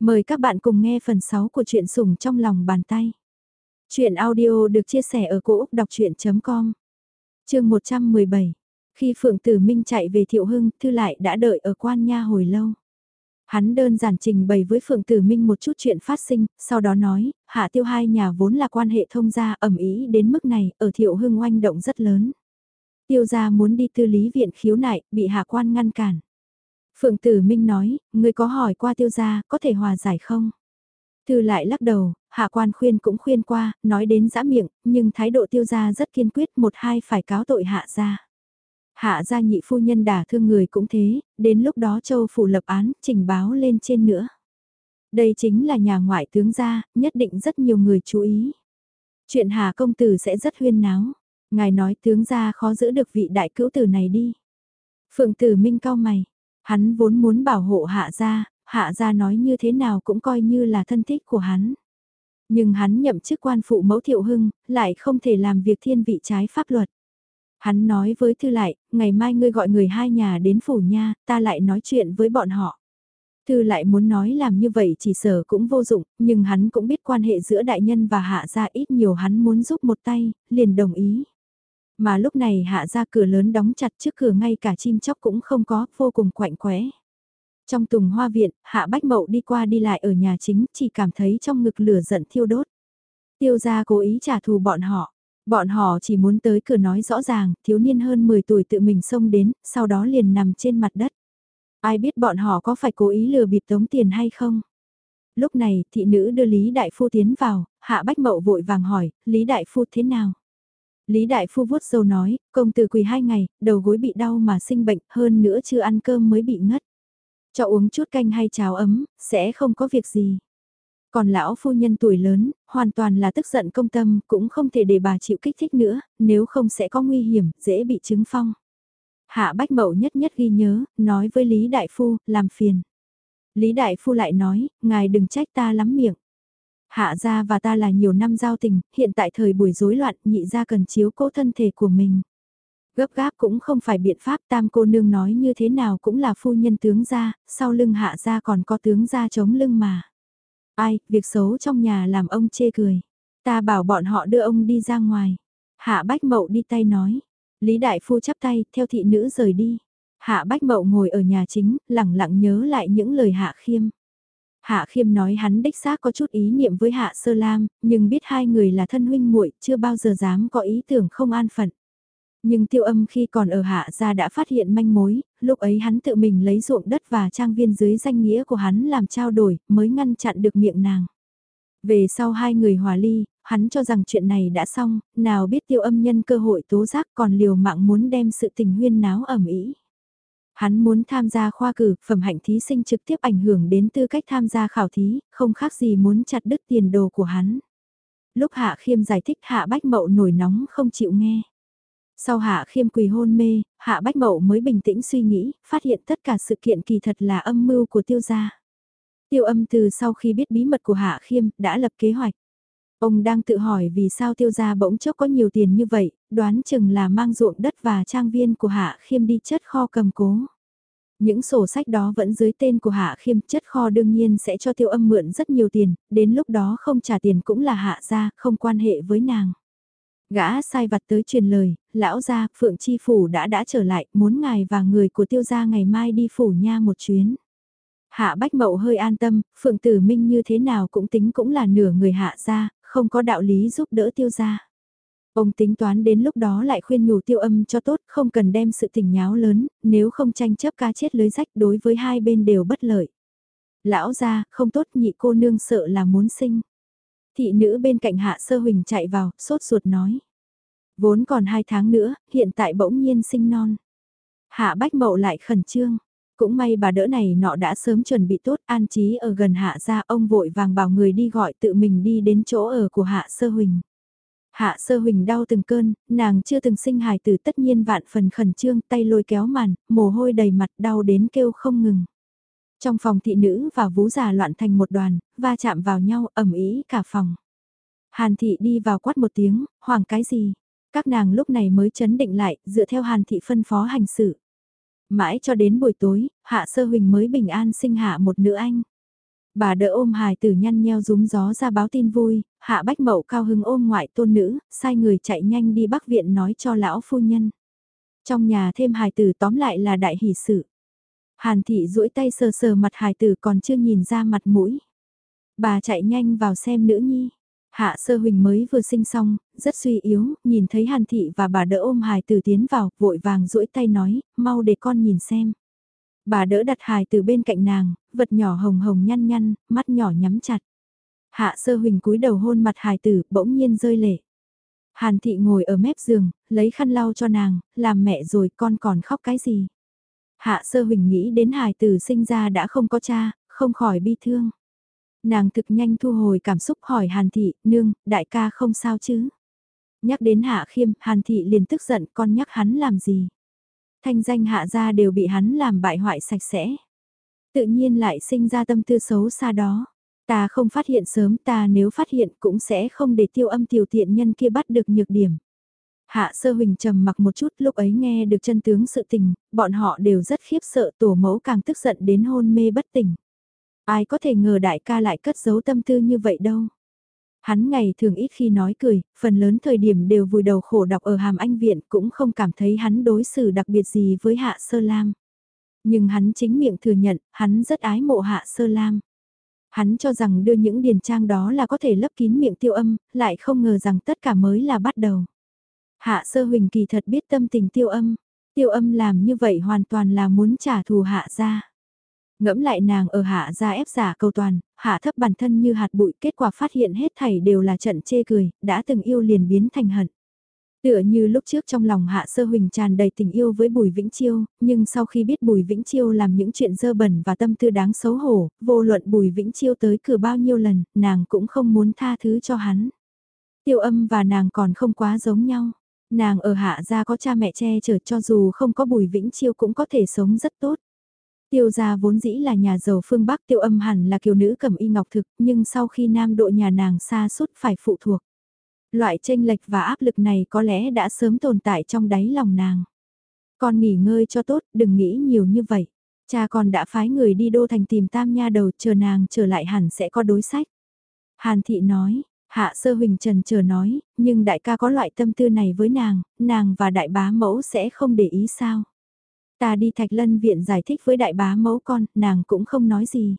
Mời các bạn cùng nghe phần 6 của truyện sủng trong lòng bàn tay. Chuyện audio được chia sẻ ở cỗ đọc chuyện.com Trường 117 Khi Phượng Tử Minh chạy về Thiệu Hưng, Thư lại đã đợi ở quan nha hồi lâu. Hắn đơn giản trình bày với Phượng Tử Minh một chút chuyện phát sinh, sau đó nói, hạ tiêu hai nhà vốn là quan hệ thông gia ẩm ý đến mức này, ở Thiệu Hưng oanh động rất lớn. Tiêu gia muốn đi tư lý viện khiếu nại, bị hạ quan ngăn cản. Phượng Tử Minh nói, người có hỏi qua tiêu gia, có thể hòa giải không? Thư lại lắc đầu, hạ quan khuyên cũng khuyên qua, nói đến giã miệng, nhưng thái độ tiêu gia rất kiên quyết một hai phải cáo tội hạ gia. Hạ gia nhị phu nhân đả thương người cũng thế, đến lúc đó châu phủ lập án, trình báo lên trên nữa. Đây chính là nhà ngoại tướng gia, nhất định rất nhiều người chú ý. Chuyện Hà công tử sẽ rất huyên náo. Ngài nói tướng gia khó giữ được vị đại cữu tử này đi. Phượng tử minh cao mày, Hắn vốn muốn bảo hộ hạ gia, hạ gia nói như thế nào cũng coi như là thân thích của hắn. Nhưng hắn nhậm chức quan phụ mẫu thiệu hưng, lại không thể làm việc thiên vị trái pháp luật. Hắn nói với Thư lại, ngày mai ngươi gọi người hai nhà đến phủ nha, ta lại nói chuyện với bọn họ. Thư lại muốn nói làm như vậy chỉ sở cũng vô dụng, nhưng hắn cũng biết quan hệ giữa đại nhân và hạ gia ít nhiều hắn muốn giúp một tay, liền đồng ý. Mà lúc này hạ ra cửa lớn đóng chặt trước cửa ngay cả chim chóc cũng không có, vô cùng quạnh quẽ. Trong tùng hoa viện, hạ bách mậu đi qua đi lại ở nhà chính, chỉ cảm thấy trong ngực lửa giận thiêu đốt. Tiêu gia cố ý trả thù bọn họ. Bọn họ chỉ muốn tới cửa nói rõ ràng, thiếu niên hơn 10 tuổi tự mình xông đến, sau đó liền nằm trên mặt đất. Ai biết bọn họ có phải cố ý lừa bịp tống tiền hay không? Lúc này, thị nữ đưa Lý Đại Phu tiến vào, Hạ Bách Mậu vội vàng hỏi, Lý Đại Phu thế nào? Lý Đại Phu vuốt dâu nói, công tử quỳ hai ngày, đầu gối bị đau mà sinh bệnh, hơn nữa chưa ăn cơm mới bị ngất. Cho uống chút canh hay cháo ấm, sẽ không có việc gì. Còn lão phu nhân tuổi lớn, hoàn toàn là tức giận công tâm, cũng không thể để bà chịu kích thích nữa, nếu không sẽ có nguy hiểm, dễ bị chứng phong. Hạ Bách Mậu nhất nhất ghi nhớ, nói với Lý Đại Phu, làm phiền. Lý Đại Phu lại nói, ngài đừng trách ta lắm miệng. Hạ gia và ta là nhiều năm giao tình, hiện tại thời buổi rối loạn, nhị gia cần chiếu cố thân thể của mình. Gấp gáp cũng không phải biện pháp tam cô nương nói như thế nào cũng là phu nhân tướng gia, sau lưng hạ gia còn có tướng gia chống lưng mà. Ai, việc xấu trong nhà làm ông chê cười. Ta bảo bọn họ đưa ông đi ra ngoài. Hạ bách mậu đi tay nói. Lý đại phu chắp tay, theo thị nữ rời đi. Hạ bách mậu ngồi ở nhà chính, lẳng lặng nhớ lại những lời hạ khiêm. Hạ Khiêm nói hắn đích xác có chút ý niệm với Hạ Sơ Lam, nhưng biết hai người là thân huynh muội, chưa bao giờ dám có ý tưởng không an phận. Nhưng tiêu âm khi còn ở Hạ gia đã phát hiện manh mối, lúc ấy hắn tự mình lấy ruộng đất và trang viên dưới danh nghĩa của hắn làm trao đổi, mới ngăn chặn được miệng nàng. Về sau hai người hòa ly, hắn cho rằng chuyện này đã xong, nào biết tiêu âm nhân cơ hội tố giác còn liều mạng muốn đem sự tình huyên náo ẩm ý. Hắn muốn tham gia khoa cử, phẩm hạnh thí sinh trực tiếp ảnh hưởng đến tư cách tham gia khảo thí, không khác gì muốn chặt đứt tiền đồ của hắn. Lúc Hạ Khiêm giải thích Hạ Bách Mậu nổi nóng không chịu nghe. Sau Hạ Khiêm quỳ hôn mê, Hạ Bách Mậu mới bình tĩnh suy nghĩ, phát hiện tất cả sự kiện kỳ thật là âm mưu của tiêu gia. Tiêu âm từ sau khi biết bí mật của Hạ Khiêm, đã lập kế hoạch. Ông đang tự hỏi vì sao tiêu gia bỗng chốc có nhiều tiền như vậy, đoán chừng là mang ruộng đất và trang viên của Hạ Khiêm đi chất kho cầm cố. Những sổ sách đó vẫn dưới tên của Hạ Khiêm chất kho đương nhiên sẽ cho tiêu âm mượn rất nhiều tiền, đến lúc đó không trả tiền cũng là Hạ gia, không quan hệ với nàng. Gã sai vặt tới truyền lời, lão gia, Phượng Chi Phủ đã đã trở lại, muốn ngài và người của tiêu gia ngày mai đi phủ nha một chuyến. Hạ Bách Mậu hơi an tâm, Phượng Tử Minh như thế nào cũng tính cũng là nửa người hạ gia, không có đạo lý giúp đỡ tiêu gia. Ông tính toán đến lúc đó lại khuyên nhủ tiêu âm cho tốt, không cần đem sự tình nháo lớn, nếu không tranh chấp ca chết lưới rách đối với hai bên đều bất lợi. Lão gia, không tốt nhị cô nương sợ là muốn sinh. Thị nữ bên cạnh hạ sơ huỳnh chạy vào, sốt ruột nói. Vốn còn hai tháng nữa, hiện tại bỗng nhiên sinh non. Hạ bách mậu lại khẩn trương. Cũng may bà đỡ này nọ đã sớm chuẩn bị tốt an trí ở gần hạ gia ông vội vàng bảo người đi gọi tự mình đi đến chỗ ở của hạ sơ huỳnh. Hạ sơ huỳnh đau từng cơn, nàng chưa từng sinh hài tử tất nhiên vạn phần khẩn trương tay lôi kéo màn, mồ hôi đầy mặt đau đến kêu không ngừng. Trong phòng thị nữ và vú già loạn thành một đoàn, va chạm vào nhau ẩm ý cả phòng. Hàn thị đi vào quát một tiếng, hoàng cái gì? Các nàng lúc này mới chấn định lại, dựa theo hàn thị phân phó hành sự. Mãi cho đến buổi tối, hạ sơ huỳnh mới bình an sinh hạ một nữ anh. Bà đỡ ôm hài tử nhăn nheo rúng gió ra báo tin vui, hạ bách mậu cao hứng ôm ngoại tôn nữ, sai người chạy nhanh đi bắc viện nói cho lão phu nhân. Trong nhà thêm hài tử tóm lại là đại hỷ sự. Hàn thị duỗi tay sờ sờ mặt hài tử còn chưa nhìn ra mặt mũi. Bà chạy nhanh vào xem nữ nhi. Hạ sơ huỳnh mới vừa sinh xong, rất suy yếu, nhìn thấy hàn thị và bà đỡ ôm hài tử tiến vào, vội vàng duỗi tay nói, mau để con nhìn xem. Bà đỡ đặt hài từ bên cạnh nàng, vật nhỏ hồng hồng nhăn nhăn, mắt nhỏ nhắm chặt. Hạ sơ huỳnh cúi đầu hôn mặt hài tử, bỗng nhiên rơi lệ. Hàn thị ngồi ở mép giường, lấy khăn lau cho nàng, làm mẹ rồi con còn khóc cái gì. Hạ sơ huỳnh nghĩ đến hài tử sinh ra đã không có cha, không khỏi bi thương. Nàng thực nhanh thu hồi cảm xúc hỏi Hàn thị, nương, đại ca không sao chứ. Nhắc đến Hạ khiêm, Hàn thị liền tức giận con nhắc hắn làm gì. Thanh danh hạ gia đều bị hắn làm bại hoại sạch sẽ. Tự nhiên lại sinh ra tâm tư xấu xa đó. Ta không phát hiện sớm ta nếu phát hiện cũng sẽ không để tiêu âm tiểu tiện nhân kia bắt được nhược điểm. Hạ sơ huỳnh trầm mặc một chút lúc ấy nghe được chân tướng sự tình, bọn họ đều rất khiếp sợ tổ mẫu càng tức giận đến hôn mê bất tỉnh. Ai có thể ngờ đại ca lại cất giấu tâm tư như vậy đâu. Hắn ngày thường ít khi nói cười, phần lớn thời điểm đều vùi đầu khổ đọc ở hàm anh viện cũng không cảm thấy hắn đối xử đặc biệt gì với Hạ Sơ Lam. Nhưng hắn chính miệng thừa nhận, hắn rất ái mộ Hạ Sơ Lam. Hắn cho rằng đưa những điền trang đó là có thể lấp kín miệng tiêu âm, lại không ngờ rằng tất cả mới là bắt đầu. Hạ Sơ Huỳnh kỳ thật biết tâm tình tiêu âm, tiêu âm làm như vậy hoàn toàn là muốn trả thù Hạ ra. Ngẫm lại nàng ở hạ ra ép giả cầu toàn, hạ thấp bản thân như hạt bụi kết quả phát hiện hết thảy đều là trận chê cười, đã từng yêu liền biến thành hận. Tựa như lúc trước trong lòng Hạ Sơ Huỳnh tràn đầy tình yêu với Bùi Vĩnh Chiêu, nhưng sau khi biết Bùi Vĩnh Chiêu làm những chuyện dơ bẩn và tâm tư đáng xấu hổ, vô luận Bùi Vĩnh Chiêu tới cửa bao nhiêu lần, nàng cũng không muốn tha thứ cho hắn. Tiêu âm và nàng còn không quá giống nhau. Nàng ở Hạ gia có cha mẹ che chở cho dù không có Bùi Vĩnh Chiêu cũng có thể sống rất tốt. Tiêu gia vốn dĩ là nhà giàu phương Bắc tiêu âm hẳn là kiều nữ cầm y ngọc thực, nhưng sau khi nam độ nhà nàng xa suốt phải phụ thuộc. Loại tranh lệch và áp lực này có lẽ đã sớm tồn tại trong đáy lòng nàng. Con nghỉ ngơi cho tốt, đừng nghĩ nhiều như vậy. Cha con đã phái người đi đô thành tìm tam nha đầu chờ nàng trở lại hẳn sẽ có đối sách. Hàn thị nói, hạ sơ huỳnh trần chờ nói, nhưng đại ca có loại tâm tư này với nàng, nàng và đại bá mẫu sẽ không để ý sao. Ta đi thạch lân viện giải thích với đại bá mẫu con, nàng cũng không nói gì.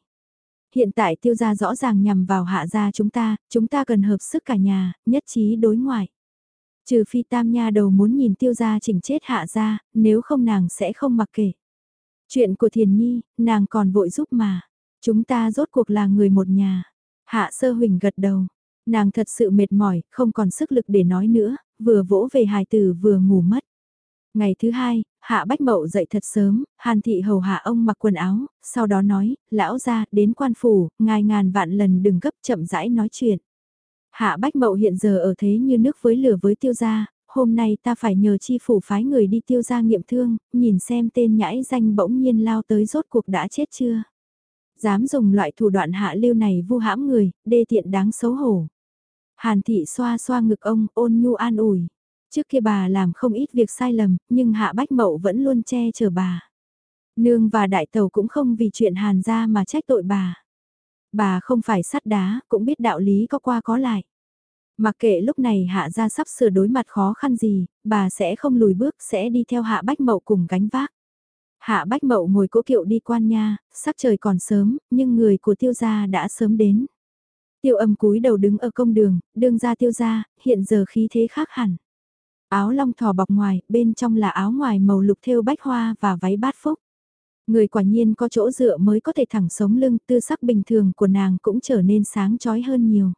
Hiện tại tiêu gia rõ ràng nhằm vào hạ gia chúng ta, chúng ta cần hợp sức cả nhà, nhất trí đối ngoại. Trừ phi tam nha đầu muốn nhìn tiêu gia chỉnh chết hạ gia, nếu không nàng sẽ không mặc kệ. Chuyện của thiền nhi, nàng còn vội giúp mà. Chúng ta rốt cuộc là người một nhà. Hạ sơ huỳnh gật đầu. Nàng thật sự mệt mỏi, không còn sức lực để nói nữa, vừa vỗ về hài tử vừa ngủ mất. Ngày thứ hai, Hạ Bách Mậu dậy thật sớm, Hàn Thị hầu hạ ông mặc quần áo, sau đó nói, lão ra, đến quan phủ, ngài ngàn vạn lần đừng gấp chậm rãi nói chuyện. Hạ Bách Mậu hiện giờ ở thế như nước với lửa với tiêu gia, hôm nay ta phải nhờ chi phủ phái người đi tiêu gia nghiệm thương, nhìn xem tên nhãi danh bỗng nhiên lao tới rốt cuộc đã chết chưa. Dám dùng loại thủ đoạn hạ lưu này vu hãm người, đê tiện đáng xấu hổ. Hàn thị xoa xoa ngực ông, ôn nhu an ủi. Trước kia bà làm không ít việc sai lầm, nhưng Hạ Bách Mậu vẫn luôn che chở bà. Nương và đại tàu cũng không vì chuyện hàn ra mà trách tội bà. Bà không phải sắt đá, cũng biết đạo lý có qua có lại. Mặc kệ lúc này hạ ra sắp sửa đối mặt khó khăn gì, bà sẽ không lùi bước sẽ đi theo hạ bách mậu cùng gánh vác. Hạ bách mậu ngồi cố kiệu đi quan nha, sắc trời còn sớm, nhưng người của tiêu gia đã sớm đến. Tiêu âm cúi đầu đứng ở công đường, đương ra tiêu gia, hiện giờ khí thế khác hẳn. Áo long thò bọc ngoài, bên trong là áo ngoài màu lục thêu bách hoa và váy bát phúc. Người quả nhiên có chỗ dựa mới có thể thẳng sống lưng, tư sắc bình thường của nàng cũng trở nên sáng chói hơn nhiều.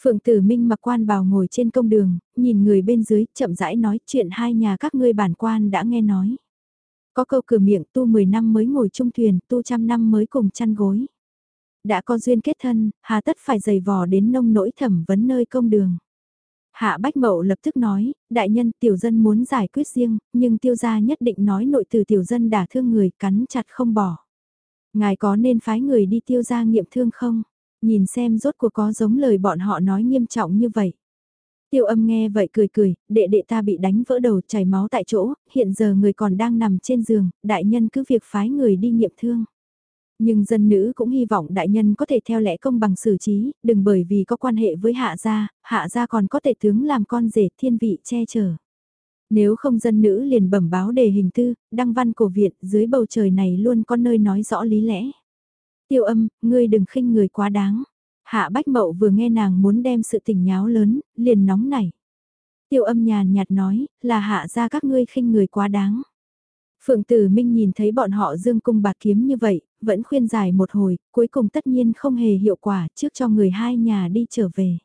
Phượng Tử Minh mặc quan bào ngồi trên công đường, nhìn người bên dưới, chậm rãi nói chuyện hai nhà các ngươi bản quan đã nghe nói. Có câu cửa miệng tu 10 năm mới ngồi chung thuyền, tu trăm năm mới cùng chăn gối. Đã có duyên kết thân, hà tất phải dày vò đến nông nỗi thẩm vấn nơi công đường. Hạ Bách Mậu lập tức nói, đại nhân tiểu dân muốn giải quyết riêng, nhưng tiêu gia nhất định nói nội từ tiểu dân đả thương người cắn chặt không bỏ. Ngài có nên phái người đi tiêu gia nghiệm thương không? Nhìn xem rốt cuộc có giống lời bọn họ nói nghiêm trọng như vậy. Tiêu âm nghe vậy cười cười, đệ đệ ta bị đánh vỡ đầu chảy máu tại chỗ, hiện giờ người còn đang nằm trên giường, đại nhân cứ việc phái người đi nghiệm thương. Nhưng dân nữ cũng hy vọng đại nhân có thể theo lẽ công bằng xử trí, đừng bởi vì có quan hệ với hạ gia, hạ gia còn có thể tướng làm con rể thiên vị che chở. Nếu không dân nữ liền bẩm báo đề hình tư, đăng văn cổ viện dưới bầu trời này luôn có nơi nói rõ lý lẽ. Tiêu âm, ngươi đừng khinh người quá đáng. Hạ Bách Mậu vừa nghe nàng muốn đem sự tình nháo lớn, liền nóng nảy. Tiêu âm nhàn nhạt nói, là hạ ra các ngươi khinh người quá đáng. Phượng Tử Minh nhìn thấy bọn họ dương cung bạc kiếm như vậy, vẫn khuyên giải một hồi, cuối cùng tất nhiên không hề hiệu quả trước cho người hai nhà đi trở về.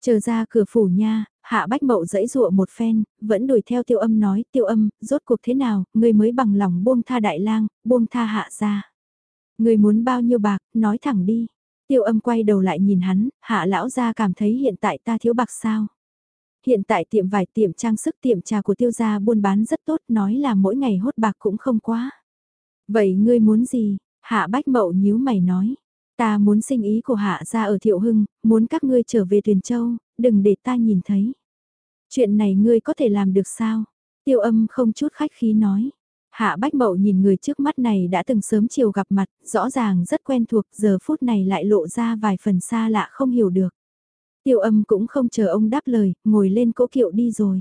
Chờ ra cửa phủ nha, hạ bách mậu dẫy dụa một phen, vẫn đuổi theo tiêu âm nói tiêu âm, rốt cuộc thế nào, người mới bằng lòng buông tha đại lang, buông tha hạ ra. Người muốn bao nhiêu bạc, nói thẳng đi. Tiêu âm quay đầu lại nhìn hắn, hạ lão ra cảm thấy hiện tại ta thiếu bạc sao. Hiện tại tiệm vải tiệm trang sức tiệm trà của tiêu gia buôn bán rất tốt nói là mỗi ngày hốt bạc cũng không quá. Vậy ngươi muốn gì? Hạ bách mậu nhíu mày nói. Ta muốn sinh ý của hạ ra ở thiệu hưng, muốn các ngươi trở về Tuyền Châu, đừng để ta nhìn thấy. Chuyện này ngươi có thể làm được sao? Tiêu âm không chút khách khí nói. Hạ Bách Mậu nhìn người trước mắt này đã từng sớm chiều gặp mặt, rõ ràng rất quen thuộc, giờ phút này lại lộ ra vài phần xa lạ không hiểu được. Tiêu âm cũng không chờ ông đáp lời, ngồi lên cỗ kiệu đi rồi.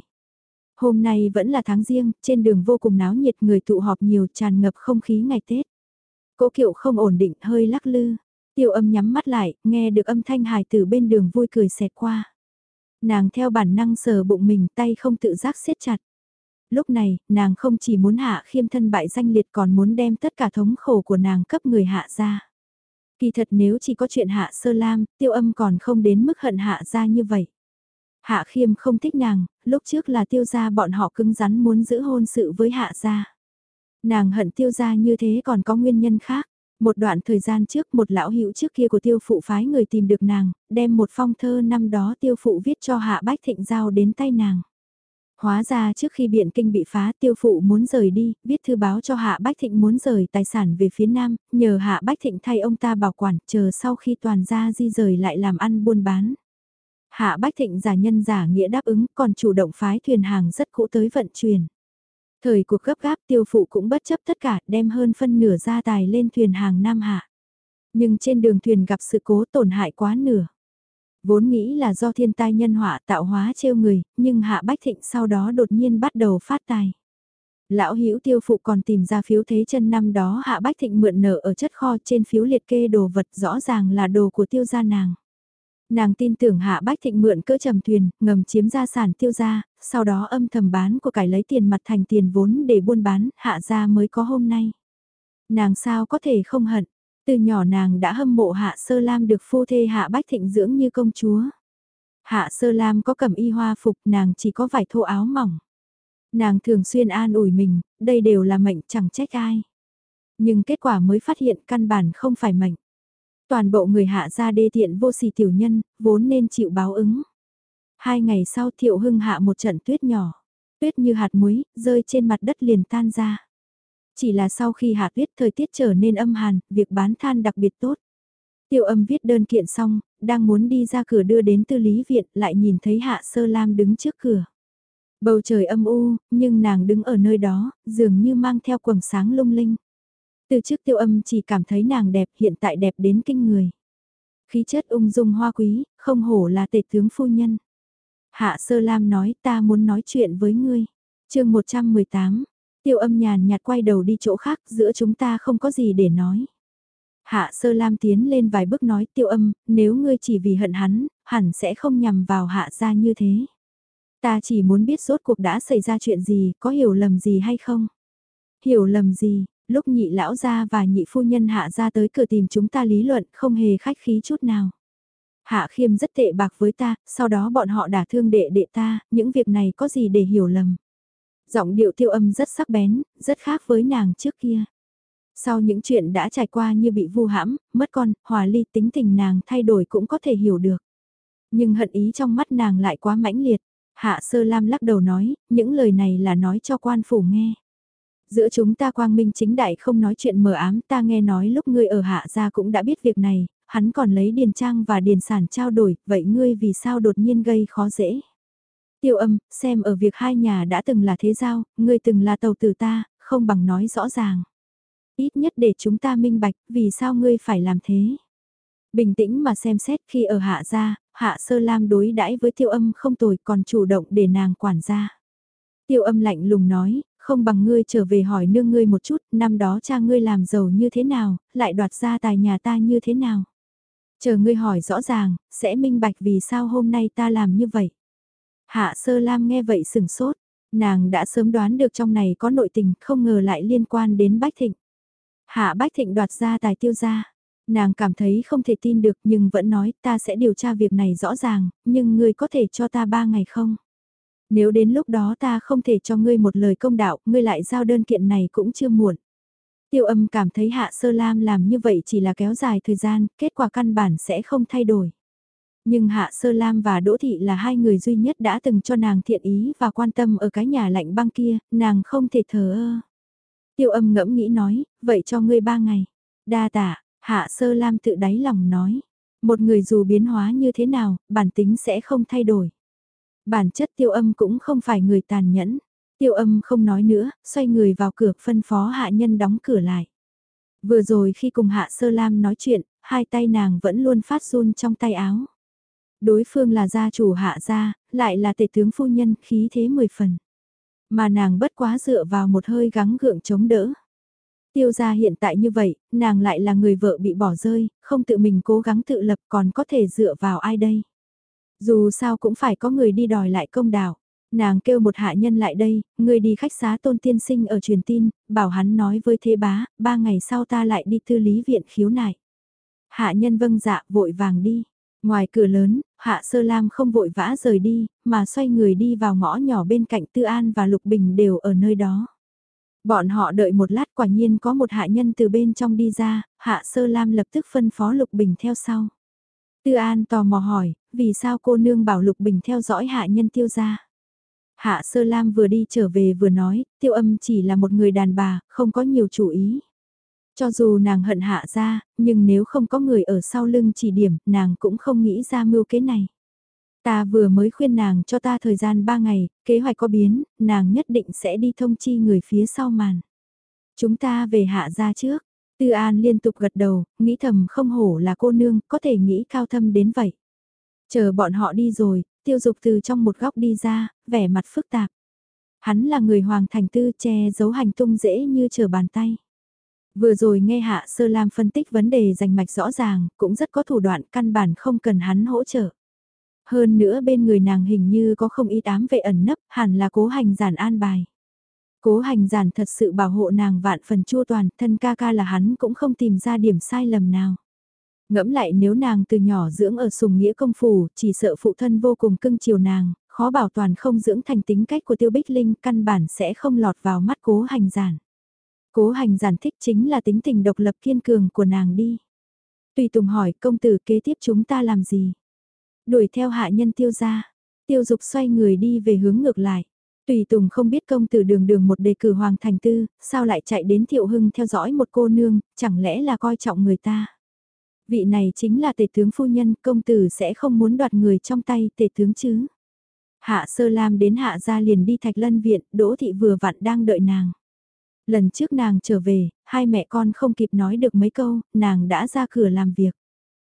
Hôm nay vẫn là tháng riêng, trên đường vô cùng náo nhiệt người tụ họp nhiều tràn ngập không khí ngày Tết cố kiệu không ổn định hơi lắc lư. Tiêu âm nhắm mắt lại, nghe được âm thanh hài từ bên đường vui cười xẹt qua. Nàng theo bản năng sờ bụng mình tay không tự giác siết chặt. Lúc này, nàng không chỉ muốn hạ khiêm thân bại danh liệt còn muốn đem tất cả thống khổ của nàng cấp người hạ ra. Kỳ thật nếu chỉ có chuyện hạ sơ lam, tiêu âm còn không đến mức hận hạ ra như vậy. Hạ khiêm không thích nàng, lúc trước là tiêu gia bọn họ cứng rắn muốn giữ hôn sự với hạ gia. Nàng hận tiêu gia như thế còn có nguyên nhân khác. Một đoạn thời gian trước một lão hữu trước kia của tiêu phụ phái người tìm được nàng, đem một phong thơ năm đó tiêu phụ viết cho hạ bách thịnh giao đến tay nàng. Hóa ra trước khi biện kinh bị phá tiêu phụ muốn rời đi, viết thư báo cho Hạ Bách Thịnh muốn rời tài sản về phía Nam, nhờ Hạ Bách Thịnh thay ông ta bảo quản, chờ sau khi toàn gia di rời lại làm ăn buôn bán. Hạ Bách Thịnh giả nhân giả nghĩa đáp ứng, còn chủ động phái thuyền hàng rất cũ tới vận chuyển. Thời cuộc gấp gáp tiêu phụ cũng bất chấp tất cả, đem hơn phân nửa gia tài lên thuyền hàng Nam Hạ. Nhưng trên đường thuyền gặp sự cố tổn hại quá nửa. Vốn nghĩ là do thiên tai nhân họa tạo hóa trêu người, nhưng Hạ Bách Thịnh sau đó đột nhiên bắt đầu phát tài. Lão Hữu Tiêu phụ còn tìm ra phiếu thế chân năm đó Hạ Bách Thịnh mượn nợ ở chất kho trên phiếu liệt kê đồ vật rõ ràng là đồ của tiêu gia nàng. Nàng tin tưởng Hạ Bách Thịnh mượn cỡ trầm thuyền, ngầm chiếm gia sản tiêu gia, sau đó âm thầm bán của cải lấy tiền mặt thành tiền vốn để buôn bán, hạ gia mới có hôm nay. Nàng sao có thể không hận, từ nhỏ nàng đã hâm mộ Hạ Sơ Lam được phu thê Hạ Bách Thịnh dưỡng như công chúa. Hạ Sơ Lam có cầm y hoa phục nàng chỉ có vải thô áo mỏng. Nàng thường xuyên an ủi mình, đây đều là mệnh chẳng trách ai. Nhưng kết quả mới phát hiện căn bản không phải mệnh. Toàn bộ người hạ ra đê tiện vô sỉ tiểu nhân, vốn nên chịu báo ứng. Hai ngày sau thiệu hưng hạ một trận tuyết nhỏ. Tuyết như hạt muối, rơi trên mặt đất liền tan ra. Chỉ là sau khi hạ tuyết thời tiết trở nên âm hàn, việc bán than đặc biệt tốt. Tiêu âm viết đơn kiện xong, đang muốn đi ra cửa đưa đến tư lý viện lại nhìn thấy hạ sơ lam đứng trước cửa. Bầu trời âm u, nhưng nàng đứng ở nơi đó, dường như mang theo quầng sáng lung linh. Từ trước tiêu âm chỉ cảm thấy nàng đẹp hiện tại đẹp đến kinh người. Khí chất ung dung hoa quý, không hổ là tể tướng phu nhân. Hạ sơ lam nói ta muốn nói chuyện với ngươi. chương 118, Tiêu âm nhàn nhạt quay đầu đi chỗ khác, giữa chúng ta không có gì để nói. Hạ sơ lam tiến lên vài bước nói tiêu âm, nếu ngươi chỉ vì hận hắn, hẳn sẽ không nhằm vào hạ gia như thế. Ta chỉ muốn biết rốt cuộc đã xảy ra chuyện gì, có hiểu lầm gì hay không? Hiểu lầm gì, lúc nhị lão gia và nhị phu nhân hạ ra tới cửa tìm chúng ta lý luận không hề khách khí chút nào. Hạ khiêm rất tệ bạc với ta, sau đó bọn họ đả thương đệ đệ ta, những việc này có gì để hiểu lầm. Giọng điệu tiêu âm rất sắc bén, rất khác với nàng trước kia. Sau những chuyện đã trải qua như bị vu hãm, mất con, hòa ly tính tình nàng thay đổi cũng có thể hiểu được. Nhưng hận ý trong mắt nàng lại quá mãnh liệt. Hạ sơ lam lắc đầu nói, những lời này là nói cho quan phủ nghe. Giữa chúng ta quang minh chính đại không nói chuyện mờ ám ta nghe nói lúc ngươi ở hạ gia cũng đã biết việc này, hắn còn lấy điền trang và điền sản trao đổi, vậy ngươi vì sao đột nhiên gây khó dễ? Tiêu âm, xem ở việc hai nhà đã từng là thế giao, ngươi từng là tàu tử ta, không bằng nói rõ ràng. ít nhất để chúng ta minh bạch vì sao ngươi phải làm thế. Bình tĩnh mà xem xét khi ở hạ gia, hạ sơ lam đối đãi với tiêu âm không tồi còn chủ động để nàng quản gia. Tiêu âm lạnh lùng nói, không bằng ngươi trở về hỏi nương ngươi một chút, năm đó cha ngươi làm giàu như thế nào, lại đoạt ra tài nhà ta như thế nào. Chờ ngươi hỏi rõ ràng, sẽ minh bạch vì sao hôm nay ta làm như vậy. Hạ sơ lam nghe vậy sừng sốt, nàng đã sớm đoán được trong này có nội tình, không ngờ lại liên quan đến Bách Thịnh. Hạ Bách Thịnh đoạt ra tài tiêu gia. Nàng cảm thấy không thể tin được nhưng vẫn nói ta sẽ điều tra việc này rõ ràng, nhưng ngươi có thể cho ta ba ngày không? Nếu đến lúc đó ta không thể cho ngươi một lời công đạo, ngươi lại giao đơn kiện này cũng chưa muộn. Tiêu âm cảm thấy Hạ Sơ Lam làm như vậy chỉ là kéo dài thời gian, kết quả căn bản sẽ không thay đổi. Nhưng Hạ Sơ Lam và Đỗ Thị là hai người duy nhất đã từng cho nàng thiện ý và quan tâm ở cái nhà lạnh băng kia, nàng không thể thờ ơ. Tiêu âm ngẫm nghĩ nói, vậy cho ngươi ba ngày. Đa tạ, Hạ Sơ Lam tự đáy lòng nói. Một người dù biến hóa như thế nào, bản tính sẽ không thay đổi. Bản chất tiêu âm cũng không phải người tàn nhẫn. Tiêu âm không nói nữa, xoay người vào cửa phân phó hạ nhân đóng cửa lại. Vừa rồi khi cùng hạ sơ lam nói chuyện, hai tay nàng vẫn luôn phát run trong tay áo. Đối phương là gia chủ hạ gia, lại là tể tướng phu nhân khí thế mười phần. Mà nàng bất quá dựa vào một hơi gắng gượng chống đỡ. Tiêu gia hiện tại như vậy, nàng lại là người vợ bị bỏ rơi, không tự mình cố gắng tự lập còn có thể dựa vào ai đây. Dù sao cũng phải có người đi đòi lại công đạo. Nàng kêu một hạ nhân lại đây, người đi khách xá tôn tiên sinh ở truyền tin, bảo hắn nói với thế bá, ba ngày sau ta lại đi thư lý viện khiếu nại. Hạ nhân vâng dạ vội vàng đi. Ngoài cửa lớn, Hạ Sơ Lam không vội vã rời đi, mà xoay người đi vào ngõ nhỏ bên cạnh Tư An và Lục Bình đều ở nơi đó. Bọn họ đợi một lát quả nhiên có một hạ nhân từ bên trong đi ra, Hạ Sơ Lam lập tức phân phó Lục Bình theo sau. Tư An tò mò hỏi, vì sao cô nương bảo Lục Bình theo dõi hạ nhân tiêu gia? Hạ Sơ Lam vừa đi trở về vừa nói, tiêu âm chỉ là một người đàn bà, không có nhiều chủ ý. Cho dù nàng hận hạ ra, nhưng nếu không có người ở sau lưng chỉ điểm, nàng cũng không nghĩ ra mưu kế này. Ta vừa mới khuyên nàng cho ta thời gian 3 ngày, kế hoạch có biến, nàng nhất định sẽ đi thông chi người phía sau màn. Chúng ta về hạ ra trước. Tư An liên tục gật đầu, nghĩ thầm không hổ là cô nương, có thể nghĩ cao thâm đến vậy. Chờ bọn họ đi rồi, tiêu dục từ trong một góc đi ra, vẻ mặt phức tạp. Hắn là người hoàng thành tư che giấu hành tung dễ như chờ bàn tay. Vừa rồi nghe Hạ Sơ Lam phân tích vấn đề rành mạch rõ ràng, cũng rất có thủ đoạn căn bản không cần hắn hỗ trợ. Hơn nữa bên người nàng hình như có không ít ám vệ ẩn nấp, hẳn là cố hành giản an bài. Cố hành giản thật sự bảo hộ nàng vạn phần chua toàn, thân ca ca là hắn cũng không tìm ra điểm sai lầm nào. Ngẫm lại nếu nàng từ nhỏ dưỡng ở sùng nghĩa công phủ, chỉ sợ phụ thân vô cùng cưng chiều nàng, khó bảo toàn không dưỡng thành tính cách của tiêu bích linh căn bản sẽ không lọt vào mắt cố hành giản. Cố hành giản thích chính là tính tình độc lập kiên cường của nàng đi. Tùy Tùng hỏi công tử kế tiếp chúng ta làm gì? Đuổi theo hạ nhân tiêu ra. Tiêu dục xoay người đi về hướng ngược lại. Tùy Tùng không biết công tử đường đường một đề cử hoàng thành tư, sao lại chạy đến thiệu hưng theo dõi một cô nương, chẳng lẽ là coi trọng người ta. Vị này chính là tể tướng phu nhân, công tử sẽ không muốn đoạt người trong tay tể tướng chứ. Hạ sơ lam đến hạ ra liền đi thạch lân viện, đỗ thị vừa vặn đang đợi nàng. Lần trước nàng trở về, hai mẹ con không kịp nói được mấy câu, nàng đã ra cửa làm việc.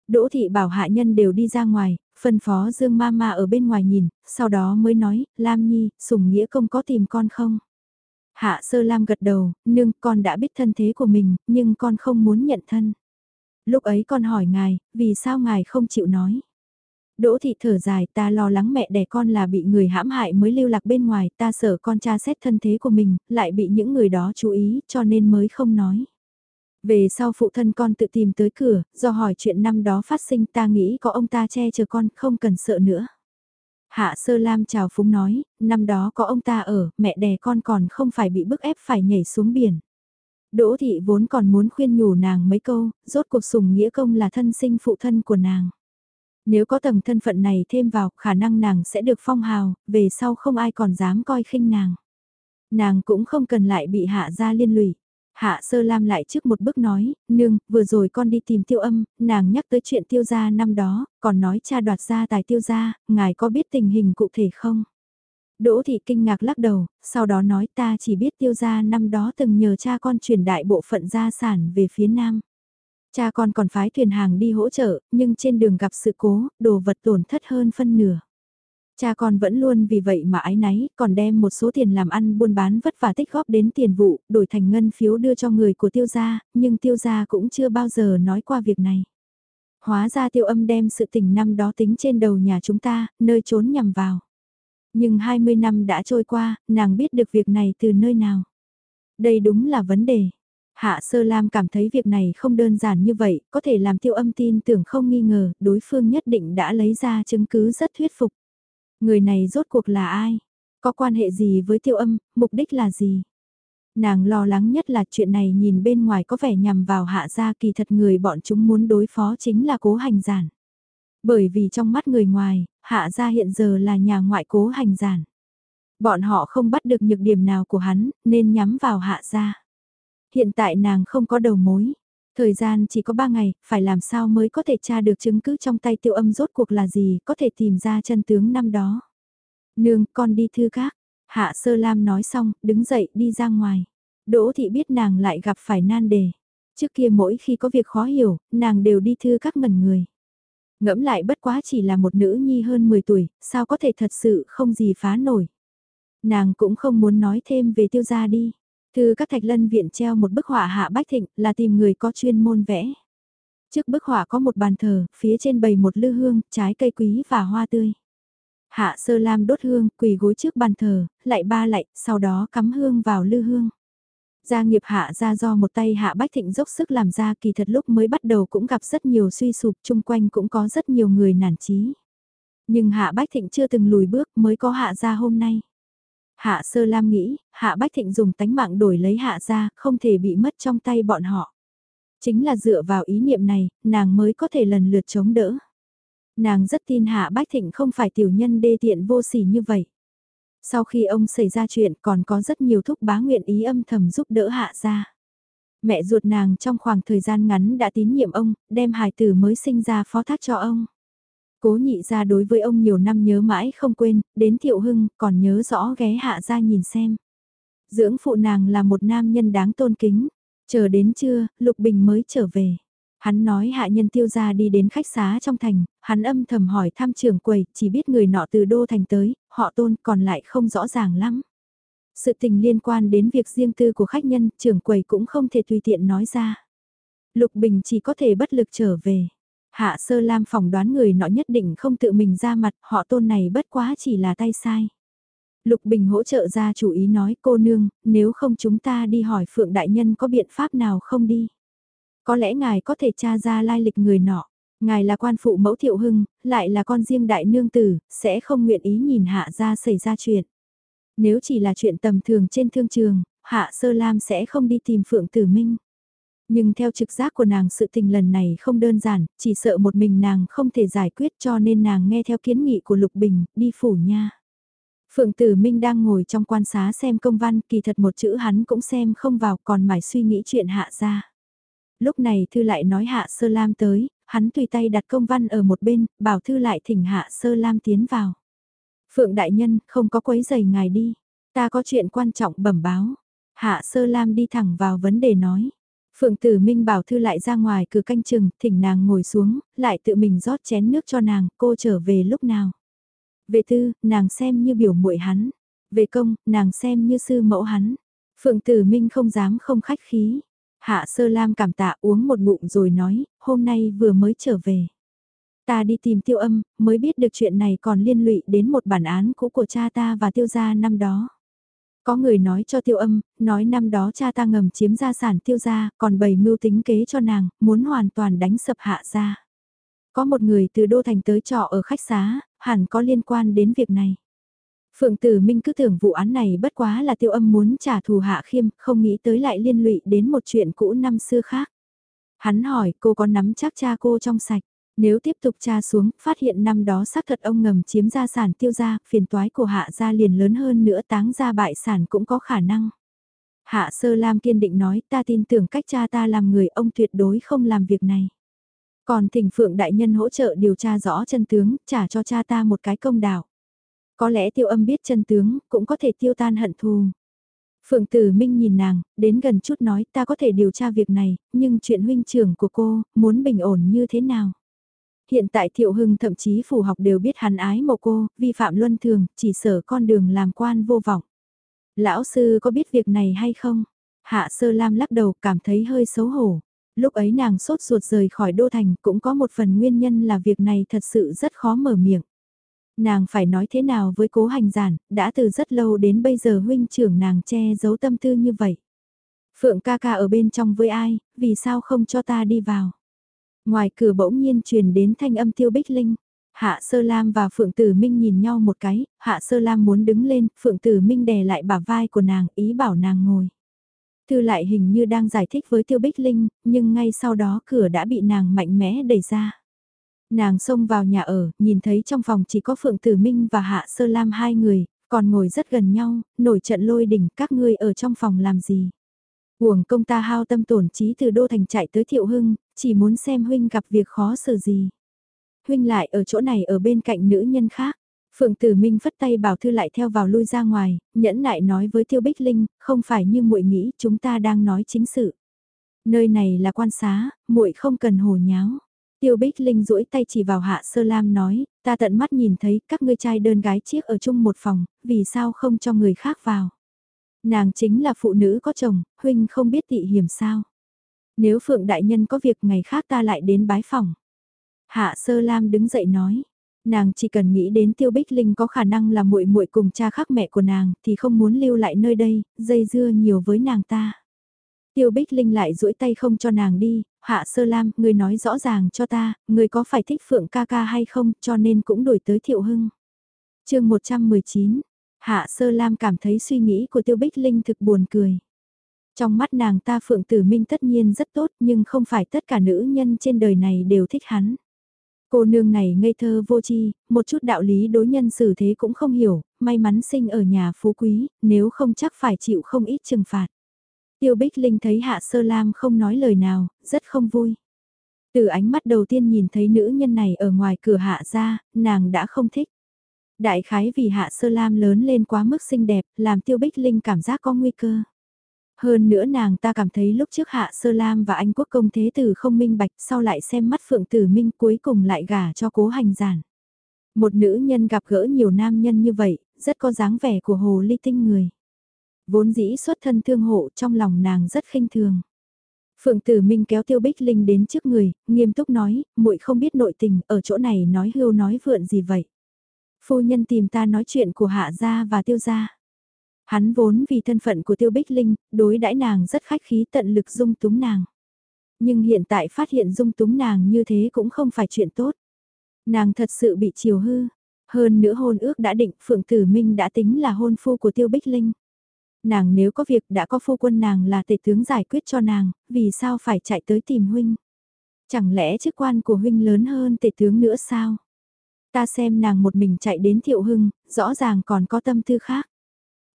Đỗ thị bảo hạ nhân đều đi ra ngoài, phân phó Dương Mama ở bên ngoài nhìn, sau đó mới nói, Lam Nhi, Sùng Nghĩa công có tìm con không? Hạ Sơ Lam gật đầu, nương con đã biết thân thế của mình, nhưng con không muốn nhận thân. Lúc ấy con hỏi ngài, vì sao ngài không chịu nói? Đỗ thị thở dài ta lo lắng mẹ đẻ con là bị người hãm hại mới lưu lạc bên ngoài, ta sợ con tra xét thân thế của mình, lại bị những người đó chú ý, cho nên mới không nói. Về sau phụ thân con tự tìm tới cửa, do hỏi chuyện năm đó phát sinh ta nghĩ có ông ta che chở con, không cần sợ nữa. Hạ Sơ Lam chào phúng nói, năm đó có ông ta ở, mẹ đẻ con còn không phải bị bức ép phải nhảy xuống biển. Đỗ thị vốn còn muốn khuyên nhủ nàng mấy câu, rốt cuộc sùng nghĩa công là thân sinh phụ thân của nàng. Nếu có tầng thân phận này thêm vào, khả năng nàng sẽ được phong hào, về sau không ai còn dám coi khinh nàng. Nàng cũng không cần lại bị hạ ra liên lụy. Hạ sơ lam lại trước một bước nói, nương, vừa rồi con đi tìm tiêu âm, nàng nhắc tới chuyện tiêu gia năm đó, còn nói cha đoạt gia tài tiêu gia, ngài có biết tình hình cụ thể không? Đỗ thị kinh ngạc lắc đầu, sau đó nói ta chỉ biết tiêu gia năm đó từng nhờ cha con truyền đại bộ phận gia sản về phía nam. Cha con còn phái thuyền hàng đi hỗ trợ, nhưng trên đường gặp sự cố, đồ vật tổn thất hơn phân nửa. Cha con vẫn luôn vì vậy mà ái náy, còn đem một số tiền làm ăn buôn bán vất vả tích góp đến tiền vụ, đổi thành ngân phiếu đưa cho người của tiêu gia, nhưng tiêu gia cũng chưa bao giờ nói qua việc này. Hóa ra tiêu âm đem sự tình năm đó tính trên đầu nhà chúng ta, nơi trốn nhằm vào. Nhưng 20 năm đã trôi qua, nàng biết được việc này từ nơi nào. Đây đúng là vấn đề. Hạ Sơ Lam cảm thấy việc này không đơn giản như vậy, có thể làm tiêu âm tin tưởng không nghi ngờ, đối phương nhất định đã lấy ra chứng cứ rất thuyết phục. Người này rốt cuộc là ai? Có quan hệ gì với tiêu âm, mục đích là gì? Nàng lo lắng nhất là chuyện này nhìn bên ngoài có vẻ nhằm vào hạ gia kỳ thật người bọn chúng muốn đối phó chính là cố hành giản. Bởi vì trong mắt người ngoài, hạ gia hiện giờ là nhà ngoại cố hành giản. Bọn họ không bắt được nhược điểm nào của hắn, nên nhắm vào hạ gia. Hiện tại nàng không có đầu mối. Thời gian chỉ có 3 ngày, phải làm sao mới có thể tra được chứng cứ trong tay tiêu âm rốt cuộc là gì, có thể tìm ra chân tướng năm đó. Nương, con đi thư các. Hạ Sơ Lam nói xong, đứng dậy đi ra ngoài. Đỗ thị biết nàng lại gặp phải nan đề. Trước kia mỗi khi có việc khó hiểu, nàng đều đi thư các ngẩn người. Ngẫm lại bất quá chỉ là một nữ nhi hơn 10 tuổi, sao có thể thật sự không gì phá nổi. Nàng cũng không muốn nói thêm về tiêu gia đi. Thư các thạch lân viện treo một bức họa hạ bách thịnh là tìm người có chuyên môn vẽ. Trước bức họa có một bàn thờ, phía trên bày một lư hương, trái cây quý và hoa tươi. Hạ sơ lam đốt hương, quỳ gối trước bàn thờ, lại ba lại, sau đó cắm hương vào lư hương. Gia nghiệp hạ ra do một tay hạ bách thịnh dốc sức làm ra kỳ thật lúc mới bắt đầu cũng gặp rất nhiều suy sụp chung quanh cũng có rất nhiều người nản chí. Nhưng hạ bách thịnh chưa từng lùi bước mới có hạ ra hôm nay. Hạ sơ lam nghĩ, hạ bách thịnh dùng tánh mạng đổi lấy hạ ra, không thể bị mất trong tay bọn họ. Chính là dựa vào ý niệm này, nàng mới có thể lần lượt chống đỡ. Nàng rất tin hạ bách thịnh không phải tiểu nhân đê tiện vô sỉ như vậy. Sau khi ông xảy ra chuyện còn có rất nhiều thúc bá nguyện ý âm thầm giúp đỡ hạ gia Mẹ ruột nàng trong khoảng thời gian ngắn đã tín nhiệm ông, đem hài tử mới sinh ra phó thác cho ông. Cố nhị ra đối với ông nhiều năm nhớ mãi không quên, đến thiệu hưng còn nhớ rõ ghé hạ ra nhìn xem. Dưỡng phụ nàng là một nam nhân đáng tôn kính. Chờ đến trưa, Lục Bình mới trở về. Hắn nói hạ nhân tiêu gia đi đến khách xá trong thành, hắn âm thầm hỏi thăm trưởng quầy, chỉ biết người nọ từ đô thành tới, họ tôn còn lại không rõ ràng lắm. Sự tình liên quan đến việc riêng tư của khách nhân, trưởng quầy cũng không thể tùy tiện nói ra. Lục Bình chỉ có thể bất lực trở về. Hạ sơ lam phỏng đoán người nọ nhất định không tự mình ra mặt, họ tôn này bất quá chỉ là tay sai. Lục Bình hỗ trợ ra chủ ý nói cô nương, nếu không chúng ta đi hỏi Phượng Đại Nhân có biện pháp nào không đi. Có lẽ ngài có thể tra ra lai lịch người nọ. Ngài là quan phụ mẫu thiệu hưng, lại là con riêng đại nương tử, sẽ không nguyện ý nhìn hạ ra xảy ra chuyện. Nếu chỉ là chuyện tầm thường trên thương trường, hạ sơ lam sẽ không đi tìm Phượng Tử Minh. Nhưng theo trực giác của nàng sự tình lần này không đơn giản, chỉ sợ một mình nàng không thể giải quyết cho nên nàng nghe theo kiến nghị của Lục Bình, đi phủ nha. Phượng Tử Minh đang ngồi trong quan xá xem công văn, kỳ thật một chữ hắn cũng xem không vào còn mải suy nghĩ chuyện hạ ra. Lúc này Thư lại nói hạ sơ lam tới, hắn tùy tay đặt công văn ở một bên, bảo Thư lại thỉnh hạ sơ lam tiến vào. Phượng Đại Nhân, không có quấy giày ngài đi, ta có chuyện quan trọng bẩm báo. Hạ sơ lam đi thẳng vào vấn đề nói. Phượng Tử Minh bảo Thư lại ra ngoài cửa canh chừng, thỉnh nàng ngồi xuống, lại tự mình rót chén nước cho nàng, cô trở về lúc nào. Về tư, nàng xem như biểu muội hắn. Về công, nàng xem như sư mẫu hắn. Phượng Tử Minh không dám không khách khí. Hạ Sơ Lam cảm tạ uống một ngụm rồi nói, hôm nay vừa mới trở về. Ta đi tìm tiêu âm, mới biết được chuyện này còn liên lụy đến một bản án cũ của cha ta và tiêu gia năm đó. Có người nói cho tiêu âm, nói năm đó cha ta ngầm chiếm gia sản tiêu gia, còn bày mưu tính kế cho nàng, muốn hoàn toàn đánh sập hạ gia. Có một người từ Đô Thành tới trọ ở khách xá, hẳn có liên quan đến việc này. Phượng Tử Minh cứ tưởng vụ án này bất quá là tiêu âm muốn trả thù hạ khiêm, không nghĩ tới lại liên lụy đến một chuyện cũ năm xưa khác. Hắn hỏi cô có nắm chắc cha cô trong sạch. Nếu tiếp tục tra xuống, phát hiện năm đó xác thật ông ngầm chiếm gia sản tiêu gia, phiền toái của hạ gia liền lớn hơn nữa táng gia bại sản cũng có khả năng. Hạ sơ lam kiên định nói ta tin tưởng cách cha ta làm người ông tuyệt đối không làm việc này. Còn thỉnh phượng đại nhân hỗ trợ điều tra rõ chân tướng, trả cho cha ta một cái công đạo. Có lẽ tiêu âm biết chân tướng, cũng có thể tiêu tan hận thù. Phượng Tử Minh nhìn nàng, đến gần chút nói ta có thể điều tra việc này, nhưng chuyện huynh trưởng của cô, muốn bình ổn như thế nào? Hiện tại Thiệu Hưng thậm chí phủ học đều biết hắn ái mộ cô, vi phạm luân thường, chỉ sở con đường làm quan vô vọng. Lão sư có biết việc này hay không? Hạ Sơ Lam lắc đầu cảm thấy hơi xấu hổ. Lúc ấy nàng sốt ruột rời khỏi Đô Thành cũng có một phần nguyên nhân là việc này thật sự rất khó mở miệng. Nàng phải nói thế nào với cố hành giản, đã từ rất lâu đến bây giờ huynh trưởng nàng che giấu tâm tư như vậy. Phượng ca ca ở bên trong với ai, vì sao không cho ta đi vào? Ngoài cửa bỗng nhiên truyền đến thanh âm tiêu bích linh. Hạ Sơ Lam và Phượng Tử Minh nhìn nhau một cái, Hạ Sơ Lam muốn đứng lên, Phượng Tử Minh đè lại bả vai của nàng, ý bảo nàng ngồi. Thư lại hình như đang giải thích với Tiêu Bích Linh, nhưng ngay sau đó cửa đã bị nàng mạnh mẽ đẩy ra. Nàng xông vào nhà ở, nhìn thấy trong phòng chỉ có Phượng Tử Minh và Hạ Sơ Lam hai người, còn ngồi rất gần nhau, nổi trận lôi đỉnh các ngươi ở trong phòng làm gì. Uổng công ta hao tâm tổn trí từ Đô Thành chạy tới Thiệu Hưng, chỉ muốn xem huynh gặp việc khó xử gì. Huynh lại ở chỗ này ở bên cạnh nữ nhân khác. Phượng Tử Minh phất tay bảo Thư lại theo vào lui ra ngoài, nhẫn nại nói với Tiêu Bích Linh, không phải như muội nghĩ, chúng ta đang nói chính sự. Nơi này là quan xá, muội không cần hồ nháo. Tiêu Bích Linh duỗi tay chỉ vào Hạ Sơ Lam nói, ta tận mắt nhìn thấy các ngươi trai đơn gái chiếc ở chung một phòng, vì sao không cho người khác vào. Nàng chính là phụ nữ có chồng, huynh không biết tị hiểm sao. Nếu Phượng Đại Nhân có việc ngày khác ta lại đến bái phòng. Hạ Sơ Lam đứng dậy nói, nàng chỉ cần nghĩ đến Tiêu Bích Linh có khả năng là muội muội cùng cha khác mẹ của nàng thì không muốn lưu lại nơi đây, dây dưa nhiều với nàng ta. Tiêu Bích Linh lại duỗi tay không cho nàng đi, Hạ Sơ Lam, người nói rõ ràng cho ta, người có phải thích Phượng ca ca hay không, cho nên cũng đổi tới Thiệu Hưng. chương 119, Hạ Sơ Lam cảm thấy suy nghĩ của Tiêu Bích Linh thực buồn cười. Trong mắt nàng ta Phượng Tử Minh tất nhiên rất tốt nhưng không phải tất cả nữ nhân trên đời này đều thích hắn. Cô nương này ngây thơ vô tri, một chút đạo lý đối nhân xử thế cũng không hiểu, may mắn sinh ở nhà phú quý, nếu không chắc phải chịu không ít trừng phạt. Tiêu Bích Linh thấy Hạ Sơ Lam không nói lời nào, rất không vui. Từ ánh mắt đầu tiên nhìn thấy nữ nhân này ở ngoài cửa Hạ ra, nàng đã không thích. Đại khái vì Hạ Sơ Lam lớn lên quá mức xinh đẹp, làm Tiêu Bích Linh cảm giác có nguy cơ. Hơn nữa nàng ta cảm thấy lúc trước Hạ Sơ Lam và anh quốc công thế tử không minh bạch sau lại xem mắt Phượng Tử Minh cuối cùng lại gả cho cố hành giản. Một nữ nhân gặp gỡ nhiều nam nhân như vậy, rất có dáng vẻ của hồ ly tinh người. Vốn dĩ xuất thân thương hộ trong lòng nàng rất khinh thường. Phượng Tử Minh kéo Tiêu Bích Linh đến trước người, nghiêm túc nói, muội không biết nội tình, ở chỗ này nói hưu nói vượn gì vậy. Phu nhân tìm ta nói chuyện của Hạ gia và Tiêu gia. Hắn vốn vì thân phận của Tiêu Bích Linh, đối đãi nàng rất khách khí tận lực dung túng nàng. Nhưng hiện tại phát hiện dung túng nàng như thế cũng không phải chuyện tốt. Nàng thật sự bị chiều hư. Hơn nữa hôn ước đã định Phượng Tử Minh đã tính là hôn phu của Tiêu Bích Linh. Nàng nếu có việc đã có phu quân nàng là tể tướng giải quyết cho nàng, vì sao phải chạy tới tìm huynh? Chẳng lẽ chức quan của huynh lớn hơn tể tướng nữa sao? Ta xem nàng một mình chạy đến thiệu hưng, rõ ràng còn có tâm tư khác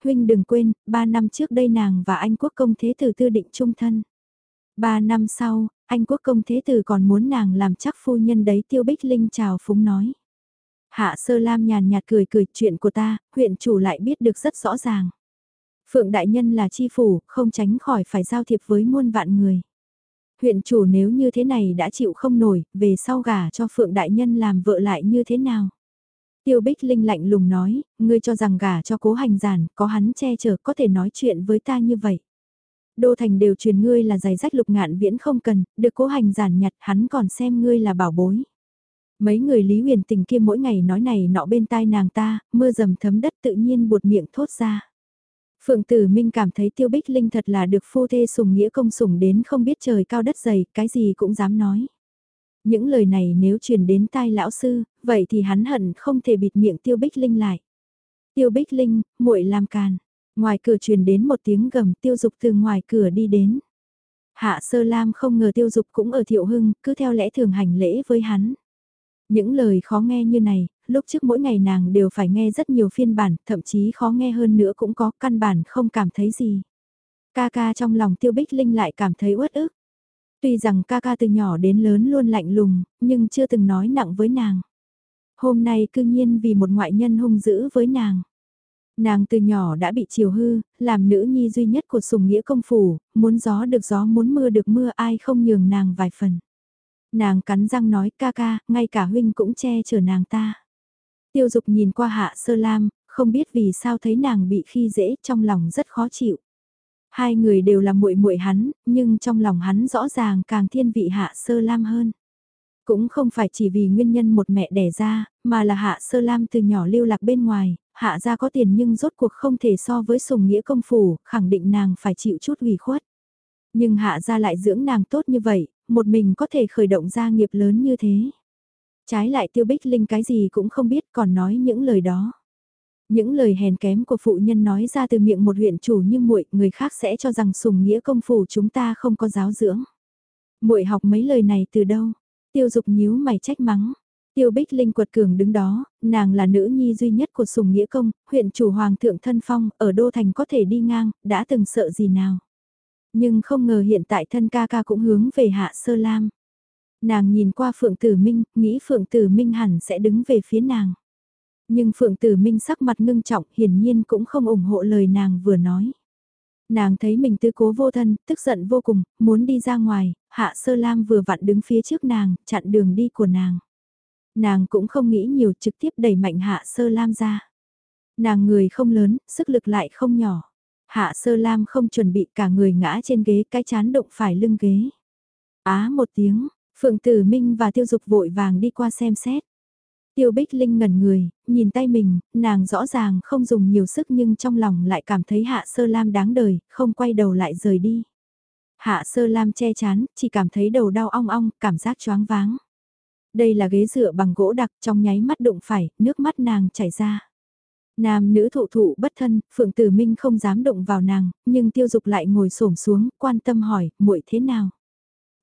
huynh đừng quên, ba năm trước đây nàng và anh quốc công thế tử tư định chung thân. Ba năm sau, anh quốc công thế tử còn muốn nàng làm chắc phu nhân đấy tiêu bích linh chào phúng nói. Hạ sơ lam nhàn nhạt cười cười chuyện của ta, huyện chủ lại biết được rất rõ ràng. Phượng đại nhân là chi phủ, không tránh khỏi phải giao thiệp với muôn vạn người. Huyện chủ nếu như thế này đã chịu không nổi, về sau gả cho Phượng đại nhân làm vợ lại như thế nào? Tiêu Bích Linh lạnh lùng nói, ngươi cho rằng gả cho cố hành giản, có hắn che chở có thể nói chuyện với ta như vậy. Đô Thành đều truyền ngươi là giày rách lục ngạn viễn không cần, được cố hành giản nhặt hắn còn xem ngươi là bảo bối. Mấy người Lý Huyền tình kia mỗi ngày nói này nọ bên tai nàng ta, mưa dầm thấm đất tự nhiên buột miệng thốt ra. Phượng Tử Minh cảm thấy Tiêu Bích Linh thật là được phu thê sùng nghĩa công sùng đến không biết trời cao đất dày, cái gì cũng dám nói. Những lời này nếu truyền đến tai lão sư, vậy thì hắn hận không thể bịt miệng Tiêu Bích Linh lại. Tiêu Bích Linh, muội làm càn. Ngoài cửa truyền đến một tiếng gầm tiêu dục từ ngoài cửa đi đến. Hạ Sơ Lam không ngờ tiêu dục cũng ở thiệu hưng, cứ theo lẽ thường hành lễ với hắn. Những lời khó nghe như này, lúc trước mỗi ngày nàng đều phải nghe rất nhiều phiên bản, thậm chí khó nghe hơn nữa cũng có căn bản không cảm thấy gì. Ca ca trong lòng tiêu bích linh lại cảm thấy uất ức. Tuy rằng ca ca từ nhỏ đến lớn luôn lạnh lùng, nhưng chưa từng nói nặng với nàng. Hôm nay cư nhiên vì một ngoại nhân hung dữ với nàng. Nàng từ nhỏ đã bị chiều hư, làm nữ nhi duy nhất của sùng nghĩa công phủ, muốn gió được gió muốn mưa được mưa ai không nhường nàng vài phần. Nàng cắn răng nói ca ca, ngay cả huynh cũng che chở nàng ta. Tiêu dục nhìn qua hạ sơ lam, không biết vì sao thấy nàng bị khi dễ trong lòng rất khó chịu. Hai người đều là muội muội hắn, nhưng trong lòng hắn rõ ràng càng thiên vị hạ sơ lam hơn. Cũng không phải chỉ vì nguyên nhân một mẹ đẻ ra, mà là hạ sơ lam từ nhỏ lưu lạc bên ngoài, hạ gia có tiền nhưng rốt cuộc không thể so với sùng nghĩa công phủ, khẳng định nàng phải chịu chút ủy khuất. Nhưng hạ gia lại dưỡng nàng tốt như vậy, một mình có thể khởi động gia nghiệp lớn như thế. Trái lại tiêu bích linh cái gì cũng không biết còn nói những lời đó. Những lời hèn kém của phụ nhân nói ra từ miệng một huyện chủ như muội, người khác sẽ cho rằng sùng nghĩa công phủ chúng ta không có giáo dưỡng. Muội học mấy lời này từ đâu? Tiêu dục nhíu mày trách mắng. Tiêu Bích Linh quật cường đứng đó, nàng là nữ nhi duy nhất của Sùng Nghĩa Công, huyện chủ hoàng thượng thân phong, ở Đô Thành có thể đi ngang, đã từng sợ gì nào. Nhưng không ngờ hiện tại thân ca ca cũng hướng về Hạ Sơ Lam. Nàng nhìn qua Phượng Tử Minh, nghĩ Phượng Tử Minh hẳn sẽ đứng về phía nàng. Nhưng Phượng Tử Minh sắc mặt ngưng trọng hiển nhiên cũng không ủng hộ lời nàng vừa nói. Nàng thấy mình tư cố vô thân, tức giận vô cùng, muốn đi ra ngoài, Hạ Sơ Lam vừa vặn đứng phía trước nàng, chặn đường đi của nàng. Nàng cũng không nghĩ nhiều trực tiếp đẩy mạnh Hạ Sơ Lam ra. Nàng người không lớn, sức lực lại không nhỏ. Hạ Sơ Lam không chuẩn bị cả người ngã trên ghế cái chán động phải lưng ghế. Á một tiếng, Phượng Tử Minh và Tiêu Dục vội vàng đi qua xem xét. Tiêu Bích Linh ngẩn người, nhìn tay mình, nàng rõ ràng không dùng nhiều sức nhưng trong lòng lại cảm thấy Hạ Sơ Lam đáng đời, không quay đầu lại rời đi. Hạ Sơ Lam che chán, chỉ cảm thấy đầu đau ong ong, cảm giác choáng váng. Đây là ghế dựa bằng gỗ đặc trong nháy mắt đụng phải, nước mắt nàng chảy ra. Nam nữ thụ thụ bất thân, Phượng Tử Minh không dám động vào nàng, nhưng tiêu dục lại ngồi xổm xuống, quan tâm hỏi, muội thế nào?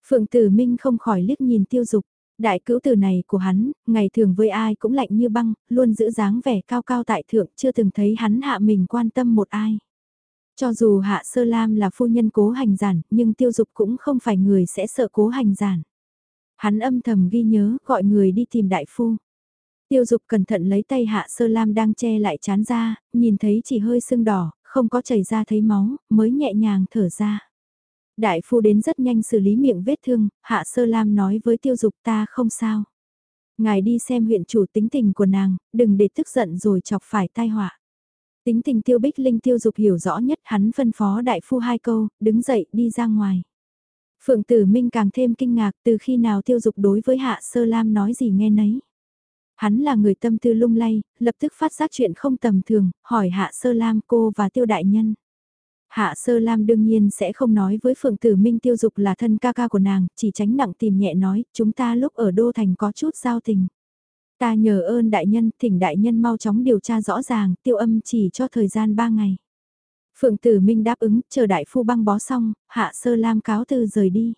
Phượng Tử Minh không khỏi liếc nhìn tiêu dục, đại cữu tử này của hắn, ngày thường với ai cũng lạnh như băng, luôn giữ dáng vẻ cao cao tại thượng, chưa từng thấy hắn hạ mình quan tâm một ai. Cho dù hạ sơ lam là phu nhân cố hành giản, nhưng tiêu dục cũng không phải người sẽ sợ cố hành giản. Hắn âm thầm ghi nhớ, gọi người đi tìm đại phu. Tiêu dục cẩn thận lấy tay hạ sơ lam đang che lại chán ra, nhìn thấy chỉ hơi sưng đỏ, không có chảy ra thấy máu, mới nhẹ nhàng thở ra. Đại phu đến rất nhanh xử lý miệng vết thương, hạ sơ lam nói với tiêu dục ta không sao. Ngài đi xem huyện chủ tính tình của nàng, đừng để tức giận rồi chọc phải tai họa. Tính tình tiêu bích linh tiêu dục hiểu rõ nhất hắn phân phó đại phu hai câu, đứng dậy đi ra ngoài. Phượng Tử Minh càng thêm kinh ngạc từ khi nào tiêu dục đối với Hạ Sơ Lam nói gì nghe nấy. Hắn là người tâm tư lung lay, lập tức phát giác chuyện không tầm thường, hỏi Hạ Sơ Lam cô và tiêu đại nhân. Hạ Sơ Lam đương nhiên sẽ không nói với Phượng Tử Minh tiêu dục là thân ca ca của nàng, chỉ tránh nặng tìm nhẹ nói, chúng ta lúc ở Đô Thành có chút giao tình. Ta nhờ ơn đại nhân, thỉnh đại nhân mau chóng điều tra rõ ràng, tiêu âm chỉ cho thời gian ba ngày. Phượng Tử Minh đáp ứng, chờ đại phu băng bó xong, Hạ Sơ Lam cáo từ rời đi.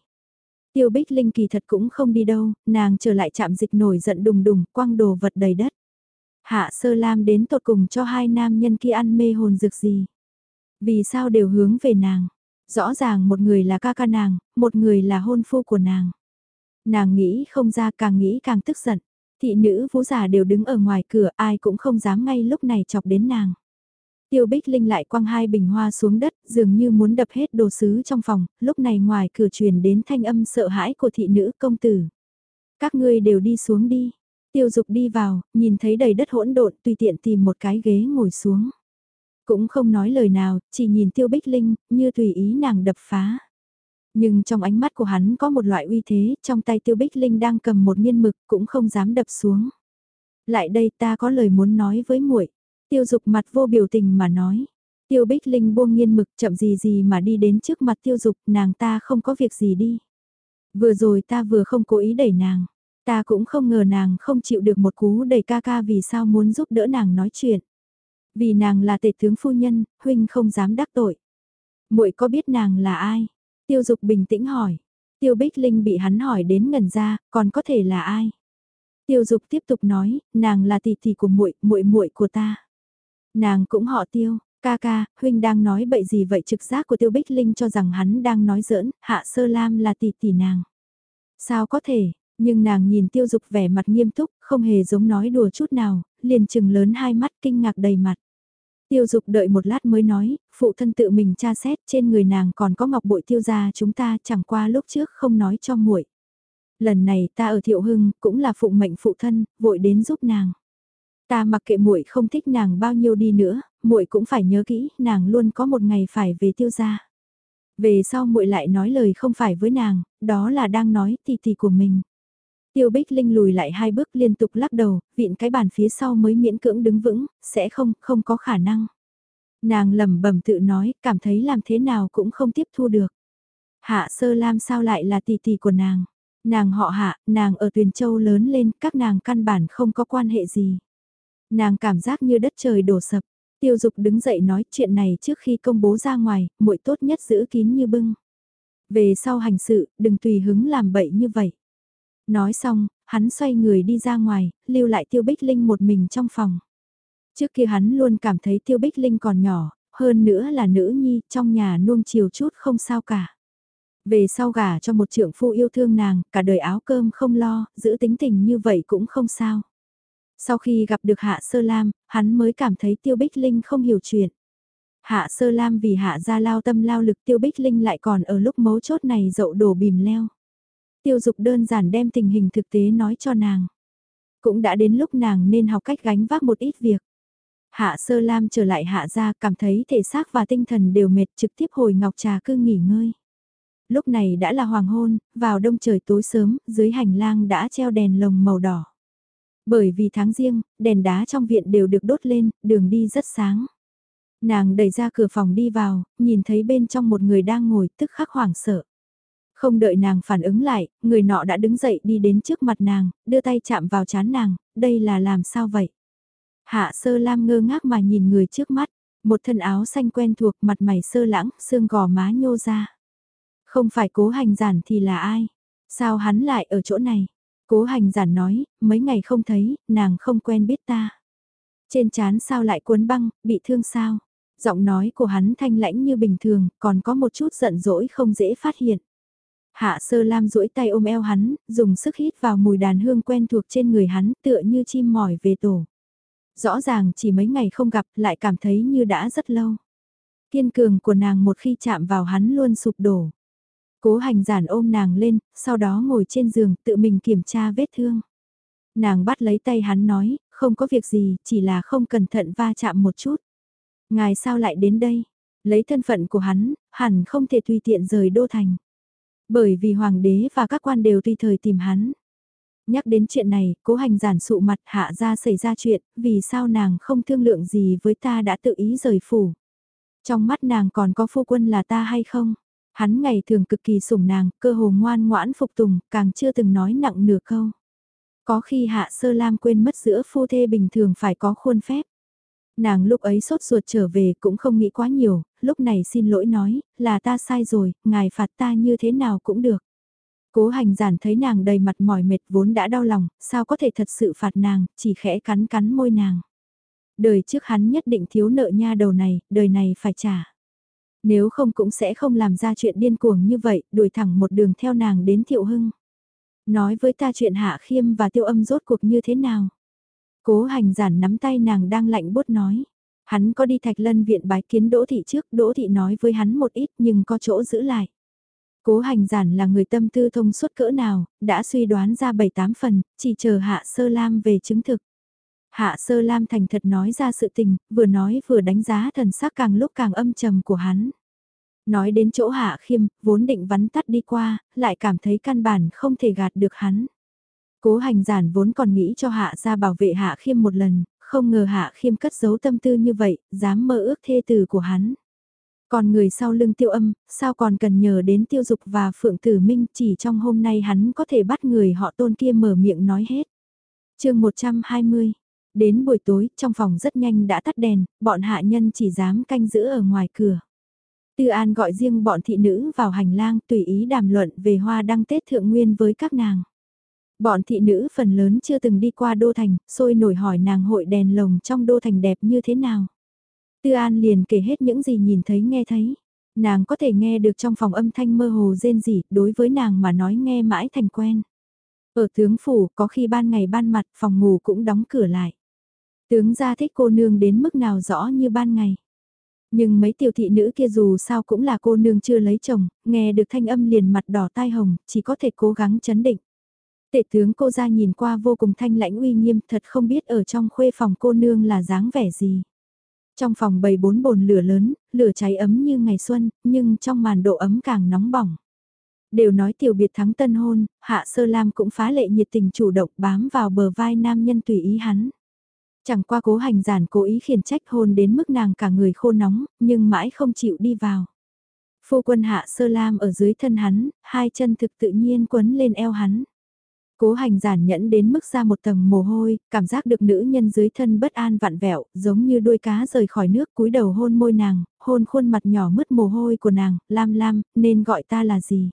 Tiêu Bích Linh kỳ thật cũng không đi đâu, nàng trở lại chạm dịch nổi giận đùng đùng, quăng đồ vật đầy đất. Hạ Sơ Lam đến tột cùng cho hai nam nhân kia ăn mê hồn dược gì. Vì sao đều hướng về nàng? Rõ ràng một người là ca ca nàng, một người là hôn phu của nàng. Nàng nghĩ không ra càng nghĩ càng tức giận. Thị nữ vũ giả đều đứng ở ngoài cửa ai cũng không dám ngay lúc này chọc đến nàng. Tiêu Bích Linh lại quăng hai bình hoa xuống đất, dường như muốn đập hết đồ sứ trong phòng, lúc này ngoài cửa truyền đến thanh âm sợ hãi của thị nữ công tử. Các ngươi đều đi xuống đi. Tiêu Dục đi vào, nhìn thấy đầy đất hỗn độn, tùy tiện tìm một cái ghế ngồi xuống. Cũng không nói lời nào, chỉ nhìn Tiêu Bích Linh, như tùy ý nàng đập phá. Nhưng trong ánh mắt của hắn có một loại uy thế, trong tay Tiêu Bích Linh đang cầm một nghiên mực, cũng không dám đập xuống. Lại đây ta có lời muốn nói với muội Tiêu dục mặt vô biểu tình mà nói. Tiêu Bích Linh buông nghiên mực chậm gì gì mà đi đến trước mặt tiêu dục nàng ta không có việc gì đi. Vừa rồi ta vừa không cố ý đẩy nàng. Ta cũng không ngờ nàng không chịu được một cú đẩy ca ca vì sao muốn giúp đỡ nàng nói chuyện. Vì nàng là tể tướng phu nhân, huynh không dám đắc tội. muội có biết nàng là ai? Tiêu dục bình tĩnh hỏi. Tiêu Bích Linh bị hắn hỏi đến ngần ra, còn có thể là ai? Tiêu dục tiếp tục nói, nàng là tỷ tỷ của muội, muội muội của ta. Nàng cũng họ tiêu, ca ca, huynh đang nói bậy gì vậy trực giác của tiêu bích linh cho rằng hắn đang nói giỡn, hạ sơ lam là tỷ tỷ nàng. Sao có thể, Nhưng nàng nhìn tiêu dục vẻ mặt nghiêm túc, không hề giống nói đùa chút nào, liền chừng lớn hai mắt kinh ngạc đầy mặt. Tiêu dục đợi một lát mới nói, phụ thân tự mình tra xét trên người nàng còn có ngọc bội tiêu gia chúng ta chẳng qua lúc trước không nói cho muội. Lần này ta ở thiệu hưng cũng là phụ mệnh phụ thân, vội đến giúp nàng. Ta mặc kệ muội không thích nàng bao nhiêu đi nữa, muội cũng phải nhớ kỹ, nàng luôn có một ngày phải về tiêu gia. Về sau muội lại nói lời không phải với nàng, đó là đang nói tì tì của mình. Tiêu Bích Linh lùi lại hai bước liên tục lắc đầu, viện cái bàn phía sau mới miễn cưỡng đứng vững, sẽ không, không có khả năng. Nàng lẩm bẩm tự nói, cảm thấy làm thế nào cũng không tiếp thu được. Hạ Sơ Lam sao lại là tỷ tỷ của nàng? Nàng họ Hạ, nàng ở Tuyền Châu lớn lên, các nàng căn bản không có quan hệ gì. Nàng cảm giác như đất trời đổ sập. Tiêu Dục đứng dậy nói chuyện này trước khi công bố ra ngoài, muội tốt nhất giữ kín như bưng. Về sau hành sự, đừng tùy hứng làm bậy như vậy. Nói xong, hắn xoay người đi ra ngoài, lưu lại Tiêu Bích Linh một mình trong phòng. Trước kia hắn luôn cảm thấy Tiêu Bích Linh còn nhỏ, hơn nữa là nữ nhi, trong nhà nuông chiều chút không sao cả. Về sau gả cho một trưởng phu yêu thương nàng, cả đời áo cơm không lo, giữ tính tình như vậy cũng không sao. Sau khi gặp được Hạ Sơ Lam, hắn mới cảm thấy Tiêu Bích Linh không hiểu chuyện. Hạ Sơ Lam vì Hạ gia lao tâm lao lực Tiêu Bích Linh lại còn ở lúc mấu chốt này dậu đổ bìm leo. Tiêu dục đơn giản đem tình hình thực tế nói cho nàng. Cũng đã đến lúc nàng nên học cách gánh vác một ít việc. Hạ Sơ Lam trở lại hạ ra cảm thấy thể xác và tinh thần đều mệt trực tiếp hồi ngọc trà cư nghỉ ngơi. Lúc này đã là hoàng hôn, vào đông trời tối sớm, dưới hành lang đã treo đèn lồng màu đỏ. Bởi vì tháng riêng, đèn đá trong viện đều được đốt lên, đường đi rất sáng. Nàng đẩy ra cửa phòng đi vào, nhìn thấy bên trong một người đang ngồi tức khắc hoảng sợ. Không đợi nàng phản ứng lại, người nọ đã đứng dậy đi đến trước mặt nàng, đưa tay chạm vào chán nàng, đây là làm sao vậy? Hạ sơ lam ngơ ngác mà nhìn người trước mắt, một thân áo xanh quen thuộc mặt mày sơ lãng, xương gò má nhô ra. Không phải cố hành giản thì là ai? Sao hắn lại ở chỗ này? Cố hành giản nói, mấy ngày không thấy, nàng không quen biết ta. Trên chán sao lại cuốn băng, bị thương sao? Giọng nói của hắn thanh lãnh như bình thường, còn có một chút giận dỗi không dễ phát hiện. Hạ sơ lam duỗi tay ôm eo hắn, dùng sức hít vào mùi đàn hương quen thuộc trên người hắn tựa như chim mỏi về tổ. Rõ ràng chỉ mấy ngày không gặp lại cảm thấy như đã rất lâu. Kiên cường của nàng một khi chạm vào hắn luôn sụp đổ. Cố hành giản ôm nàng lên, sau đó ngồi trên giường tự mình kiểm tra vết thương. Nàng bắt lấy tay hắn nói, không có việc gì, chỉ là không cẩn thận va chạm một chút. Ngài sao lại đến đây? Lấy thân phận của hắn, hẳn không thể tùy tiện rời đô thành. Bởi vì hoàng đế và các quan đều tùy thời tìm hắn. Nhắc đến chuyện này, cố hành giản sụ mặt hạ ra xảy ra chuyện, vì sao nàng không thương lượng gì với ta đã tự ý rời phủ. Trong mắt nàng còn có phu quân là ta hay không? Hắn ngày thường cực kỳ sủng nàng, cơ hồ ngoan ngoãn phục tùng, càng chưa từng nói nặng nửa câu. Có khi hạ sơ lam quên mất giữa phu thê bình thường phải có khuôn phép. Nàng lúc ấy sốt ruột trở về cũng không nghĩ quá nhiều, lúc này xin lỗi nói, là ta sai rồi, ngài phạt ta như thế nào cũng được. Cố hành giản thấy nàng đầy mặt mỏi mệt vốn đã đau lòng, sao có thể thật sự phạt nàng, chỉ khẽ cắn cắn môi nàng. Đời trước hắn nhất định thiếu nợ nha đầu này, đời này phải trả. Nếu không cũng sẽ không làm ra chuyện điên cuồng như vậy, đuổi thẳng một đường theo nàng đến thiệu hưng. Nói với ta chuyện hạ khiêm và tiêu âm rốt cuộc như thế nào. Cố hành giản nắm tay nàng đang lạnh bút nói. Hắn có đi thạch lân viện bái kiến Đỗ Thị trước, Đỗ Thị nói với hắn một ít nhưng có chỗ giữ lại. Cố hành giản là người tâm tư thông suốt cỡ nào, đã suy đoán ra 7-8 phần, chỉ chờ Hạ Sơ Lam về chứng thực. Hạ Sơ Lam thành thật nói ra sự tình, vừa nói vừa đánh giá thần sắc càng lúc càng âm trầm của hắn. Nói đến chỗ Hạ Khiêm, vốn định vắn tắt đi qua, lại cảm thấy căn bản không thể gạt được hắn. Cố hành giản vốn còn nghĩ cho Hạ ra bảo vệ Hạ Khiêm một lần, không ngờ Hạ Khiêm cất giấu tâm tư như vậy, dám mơ ước thê tử của hắn. Còn người sau lưng tiêu âm, sao còn cần nhờ đến tiêu dục và phượng tử minh chỉ trong hôm nay hắn có thể bắt người họ tôn kia mở miệng nói hết. chương 120, đến buổi tối trong phòng rất nhanh đã tắt đèn, bọn hạ nhân chỉ dám canh giữ ở ngoài cửa. Tư An gọi riêng bọn thị nữ vào hành lang tùy ý đàm luận về hoa đăng Tết Thượng Nguyên với các nàng. Bọn thị nữ phần lớn chưa từng đi qua đô thành, sôi nổi hỏi nàng hội đèn lồng trong đô thành đẹp như thế nào. Tư An liền kể hết những gì nhìn thấy nghe thấy. Nàng có thể nghe được trong phòng âm thanh mơ hồ rên rỉ, đối với nàng mà nói nghe mãi thành quen. Ở tướng phủ có khi ban ngày ban mặt phòng ngủ cũng đóng cửa lại. Tướng gia thích cô nương đến mức nào rõ như ban ngày. Nhưng mấy tiểu thị nữ kia dù sao cũng là cô nương chưa lấy chồng, nghe được thanh âm liền mặt đỏ tai hồng, chỉ có thể cố gắng chấn định. Tệ tướng cô ra nhìn qua vô cùng thanh lãnh uy nghiêm thật không biết ở trong khuê phòng cô nương là dáng vẻ gì. Trong phòng bầy bốn bồn lửa lớn, lửa cháy ấm như ngày xuân, nhưng trong màn độ ấm càng nóng bỏng. Đều nói tiểu biệt thắng tân hôn, Hạ Sơ Lam cũng phá lệ nhiệt tình chủ động bám vào bờ vai nam nhân tùy ý hắn. Chẳng qua cố hành giản cố ý khiển trách hôn đến mức nàng cả người khô nóng, nhưng mãi không chịu đi vào. Phu quân Hạ Sơ Lam ở dưới thân hắn, hai chân thực tự nhiên quấn lên eo hắn. Cố hành giản nhẫn đến mức ra một tầng mồ hôi, cảm giác được nữ nhân dưới thân bất an vặn vẹo, giống như đuôi cá rời khỏi nước cúi đầu hôn môi nàng, hôn khuôn mặt nhỏ mứt mồ hôi của nàng, lam lam, nên gọi ta là gì.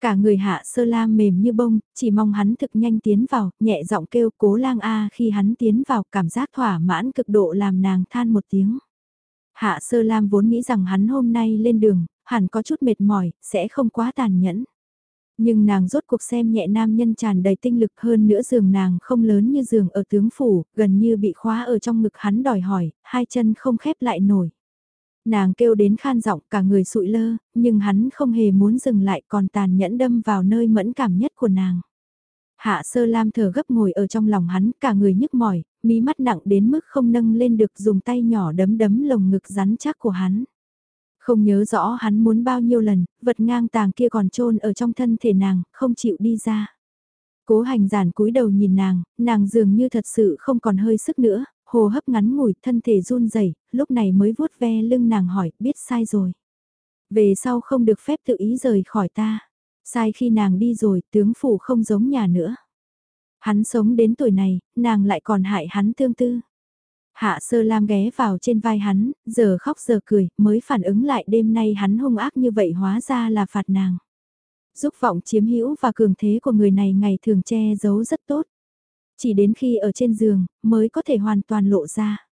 Cả người hạ sơ lam mềm như bông, chỉ mong hắn thực nhanh tiến vào, nhẹ giọng kêu cố lang a khi hắn tiến vào cảm giác thỏa mãn cực độ làm nàng than một tiếng. Hạ sơ lam vốn nghĩ rằng hắn hôm nay lên đường, hẳn có chút mệt mỏi, sẽ không quá tàn nhẫn. Nhưng nàng rốt cuộc xem nhẹ nam nhân tràn đầy tinh lực hơn nữa giường nàng không lớn như giường ở tướng phủ, gần như bị khóa ở trong ngực hắn đòi hỏi, hai chân không khép lại nổi. Nàng kêu đến khan giọng cả người sụi lơ, nhưng hắn không hề muốn dừng lại còn tàn nhẫn đâm vào nơi mẫn cảm nhất của nàng. Hạ sơ lam thở gấp ngồi ở trong lòng hắn, cả người nhức mỏi, mí mắt nặng đến mức không nâng lên được dùng tay nhỏ đấm đấm lồng ngực rắn chắc của hắn. Không nhớ rõ hắn muốn bao nhiêu lần, vật ngang tàng kia còn trôn ở trong thân thể nàng, không chịu đi ra. Cố hành giản cúi đầu nhìn nàng, nàng dường như thật sự không còn hơi sức nữa, hồ hấp ngắn ngủi, thân thể run rẩy, lúc này mới vuốt ve lưng nàng hỏi, biết sai rồi. Về sau không được phép tự ý rời khỏi ta. Sai khi nàng đi rồi, tướng phủ không giống nhà nữa. Hắn sống đến tuổi này, nàng lại còn hại hắn tương tư. Hạ sơ lam ghé vào trên vai hắn, giờ khóc giờ cười, mới phản ứng lại đêm nay hắn hung ác như vậy hóa ra là phạt nàng. Dục vọng chiếm hữu và cường thế của người này ngày thường che giấu rất tốt. Chỉ đến khi ở trên giường, mới có thể hoàn toàn lộ ra.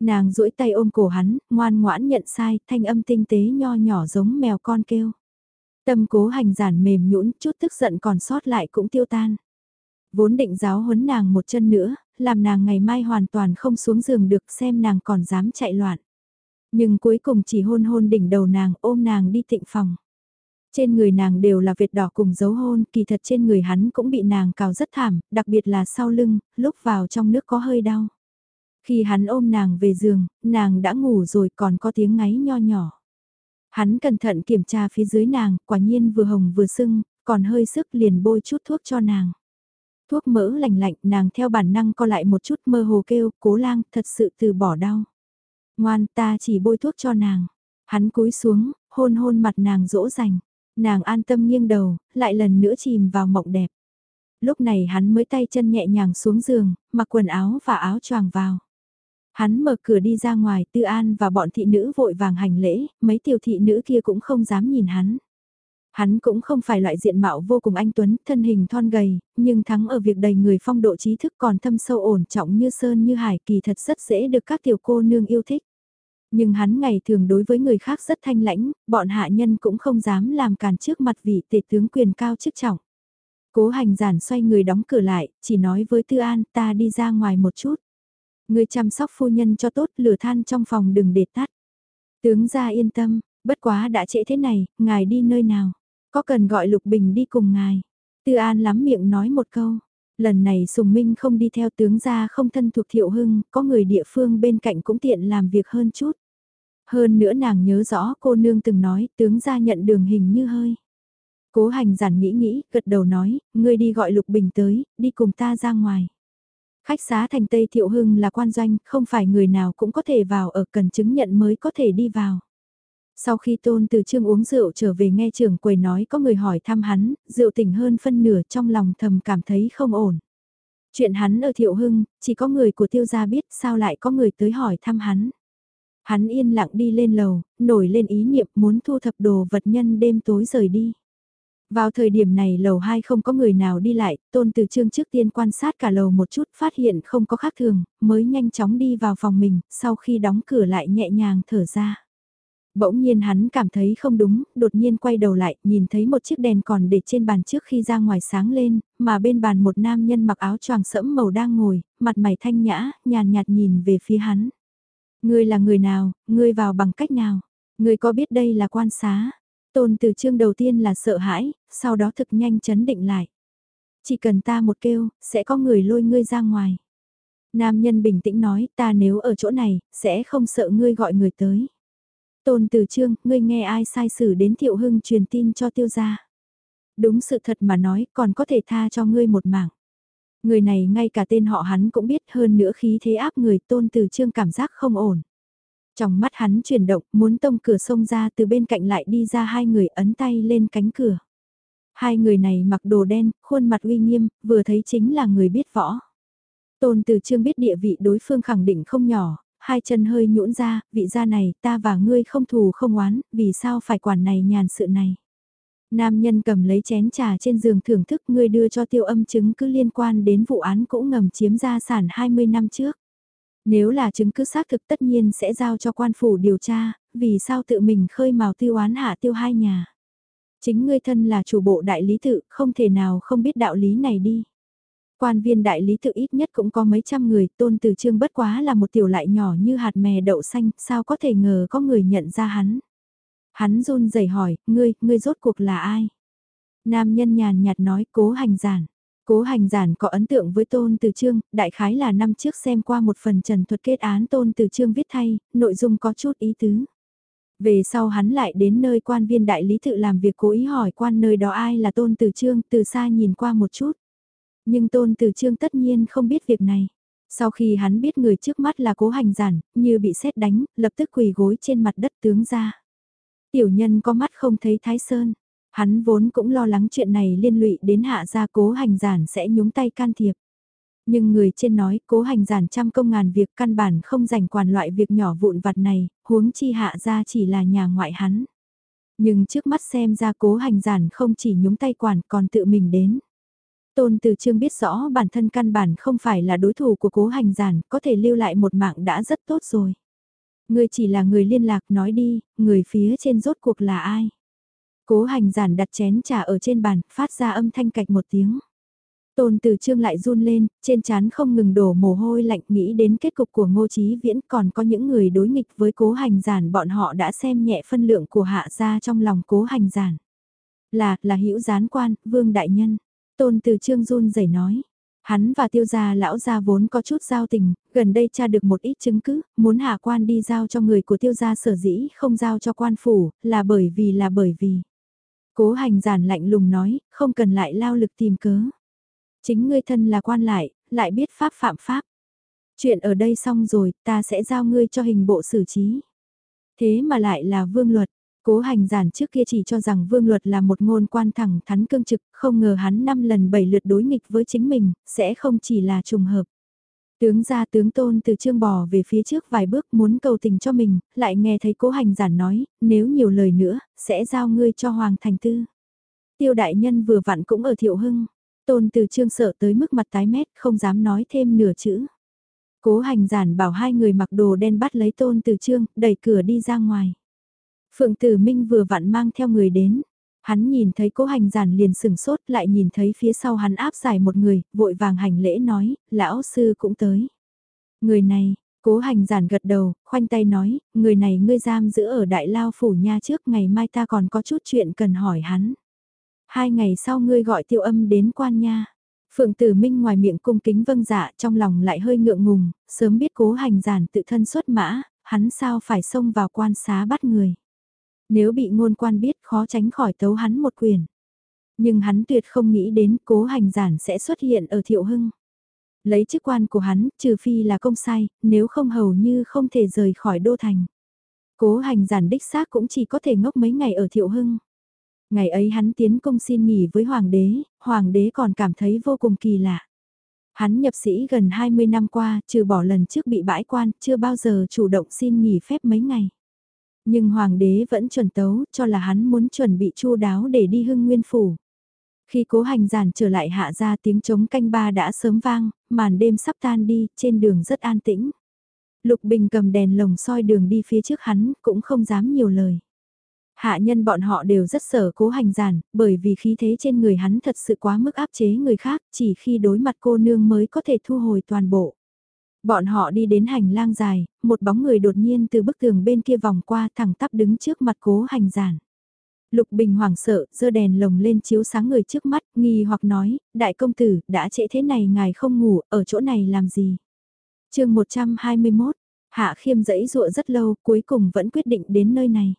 Nàng duỗi tay ôm cổ hắn, ngoan ngoãn nhận sai, thanh âm tinh tế nho nhỏ giống mèo con kêu. Tâm cố hành giản mềm nhũn chút tức giận còn sót lại cũng tiêu tan. Vốn định giáo huấn nàng một chân nữa, làm nàng ngày mai hoàn toàn không xuống giường được xem nàng còn dám chạy loạn. Nhưng cuối cùng chỉ hôn hôn đỉnh đầu nàng ôm nàng đi tịnh phòng. Trên người nàng đều là vệt đỏ cùng dấu hôn, kỳ thật trên người hắn cũng bị nàng cào rất thảm, đặc biệt là sau lưng, lúc vào trong nước có hơi đau. Khi hắn ôm nàng về giường, nàng đã ngủ rồi còn có tiếng ngáy nho nhỏ. Hắn cẩn thận kiểm tra phía dưới nàng, quả nhiên vừa hồng vừa sưng, còn hơi sức liền bôi chút thuốc cho nàng. Thuốc mỡ lành lạnh nàng theo bản năng co lại một chút mơ hồ kêu, cố lang, thật sự từ bỏ đau. Ngoan ta chỉ bôi thuốc cho nàng. Hắn cúi xuống, hôn hôn mặt nàng dỗ dành. Nàng an tâm nghiêng đầu, lại lần nữa chìm vào mộng đẹp. Lúc này hắn mới tay chân nhẹ nhàng xuống giường, mặc quần áo và áo choàng vào. Hắn mở cửa đi ra ngoài, Tư An và bọn thị nữ vội vàng hành lễ, mấy tiểu thị nữ kia cũng không dám nhìn hắn. Hắn cũng không phải loại diện mạo vô cùng anh Tuấn, thân hình thon gầy, nhưng thắng ở việc đầy người phong độ trí thức còn thâm sâu ổn trọng như sơn như hải kỳ thật rất dễ được các tiểu cô nương yêu thích. Nhưng hắn ngày thường đối với người khác rất thanh lãnh, bọn hạ nhân cũng không dám làm càn trước mặt vị tể tướng quyền cao chức trọng. Cố hành giản xoay người đóng cửa lại, chỉ nói với Tư An ta đi ra ngoài một chút. Người chăm sóc phu nhân cho tốt lửa than trong phòng đừng để tắt. Tướng ra yên tâm, bất quá đã trễ thế này, ngài đi nơi nào. Có cần gọi Lục Bình đi cùng ngài? Tư An lắm miệng nói một câu. Lần này Sùng Minh không đi theo tướng gia không thân thuộc Thiệu Hưng, có người địa phương bên cạnh cũng tiện làm việc hơn chút. Hơn nữa nàng nhớ rõ cô nương từng nói tướng gia nhận đường hình như hơi. Cố hành giản nghĩ nghĩ, gật đầu nói, ngươi đi gọi Lục Bình tới, đi cùng ta ra ngoài. Khách xá thành Tây Thiệu Hưng là quan doanh, không phải người nào cũng có thể vào ở cần chứng nhận mới có thể đi vào. Sau khi tôn từ trương uống rượu trở về nghe trưởng quầy nói có người hỏi thăm hắn, rượu tỉnh hơn phân nửa trong lòng thầm cảm thấy không ổn. Chuyện hắn ở thiệu hưng, chỉ có người của tiêu gia biết sao lại có người tới hỏi thăm hắn. Hắn yên lặng đi lên lầu, nổi lên ý niệm muốn thu thập đồ vật nhân đêm tối rời đi. Vào thời điểm này lầu 2 không có người nào đi lại, tôn từ trương trước tiên quan sát cả lầu một chút phát hiện không có khác thường, mới nhanh chóng đi vào phòng mình, sau khi đóng cửa lại nhẹ nhàng thở ra. Bỗng nhiên hắn cảm thấy không đúng, đột nhiên quay đầu lại, nhìn thấy một chiếc đèn còn để trên bàn trước khi ra ngoài sáng lên, mà bên bàn một nam nhân mặc áo choàng sẫm màu đang ngồi, mặt mày thanh nhã, nhàn nhạt nhìn về phía hắn. Ngươi là người nào, ngươi vào bằng cách nào? Ngươi có biết đây là quan xá? Tôn từ chương đầu tiên là sợ hãi, sau đó thực nhanh chấn định lại. Chỉ cần ta một kêu, sẽ có người lôi ngươi ra ngoài. Nam nhân bình tĩnh nói, ta nếu ở chỗ này, sẽ không sợ ngươi gọi người tới. Tôn Từ Trương, ngươi nghe ai sai xử đến Thiệu Hưng truyền tin cho tiêu gia. Đúng sự thật mà nói, còn có thể tha cho ngươi một mảng. Người này ngay cả tên họ hắn cũng biết hơn nữa khí thế áp người Tôn Từ Trương cảm giác không ổn. Trong mắt hắn chuyển động, muốn tông cửa sông ra từ bên cạnh lại đi ra hai người ấn tay lên cánh cửa. Hai người này mặc đồ đen, khuôn mặt uy nghiêm, vừa thấy chính là người biết võ. Tôn Từ Trương biết địa vị đối phương khẳng định không nhỏ, hai chân hơi nhũn ra, vị gia này, ta và ngươi không thù không oán, vì sao phải quản này nhàn sự này. Nam nhân cầm lấy chén trà trên giường thưởng thức ngươi đưa cho tiêu âm chứng cứ liên quan đến vụ án cũ ngầm chiếm gia sản 20 năm trước. Nếu là chứng cứ xác thực tất nhiên sẽ giao cho quan phủ điều tra, vì sao tự mình khơi mào tiêu oán hạ tiêu hai nhà. Chính ngươi thân là chủ bộ đại lý tự, không thể nào không biết đạo lý này đi. Quan viên đại lý tự ít nhất cũng có mấy trăm người, tôn từ trương bất quá là một tiểu lại nhỏ như hạt mè đậu xanh, sao có thể ngờ có người nhận ra hắn. Hắn run rẩy hỏi, ngươi, ngươi rốt cuộc là ai? Nam nhân nhàn nhạt nói cố hành giản. Cố hành giản có ấn tượng với Tôn Từ Trương, đại khái là năm trước xem qua một phần trần thuật kết án Tôn Từ Trương viết thay, nội dung có chút ý tứ. Về sau hắn lại đến nơi quan viên đại lý tự làm việc cố ý hỏi quan nơi đó ai là Tôn Từ Trương, từ xa nhìn qua một chút. Nhưng Tôn Từ Trương tất nhiên không biết việc này. Sau khi hắn biết người trước mắt là cố hành giản, như bị xét đánh, lập tức quỳ gối trên mặt đất tướng ra. Tiểu nhân có mắt không thấy Thái Sơn. Hắn vốn cũng lo lắng chuyện này liên lụy đến hạ gia cố hành giản sẽ nhúng tay can thiệp. Nhưng người trên nói cố hành giản trăm công ngàn việc căn bản không dành quản loại việc nhỏ vụn vặt này, huống chi hạ gia chỉ là nhà ngoại hắn. Nhưng trước mắt xem ra cố hành giản không chỉ nhúng tay quản còn tự mình đến. Tôn Từ Trương biết rõ bản thân căn bản không phải là đối thủ của cố hành giản, có thể lưu lại một mạng đã rất tốt rồi. Người chỉ là người liên lạc nói đi, người phía trên rốt cuộc là ai? Cố hành giản đặt chén trà ở trên bàn, phát ra âm thanh cạch một tiếng. Tôn Từ Trương lại run lên, trên trán không ngừng đổ mồ hôi lạnh nghĩ đến kết cục của Ngô Chí Viễn còn có những người đối nghịch với cố hành giản bọn họ đã xem nhẹ phân lượng của hạ gia trong lòng cố hành giản. Là, là hữu gián quan, vương đại nhân. Tôn từ trương run rẩy nói. Hắn và tiêu gia lão gia vốn có chút giao tình, gần đây tra được một ít chứng cứ, muốn hạ quan đi giao cho người của tiêu gia sở dĩ không giao cho quan phủ, là bởi vì là bởi vì. Cố hành giản lạnh lùng nói, không cần lại lao lực tìm cớ. Chính ngươi thân là quan lại, lại biết pháp phạm pháp. Chuyện ở đây xong rồi, ta sẽ giao ngươi cho hình bộ xử trí. Thế mà lại là vương luật, Cố hành giản trước kia chỉ cho rằng vương luật là một ngôn quan thẳng thắn cương trực, không ngờ hắn năm lần bảy lượt đối nghịch với chính mình, sẽ không chỉ là trùng hợp. Tướng ra tướng tôn từ trương bò về phía trước vài bước muốn cầu tình cho mình, lại nghe thấy cố hành giản nói, nếu nhiều lời nữa, sẽ giao ngươi cho Hoàng Thành Tư. Tiêu đại nhân vừa vặn cũng ở thiệu hưng, tôn từ trương sợ tới mức mặt tái mét, không dám nói thêm nửa chữ. Cố hành giản bảo hai người mặc đồ đen bắt lấy tôn từ trương, đẩy cửa đi ra ngoài. Phượng Tử Minh vừa vặn mang theo người đến. Hắn nhìn thấy cố hành giản liền sừng sốt lại nhìn thấy phía sau hắn áp giải một người, vội vàng hành lễ nói, lão sư cũng tới. Người này, cố hành giản gật đầu, khoanh tay nói, người này ngươi giam giữ ở đại lao phủ nha trước ngày mai ta còn có chút chuyện cần hỏi hắn. Hai ngày sau ngươi gọi tiêu âm đến quan nha. Phượng Tử Minh ngoài miệng cung kính vâng dạ trong lòng lại hơi ngượng ngùng, sớm biết cố hành giản tự thân xuất mã, hắn sao phải xông vào quan xá bắt người. Nếu bị ngôn quan biết khó tránh khỏi tấu hắn một quyền. Nhưng hắn tuyệt không nghĩ đến cố hành giản sẽ xuất hiện ở thiệu hưng. Lấy chức quan của hắn, trừ phi là công sai, nếu không hầu như không thể rời khỏi đô thành. Cố hành giản đích xác cũng chỉ có thể ngốc mấy ngày ở thiệu hưng. Ngày ấy hắn tiến công xin nghỉ với hoàng đế, hoàng đế còn cảm thấy vô cùng kỳ lạ. Hắn nhập sĩ gần 20 năm qua, trừ bỏ lần trước bị bãi quan, chưa bao giờ chủ động xin nghỉ phép mấy ngày. Nhưng hoàng đế vẫn chuẩn tấu, cho là hắn muốn chuẩn bị chu đáo để đi hưng nguyên phủ. Khi cố hành giản trở lại hạ ra tiếng trống canh ba đã sớm vang, màn đêm sắp tan đi, trên đường rất an tĩnh. Lục Bình cầm đèn lồng soi đường đi phía trước hắn, cũng không dám nhiều lời. Hạ nhân bọn họ đều rất sợ cố hành giản, bởi vì khí thế trên người hắn thật sự quá mức áp chế người khác, chỉ khi đối mặt cô nương mới có thể thu hồi toàn bộ. Bọn họ đi đến hành lang dài, một bóng người đột nhiên từ bức tường bên kia vòng qua thẳng tắp đứng trước mặt cố hành giản. Lục Bình hoảng sợ, giơ đèn lồng lên chiếu sáng người trước mắt, nghi hoặc nói, đại công tử, đã trễ thế này ngài không ngủ, ở chỗ này làm gì? chương 121, Hạ Khiêm dẫy dụa rất lâu, cuối cùng vẫn quyết định đến nơi này.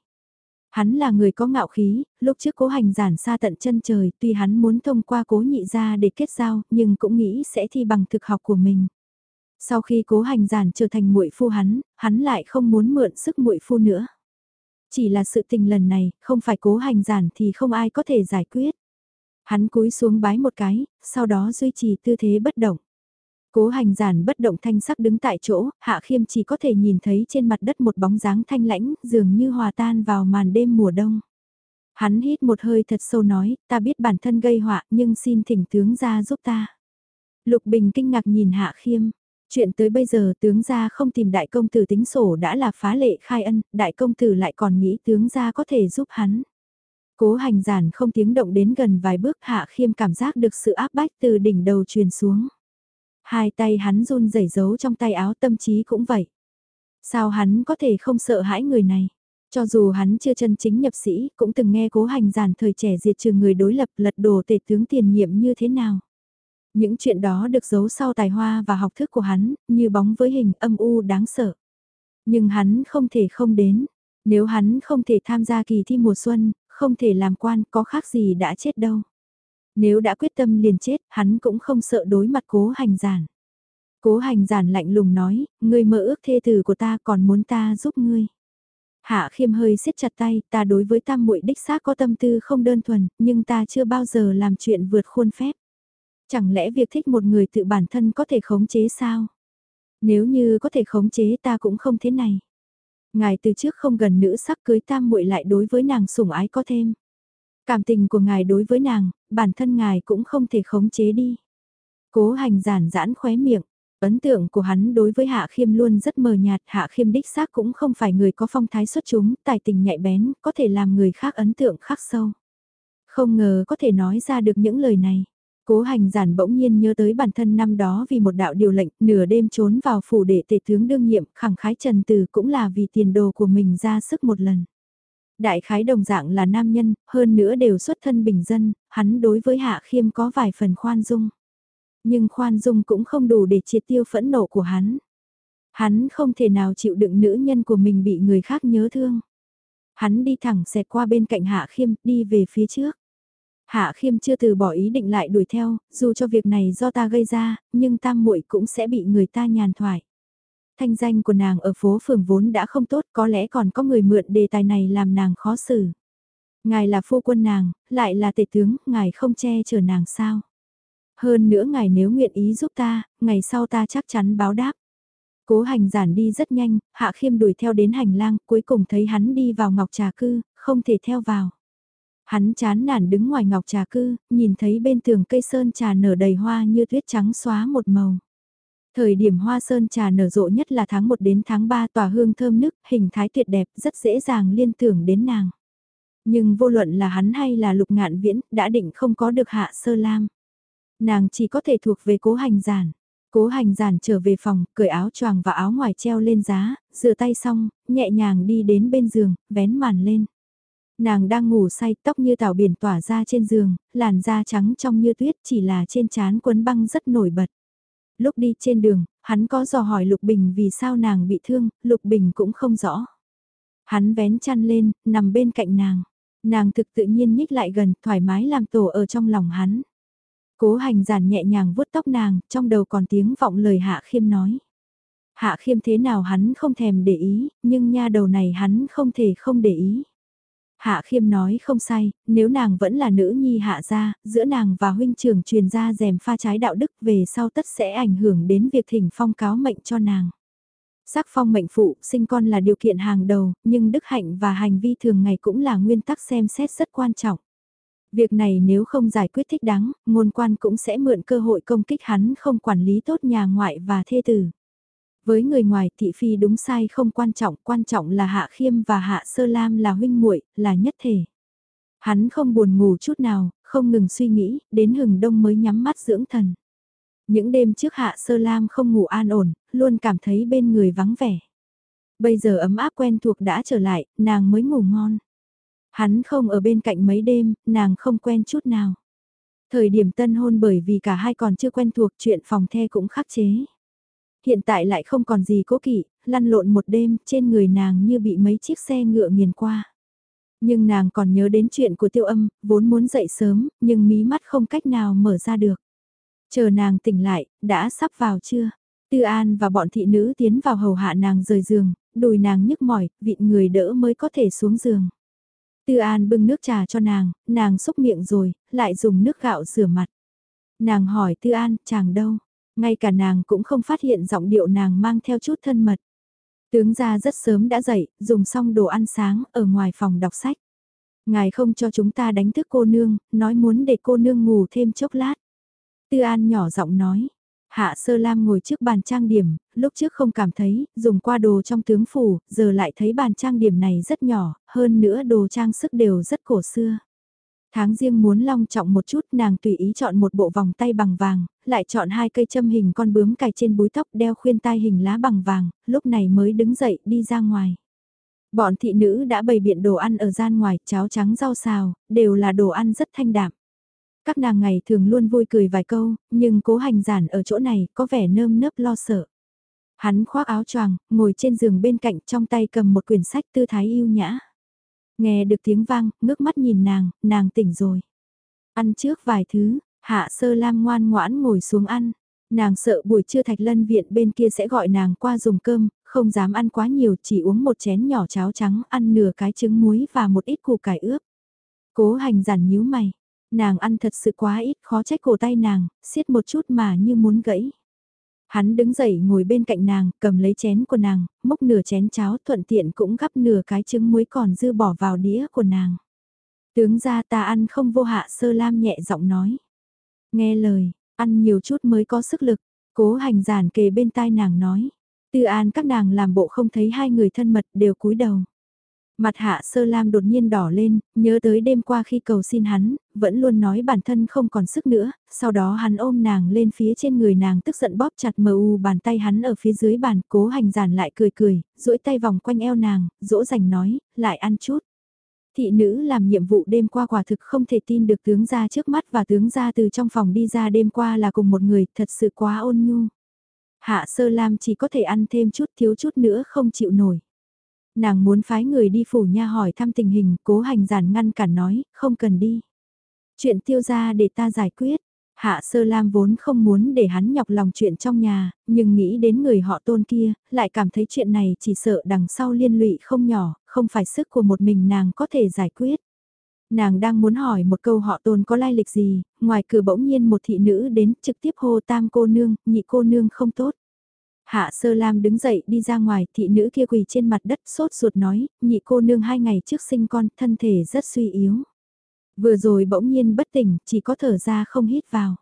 Hắn là người có ngạo khí, lúc trước cố hành giản xa tận chân trời, tuy hắn muốn thông qua cố nhị ra để kết giao, nhưng cũng nghĩ sẽ thi bằng thực học của mình. Sau khi cố hành giản trở thành muội phu hắn, hắn lại không muốn mượn sức muội phu nữa. Chỉ là sự tình lần này, không phải cố hành giản thì không ai có thể giải quyết. Hắn cúi xuống bái một cái, sau đó duy trì tư thế bất động. Cố hành giản bất động thanh sắc đứng tại chỗ, Hạ Khiêm chỉ có thể nhìn thấy trên mặt đất một bóng dáng thanh lãnh, dường như hòa tan vào màn đêm mùa đông. Hắn hít một hơi thật sâu nói, ta biết bản thân gây họa nhưng xin thỉnh tướng ra giúp ta. Lục Bình kinh ngạc nhìn Hạ Khiêm. Chuyện tới bây giờ tướng gia không tìm đại công tử tính sổ đã là phá lệ khai ân, đại công tử lại còn nghĩ tướng gia có thể giúp hắn. Cố hành giản không tiếng động đến gần vài bước hạ khiêm cảm giác được sự áp bách từ đỉnh đầu truyền xuống. Hai tay hắn run rẩy giấu trong tay áo tâm trí cũng vậy. Sao hắn có thể không sợ hãi người này? Cho dù hắn chưa chân chính nhập sĩ, cũng từng nghe cố hành giản thời trẻ diệt trừ người đối lập lật đổ tể tướng tiền nhiệm như thế nào. Những chuyện đó được giấu sau tài hoa và học thức của hắn, như bóng với hình âm u đáng sợ. Nhưng hắn không thể không đến. Nếu hắn không thể tham gia kỳ thi mùa xuân, không thể làm quan có khác gì đã chết đâu. Nếu đã quyết tâm liền chết, hắn cũng không sợ đối mặt cố hành giản. Cố hành giản lạnh lùng nói, ngươi mơ ước thê tử của ta còn muốn ta giúp ngươi. Hạ khiêm hơi siết chặt tay, ta đối với tam muội đích xác có tâm tư không đơn thuần, nhưng ta chưa bao giờ làm chuyện vượt khuôn phép. Chẳng lẽ việc thích một người tự bản thân có thể khống chế sao? Nếu như có thể khống chế ta cũng không thế này. Ngài từ trước không gần nữ sắc cưới tam muội lại đối với nàng sủng ái có thêm. Cảm tình của ngài đối với nàng, bản thân ngài cũng không thể khống chế đi. Cố hành giản giãn khóe miệng, ấn tượng của hắn đối với Hạ Khiêm luôn rất mờ nhạt, Hạ Khiêm đích xác cũng không phải người có phong thái xuất chúng, tài tình nhạy bén, có thể làm người khác ấn tượng khắc sâu. Không ngờ có thể nói ra được những lời này. Cố hành giản bỗng nhiên nhớ tới bản thân năm đó vì một đạo điều lệnh nửa đêm trốn vào phủ để tể tướng đương nhiệm khẳng khái trần từ cũng là vì tiền đồ của mình ra sức một lần. Đại khái đồng dạng là nam nhân, hơn nữa đều xuất thân bình dân, hắn đối với hạ khiêm có vài phần khoan dung. Nhưng khoan dung cũng không đủ để triệt tiêu phẫn nộ của hắn. Hắn không thể nào chịu đựng nữ nhân của mình bị người khác nhớ thương. Hắn đi thẳng xẹt qua bên cạnh hạ khiêm, đi về phía trước. Hạ khiêm chưa từ bỏ ý định lại đuổi theo, dù cho việc này do ta gây ra, nhưng tam muội cũng sẽ bị người ta nhàn thoại. Thanh danh của nàng ở phố phường vốn đã không tốt, có lẽ còn có người mượn đề tài này làm nàng khó xử. Ngài là phu quân nàng, lại là tể tướng, ngài không che chở nàng sao? Hơn nữa ngài nếu nguyện ý giúp ta, ngày sau ta chắc chắn báo đáp. Cố hành giản đi rất nhanh, hạ khiêm đuổi theo đến hành lang, cuối cùng thấy hắn đi vào ngọc trà cư, không thể theo vào. Hắn chán nản đứng ngoài ngọc trà cư, nhìn thấy bên tường cây sơn trà nở đầy hoa như tuyết trắng xóa một màu. Thời điểm hoa sơn trà nở rộ nhất là tháng 1 đến tháng 3 tỏa hương thơm nức, hình thái tuyệt đẹp, rất dễ dàng liên tưởng đến nàng. Nhưng vô luận là hắn hay là lục ngạn viễn, đã định không có được hạ sơ lam. Nàng chỉ có thể thuộc về cố hành giản. Cố hành giản trở về phòng, cởi áo choàng và áo ngoài treo lên giá, rửa tay xong, nhẹ nhàng đi đến bên giường, vén màn lên. Nàng đang ngủ say, tóc như tảo biển tỏa ra trên giường, làn da trắng trong như tuyết chỉ là trên trán quấn băng rất nổi bật. Lúc đi trên đường, hắn có dò hỏi Lục Bình vì sao nàng bị thương, Lục Bình cũng không rõ. Hắn vén chăn lên, nằm bên cạnh nàng. Nàng thực tự nhiên nhích lại gần, thoải mái làm tổ ở trong lòng hắn. Cố hành giản nhẹ nhàng vuốt tóc nàng, trong đầu còn tiếng vọng lời Hạ Khiêm nói. Hạ Khiêm thế nào hắn không thèm để ý, nhưng nha đầu này hắn không thể không để ý. Hạ khiêm nói không sai, nếu nàng vẫn là nữ nhi hạ gia, giữa nàng và huynh trưởng truyền ra rèm pha trái đạo đức về sau tất sẽ ảnh hưởng đến việc thỉnh phong cáo mệnh cho nàng. Sắc phong mệnh phụ, sinh con là điều kiện hàng đầu, nhưng đức hạnh và hành vi thường ngày cũng là nguyên tắc xem xét rất quan trọng. Việc này nếu không giải quyết thích đáng, ngôn quan cũng sẽ mượn cơ hội công kích hắn không quản lý tốt nhà ngoại và thê tử. Với người ngoài thị phi đúng sai không quan trọng, quan trọng là Hạ Khiêm và Hạ Sơ Lam là huynh muội là nhất thể. Hắn không buồn ngủ chút nào, không ngừng suy nghĩ, đến hừng đông mới nhắm mắt dưỡng thần. Những đêm trước Hạ Sơ Lam không ngủ an ổn, luôn cảm thấy bên người vắng vẻ. Bây giờ ấm áp quen thuộc đã trở lại, nàng mới ngủ ngon. Hắn không ở bên cạnh mấy đêm, nàng không quen chút nào. Thời điểm tân hôn bởi vì cả hai còn chưa quen thuộc chuyện phòng the cũng khắc chế. Hiện tại lại không còn gì cố kỵ, lăn lộn một đêm trên người nàng như bị mấy chiếc xe ngựa nghiền qua. Nhưng nàng còn nhớ đến chuyện của tiêu âm, vốn muốn dậy sớm, nhưng mí mắt không cách nào mở ra được. Chờ nàng tỉnh lại, đã sắp vào chưa? Tư An và bọn thị nữ tiến vào hầu hạ nàng rời giường, đùi nàng nhức mỏi, vịn người đỡ mới có thể xuống giường. Tư An bưng nước trà cho nàng, nàng xúc miệng rồi, lại dùng nước gạo rửa mặt. Nàng hỏi Tư An, chàng đâu? Ngay cả nàng cũng không phát hiện giọng điệu nàng mang theo chút thân mật. Tướng gia rất sớm đã dậy, dùng xong đồ ăn sáng ở ngoài phòng đọc sách. Ngài không cho chúng ta đánh thức cô nương, nói muốn để cô nương ngủ thêm chốc lát. Tư An nhỏ giọng nói. Hạ Sơ Lam ngồi trước bàn trang điểm, lúc trước không cảm thấy, dùng qua đồ trong tướng phủ, giờ lại thấy bàn trang điểm này rất nhỏ, hơn nữa đồ trang sức đều rất cổ xưa. Tháng riêng muốn long trọng một chút nàng tùy ý chọn một bộ vòng tay bằng vàng, lại chọn hai cây châm hình con bướm cài trên búi tóc đeo khuyên tai hình lá bằng vàng, lúc này mới đứng dậy đi ra ngoài. Bọn thị nữ đã bày biện đồ ăn ở gian ngoài, cháo trắng rau xào, đều là đồ ăn rất thanh đạm. Các nàng ngày thường luôn vui cười vài câu, nhưng cố hành giản ở chỗ này có vẻ nơm nớp lo sợ. Hắn khoác áo choàng, ngồi trên giường bên cạnh trong tay cầm một quyển sách tư thái yêu nhã. Nghe được tiếng vang, ngước mắt nhìn nàng, nàng tỉnh rồi. Ăn trước vài thứ, hạ sơ lam ngoan ngoãn ngồi xuống ăn. Nàng sợ buổi trưa thạch lân viện bên kia sẽ gọi nàng qua dùng cơm, không dám ăn quá nhiều, chỉ uống một chén nhỏ cháo trắng, ăn nửa cái trứng muối và một ít củ cải ướp. Cố hành giản nhíu mày, nàng ăn thật sự quá ít, khó trách cổ tay nàng, siết một chút mà như muốn gãy. Hắn đứng dậy ngồi bên cạnh nàng, cầm lấy chén của nàng, múc nửa chén cháo thuận tiện cũng gắp nửa cái trứng muối còn dư bỏ vào đĩa của nàng. Tướng ra ta ăn không vô hạ sơ lam nhẹ giọng nói. Nghe lời, ăn nhiều chút mới có sức lực, cố hành giản kề bên tai nàng nói. Tư an các nàng làm bộ không thấy hai người thân mật đều cúi đầu. Mặt hạ sơ lam đột nhiên đỏ lên, nhớ tới đêm qua khi cầu xin hắn, vẫn luôn nói bản thân không còn sức nữa, sau đó hắn ôm nàng lên phía trên người nàng tức giận bóp chặt mờ u bàn tay hắn ở phía dưới bàn, cố hành giản lại cười cười, duỗi tay vòng quanh eo nàng, dỗ dành nói, lại ăn chút. Thị nữ làm nhiệm vụ đêm qua quả thực không thể tin được tướng ra trước mắt và tướng ra từ trong phòng đi ra đêm qua là cùng một người, thật sự quá ôn nhu. Hạ sơ lam chỉ có thể ăn thêm chút thiếu chút nữa không chịu nổi. Nàng muốn phái người đi phủ nha hỏi thăm tình hình, cố hành giản ngăn cản nói, không cần đi. Chuyện tiêu ra để ta giải quyết. Hạ Sơ Lam vốn không muốn để hắn nhọc lòng chuyện trong nhà, nhưng nghĩ đến người họ tôn kia, lại cảm thấy chuyện này chỉ sợ đằng sau liên lụy không nhỏ, không phải sức của một mình nàng có thể giải quyết. Nàng đang muốn hỏi một câu họ tôn có lai lịch gì, ngoài cửa bỗng nhiên một thị nữ đến trực tiếp hô tam cô nương, nhị cô nương không tốt. Hạ Sơ Lam đứng dậy đi ra ngoài, thị nữ kia quỳ trên mặt đất sốt ruột nói, nhị cô nương hai ngày trước sinh con, thân thể rất suy yếu. Vừa rồi bỗng nhiên bất tỉnh, chỉ có thở ra không hít vào.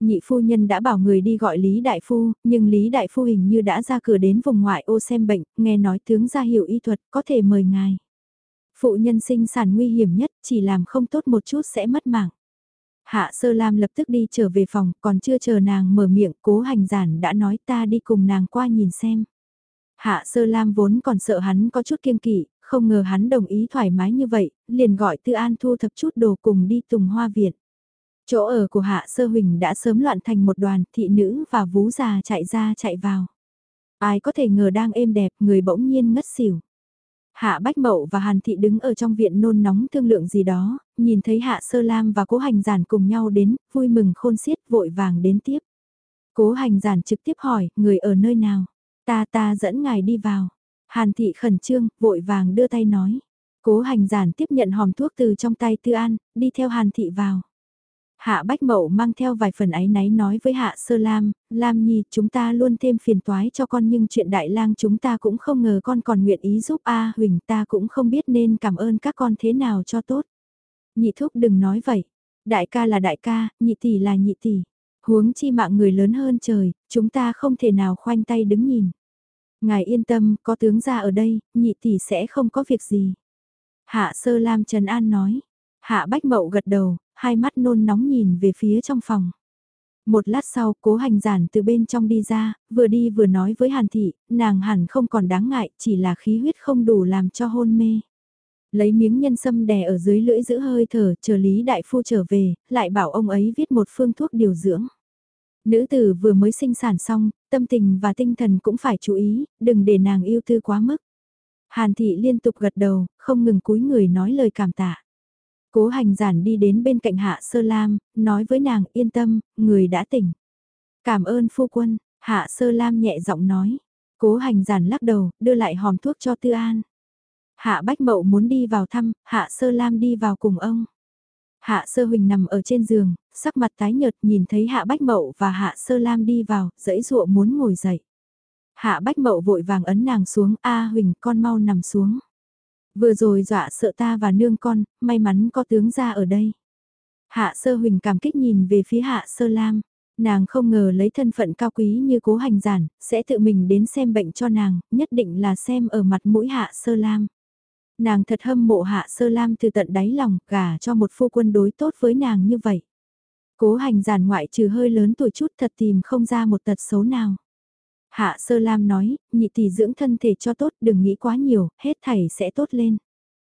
Nhị phu nhân đã bảo người đi gọi Lý Đại Phu, nhưng Lý Đại Phu hình như đã ra cửa đến vùng ngoại ô xem bệnh, nghe nói tướng ra hiểu y thuật, có thể mời ngài. Phụ nhân sinh sản nguy hiểm nhất, chỉ làm không tốt một chút sẽ mất mạng. Hạ Sơ Lam lập tức đi trở về phòng, còn chưa chờ nàng mở miệng, cố hành giản đã nói ta đi cùng nàng qua nhìn xem. Hạ Sơ Lam vốn còn sợ hắn có chút kiêng kỵ, không ngờ hắn đồng ý thoải mái như vậy, liền gọi Tư An thu thập chút đồ cùng đi Tùng Hoa Viện. Chỗ ở của Hạ Sơ Huỳnh đã sớm loạn thành một đoàn thị nữ và vú già chạy ra chạy vào. Ai có thể ngờ đang êm đẹp người bỗng nhiên ngất xỉu. Hạ Bách Mậu và Hàn Thị đứng ở trong viện nôn nóng thương lượng gì đó, nhìn thấy Hạ Sơ Lam và Cố Hành Giản cùng nhau đến, vui mừng khôn xiết vội vàng đến tiếp. Cố Hành Giản trực tiếp hỏi, người ở nơi nào? Ta ta dẫn ngài đi vào. Hàn Thị khẩn trương, vội vàng đưa tay nói. Cố Hành Giản tiếp nhận hòm thuốc từ trong tay Tư An, đi theo Hàn Thị vào. Hạ Bách Mậu mang theo vài phần áy náy nói với Hạ Sơ Lam, Lam Nhi chúng ta luôn thêm phiền toái cho con nhưng chuyện đại lang chúng ta cũng không ngờ con còn nguyện ý giúp A Huỳnh ta cũng không biết nên cảm ơn các con thế nào cho tốt. Nhị thúc đừng nói vậy, đại ca là đại ca, nhị tỷ là nhị tỷ, huống chi mạng người lớn hơn trời, chúng ta không thể nào khoanh tay đứng nhìn. Ngài yên tâm, có tướng ra ở đây, nhị tỷ sẽ không có việc gì. Hạ sơ lam Trần An nói. Hạ bách mậu gật đầu, hai mắt nôn nóng nhìn về phía trong phòng. Một lát sau, cố hành giản từ bên trong đi ra, vừa đi vừa nói với Hàn Thị, nàng hẳn không còn đáng ngại, chỉ là khí huyết không đủ làm cho hôn mê. Lấy miếng nhân sâm đè ở dưới lưỡi giữ hơi thở, chờ Lý Đại Phu trở về, lại bảo ông ấy viết một phương thuốc điều dưỡng. Nữ tử vừa mới sinh sản xong, tâm tình và tinh thần cũng phải chú ý, đừng để nàng yêu tư quá mức. Hàn thị liên tục gật đầu, không ngừng cúi người nói lời cảm tạ. Cố hành giản đi đến bên cạnh hạ sơ lam, nói với nàng yên tâm, người đã tỉnh. Cảm ơn phu quân, hạ sơ lam nhẹ giọng nói. Cố hành giản lắc đầu, đưa lại hòm thuốc cho tư an. Hạ bách mậu muốn đi vào thăm, hạ sơ lam đi vào cùng ông. Hạ sơ huỳnh nằm ở trên giường, sắc mặt tái nhợt nhìn thấy hạ bách mậu và hạ sơ lam đi vào, dẫy dụa muốn ngồi dậy. Hạ bách mậu vội vàng ấn nàng xuống, a huỳnh con mau nằm xuống. Vừa rồi dọa sợ ta và nương con, may mắn có tướng ra ở đây. Hạ sơ huỳnh cảm kích nhìn về phía hạ sơ lam. Nàng không ngờ lấy thân phận cao quý như cố hành giản, sẽ tự mình đến xem bệnh cho nàng, nhất định là xem ở mặt mũi hạ sơ lam. Nàng thật hâm mộ hạ sơ lam từ tận đáy lòng, gả cho một phu quân đối tốt với nàng như vậy. Cố hành giản ngoại trừ hơi lớn tuổi chút thật tìm không ra một tật xấu nào. Hạ sơ lam nói, nhị tỷ dưỡng thân thể cho tốt đừng nghĩ quá nhiều, hết thảy sẽ tốt lên.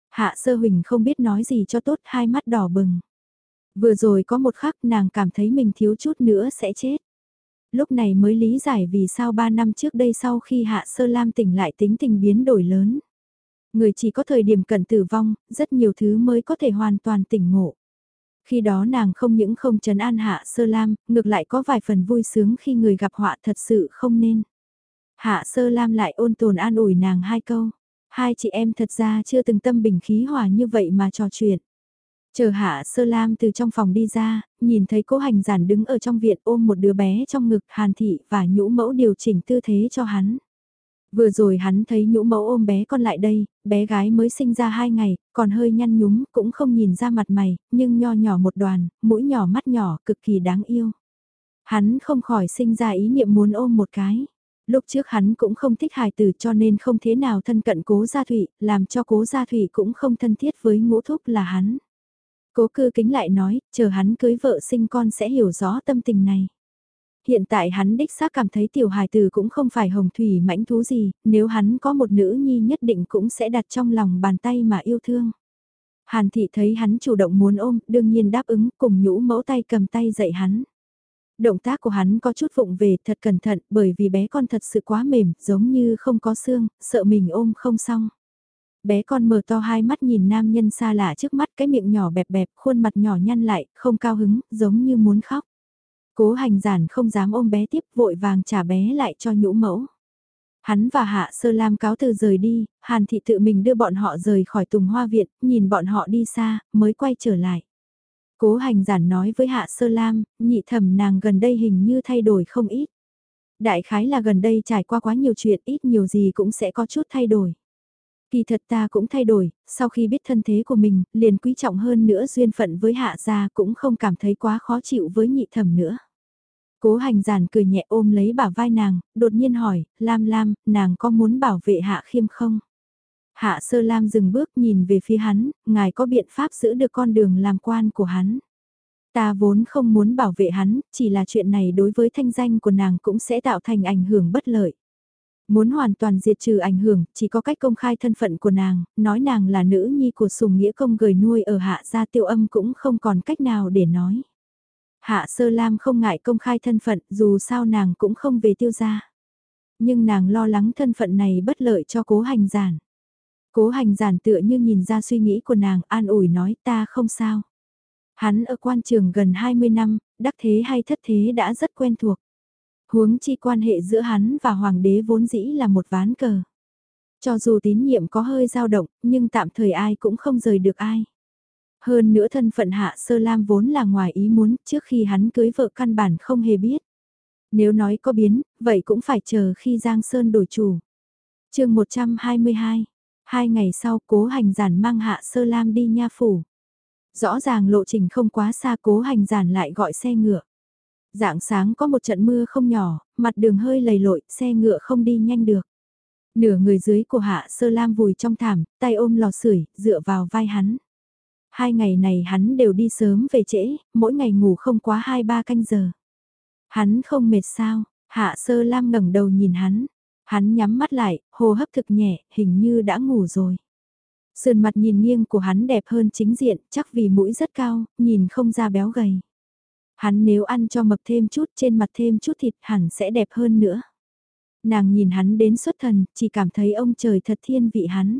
Hạ sơ huỳnh không biết nói gì cho tốt hai mắt đỏ bừng. Vừa rồi có một khắc nàng cảm thấy mình thiếu chút nữa sẽ chết. Lúc này mới lý giải vì sao ba năm trước đây sau khi hạ sơ lam tỉnh lại tính tình biến đổi lớn. Người chỉ có thời điểm cần tử vong, rất nhiều thứ mới có thể hoàn toàn tỉnh ngộ. Khi đó nàng không những không trấn an hạ sơ lam, ngược lại có vài phần vui sướng khi người gặp họa thật sự không nên. Hạ sơ lam lại ôn tồn an ủi nàng hai câu. Hai chị em thật ra chưa từng tâm bình khí hòa như vậy mà trò chuyện. Chờ hạ sơ lam từ trong phòng đi ra, nhìn thấy cố hành giản đứng ở trong viện ôm một đứa bé trong ngực hàn thị và nhũ mẫu điều chỉnh tư thế cho hắn. Vừa rồi hắn thấy nhũ mẫu ôm bé con lại đây, bé gái mới sinh ra hai ngày, còn hơi nhăn nhúm, cũng không nhìn ra mặt mày, nhưng nho nhỏ một đoàn, mũi nhỏ mắt nhỏ, cực kỳ đáng yêu. Hắn không khỏi sinh ra ý niệm muốn ôm một cái. Lúc trước hắn cũng không thích hài tử cho nên không thế nào thân cận cố gia thủy, làm cho cố gia thủy cũng không thân thiết với ngũ thúc là hắn. Cố cư kính lại nói, chờ hắn cưới vợ sinh con sẽ hiểu rõ tâm tình này. Hiện tại hắn đích xác cảm thấy tiểu hài tử cũng không phải hồng thủy mãnh thú gì, nếu hắn có một nữ nhi nhất định cũng sẽ đặt trong lòng bàn tay mà yêu thương. Hàn thị thấy hắn chủ động muốn ôm, đương nhiên đáp ứng cùng nhũ mẫu tay cầm tay dạy hắn. Động tác của hắn có chút vụng về thật cẩn thận bởi vì bé con thật sự quá mềm, giống như không có xương, sợ mình ôm không xong. Bé con mở to hai mắt nhìn nam nhân xa lạ trước mắt cái miệng nhỏ bẹp bẹp, khuôn mặt nhỏ nhăn lại, không cao hứng, giống như muốn khóc. Cố hành giản không dám ôm bé tiếp vội vàng trả bé lại cho nhũ mẫu. Hắn và Hạ Sơ Lam cáo từ rời đi, Hàn Thị tự mình đưa bọn họ rời khỏi Tùng Hoa Viện, nhìn bọn họ đi xa, mới quay trở lại. Cố hành giản nói với Hạ Sơ Lam, nhị thẩm nàng gần đây hình như thay đổi không ít. Đại khái là gần đây trải qua quá nhiều chuyện ít nhiều gì cũng sẽ có chút thay đổi. Kỳ thật ta cũng thay đổi, sau khi biết thân thế của mình, liền quý trọng hơn nữa duyên phận với hạ gia cũng không cảm thấy quá khó chịu với nhị thẩm nữa. Cố hành giản cười nhẹ ôm lấy bả vai nàng, đột nhiên hỏi, Lam Lam, nàng có muốn bảo vệ hạ khiêm không? Hạ sơ Lam dừng bước nhìn về phía hắn, ngài có biện pháp giữ được con đường làm quan của hắn. Ta vốn không muốn bảo vệ hắn, chỉ là chuyện này đối với thanh danh của nàng cũng sẽ tạo thành ảnh hưởng bất lợi. Muốn hoàn toàn diệt trừ ảnh hưởng, chỉ có cách công khai thân phận của nàng, nói nàng là nữ nhi của sùng nghĩa công gửi nuôi ở hạ gia tiêu âm cũng không còn cách nào để nói. Hạ sơ lam không ngại công khai thân phận dù sao nàng cũng không về tiêu gia. Nhưng nàng lo lắng thân phận này bất lợi cho cố hành giản. Cố hành giản tựa như nhìn ra suy nghĩ của nàng an ủi nói ta không sao. Hắn ở quan trường gần 20 năm, đắc thế hay thất thế đã rất quen thuộc. Huống chi quan hệ giữa hắn và hoàng đế vốn dĩ là một ván cờ. Cho dù tín nhiệm có hơi dao động, nhưng tạm thời ai cũng không rời được ai. Hơn nữa thân phận hạ sơ lam vốn là ngoài ý muốn trước khi hắn cưới vợ căn bản không hề biết. Nếu nói có biến, vậy cũng phải chờ khi Giang Sơn đổi chủ. chương 122, hai ngày sau cố hành giản mang hạ sơ lam đi nha phủ. Rõ ràng lộ trình không quá xa cố hành giản lại gọi xe ngựa. Dạng sáng có một trận mưa không nhỏ, mặt đường hơi lầy lội, xe ngựa không đi nhanh được. Nửa người dưới của Hạ Sơ Lam vùi trong thảm, tay ôm lò sưởi, dựa vào vai hắn. Hai ngày này hắn đều đi sớm về trễ, mỗi ngày ngủ không quá 2-3 canh giờ. Hắn không mệt sao, Hạ Sơ Lam ngẩng đầu nhìn hắn. Hắn nhắm mắt lại, hô hấp thực nhẹ, hình như đã ngủ rồi. Sườn mặt nhìn nghiêng của hắn đẹp hơn chính diện, chắc vì mũi rất cao, nhìn không ra béo gầy. Hắn nếu ăn cho mập thêm chút trên mặt thêm chút thịt hẳn sẽ đẹp hơn nữa. Nàng nhìn hắn đến xuất thần, chỉ cảm thấy ông trời thật thiên vị hắn.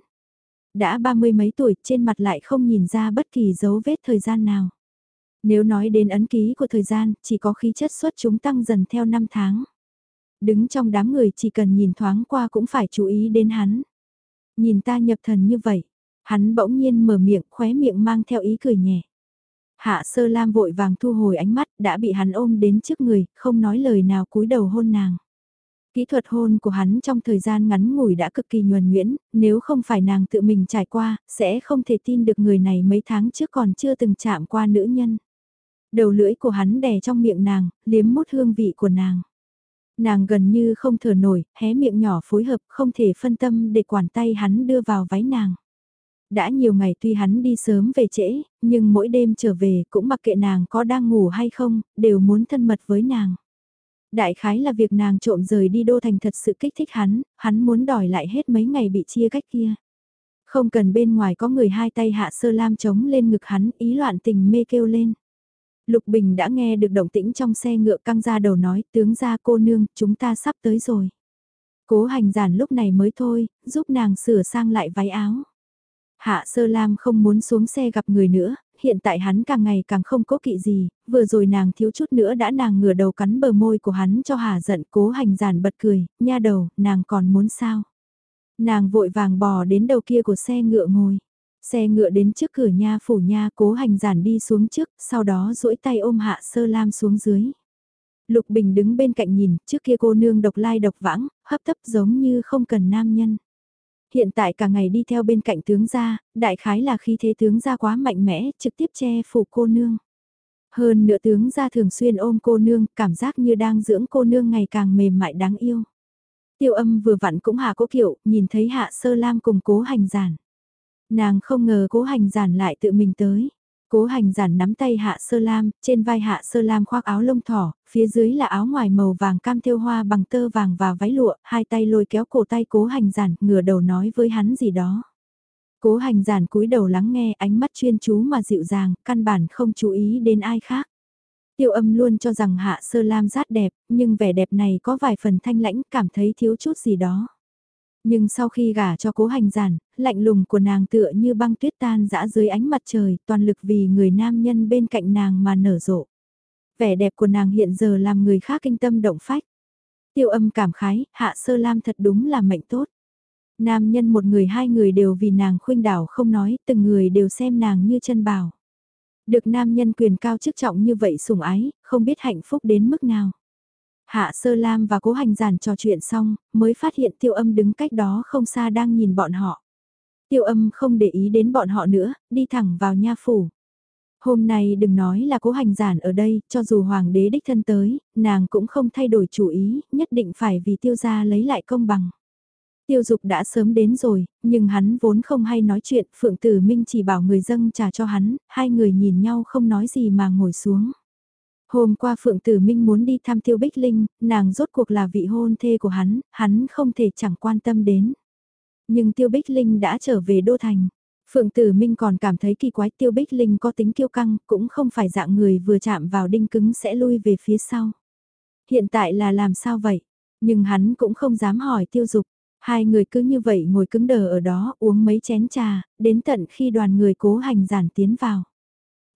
Đã ba mươi mấy tuổi trên mặt lại không nhìn ra bất kỳ dấu vết thời gian nào. Nếu nói đến ấn ký của thời gian, chỉ có khí chất xuất chúng tăng dần theo năm tháng. Đứng trong đám người chỉ cần nhìn thoáng qua cũng phải chú ý đến hắn. Nhìn ta nhập thần như vậy, hắn bỗng nhiên mở miệng khóe miệng mang theo ý cười nhẹ. Hạ sơ lam vội vàng thu hồi ánh mắt đã bị hắn ôm đến trước người, không nói lời nào cúi đầu hôn nàng. Kỹ thuật hôn của hắn trong thời gian ngắn ngủi đã cực kỳ nhuần nhuyễn, nếu không phải nàng tự mình trải qua, sẽ không thể tin được người này mấy tháng trước còn chưa từng chạm qua nữ nhân. Đầu lưỡi của hắn đè trong miệng nàng, liếm mút hương vị của nàng. Nàng gần như không thở nổi, hé miệng nhỏ phối hợp, không thể phân tâm để quản tay hắn đưa vào váy nàng. Đã nhiều ngày tuy hắn đi sớm về trễ, nhưng mỗi đêm trở về cũng mặc kệ nàng có đang ngủ hay không, đều muốn thân mật với nàng. Đại khái là việc nàng trộm rời đi đô thành thật sự kích thích hắn, hắn muốn đòi lại hết mấy ngày bị chia cách kia. Không cần bên ngoài có người hai tay hạ sơ lam chống lên ngực hắn, ý loạn tình mê kêu lên. Lục Bình đã nghe được động tĩnh trong xe ngựa căng ra đầu nói, tướng ra cô nương, chúng ta sắp tới rồi. Cố hành giản lúc này mới thôi, giúp nàng sửa sang lại váy áo. Hạ Sơ Lam không muốn xuống xe gặp người nữa, hiện tại hắn càng ngày càng không cố kỵ gì, vừa rồi nàng thiếu chút nữa đã nàng ngửa đầu cắn bờ môi của hắn cho hà giận cố hành giản bật cười, nha đầu, nàng còn muốn sao? Nàng vội vàng bò đến đầu kia của xe ngựa ngồi. Xe ngựa đến trước cửa nha phủ nha cố hành giản đi xuống trước, sau đó duỗi tay ôm hạ sơ lam xuống dưới. Lục Bình đứng bên cạnh nhìn, trước kia cô nương độc lai độc vãng, hấp tấp giống như không cần nam nhân. Hiện tại cả ngày đi theo bên cạnh tướng gia, đại khái là khi thế tướng gia quá mạnh mẽ, trực tiếp che phủ cô nương. Hơn nữa tướng gia thường xuyên ôm cô nương, cảm giác như đang dưỡng cô nương ngày càng mềm mại đáng yêu. Tiêu âm vừa vặn cũng hạ cố kiệu, nhìn thấy hạ sơ lam cùng cố hành giản. Nàng không ngờ cố hành giản lại tự mình tới. Cố hành giản nắm tay hạ sơ lam, trên vai hạ sơ lam khoác áo lông thỏ, phía dưới là áo ngoài màu vàng cam thêu hoa bằng tơ vàng và váy lụa, hai tay lôi kéo cổ tay cố hành giản, ngửa đầu nói với hắn gì đó. Cố hành giản cúi đầu lắng nghe ánh mắt chuyên chú mà dịu dàng, căn bản không chú ý đến ai khác. Tiêu âm luôn cho rằng hạ sơ lam rát đẹp, nhưng vẻ đẹp này có vài phần thanh lãnh, cảm thấy thiếu chút gì đó. Nhưng sau khi gả cho cố hành giản, lạnh lùng của nàng tựa như băng tuyết tan dã dưới ánh mặt trời, toàn lực vì người nam nhân bên cạnh nàng mà nở rộ. Vẻ đẹp của nàng hiện giờ làm người khác kinh tâm động phách. Tiêu âm cảm khái, hạ sơ lam thật đúng là mệnh tốt. Nam nhân một người hai người đều vì nàng khuynh đảo không nói, từng người đều xem nàng như chân bảo. Được nam nhân quyền cao chức trọng như vậy sủng ái, không biết hạnh phúc đến mức nào. Hạ Sơ Lam và Cố Hành Giản trò chuyện xong, mới phát hiện tiêu âm đứng cách đó không xa đang nhìn bọn họ. Tiêu âm không để ý đến bọn họ nữa, đi thẳng vào nha phủ. Hôm nay đừng nói là cố hành giản ở đây, cho dù hoàng đế đích thân tới, nàng cũng không thay đổi chủ ý, nhất định phải vì tiêu gia lấy lại công bằng. Tiêu dục đã sớm đến rồi, nhưng hắn vốn không hay nói chuyện, Phượng Tử Minh chỉ bảo người dâng trà cho hắn, hai người nhìn nhau không nói gì mà ngồi xuống. Hôm qua Phượng Tử Minh muốn đi thăm Tiêu Bích Linh, nàng rốt cuộc là vị hôn thê của hắn, hắn không thể chẳng quan tâm đến. Nhưng Tiêu Bích Linh đã trở về Đô Thành. Phượng Tử Minh còn cảm thấy kỳ quái Tiêu Bích Linh có tính kiêu căng, cũng không phải dạng người vừa chạm vào đinh cứng sẽ lui về phía sau. Hiện tại là làm sao vậy? Nhưng hắn cũng không dám hỏi Tiêu Dục. Hai người cứ như vậy ngồi cứng đờ ở đó uống mấy chén trà, đến tận khi đoàn người cố hành giản tiến vào.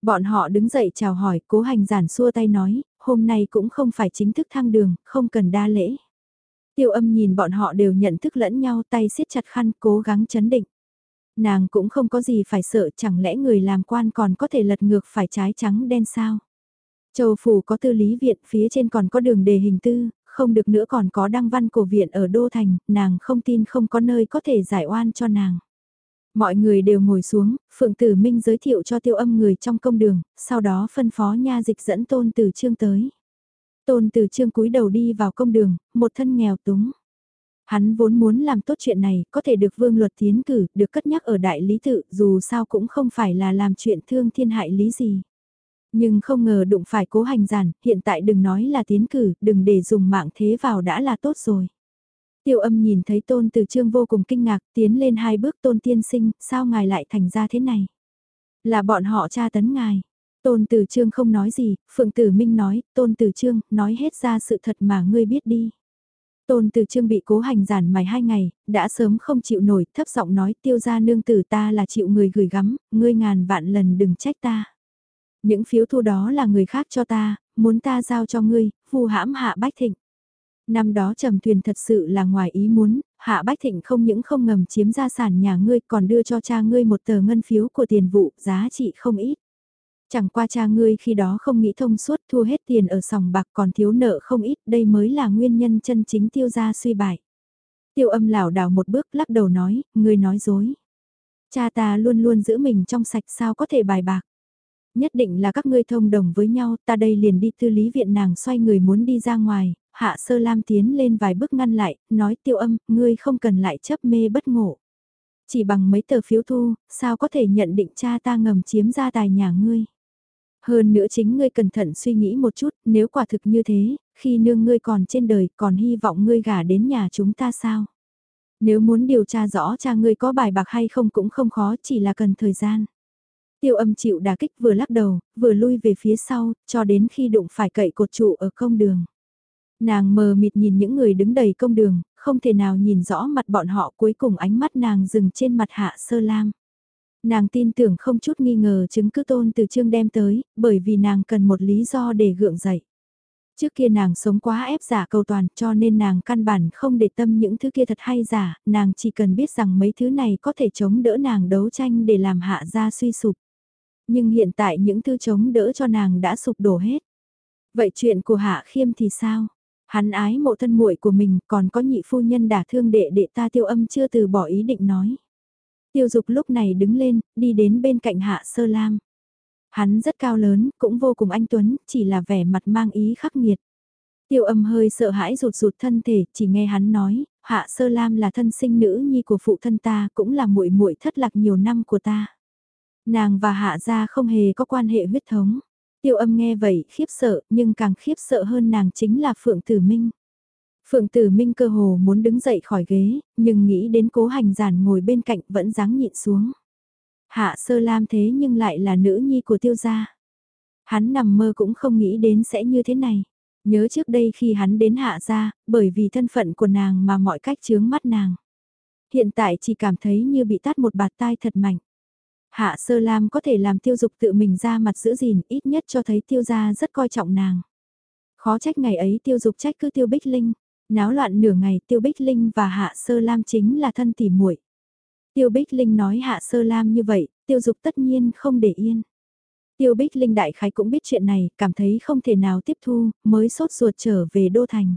Bọn họ đứng dậy chào hỏi, cố hành giản xua tay nói, hôm nay cũng không phải chính thức thăng đường, không cần đa lễ. Tiêu âm nhìn bọn họ đều nhận thức lẫn nhau tay siết chặt khăn cố gắng chấn định. Nàng cũng không có gì phải sợ chẳng lẽ người làm quan còn có thể lật ngược phải trái trắng đen sao. Châu Phủ có tư lý viện phía trên còn có đường đề hình tư, không được nữa còn có đăng văn cổ viện ở Đô Thành, nàng không tin không có nơi có thể giải oan cho nàng. Mọi người đều ngồi xuống, Phượng Tử Minh giới thiệu cho tiêu âm người trong công đường, sau đó phân phó nha dịch dẫn Tôn Tử Trương tới. Tôn Tử Trương cúi đầu đi vào công đường, một thân nghèo túng. Hắn vốn muốn làm tốt chuyện này, có thể được vương luật tiến cử, được cất nhắc ở đại lý tự, dù sao cũng không phải là làm chuyện thương thiên hại lý gì. Nhưng không ngờ đụng phải cố hành giản, hiện tại đừng nói là tiến cử, đừng để dùng mạng thế vào đã là tốt rồi. Tiêu âm nhìn thấy tôn từ trương vô cùng kinh ngạc, tiến lên hai bước tôn tiên sinh, sao ngài lại thành ra thế này? Là bọn họ tra tấn ngài. Tôn Tử Trương không nói gì, Phượng Tử Minh nói, Tôn Tử Trương, nói hết ra sự thật mà ngươi biết đi. Tôn Tử Trương bị cố hành giản mài hai ngày, đã sớm không chịu nổi, thấp giọng nói tiêu ra nương tử ta là chịu người gửi gắm, ngươi ngàn vạn lần đừng trách ta. Những phiếu thu đó là người khác cho ta, muốn ta giao cho ngươi, vu hãm hạ bách thịnh. Năm đó trầm thuyền thật sự là ngoài ý muốn, hạ bách thịnh không những không ngầm chiếm gia sản nhà ngươi còn đưa cho cha ngươi một tờ ngân phiếu của tiền vụ, giá trị không ít. Chẳng qua cha ngươi khi đó không nghĩ thông suốt thua hết tiền ở sòng bạc còn thiếu nợ không ít, đây mới là nguyên nhân chân chính tiêu gia suy bại. Tiêu âm lảo đảo một bước lắc đầu nói, ngươi nói dối. Cha ta luôn luôn giữ mình trong sạch sao có thể bài bạc. Nhất định là các ngươi thông đồng với nhau, ta đây liền đi tư lý viện nàng xoay người muốn đi ra ngoài, hạ sơ lam tiến lên vài bước ngăn lại, nói tiêu âm, ngươi không cần lại chấp mê bất ngộ. Chỉ bằng mấy tờ phiếu thu, sao có thể nhận định cha ta ngầm chiếm gia tài nhà ngươi. Hơn nữa chính ngươi cẩn thận suy nghĩ một chút, nếu quả thực như thế, khi nương ngươi còn trên đời còn hy vọng ngươi gả đến nhà chúng ta sao? Nếu muốn điều tra rõ cha ngươi có bài bạc hay không cũng không khó, chỉ là cần thời gian. Tiêu âm chịu đả kích vừa lắc đầu, vừa lui về phía sau, cho đến khi đụng phải cậy cột trụ ở công đường. Nàng mờ mịt nhìn những người đứng đầy công đường, không thể nào nhìn rõ mặt bọn họ cuối cùng ánh mắt nàng dừng trên mặt hạ sơ lam. Nàng tin tưởng không chút nghi ngờ chứng cứ tôn từ trương đem tới, bởi vì nàng cần một lý do để gượng dậy. Trước kia nàng sống quá ép giả cầu toàn cho nên nàng căn bản không để tâm những thứ kia thật hay giả, nàng chỉ cần biết rằng mấy thứ này có thể chống đỡ nàng đấu tranh để làm hạ ra suy sụp. Nhưng hiện tại những thứ chống đỡ cho nàng đã sụp đổ hết. Vậy chuyện của hạ khiêm thì sao? Hắn ái mộ thân muội của mình còn có nhị phu nhân đả thương đệ đệ ta tiêu âm chưa từ bỏ ý định nói. Tiêu dục lúc này đứng lên, đi đến bên cạnh hạ sơ lam. Hắn rất cao lớn, cũng vô cùng anh Tuấn, chỉ là vẻ mặt mang ý khắc nghiệt. Tiêu âm hơi sợ hãi rụt rụt thân thể, chỉ nghe hắn nói, hạ sơ lam là thân sinh nữ nhi của phụ thân ta, cũng là muội muội thất lạc nhiều năm của ta. Nàng và hạ gia không hề có quan hệ huyết thống. Tiêu âm nghe vậy khiếp sợ, nhưng càng khiếp sợ hơn nàng chính là Phượng Tử Minh. Phượng Tử Minh cơ hồ muốn đứng dậy khỏi ghế, nhưng nghĩ đến cố hành giản ngồi bên cạnh vẫn dáng nhịn xuống. Hạ sơ lam thế nhưng lại là nữ nhi của tiêu gia. Hắn nằm mơ cũng không nghĩ đến sẽ như thế này. Nhớ trước đây khi hắn đến hạ gia, bởi vì thân phận của nàng mà mọi cách chướng mắt nàng. Hiện tại chỉ cảm thấy như bị tát một bạt tai thật mạnh. Hạ sơ lam có thể làm tiêu dục tự mình ra mặt giữ gìn ít nhất cho thấy tiêu gia rất coi trọng nàng. Khó trách ngày ấy tiêu dục trách cứ tiêu bích linh. Náo loạn nửa ngày tiêu bích linh và hạ sơ lam chính là thân tỉ muội Tiêu bích linh nói hạ sơ lam như vậy, tiêu dục tất nhiên không để yên. Tiêu bích linh đại khái cũng biết chuyện này, cảm thấy không thể nào tiếp thu, mới sốt ruột trở về đô thành.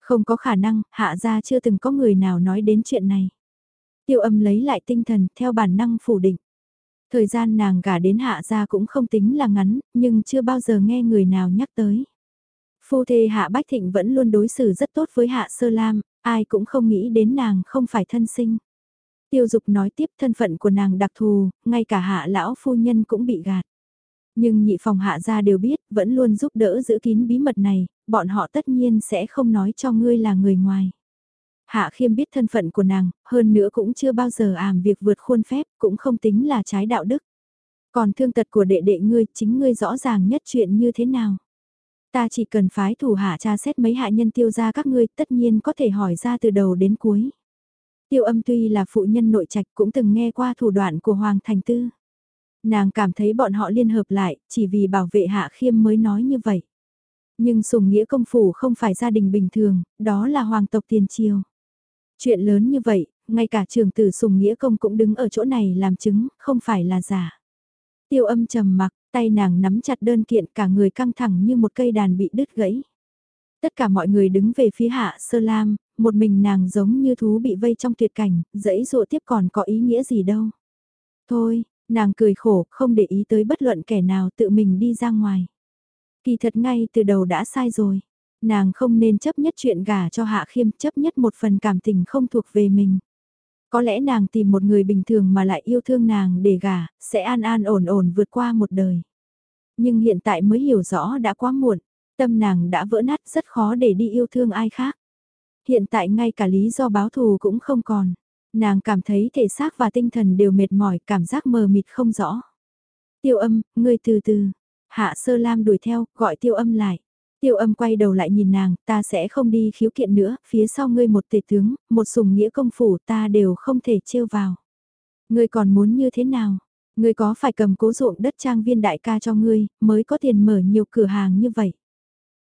Không có khả năng, hạ gia chưa từng có người nào nói đến chuyện này. Tiêu âm lấy lại tinh thần, theo bản năng phủ định. Thời gian nàng gả đến hạ gia cũng không tính là ngắn, nhưng chưa bao giờ nghe người nào nhắc tới. Phu thê hạ Bách Thịnh vẫn luôn đối xử rất tốt với hạ Sơ Lam, ai cũng không nghĩ đến nàng không phải thân sinh. Tiêu dục nói tiếp thân phận của nàng đặc thù, ngay cả hạ lão phu nhân cũng bị gạt. Nhưng nhị phòng hạ gia đều biết, vẫn luôn giúp đỡ giữ kín bí mật này, bọn họ tất nhiên sẽ không nói cho ngươi là người ngoài. Hạ khiêm biết thân phận của nàng, hơn nữa cũng chưa bao giờ ảm việc vượt khuôn phép, cũng không tính là trái đạo đức. Còn thương tật của đệ đệ ngươi, chính ngươi rõ ràng nhất chuyện như thế nào. Ta chỉ cần phái thủ hạ tra xét mấy hạ nhân tiêu ra các ngươi, tất nhiên có thể hỏi ra từ đầu đến cuối. Tiêu âm tuy là phụ nhân nội trạch cũng từng nghe qua thủ đoạn của Hoàng Thành Tư. Nàng cảm thấy bọn họ liên hợp lại, chỉ vì bảo vệ hạ khiêm mới nói như vậy. Nhưng sùng nghĩa công phủ không phải gia đình bình thường, đó là hoàng tộc tiền triều. Chuyện lớn như vậy, ngay cả trường tử sùng nghĩa công cũng đứng ở chỗ này làm chứng, không phải là giả. Tiêu âm trầm mặc, tay nàng nắm chặt đơn kiện cả người căng thẳng như một cây đàn bị đứt gãy. Tất cả mọi người đứng về phía hạ sơ lam, một mình nàng giống như thú bị vây trong tuyệt cảnh, dãy dụa tiếp còn có ý nghĩa gì đâu. Thôi, nàng cười khổ, không để ý tới bất luận kẻ nào tự mình đi ra ngoài. Kỳ thật ngay từ đầu đã sai rồi. Nàng không nên chấp nhất chuyện gả cho Hạ Khiêm, chấp nhất một phần cảm tình không thuộc về mình. Có lẽ nàng tìm một người bình thường mà lại yêu thương nàng để gả, sẽ an an ổn ổn vượt qua một đời. Nhưng hiện tại mới hiểu rõ đã quá muộn, tâm nàng đã vỡ nát rất khó để đi yêu thương ai khác. Hiện tại ngay cả lý do báo thù cũng không còn. Nàng cảm thấy thể xác và tinh thần đều mệt mỏi, cảm giác mờ mịt không rõ. Tiêu âm, ngươi từ từ. Hạ sơ lam đuổi theo, gọi tiêu âm lại. Tiêu âm quay đầu lại nhìn nàng, ta sẽ không đi khiếu kiện nữa, phía sau ngươi một tể tướng, một sùng nghĩa công phủ ta đều không thể trêu vào. Ngươi còn muốn như thế nào? Ngươi có phải cầm cố ruộng đất trang viên đại ca cho ngươi, mới có tiền mở nhiều cửa hàng như vậy?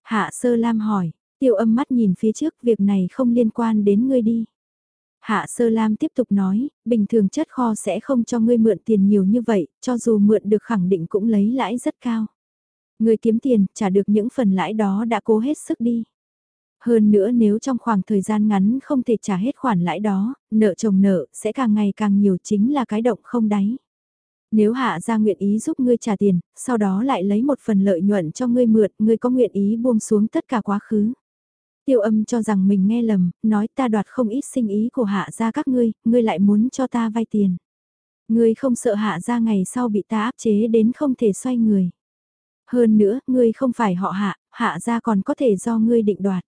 Hạ sơ lam hỏi, tiêu âm mắt nhìn phía trước, việc này không liên quan đến ngươi đi. Hạ Sơ Lam tiếp tục nói, bình thường chất kho sẽ không cho ngươi mượn tiền nhiều như vậy, cho dù mượn được khẳng định cũng lấy lãi rất cao người kiếm tiền, trả được những phần lãi đó đã cố hết sức đi. Hơn nữa nếu trong khoảng thời gian ngắn không thể trả hết khoản lãi đó, nợ chồng nợ sẽ càng ngày càng nhiều chính là cái động không đáy. Nếu hạ ra nguyện ý giúp ngươi trả tiền, sau đó lại lấy một phần lợi nhuận cho ngươi mượn, ngươi có nguyện ý buông xuống tất cả quá khứ. Tiêu âm cho rằng mình nghe lầm, nói ta đoạt không ít sinh ý của hạ ra các ngươi, ngươi lại muốn cho ta vay tiền. Ngươi không sợ hạ ra ngày sau bị ta áp chế đến không thể xoay người. Hơn nữa, ngươi không phải họ hạ, hạ ra còn có thể do ngươi định đoạt.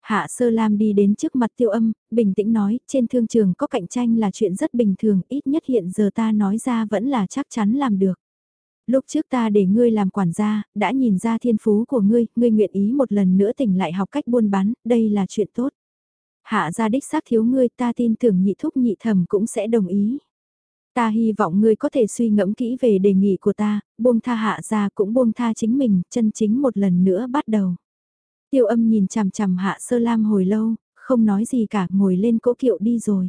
Hạ Sơ Lam đi đến trước mặt tiêu âm, bình tĩnh nói, trên thương trường có cạnh tranh là chuyện rất bình thường, ít nhất hiện giờ ta nói ra vẫn là chắc chắn làm được. Lúc trước ta để ngươi làm quản gia, đã nhìn ra thiên phú của ngươi, ngươi nguyện ý một lần nữa tỉnh lại học cách buôn bán, đây là chuyện tốt. Hạ gia đích xác thiếu ngươi ta tin tưởng nhị thúc nhị thầm cũng sẽ đồng ý. Ta hy vọng ngươi có thể suy ngẫm kỹ về đề nghị của ta, buông tha hạ gia cũng buông tha chính mình, chân chính một lần nữa bắt đầu. Tiêu âm nhìn chằm chằm hạ sơ lam hồi lâu, không nói gì cả ngồi lên cỗ kiệu đi rồi.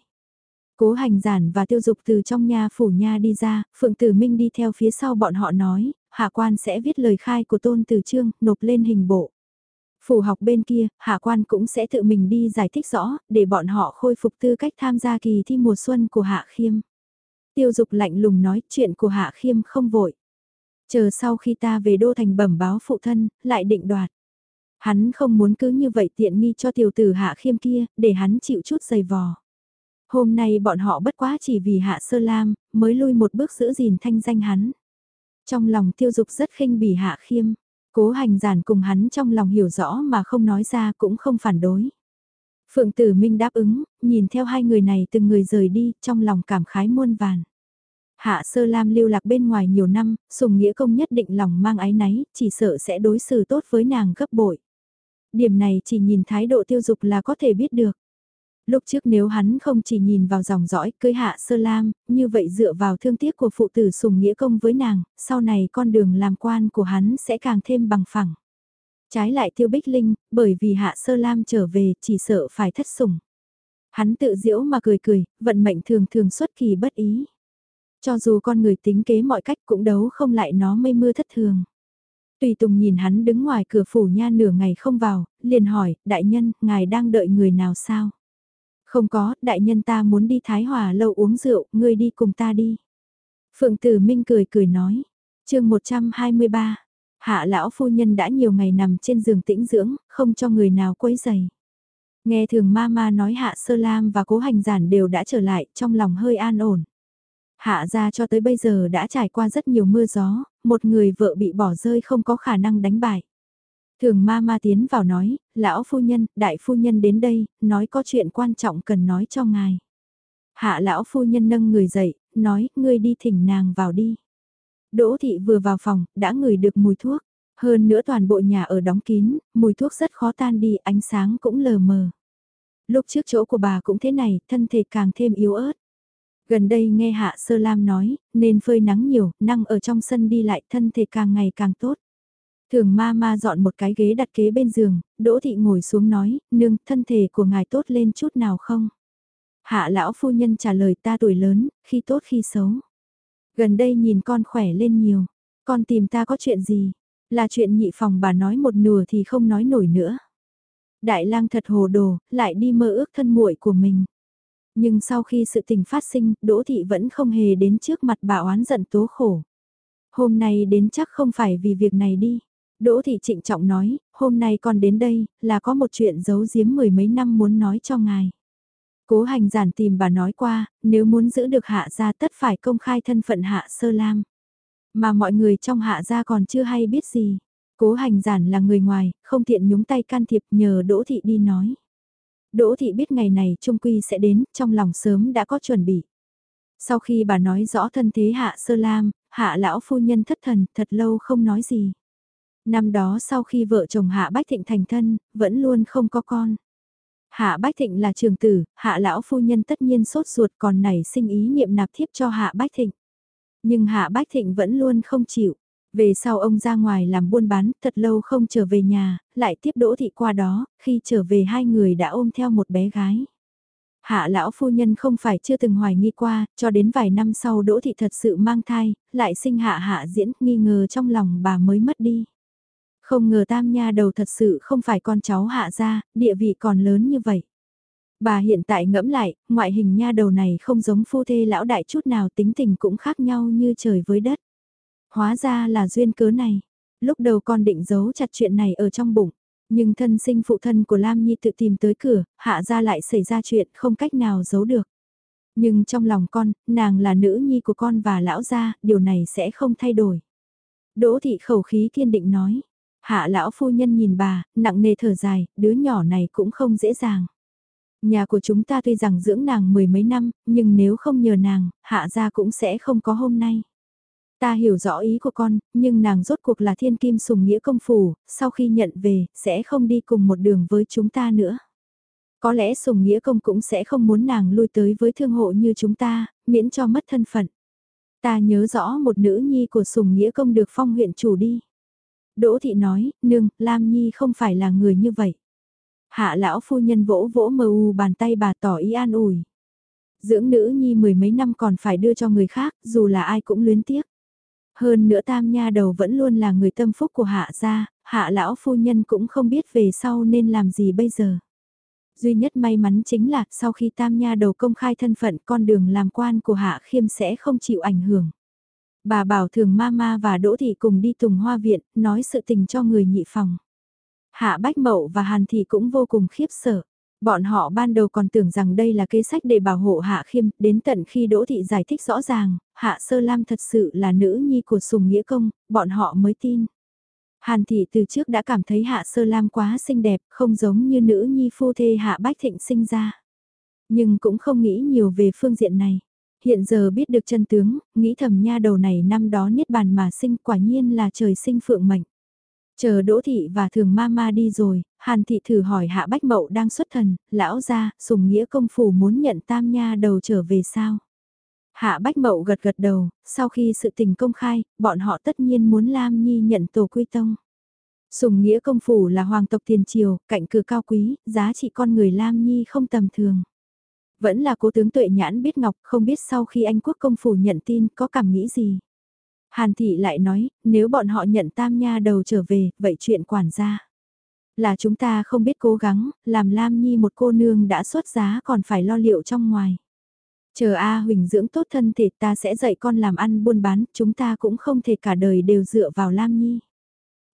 Cố hành giản và tiêu dục từ trong nhà phủ nha đi ra, Phượng Tử Minh đi theo phía sau bọn họ nói, hạ quan sẽ viết lời khai của tôn từ trương, nộp lên hình bộ. Phủ học bên kia, hạ quan cũng sẽ tự mình đi giải thích rõ, để bọn họ khôi phục tư cách tham gia kỳ thi mùa xuân của hạ khiêm. Tiêu dục lạnh lùng nói chuyện của hạ khiêm không vội. Chờ sau khi ta về đô thành bẩm báo phụ thân, lại định đoạt. Hắn không muốn cứ như vậy tiện nghi cho tiểu tử hạ khiêm kia, để hắn chịu chút giày vò. Hôm nay bọn họ bất quá chỉ vì hạ sơ lam, mới lui một bước giữ gìn thanh danh hắn. Trong lòng tiêu dục rất khinh bỉ hạ khiêm, cố hành giản cùng hắn trong lòng hiểu rõ mà không nói ra cũng không phản đối. Phượng Tử Minh đáp ứng, nhìn theo hai người này từng người rời đi, trong lòng cảm khái muôn vàn. Hạ Sơ Lam lưu lạc bên ngoài nhiều năm, Sùng Nghĩa Công nhất định lòng mang ái náy, chỉ sợ sẽ đối xử tốt với nàng gấp bội. Điểm này chỉ nhìn thái độ tiêu dục là có thể biết được. Lúc trước nếu hắn không chỉ nhìn vào dòng dõi cưới hạ sơ lam, như vậy dựa vào thương tiếc của phụ tử sùng nghĩa công với nàng, sau này con đường làm quan của hắn sẽ càng thêm bằng phẳng. Trái lại tiêu bích linh, bởi vì hạ sơ lam trở về chỉ sợ phải thất sủng. Hắn tự diễu mà cười cười, vận mệnh thường thường xuất kỳ bất ý. Cho dù con người tính kế mọi cách cũng đấu không lại nó mây mưa thất thường. Tùy Tùng nhìn hắn đứng ngoài cửa phủ nha nửa ngày không vào, liền hỏi, đại nhân, ngài đang đợi người nào sao? Không có, đại nhân ta muốn đi Thái Hòa lâu uống rượu, ngươi đi cùng ta đi. Phượng Tử Minh cười cười nói. chương 123, hạ lão phu nhân đã nhiều ngày nằm trên giường tĩnh dưỡng, không cho người nào quấy giày. Nghe thường ma ma nói hạ sơ lam và cố hành giản đều đã trở lại, trong lòng hơi an ổn. Hạ ra cho tới bây giờ đã trải qua rất nhiều mưa gió, một người vợ bị bỏ rơi không có khả năng đánh bại. Thường ma ma tiến vào nói, lão phu nhân, đại phu nhân đến đây, nói có chuyện quan trọng cần nói cho ngài. Hạ lão phu nhân nâng người dậy, nói, ngươi đi thỉnh nàng vào đi. Đỗ thị vừa vào phòng, đã ngửi được mùi thuốc. Hơn nữa toàn bộ nhà ở đóng kín, mùi thuốc rất khó tan đi, ánh sáng cũng lờ mờ. Lúc trước chỗ của bà cũng thế này, thân thể càng thêm yếu ớt. Gần đây nghe Hạ Sơ Lam nói, nên phơi nắng nhiều, năng ở trong sân đi lại thân thể càng ngày càng tốt. Thường ma ma dọn một cái ghế đặt kế bên giường, Đỗ Thị ngồi xuống nói, nương, thân thể của ngài tốt lên chút nào không? Hạ lão phu nhân trả lời ta tuổi lớn, khi tốt khi xấu. Gần đây nhìn con khỏe lên nhiều, con tìm ta có chuyện gì? Là chuyện nhị phòng bà nói một nửa thì không nói nổi nữa. Đại lang thật hồ đồ, lại đi mơ ước thân muội của mình. Nhưng sau khi sự tình phát sinh, Đỗ Thị vẫn không hề đến trước mặt bà oán giận tố khổ. Hôm nay đến chắc không phải vì việc này đi. Đỗ Thị trịnh trọng nói, hôm nay con đến đây, là có một chuyện giấu giếm mười mấy năm muốn nói cho ngài. Cố hành giản tìm bà nói qua, nếu muốn giữ được hạ gia tất phải công khai thân phận hạ sơ lam. Mà mọi người trong hạ gia còn chưa hay biết gì. Cố hành giản là người ngoài, không tiện nhúng tay can thiệp nhờ Đỗ Thị đi nói. Đỗ Thị biết ngày này trung quy sẽ đến, trong lòng sớm đã có chuẩn bị. Sau khi bà nói rõ thân thế hạ sơ lam, hạ lão phu nhân thất thần thật lâu không nói gì. Năm đó sau khi vợ chồng hạ bách thịnh thành thân, vẫn luôn không có con. Hạ Bách Thịnh là trường tử, hạ lão phu nhân tất nhiên sốt ruột còn nảy sinh ý niệm nạp thiếp cho hạ Bách Thịnh. Nhưng hạ Bách Thịnh vẫn luôn không chịu. Về sau ông ra ngoài làm buôn bán, thật lâu không trở về nhà, lại tiếp đỗ thị qua đó, khi trở về hai người đã ôm theo một bé gái. Hạ lão phu nhân không phải chưa từng hoài nghi qua, cho đến vài năm sau đỗ thị thật sự mang thai, lại sinh hạ hạ diễn, nghi ngờ trong lòng bà mới mất đi. Không ngờ tam nha đầu thật sự không phải con cháu hạ gia, địa vị còn lớn như vậy. Bà hiện tại ngẫm lại, ngoại hình nha đầu này không giống phu thê lão đại chút nào tính tình cũng khác nhau như trời với đất. Hóa ra là duyên cớ này. Lúc đầu con định giấu chặt chuyện này ở trong bụng. Nhưng thân sinh phụ thân của Lam Nhi tự tìm tới cửa, hạ ra lại xảy ra chuyện không cách nào giấu được. Nhưng trong lòng con, nàng là nữ nhi của con và lão gia, điều này sẽ không thay đổi. Đỗ thị khẩu khí kiên định nói. Hạ lão phu nhân nhìn bà, nặng nề thở dài, đứa nhỏ này cũng không dễ dàng. Nhà của chúng ta tuy rằng dưỡng nàng mười mấy năm, nhưng nếu không nhờ nàng, hạ gia cũng sẽ không có hôm nay. Ta hiểu rõ ý của con, nhưng nàng rốt cuộc là thiên kim sùng nghĩa công phủ, sau khi nhận về, sẽ không đi cùng một đường với chúng ta nữa. Có lẽ sùng nghĩa công cũng sẽ không muốn nàng lui tới với thương hộ như chúng ta, miễn cho mất thân phận. Ta nhớ rõ một nữ nhi của sùng nghĩa công được phong huyện chủ đi. Đỗ thị nói, nương, Lam Nhi không phải là người như vậy. Hạ lão phu nhân vỗ vỗ mờ u bàn tay bà tỏ ý an ủi. Dưỡng nữ nhi mười mấy năm còn phải đưa cho người khác, dù là ai cũng luyến tiếc. Hơn nữa tam nha đầu vẫn luôn là người tâm phúc của hạ gia, hạ lão phu nhân cũng không biết về sau nên làm gì bây giờ. Duy nhất may mắn chính là sau khi tam nha đầu công khai thân phận con đường làm quan của hạ khiêm sẽ không chịu ảnh hưởng. Bà bảo thường mama và Đỗ Thị cùng đi tùng hoa viện, nói sự tình cho người nhị phòng. Hạ Bách Mậu và Hàn Thị cũng vô cùng khiếp sợ. Bọn họ ban đầu còn tưởng rằng đây là kế sách để bảo hộ Hạ Khiêm, đến tận khi Đỗ Thị giải thích rõ ràng, Hạ Sơ Lam thật sự là nữ nhi của Sùng Nghĩa Công, bọn họ mới tin. Hàn Thị từ trước đã cảm thấy Hạ Sơ Lam quá xinh đẹp, không giống như nữ nhi phu thê Hạ Bách Thịnh sinh ra. Nhưng cũng không nghĩ nhiều về phương diện này. Hiện giờ biết được chân tướng, nghĩ thầm nha đầu này năm đó niết bàn mà sinh quả nhiên là trời sinh phượng mệnh. Chờ Đỗ Thị và Thường Mama đi rồi, Hàn Thị thử hỏi Hạ Bách Mậu đang xuất thần, lão ra, sùng nghĩa công phủ muốn nhận tam nha đầu trở về sao? Hạ Bách Mậu gật gật đầu, sau khi sự tình công khai, bọn họ tất nhiên muốn Lam Nhi nhận tổ quy tông. Sùng nghĩa công phủ là hoàng tộc tiền triều, cạnh cửa cao quý, giá trị con người Lam Nhi không tầm thường. Vẫn là cố tướng tuệ nhãn biết ngọc, không biết sau khi anh quốc công phủ nhận tin có cảm nghĩ gì. Hàn thị lại nói, nếu bọn họ nhận tam nha đầu trở về, vậy chuyện quản gia. Là chúng ta không biết cố gắng, làm Lam Nhi một cô nương đã xuất giá còn phải lo liệu trong ngoài. Chờ A Huỳnh dưỡng tốt thân thể ta sẽ dạy con làm ăn buôn bán, chúng ta cũng không thể cả đời đều dựa vào Lam Nhi.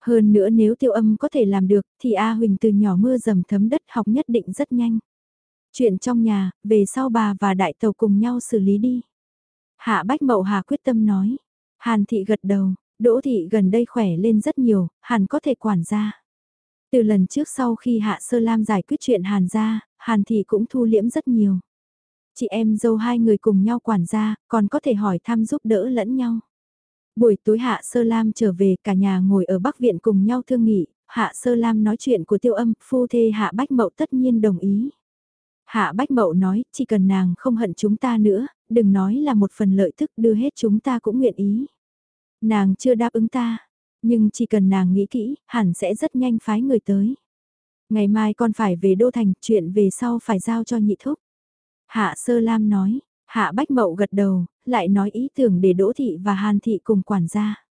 Hơn nữa nếu tiêu âm có thể làm được thì A Huỳnh từ nhỏ mưa dầm thấm đất học nhất định rất nhanh. Chuyện trong nhà, về sau bà và đại tàu cùng nhau xử lý đi. Hạ Bách Mậu Hà quyết tâm nói. Hàn Thị gật đầu, Đỗ Thị gần đây khỏe lên rất nhiều, Hàn có thể quản gia. Từ lần trước sau khi Hạ Sơ Lam giải quyết chuyện Hàn ra, Hàn Thị cũng thu liễm rất nhiều. Chị em dâu hai người cùng nhau quản gia, còn có thể hỏi thăm giúp đỡ lẫn nhau. Buổi tối Hạ Sơ Lam trở về cả nhà ngồi ở Bắc Viện cùng nhau thương nghị, Hạ Sơ Lam nói chuyện của tiêu âm, phu thê Hạ Bách Mậu tất nhiên đồng ý. Hạ Bách Mậu nói, chỉ cần nàng không hận chúng ta nữa, đừng nói là một phần lợi thức đưa hết chúng ta cũng nguyện ý. Nàng chưa đáp ứng ta, nhưng chỉ cần nàng nghĩ kỹ, hẳn sẽ rất nhanh phái người tới. Ngày mai con phải về Đô Thành, chuyện về sau phải giao cho nhị thúc. Hạ Sơ Lam nói, Hạ Bách Mậu gật đầu, lại nói ý tưởng để Đỗ Thị và Hàn Thị cùng quản gia.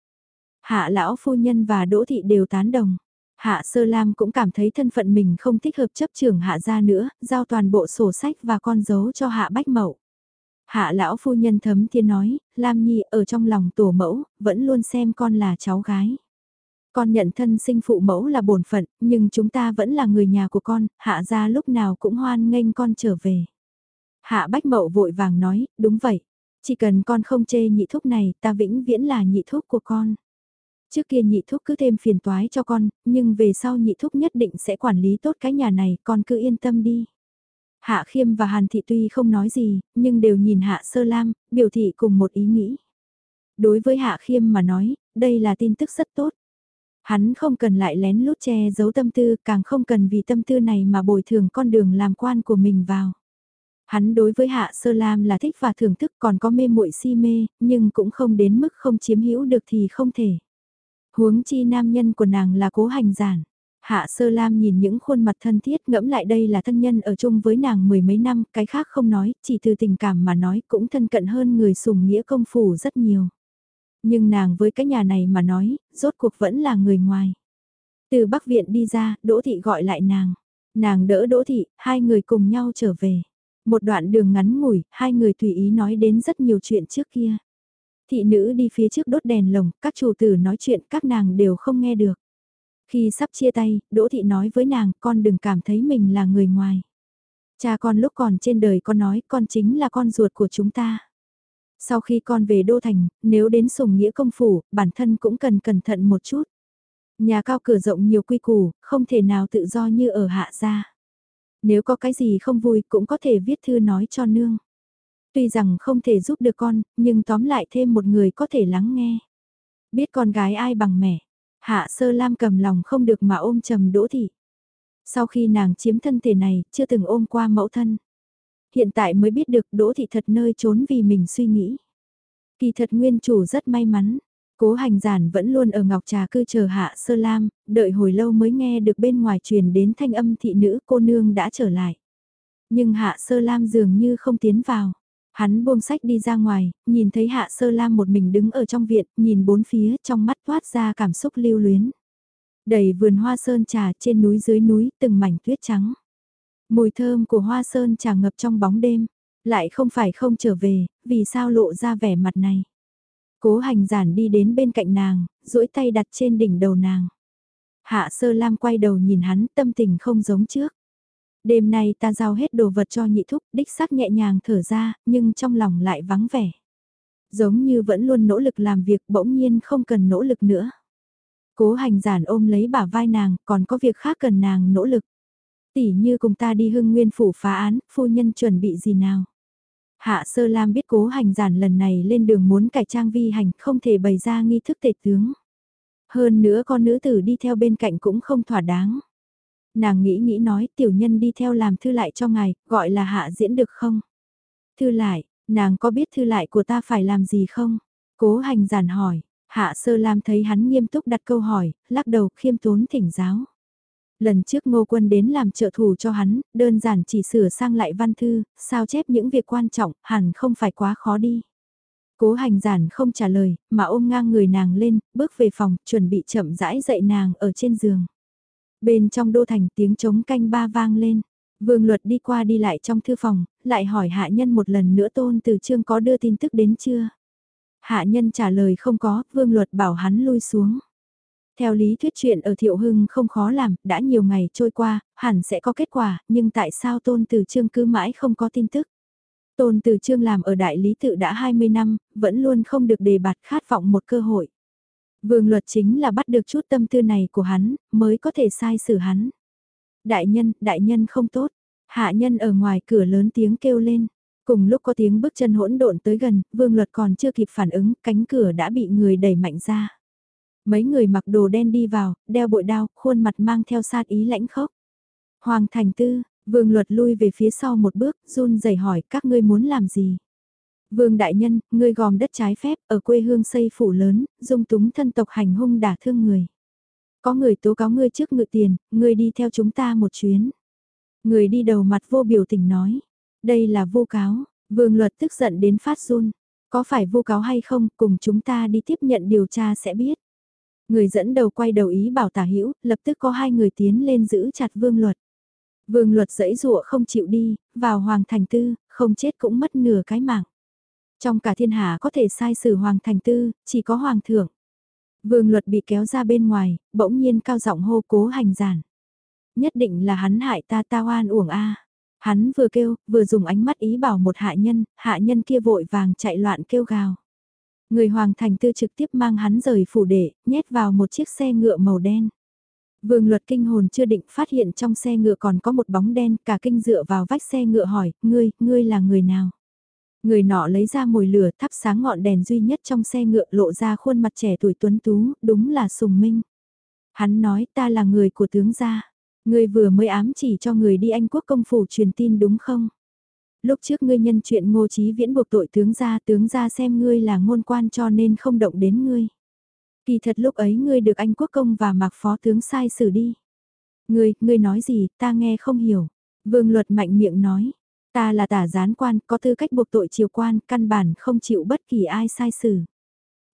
Hạ Lão Phu Nhân và Đỗ Thị đều tán đồng. Hạ Sơ Lam cũng cảm thấy thân phận mình không thích hợp chấp trường Hạ gia nữa, giao toàn bộ sổ sách và con dấu cho Hạ Bách Mậu. Hạ lão phu nhân thấm thiên nói, Lam Nhi ở trong lòng tổ mẫu, vẫn luôn xem con là cháu gái. Con nhận thân sinh phụ mẫu là bổn phận, nhưng chúng ta vẫn là người nhà của con, hạ ra lúc nào cũng hoan nghênh con trở về. Hạ Bách Mậu vội vàng nói, đúng vậy. Chỉ cần con không chê nhị thúc này, ta vĩnh viễn là nhị thúc của con. Trước kia nhị thúc cứ thêm phiền toái cho con, nhưng về sau nhị thúc nhất định sẽ quản lý tốt cái nhà này, con cứ yên tâm đi. Hạ Khiêm và Hàn Thị tuy không nói gì, nhưng đều nhìn Hạ Sơ Lam, biểu thị cùng một ý nghĩ. Đối với Hạ Khiêm mà nói, đây là tin tức rất tốt. Hắn không cần lại lén lút che giấu tâm tư, càng không cần vì tâm tư này mà bồi thường con đường làm quan của mình vào. Hắn đối với Hạ Sơ Lam là thích và thưởng thức còn có mê muội si mê, nhưng cũng không đến mức không chiếm hữu được thì không thể. Huống chi nam nhân của nàng là cố hành giản. Hạ Sơ Lam nhìn những khuôn mặt thân thiết ngẫm lại đây là thân nhân ở chung với nàng mười mấy năm, cái khác không nói, chỉ từ tình cảm mà nói cũng thân cận hơn người sùng nghĩa công phủ rất nhiều. Nhưng nàng với cái nhà này mà nói, rốt cuộc vẫn là người ngoài. Từ Bắc Viện đi ra, Đỗ Thị gọi lại nàng. Nàng đỡ Đỗ Thị, hai người cùng nhau trở về. Một đoạn đường ngắn ngủi, hai người tùy ý nói đến rất nhiều chuyện trước kia. Thị nữ đi phía trước đốt đèn lồng, các chủ tử nói chuyện các nàng đều không nghe được. Khi sắp chia tay, Đỗ Thị nói với nàng, con đừng cảm thấy mình là người ngoài. Cha con lúc còn trên đời con nói con chính là con ruột của chúng ta. Sau khi con về Đô Thành, nếu đến sùng nghĩa công phủ, bản thân cũng cần cẩn thận một chút. Nhà cao cửa rộng nhiều quy củ, không thể nào tự do như ở hạ gia. Nếu có cái gì không vui cũng có thể viết thư nói cho nương. Tuy rằng không thể giúp được con, nhưng tóm lại thêm một người có thể lắng nghe. Biết con gái ai bằng mẹ. Hạ sơ lam cầm lòng không được mà ôm trầm đỗ thị. Sau khi nàng chiếm thân thể này, chưa từng ôm qua mẫu thân. Hiện tại mới biết được đỗ thị thật nơi trốn vì mình suy nghĩ. Kỳ thật nguyên chủ rất may mắn. Cố hành giản vẫn luôn ở Ngọc Trà cư chờ hạ sơ lam, đợi hồi lâu mới nghe được bên ngoài truyền đến thanh âm thị nữ cô nương đã trở lại. Nhưng hạ sơ lam dường như không tiến vào. Hắn buông sách đi ra ngoài, nhìn thấy hạ sơ lam một mình đứng ở trong viện, nhìn bốn phía trong mắt thoát ra cảm xúc lưu luyến. Đầy vườn hoa sơn trà trên núi dưới núi từng mảnh tuyết trắng. Mùi thơm của hoa sơn trà ngập trong bóng đêm, lại không phải không trở về, vì sao lộ ra vẻ mặt này. Cố hành giản đi đến bên cạnh nàng, duỗi tay đặt trên đỉnh đầu nàng. Hạ sơ lam quay đầu nhìn hắn tâm tình không giống trước. Đêm nay ta giao hết đồ vật cho nhị thúc, đích xác nhẹ nhàng thở ra, nhưng trong lòng lại vắng vẻ. Giống như vẫn luôn nỗ lực làm việc bỗng nhiên không cần nỗ lực nữa. Cố hành giản ôm lấy bả vai nàng, còn có việc khác cần nàng nỗ lực. Tỷ như cùng ta đi hưng nguyên phủ phá án, phu nhân chuẩn bị gì nào? Hạ Sơ Lam biết cố hành giản lần này lên đường muốn cải trang vi hành không thể bày ra nghi thức tệ tướng. Hơn nữa con nữ tử đi theo bên cạnh cũng không thỏa đáng. Nàng nghĩ nghĩ nói tiểu nhân đi theo làm thư lại cho ngài, gọi là hạ diễn được không? Thư lại, nàng có biết thư lại của ta phải làm gì không? Cố hành giản hỏi, hạ sơ lam thấy hắn nghiêm túc đặt câu hỏi, lắc đầu khiêm tốn thỉnh giáo. Lần trước ngô quân đến làm trợ thủ cho hắn, đơn giản chỉ sửa sang lại văn thư, sao chép những việc quan trọng, hẳn không phải quá khó đi. Cố hành giản không trả lời, mà ôm ngang người nàng lên, bước về phòng, chuẩn bị chậm rãi dậy nàng ở trên giường. Bên trong đô thành tiếng trống canh ba vang lên. Vương luật đi qua đi lại trong thư phòng, lại hỏi hạ nhân một lần nữa tôn từ trương có đưa tin tức đến chưa. Hạ nhân trả lời không có, vương luật bảo hắn lui xuống. Theo lý thuyết chuyện ở Thiệu Hưng không khó làm, đã nhiều ngày trôi qua, hẳn sẽ có kết quả, nhưng tại sao Tôn Từ Trương cứ mãi không có tin tức? Tôn Từ Trương làm ở đại lý tự đã 20 năm, vẫn luôn không được đề bạt khát vọng một cơ hội. Vương luật chính là bắt được chút tâm tư này của hắn, mới có thể sai xử hắn. Đại nhân, đại nhân không tốt. Hạ nhân ở ngoài cửa lớn tiếng kêu lên. Cùng lúc có tiếng bước chân hỗn độn tới gần, vương luật còn chưa kịp phản ứng, cánh cửa đã bị người đẩy mạnh ra. Mấy người mặc đồ đen đi vào, đeo bội đao, khuôn mặt mang theo sát ý lãnh khốc. Hoàng thành tư, vương luật lui về phía sau một bước, run rẩy hỏi các ngươi muốn làm gì. Vương đại nhân, ngươi gòm đất trái phép ở quê hương xây phủ lớn, dung túng thân tộc hành hung đả thương người. Có người tố cáo ngươi trước ngự tiền, ngươi đi theo chúng ta một chuyến. Người đi đầu mặt vô biểu tình nói, đây là vô cáo, vương luật tức giận đến phát run, có phải vô cáo hay không, cùng chúng ta đi tiếp nhận điều tra sẽ biết. Người dẫn đầu quay đầu ý bảo tả hữu lập tức có hai người tiến lên giữ chặt vương luật. Vương luật dẫy dụa không chịu đi, vào hoàng thành tư, không chết cũng mất nửa cái mạng. Trong cả thiên hạ có thể sai xử hoàng thành tư, chỉ có hoàng thượng. Vương luật bị kéo ra bên ngoài, bỗng nhiên cao giọng hô cố hành giản. Nhất định là hắn hại ta ta oan uổng a. Hắn vừa kêu, vừa dùng ánh mắt ý bảo một hạ nhân, hạ nhân kia vội vàng chạy loạn kêu gào. Người Hoàng Thành Tư trực tiếp mang hắn rời phủ đệ, nhét vào một chiếc xe ngựa màu đen. Vương luật kinh hồn chưa định phát hiện trong xe ngựa còn có một bóng đen, cả kinh dựa vào vách xe ngựa hỏi, ngươi, ngươi là người nào? Người nọ lấy ra mồi lửa thắp sáng ngọn đèn duy nhất trong xe ngựa lộ ra khuôn mặt trẻ tuổi tuấn tú, đúng là Sùng Minh. Hắn nói ta là người của tướng gia. Ngươi vừa mới ám chỉ cho người đi Anh quốc công phủ truyền tin đúng không? Lúc trước ngươi nhân chuyện ngô trí viễn buộc tội tướng gia tướng gia xem ngươi là ngôn quan cho nên không động đến ngươi. Kỳ thật lúc ấy ngươi được anh quốc công và mặc phó tướng sai xử đi. Ngươi, ngươi nói gì, ta nghe không hiểu. Vương luật mạnh miệng nói, ta là tả gián quan, có tư cách buộc tội triều quan, căn bản không chịu bất kỳ ai sai xử.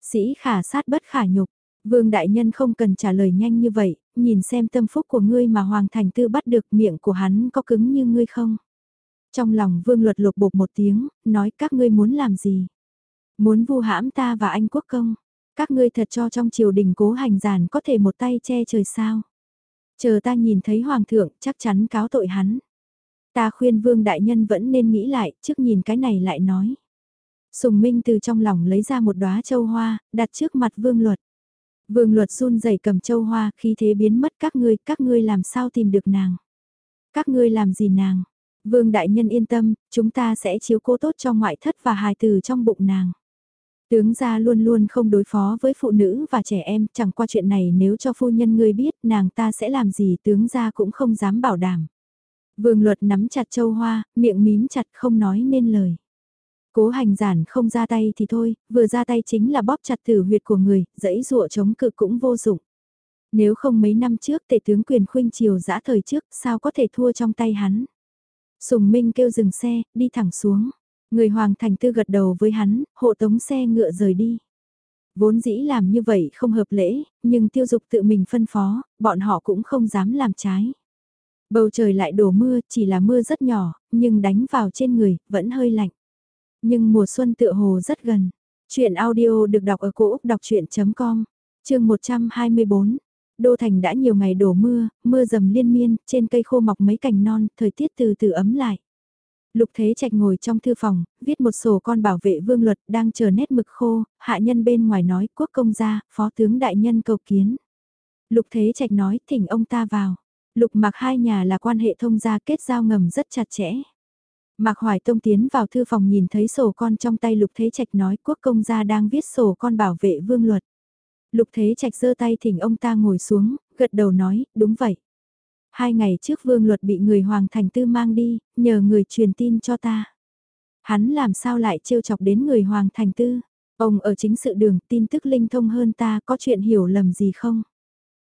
Sĩ khả sát bất khả nhục, vương đại nhân không cần trả lời nhanh như vậy, nhìn xem tâm phúc của ngươi mà Hoàng Thành Tư bắt được miệng của hắn có cứng như ngươi không. Trong lòng vương luật lục bột một tiếng, nói các ngươi muốn làm gì? Muốn vu hãm ta và anh quốc công? Các ngươi thật cho trong triều đình cố hành giản có thể một tay che trời sao? Chờ ta nhìn thấy hoàng thượng chắc chắn cáo tội hắn. Ta khuyên vương đại nhân vẫn nên nghĩ lại, trước nhìn cái này lại nói. Sùng Minh từ trong lòng lấy ra một đóa châu hoa, đặt trước mặt vương luật. Vương luật run rẩy cầm châu hoa, khi thế biến mất các ngươi, các ngươi làm sao tìm được nàng. Các ngươi làm gì nàng, Vương đại nhân yên tâm, chúng ta sẽ chiếu cố tốt cho ngoại thất và hài tử trong bụng nàng. Tướng gia luôn luôn không đối phó với phụ nữ và trẻ em, chẳng qua chuyện này nếu cho phu nhân ngươi biết nàng ta sẽ làm gì tướng gia cũng không dám bảo đảm. Vương luật nắm chặt châu hoa, miệng mím chặt không nói nên lời. Cố hành giản không ra tay thì thôi, vừa ra tay chính là bóp chặt tử huyệt của người, dãy dụa chống cự cũng vô dụng. Nếu không mấy năm trước tể tướng quyền khuynh triều giã thời trước, sao có thể thua trong tay hắn. Sùng Minh kêu dừng xe, đi thẳng xuống. Người Hoàng Thành Tư gật đầu với hắn, hộ tống xe ngựa rời đi. Vốn dĩ làm như vậy không hợp lễ, nhưng tiêu dục tự mình phân phó, bọn họ cũng không dám làm trái. Bầu trời lại đổ mưa, chỉ là mưa rất nhỏ, nhưng đánh vào trên người, vẫn hơi lạnh. Nhưng mùa xuân tựa hồ rất gần. Chuyện audio được đọc ở cổ Úc đọc chuyện.com, chương 124, Đô Thành đã nhiều ngày đổ mưa, mưa dầm liên miên, trên cây khô mọc mấy cành non, thời tiết từ từ ấm lại. Lục Thế Trạch ngồi trong thư phòng, viết một sổ con bảo vệ vương luật đang chờ nét mực khô, hạ nhân bên ngoài nói quốc công gia, phó tướng đại nhân cầu kiến. Lục Thế Trạch nói thỉnh ông ta vào. Lục mặc hai nhà là quan hệ thông gia kết giao ngầm rất chặt chẽ. Mạc Hoài Tông tiến vào thư phòng nhìn thấy sổ con trong tay Lục Thế Trạch nói quốc công gia đang viết sổ con bảo vệ vương luật. Lục Thế Trạch giơ tay thỉnh ông ta ngồi xuống, gật đầu nói, đúng vậy. Hai ngày trước vương luật bị người Hoàng Thành Tư mang đi, nhờ người truyền tin cho ta. Hắn làm sao lại trêu chọc đến người Hoàng Thành Tư? Ông ở chính sự đường tin tức linh thông hơn ta có chuyện hiểu lầm gì không?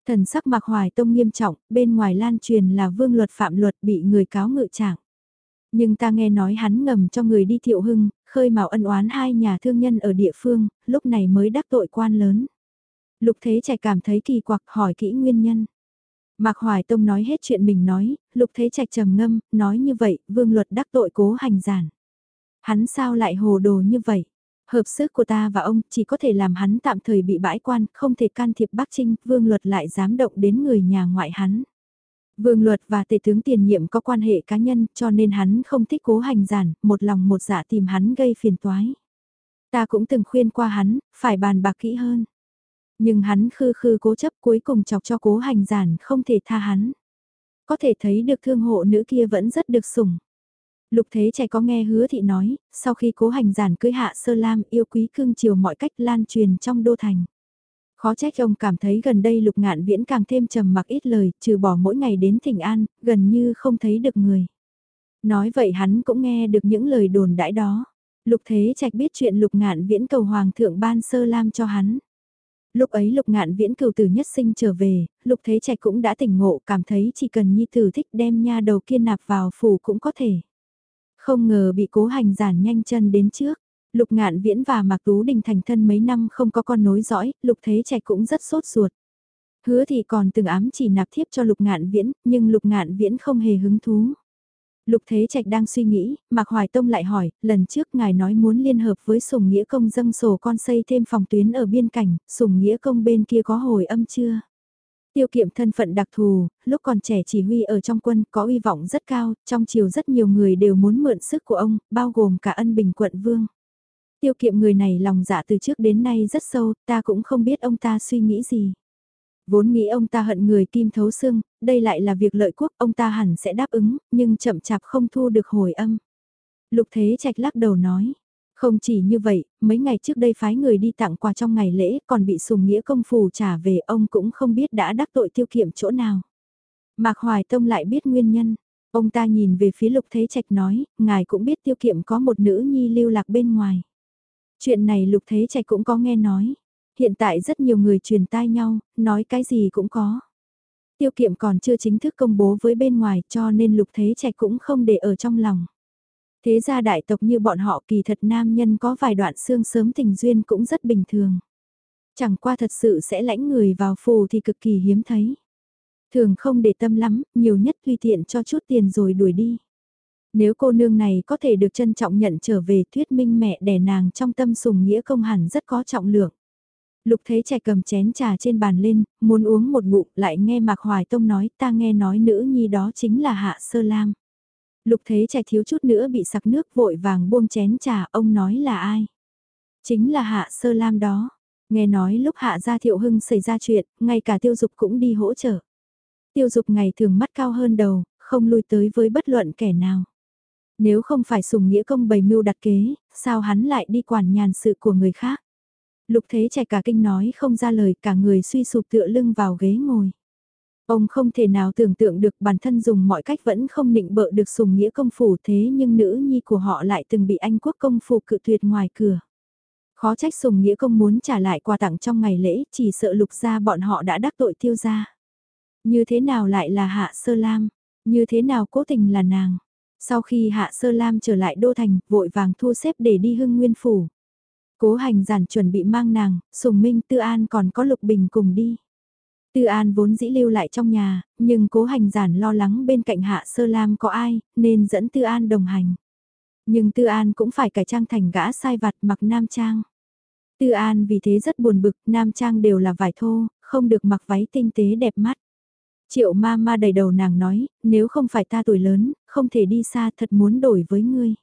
Thần sắc mạc hoài tông nghiêm trọng, bên ngoài lan truyền là vương luật phạm luật bị người cáo ngự trạng. Nhưng ta nghe nói hắn ngầm cho người đi thiệu hưng, khơi mào ân oán hai nhà thương nhân ở địa phương, lúc này mới đắc tội quan lớn. Lục Thế Trạch cảm thấy kỳ quặc hỏi kỹ nguyên nhân. Mạc Hoài Tông nói hết chuyện mình nói, Lục Thế Trạch trầm ngâm, nói như vậy, vương luật đắc tội cố hành giản. Hắn sao lại hồ đồ như vậy? Hợp sức của ta và ông chỉ có thể làm hắn tạm thời bị bãi quan, không thể can thiệp Bắc Trinh, vương luật lại dám động đến người nhà ngoại hắn. Vương luật và tể tướng tiền nhiệm có quan hệ cá nhân cho nên hắn không thích cố hành giản, một lòng một dạ tìm hắn gây phiền toái. Ta cũng từng khuyên qua hắn, phải bàn bạc kỹ hơn. Nhưng hắn khư khư cố chấp cuối cùng chọc cho cố hành giản không thể tha hắn. Có thể thấy được thương hộ nữ kia vẫn rất được sủng. Lục thế trẻ có nghe hứa thị nói, sau khi cố hành giản cưới hạ sơ lam yêu quý cưng chiều mọi cách lan truyền trong đô thành. Khó trách ông cảm thấy gần đây lục ngạn viễn càng thêm trầm mặc ít lời, trừ bỏ mỗi ngày đến thỉnh an, gần như không thấy được người. Nói vậy hắn cũng nghe được những lời đồn đãi đó. Lục thế trạch biết chuyện lục ngạn viễn cầu hoàng thượng ban sơ lam cho hắn. Lúc ấy lục ngạn viễn cửu tử nhất sinh trở về, lục thế trạch cũng đã tỉnh ngộ cảm thấy chỉ cần nhi tử thích đem nha đầu kia nạp vào phủ cũng có thể. Không ngờ bị cố hành giản nhanh chân đến trước. Lục ngạn viễn và Mạc Tú Đình thành thân mấy năm không có con nối dõi, lục thế trạch cũng rất sốt ruột. Hứa thì còn từng ám chỉ nạp thiếp cho lục ngạn viễn, nhưng lục ngạn viễn không hề hứng thú. Lục Thế Trạch đang suy nghĩ, Mạc Hoài Tông lại hỏi, lần trước ngài nói muốn liên hợp với Sùng Nghĩa Công dâng sổ con xây thêm phòng tuyến ở biên cảnh, Sùng Nghĩa Công bên kia có hồi âm chưa? Tiêu kiệm thân phận đặc thù, lúc còn trẻ chỉ huy ở trong quân có uy vọng rất cao, trong triều rất nhiều người đều muốn mượn sức của ông, bao gồm cả ân bình quận vương. Tiêu kiệm người này lòng dạ từ trước đến nay rất sâu, ta cũng không biết ông ta suy nghĩ gì. Vốn nghĩ ông ta hận người kim thấu xương, đây lại là việc lợi quốc, ông ta hẳn sẽ đáp ứng, nhưng chậm chạp không thu được hồi âm. Lục Thế Trạch lắc đầu nói, không chỉ như vậy, mấy ngày trước đây phái người đi tặng quà trong ngày lễ còn bị sùng nghĩa công phù trả về ông cũng không biết đã đắc tội tiêu kiệm chỗ nào. Mạc Hoài Tông lại biết nguyên nhân. Ông ta nhìn về phía lục thế trạch nói, ngài cũng biết tiêu kiệm có một nữ nhi lưu lạc bên ngoài. Chuyện này lục thế trạch cũng có nghe nói. Hiện tại rất nhiều người truyền tai nhau, nói cái gì cũng có. Tiêu kiệm còn chưa chính thức công bố với bên ngoài cho nên lục thế trạch cũng không để ở trong lòng. Thế gia đại tộc như bọn họ kỳ thật nam nhân có vài đoạn xương sớm tình duyên cũng rất bình thường. Chẳng qua thật sự sẽ lãnh người vào phù thì cực kỳ hiếm thấy. Thường không để tâm lắm, nhiều nhất tùy tiện cho chút tiền rồi đuổi đi. Nếu cô nương này có thể được trân trọng nhận trở về thuyết minh mẹ đẻ nàng trong tâm sùng nghĩa công hẳn rất có trọng lượng. Lục Thế Trẻ cầm chén trà trên bàn lên, muốn uống một ngụm, lại nghe Mạc Hoài Tông nói, ta nghe nói nữ nhi đó chính là Hạ Sơ Lam. Lục Thế Trẻ thiếu chút nữa bị sặc nước vội vàng buông chén trà, ông nói là ai? Chính là Hạ Sơ Lam đó. Nghe nói lúc Hạ gia Thiệu Hưng xảy ra chuyện, ngay cả tiêu dục cũng đi hỗ trợ. Tiêu dục ngày thường mắt cao hơn đầu, không lui tới với bất luận kẻ nào. Nếu không phải sùng nghĩa công bày mưu đặt kế, sao hắn lại đi quản nhàn sự của người khác? Lục thế trẻ cả kinh nói không ra lời cả người suy sụp tựa lưng vào ghế ngồi. Ông không thể nào tưởng tượng được bản thân dùng mọi cách vẫn không định bợ được sùng nghĩa công phủ thế nhưng nữ nhi của họ lại từng bị anh quốc công phủ cự tuyệt ngoài cửa. Khó trách sùng nghĩa công muốn trả lại quà tặng trong ngày lễ chỉ sợ lục gia bọn họ đã đắc tội tiêu gia Như thế nào lại là hạ sơ lam, như thế nào cố tình là nàng. Sau khi hạ sơ lam trở lại đô thành vội vàng thu xếp để đi hưng nguyên phủ. Cố hành giản chuẩn bị mang nàng, Sùng Minh Tư An còn có Lục Bình cùng đi. Tư An vốn dĩ lưu lại trong nhà, nhưng cố hành giản lo lắng bên cạnh Hạ Sơ Lam có ai, nên dẫn Tư An đồng hành. Nhưng Tư An cũng phải cải trang thành gã sai vặt mặc nam trang. Tư An vì thế rất buồn bực, nam trang đều là vải thô, không được mặc váy tinh tế đẹp mắt. Triệu ma ma đầy đầu nàng nói, nếu không phải ta tuổi lớn, không thể đi xa thật muốn đổi với ngươi.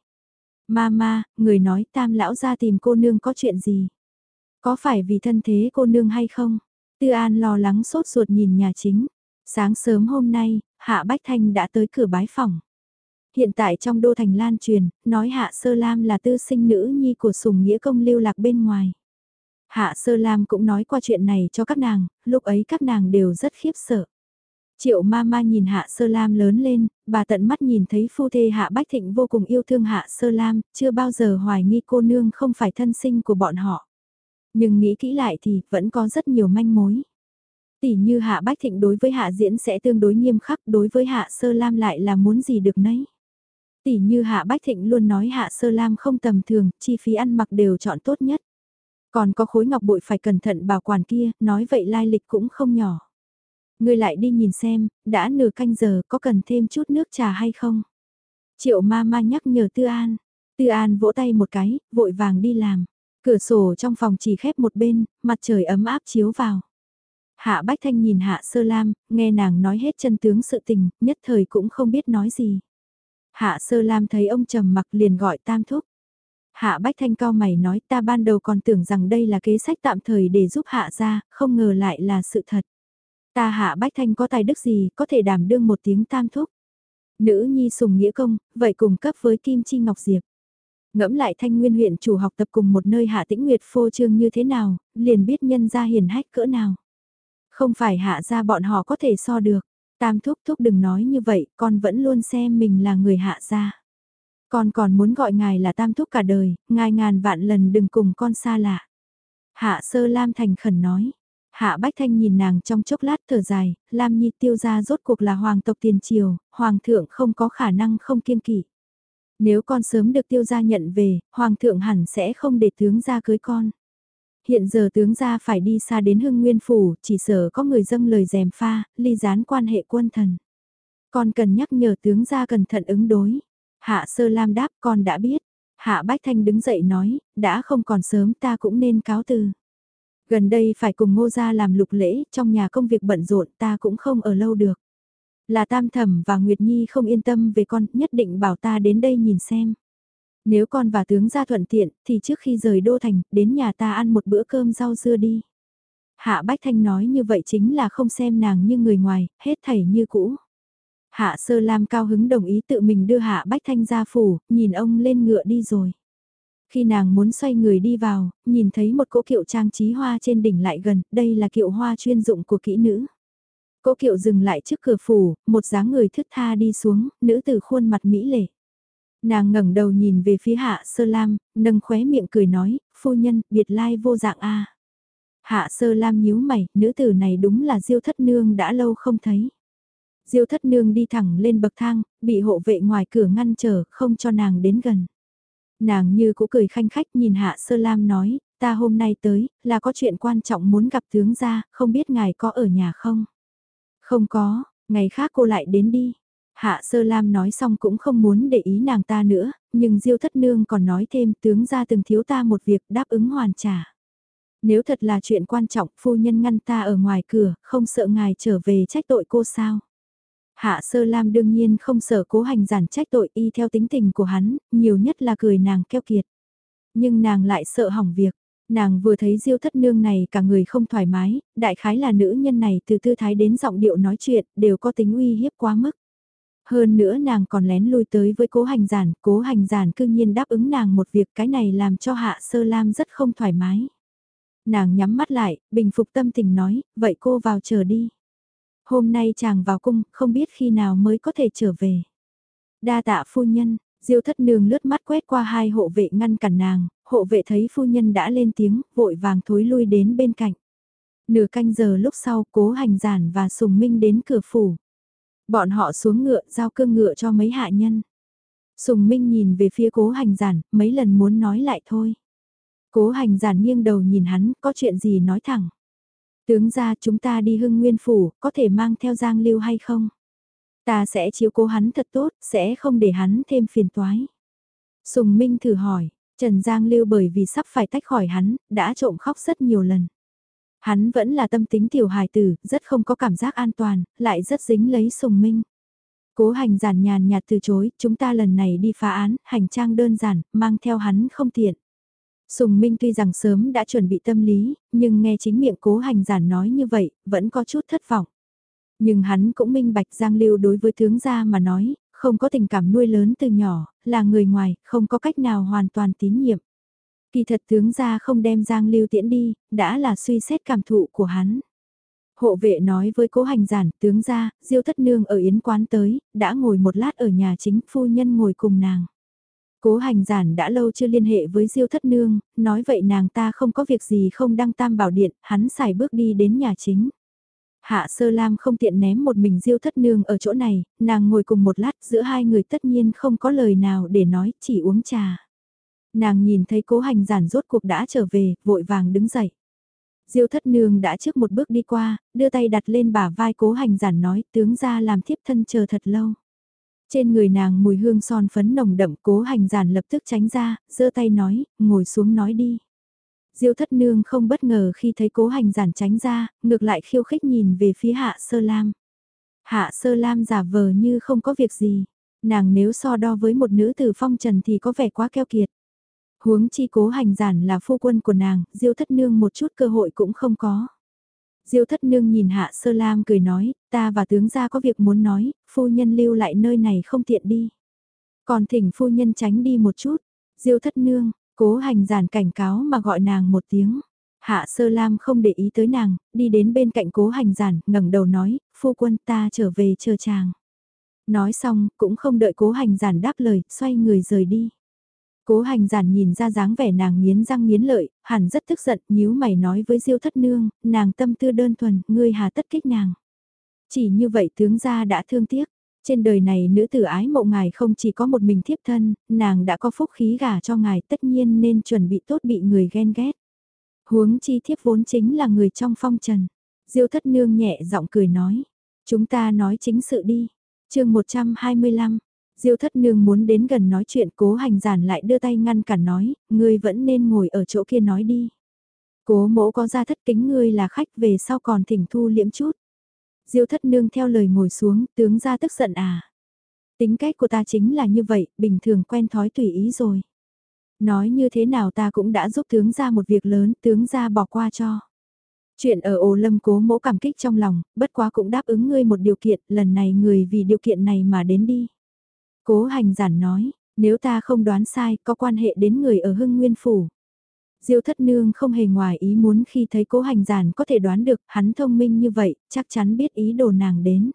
Mama, người nói tam lão ra tìm cô nương có chuyện gì? Có phải vì thân thế cô nương hay không? Tư An lo lắng sốt ruột nhìn nhà chính. Sáng sớm hôm nay, Hạ Bách Thanh đã tới cửa bái phòng. Hiện tại trong đô thành lan truyền, nói Hạ Sơ Lam là tư sinh nữ nhi của sùng nghĩa công lưu lạc bên ngoài. Hạ Sơ Lam cũng nói qua chuyện này cho các nàng, lúc ấy các nàng đều rất khiếp sợ. Triệu ma ma nhìn Hạ Sơ Lam lớn lên, bà tận mắt nhìn thấy phu thê Hạ Bách Thịnh vô cùng yêu thương Hạ Sơ Lam, chưa bao giờ hoài nghi cô nương không phải thân sinh của bọn họ. Nhưng nghĩ kỹ lại thì vẫn có rất nhiều manh mối. Tỷ như Hạ Bách Thịnh đối với Hạ Diễn sẽ tương đối nghiêm khắc đối với Hạ Sơ Lam lại là muốn gì được nấy. Tỷ như Hạ Bách Thịnh luôn nói Hạ Sơ Lam không tầm thường, chi phí ăn mặc đều chọn tốt nhất. Còn có khối ngọc bội phải cẩn thận bảo quản kia, nói vậy lai lịch cũng không nhỏ. Ngươi lại đi nhìn xem, đã nửa canh giờ có cần thêm chút nước trà hay không? Triệu ma ma nhắc nhở Tư An. Tư An vỗ tay một cái, vội vàng đi làm. Cửa sổ trong phòng chỉ khép một bên, mặt trời ấm áp chiếu vào. Hạ Bách Thanh nhìn Hạ Sơ Lam, nghe nàng nói hết chân tướng sự tình, nhất thời cũng không biết nói gì. Hạ Sơ Lam thấy ông trầm mặc liền gọi tam thúc. Hạ Bách Thanh cao mày nói ta ban đầu còn tưởng rằng đây là kế sách tạm thời để giúp Hạ ra, không ngờ lại là sự thật. Ta hạ bách thanh có tài đức gì, có thể đảm đương một tiếng tam thúc. Nữ nhi sùng nghĩa công, vậy cùng cấp với Kim Chi Ngọc Diệp. Ngẫm lại thanh nguyên huyện chủ học tập cùng một nơi hạ tĩnh nguyệt phô trương như thế nào, liền biết nhân gia hiền hách cỡ nào. Không phải hạ ra bọn họ có thể so được. Tam thúc thúc đừng nói như vậy, con vẫn luôn xem mình là người hạ gia. Con còn muốn gọi ngài là tam thúc cả đời, ngài ngàn vạn lần đừng cùng con xa lạ. Hạ sơ lam thành khẩn nói, Hạ Bách Thanh nhìn nàng trong chốc lát thở dài, Lam Nhi tiêu ra rốt cuộc là hoàng tộc tiền triều, hoàng thượng không có khả năng không kiên kỵ. Nếu con sớm được tiêu gia nhận về, hoàng thượng hẳn sẽ không để tướng gia cưới con. Hiện giờ tướng gia phải đi xa đến hưng nguyên phủ, chỉ sợ có người dâng lời dèm pha, ly gián quan hệ quân thần. Con cần nhắc nhở tướng gia cẩn thận ứng đối. Hạ Sơ Lam đáp con đã biết. Hạ Bách Thanh đứng dậy nói, đã không còn sớm ta cũng nên cáo từ. Gần đây phải cùng ngô gia làm lục lễ, trong nhà công việc bận rộn ta cũng không ở lâu được. Là Tam Thẩm và Nguyệt Nhi không yên tâm về con, nhất định bảo ta đến đây nhìn xem. Nếu con và tướng gia thuận tiện, thì trước khi rời Đô Thành, đến nhà ta ăn một bữa cơm rau dưa đi. Hạ Bách Thanh nói như vậy chính là không xem nàng như người ngoài, hết thảy như cũ. Hạ Sơ Lam cao hứng đồng ý tự mình đưa Hạ Bách Thanh ra phủ, nhìn ông lên ngựa đi rồi. Khi nàng muốn xoay người đi vào, nhìn thấy một cỗ kiệu trang trí hoa trên đỉnh lại gần, đây là kiệu hoa chuyên dụng của kỹ nữ cố kiệu dừng lại trước cửa phủ, một dáng người thức tha đi xuống, nữ tử khuôn mặt mỹ lệ. Nàng ngẩng đầu nhìn về phía hạ sơ lam, nâng khóe miệng cười nói, phu nhân, biệt lai vô dạng a. Hạ sơ lam nhíu mày, nữ tử này đúng là diêu thất nương đã lâu không thấy. Diêu thất nương đi thẳng lên bậc thang, bị hộ vệ ngoài cửa ngăn trở, không cho nàng đến gần. Nàng như cũng cười khanh khách nhìn hạ sơ lam nói, ta hôm nay tới, là có chuyện quan trọng muốn gặp tướng gia, không biết ngài có ở nhà không? Không có, ngày khác cô lại đến đi. Hạ Sơ Lam nói xong cũng không muốn để ý nàng ta nữa, nhưng Diêu Thất Nương còn nói thêm tướng gia từng thiếu ta một việc đáp ứng hoàn trả. Nếu thật là chuyện quan trọng phu nhân ngăn ta ở ngoài cửa, không sợ ngài trở về trách tội cô sao? Hạ Sơ Lam đương nhiên không sợ cố hành giản trách tội y theo tính tình của hắn, nhiều nhất là cười nàng keo kiệt. Nhưng nàng lại sợ hỏng việc, Nàng vừa thấy diêu thất nương này cả người không thoải mái, đại khái là nữ nhân này từ tư thái đến giọng điệu nói chuyện đều có tính uy hiếp quá mức. Hơn nữa nàng còn lén lui tới với cố hành giản, cố hành giản cương nhiên đáp ứng nàng một việc cái này làm cho hạ sơ lam rất không thoải mái. Nàng nhắm mắt lại, bình phục tâm tình nói, vậy cô vào chờ đi. Hôm nay chàng vào cung, không biết khi nào mới có thể trở về. Đa tạ phu nhân, Diêu thất nương lướt mắt quét qua hai hộ vệ ngăn cản nàng, hộ vệ thấy phu nhân đã lên tiếng, vội vàng thối lui đến bên cạnh. Nửa canh giờ lúc sau cố hành giản và sùng minh đến cửa phủ. Bọn họ xuống ngựa giao cương ngựa cho mấy hạ nhân. Sùng minh nhìn về phía cố hành giản, mấy lần muốn nói lại thôi. Cố hành giản nghiêng đầu nhìn hắn, có chuyện gì nói thẳng. Tướng ra chúng ta đi hưng nguyên phủ, có thể mang theo giang lưu hay không? Ta sẽ chiếu cố hắn thật tốt, sẽ không để hắn thêm phiền toái. Sùng Minh thử hỏi, Trần Giang Lưu bởi vì sắp phải tách khỏi hắn, đã trộm khóc rất nhiều lần. Hắn vẫn là tâm tính tiểu hài tử, rất không có cảm giác an toàn, lại rất dính lấy Sùng Minh. Cố hành giản nhàn nhạt từ chối, chúng ta lần này đi phá án, hành trang đơn giản, mang theo hắn không tiện. Sùng Minh tuy rằng sớm đã chuẩn bị tâm lý, nhưng nghe chính miệng cố hành giản nói như vậy, vẫn có chút thất vọng. Nhưng hắn cũng minh bạch Giang Lưu đối với tướng gia mà nói, không có tình cảm nuôi lớn từ nhỏ, là người ngoài, không có cách nào hoàn toàn tín nhiệm. Kỳ thật tướng gia không đem Giang Lưu tiễn đi, đã là suy xét cảm thụ của hắn. Hộ vệ nói với cố hành giản, tướng gia, diêu thất nương ở yến quán tới, đã ngồi một lát ở nhà chính, phu nhân ngồi cùng nàng. Cố hành giản đã lâu chưa liên hệ với diêu thất nương, nói vậy nàng ta không có việc gì không đăng tam bảo điện, hắn xài bước đi đến nhà chính. Hạ sơ lam không tiện ném một mình diêu thất nương ở chỗ này, nàng ngồi cùng một lát giữa hai người tất nhiên không có lời nào để nói, chỉ uống trà. Nàng nhìn thấy cố hành giản rốt cuộc đã trở về, vội vàng đứng dậy. Diêu thất nương đã trước một bước đi qua, đưa tay đặt lên bả vai cố hành giản nói tướng ra làm thiếp thân chờ thật lâu. Trên người nàng mùi hương son phấn nồng đậm cố hành giản lập tức tránh ra, giơ tay nói, ngồi xuống nói đi. Diêu thất nương không bất ngờ khi thấy cố hành giản tránh ra, ngược lại khiêu khích nhìn về phía hạ sơ lam. Hạ sơ lam giả vờ như không có việc gì, nàng nếu so đo với một nữ tử phong trần thì có vẻ quá keo kiệt. Huống chi cố hành giản là phu quân của nàng, diêu thất nương một chút cơ hội cũng không có. Diêu thất nương nhìn hạ sơ lam cười nói, ta và tướng gia có việc muốn nói, phu nhân lưu lại nơi này không tiện đi. Còn thỉnh phu nhân tránh đi một chút, diêu thất nương, Cố hành giản cảnh cáo mà gọi nàng một tiếng. Hạ sơ lam không để ý tới nàng, đi đến bên cạnh cố hành giản, ngẩng đầu nói, phu quân ta trở về chờ chàng. Nói xong, cũng không đợi cố hành giản đáp lời, xoay người rời đi. Cố hành giản nhìn ra dáng vẻ nàng nghiến răng nghiến lợi, hẳn rất tức giận, nhíu mày nói với diêu thất nương, nàng tâm tư đơn thuần, ngươi hà tất kích nàng. Chỉ như vậy tướng gia đã thương tiếc, trên đời này nữ tử ái mộ ngài không chỉ có một mình thiếp thân, nàng đã có phúc khí gả cho ngài tất nhiên nên chuẩn bị tốt bị người ghen ghét. Huống chi thiếp vốn chính là người trong phong trần. Diêu thất nương nhẹ giọng cười nói. Chúng ta nói chính sự đi. chương 125, Diêu thất nương muốn đến gần nói chuyện cố hành giản lại đưa tay ngăn cản nói, ngươi vẫn nên ngồi ở chỗ kia nói đi. Cố mỗ có ra thất kính ngươi là khách về sau còn thỉnh thu liễm chút. Diêu thất nương theo lời ngồi xuống, tướng ra tức giận à. Tính cách của ta chính là như vậy, bình thường quen thói tùy ý rồi. Nói như thế nào ta cũng đã giúp tướng ra một việc lớn, tướng ra bỏ qua cho. Chuyện ở ổ lâm cố mỗ cảm kích trong lòng, bất quá cũng đáp ứng ngươi một điều kiện, lần này người vì điều kiện này mà đến đi. Cố hành giản nói, nếu ta không đoán sai, có quan hệ đến người ở hưng nguyên phủ. Diêu thất nương không hề ngoài ý muốn khi thấy cố hành giản có thể đoán được hắn thông minh như vậy, chắc chắn biết ý đồ nàng đến.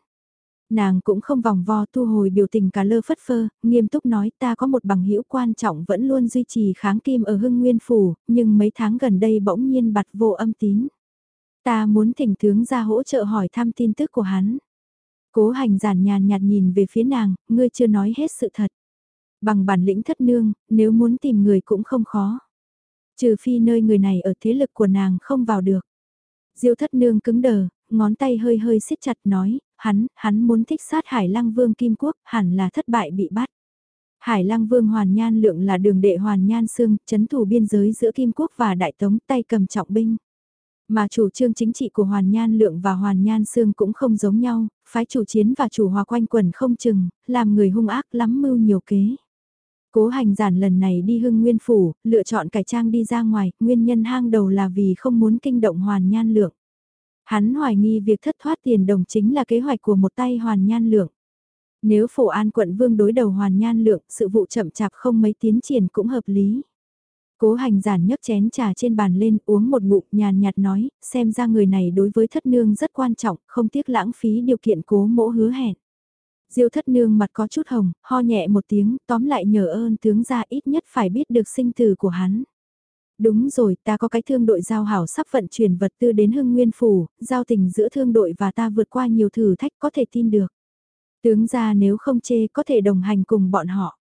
Nàng cũng không vòng vo thu hồi biểu tình cả lơ phất phơ, nghiêm túc nói ta có một bằng hữu quan trọng vẫn luôn duy trì kháng kim ở hưng nguyên phủ, nhưng mấy tháng gần đây bỗng nhiên bặt vô âm tín. Ta muốn thỉnh tướng ra hỗ trợ hỏi thăm tin tức của hắn. Cố hành giản nhàn nhạt nhìn về phía nàng, ngươi chưa nói hết sự thật. Bằng bản lĩnh thất nương, nếu muốn tìm người cũng không khó. Trừ phi nơi người này ở thế lực của nàng không vào được. Diêu thất nương cứng đờ, ngón tay hơi hơi siết chặt nói, hắn, hắn muốn thích sát Hải Lăng Vương Kim Quốc, hẳn là thất bại bị bắt. Hải Lăng Vương Hoàn Nhan Lượng là đường đệ Hoàn Nhan Sương, chấn thủ biên giới giữa Kim Quốc và Đại Tống tay cầm trọng binh. Mà chủ trương chính trị của Hoàn Nhan Lượng và Hoàn Nhan Sương cũng không giống nhau, phái chủ chiến và chủ hòa quanh quần không chừng, làm người hung ác lắm mưu nhiều kế. Cố hành giản lần này đi hưng nguyên phủ, lựa chọn cải trang đi ra ngoài, nguyên nhân hang đầu là vì không muốn kinh động Hoàn Nhan Lượng. Hắn hoài nghi việc thất thoát tiền đồng chính là kế hoạch của một tay Hoàn Nhan Lượng. Nếu phổ an quận vương đối đầu Hoàn Nhan Lượng, sự vụ chậm chạp không mấy tiến triển cũng hợp lý. Cố hành giản nhấc chén trà trên bàn lên uống một ngụm nhàn nhạt nói, xem ra người này đối với thất nương rất quan trọng, không tiếc lãng phí điều kiện cố mỗ hứa hẹn. Diêu thất nương mặt có chút hồng, ho nhẹ một tiếng, tóm lại nhờ ơn tướng ra ít nhất phải biết được sinh tử của hắn. Đúng rồi, ta có cái thương đội giao hảo sắp vận chuyển vật tư đến hưng nguyên phủ, giao tình giữa thương đội và ta vượt qua nhiều thử thách có thể tin được. Tướng ra nếu không chê có thể đồng hành cùng bọn họ.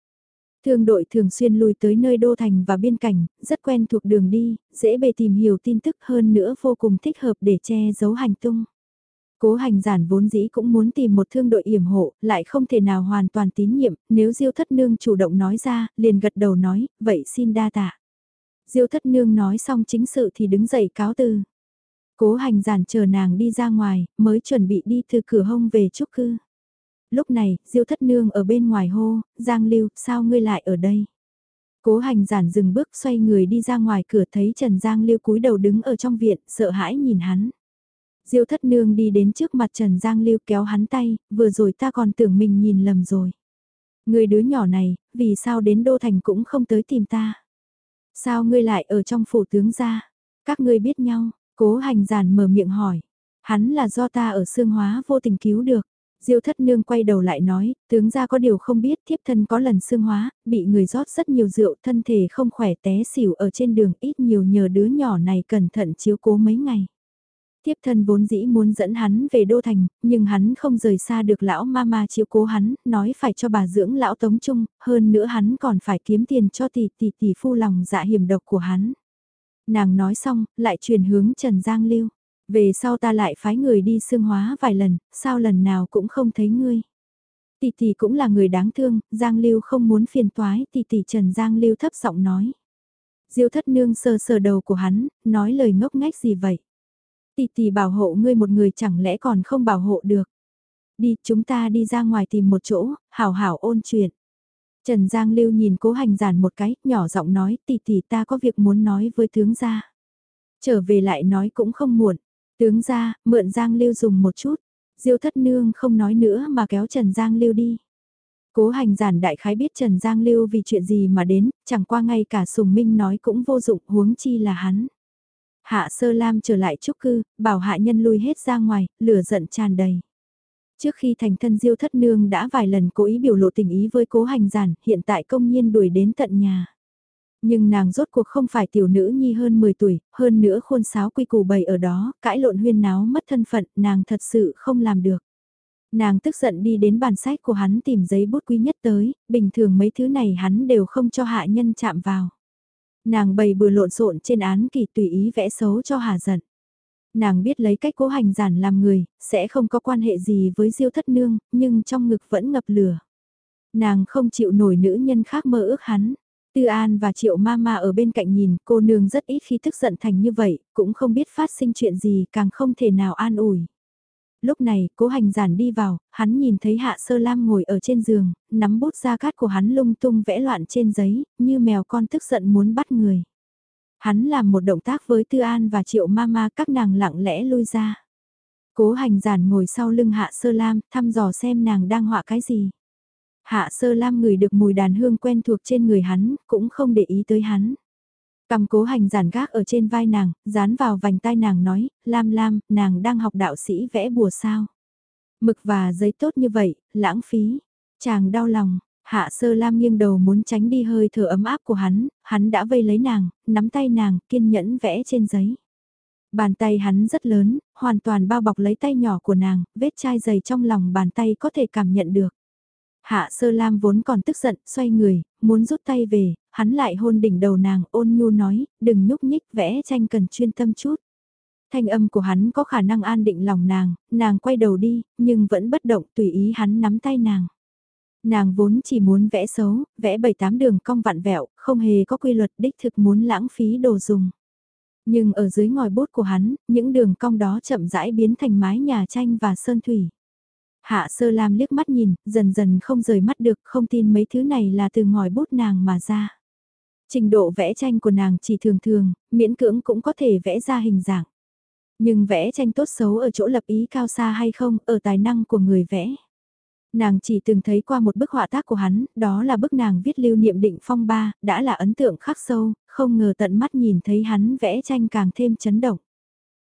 Thương đội thường xuyên lui tới nơi đô thành và biên cảnh, rất quen thuộc đường đi, dễ bề tìm hiểu tin tức hơn nữa vô cùng thích hợp để che giấu hành tung. Cố hành giản vốn dĩ cũng muốn tìm một thương đội yểm hộ, lại không thể nào hoàn toàn tín nhiệm, nếu Diêu Thất Nương chủ động nói ra, liền gật đầu nói, vậy xin đa tạ. Diêu Thất Nương nói xong chính sự thì đứng dậy cáo từ. Cố hành giản chờ nàng đi ra ngoài, mới chuẩn bị đi từ cửa hông về trúc cư. Lúc này, Diêu Thất Nương ở bên ngoài hô, Giang Lưu, sao ngươi lại ở đây? Cố hành giản dừng bước xoay người đi ra ngoài cửa thấy Trần Giang Lưu cúi đầu đứng ở trong viện, sợ hãi nhìn hắn. Diêu thất nương đi đến trước mặt Trần Giang Lưu kéo hắn tay, vừa rồi ta còn tưởng mình nhìn lầm rồi. Người đứa nhỏ này, vì sao đến Đô Thành cũng không tới tìm ta? Sao ngươi lại ở trong phủ tướng gia? Các ngươi biết nhau, cố hành giản mở miệng hỏi. Hắn là do ta ở xương hóa vô tình cứu được. Diêu thất nương quay đầu lại nói, tướng gia có điều không biết thiếp thân có lần xương hóa, bị người rót rất nhiều rượu thân thể không khỏe té xỉu ở trên đường ít nhiều nhờ đứa nhỏ này cẩn thận chiếu cố mấy ngày. Tiếp thân vốn dĩ muốn dẫn hắn về Đô Thành, nhưng hắn không rời xa được lão mama chiếu cố hắn, nói phải cho bà dưỡng lão Tống Trung, hơn nữa hắn còn phải kiếm tiền cho tỷ tỷ tỷ phu lòng dạ hiểm độc của hắn. Nàng nói xong, lại truyền hướng Trần Giang Lưu. Về sau ta lại phái người đi xương hóa vài lần, sao lần nào cũng không thấy ngươi. Tỷ tỷ cũng là người đáng thương, Giang Lưu không muốn phiền toái, tỷ tỷ Trần Giang Lưu thấp giọng nói. Diêu thất nương sờ sờ đầu của hắn, nói lời ngốc ngách gì vậy? Tỷ tỷ bảo hộ ngươi một người chẳng lẽ còn không bảo hộ được. Đi, chúng ta đi ra ngoài tìm một chỗ, hảo hảo ôn chuyện. Trần Giang Lưu nhìn cố hành giản một cái, nhỏ giọng nói, tỷ tỷ ta có việc muốn nói với tướng gia. Trở về lại nói cũng không muộn. Tướng gia, mượn Giang Lưu dùng một chút. Diêu thất nương không nói nữa mà kéo Trần Giang Lưu đi. Cố hành giản đại khái biết Trần Giang Lưu vì chuyện gì mà đến, chẳng qua ngay cả Sùng Minh nói cũng vô dụng huống chi là hắn. Hạ Sơ Lam trở lại trúc cư, bảo hạ nhân lui hết ra ngoài, lửa giận tràn đầy. Trước khi thành thân diêu thất nương đã vài lần cố ý biểu lộ tình ý với cố hành giản, hiện tại công nhiên đuổi đến tận nhà. Nhưng nàng rốt cuộc không phải tiểu nữ nhi hơn 10 tuổi, hơn nữa khôn sáo quy củ bày ở đó, cãi lộn huyên náo mất thân phận, nàng thật sự không làm được. Nàng tức giận đi đến bàn sách của hắn tìm giấy bút quý nhất tới, bình thường mấy thứ này hắn đều không cho hạ nhân chạm vào. Nàng bày bừa lộn xộn trên án kỳ tùy ý vẽ xấu cho hà giận. Nàng biết lấy cách cố hành giản làm người, sẽ không có quan hệ gì với diêu thất nương, nhưng trong ngực vẫn ngập lửa. Nàng không chịu nổi nữ nhân khác mơ ước hắn. Tư An và Triệu Mama ở bên cạnh nhìn, cô nương rất ít khi tức giận thành như vậy, cũng không biết phát sinh chuyện gì, càng không thể nào an ủi. Lúc này, cố hành giản đi vào, hắn nhìn thấy Hạ Sơ Lam ngồi ở trên giường, nắm bút ra cát của hắn lung tung vẽ loạn trên giấy, như mèo con tức giận muốn bắt người. Hắn làm một động tác với Tư An và Triệu Mama các nàng lặng lẽ lui ra. Cố hành giản ngồi sau lưng Hạ Sơ Lam, thăm dò xem nàng đang họa cái gì. Hạ Sơ Lam ngửi được mùi đàn hương quen thuộc trên người hắn, cũng không để ý tới hắn. Cầm cố hành giản gác ở trên vai nàng, dán vào vành tai nàng nói, Lam Lam, nàng đang học đạo sĩ vẽ bùa sao. Mực và giấy tốt như vậy, lãng phí. Chàng đau lòng, Hạ sơ lam nghiêng đầu muốn tránh đi hơi thở ấm áp của hắn, hắn đã vây lấy nàng, nắm tay nàng, kiên nhẫn vẽ trên giấy. Bàn tay hắn rất lớn, hoàn toàn bao bọc lấy tay nhỏ của nàng, vết chai dày trong lòng bàn tay có thể cảm nhận được. Hạ sơ lam vốn còn tức giận, xoay người, muốn rút tay về, hắn lại hôn đỉnh đầu nàng, ôn nhu nói, đừng nhúc nhích, vẽ tranh cần chuyên tâm chút. Thanh âm của hắn có khả năng an định lòng nàng, nàng quay đầu đi, nhưng vẫn bất động tùy ý hắn nắm tay nàng. Nàng vốn chỉ muốn vẽ xấu, vẽ bảy tám đường cong vặn vẹo, không hề có quy luật đích thực muốn lãng phí đồ dùng. Nhưng ở dưới ngòi bút của hắn, những đường cong đó chậm rãi biến thành mái nhà tranh và sơn thủy. Hạ sơ lam liếc mắt nhìn, dần dần không rời mắt được, không tin mấy thứ này là từ ngòi bút nàng mà ra. Trình độ vẽ tranh của nàng chỉ thường thường, miễn cưỡng cũng có thể vẽ ra hình dạng. Nhưng vẽ tranh tốt xấu ở chỗ lập ý cao xa hay không, ở tài năng của người vẽ. Nàng chỉ từng thấy qua một bức họa tác của hắn, đó là bức nàng viết lưu niệm định phong ba, đã là ấn tượng khắc sâu, không ngờ tận mắt nhìn thấy hắn vẽ tranh càng thêm chấn động.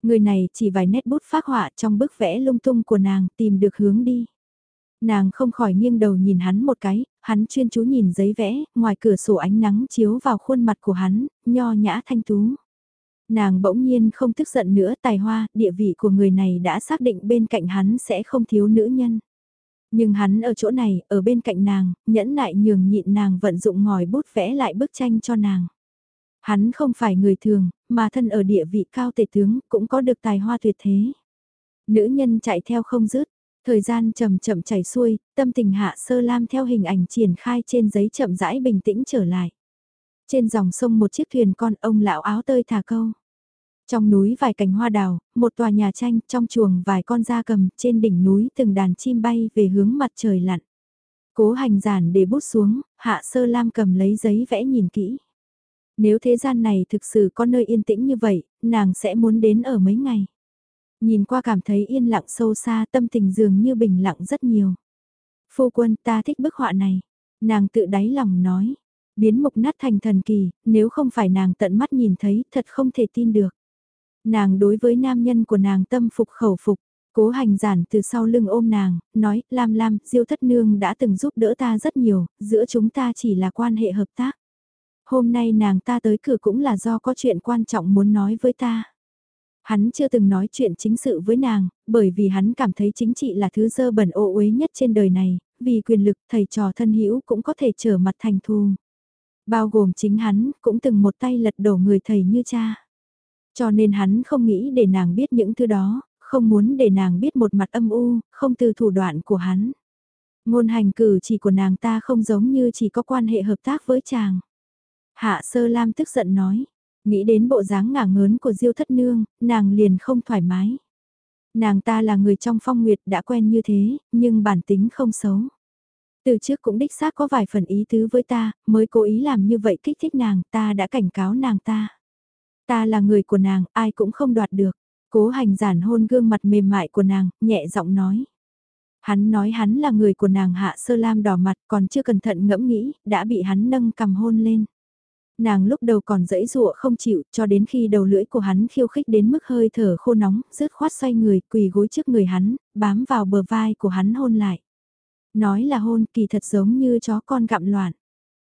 Người này chỉ vài nét bút phác họa trong bức vẽ lung tung của nàng tìm được hướng đi. Nàng không khỏi nghiêng đầu nhìn hắn một cái, hắn chuyên chú nhìn giấy vẽ, ngoài cửa sổ ánh nắng chiếu vào khuôn mặt của hắn, nho nhã thanh tú. Nàng bỗng nhiên không tức giận nữa tài hoa, địa vị của người này đã xác định bên cạnh hắn sẽ không thiếu nữ nhân. Nhưng hắn ở chỗ này, ở bên cạnh nàng, nhẫn nại nhường nhịn nàng vận dụng ngòi bút vẽ lại bức tranh cho nàng. Hắn không phải người thường, mà thân ở địa vị cao tể tướng, cũng có được tài hoa tuyệt thế. Nữ nhân chạy theo không dứt, thời gian chậm chậm chảy xuôi, tâm tình hạ sơ lam theo hình ảnh triển khai trên giấy chậm rãi bình tĩnh trở lại. Trên dòng sông một chiếc thuyền con ông lão áo tơi thả câu. Trong núi vài cành hoa đào, một tòa nhà tranh, trong chuồng vài con da cầm, trên đỉnh núi từng đàn chim bay về hướng mặt trời lặn. Cố hành giản để bút xuống, hạ sơ lam cầm lấy giấy vẽ nhìn kỹ. Nếu thế gian này thực sự có nơi yên tĩnh như vậy, nàng sẽ muốn đến ở mấy ngày. Nhìn qua cảm thấy yên lặng sâu xa tâm tình dường như bình lặng rất nhiều. Phu quân ta thích bức họa này. Nàng tự đáy lòng nói. Biến mục nát thành thần kỳ, nếu không phải nàng tận mắt nhìn thấy thật không thể tin được. Nàng đối với nam nhân của nàng tâm phục khẩu phục, cố hành giản từ sau lưng ôm nàng, nói, Lam Lam, Diêu Thất Nương đã từng giúp đỡ ta rất nhiều, giữa chúng ta chỉ là quan hệ hợp tác. Hôm nay nàng ta tới cửa cũng là do có chuyện quan trọng muốn nói với ta. Hắn chưa từng nói chuyện chính sự với nàng, bởi vì hắn cảm thấy chính trị là thứ dơ bẩn ô uế nhất trên đời này, vì quyền lực thầy trò thân hữu cũng có thể trở mặt thành thù. Bao gồm chính hắn, cũng từng một tay lật đổ người thầy như cha. Cho nên hắn không nghĩ để nàng biết những thứ đó, không muốn để nàng biết một mặt âm u, không từ thủ đoạn của hắn. Ngôn hành cử chỉ của nàng ta không giống như chỉ có quan hệ hợp tác với chàng. Hạ sơ lam tức giận nói, nghĩ đến bộ dáng ngả ngớn của diêu thất nương, nàng liền không thoải mái. Nàng ta là người trong phong nguyệt đã quen như thế, nhưng bản tính không xấu. Từ trước cũng đích xác có vài phần ý tứ với ta, mới cố ý làm như vậy kích thích nàng, ta đã cảnh cáo nàng ta. Ta là người của nàng, ai cũng không đoạt được. Cố hành giản hôn gương mặt mềm mại của nàng, nhẹ giọng nói. Hắn nói hắn là người của nàng hạ sơ lam đỏ mặt còn chưa cẩn thận ngẫm nghĩ, đã bị hắn nâng cầm hôn lên. Nàng lúc đầu còn dẫy dụa không chịu, cho đến khi đầu lưỡi của hắn khiêu khích đến mức hơi thở khô nóng, rớt khoát xoay người, quỳ gối trước người hắn, bám vào bờ vai của hắn hôn lại. Nói là hôn kỳ thật giống như chó con gặm loạn.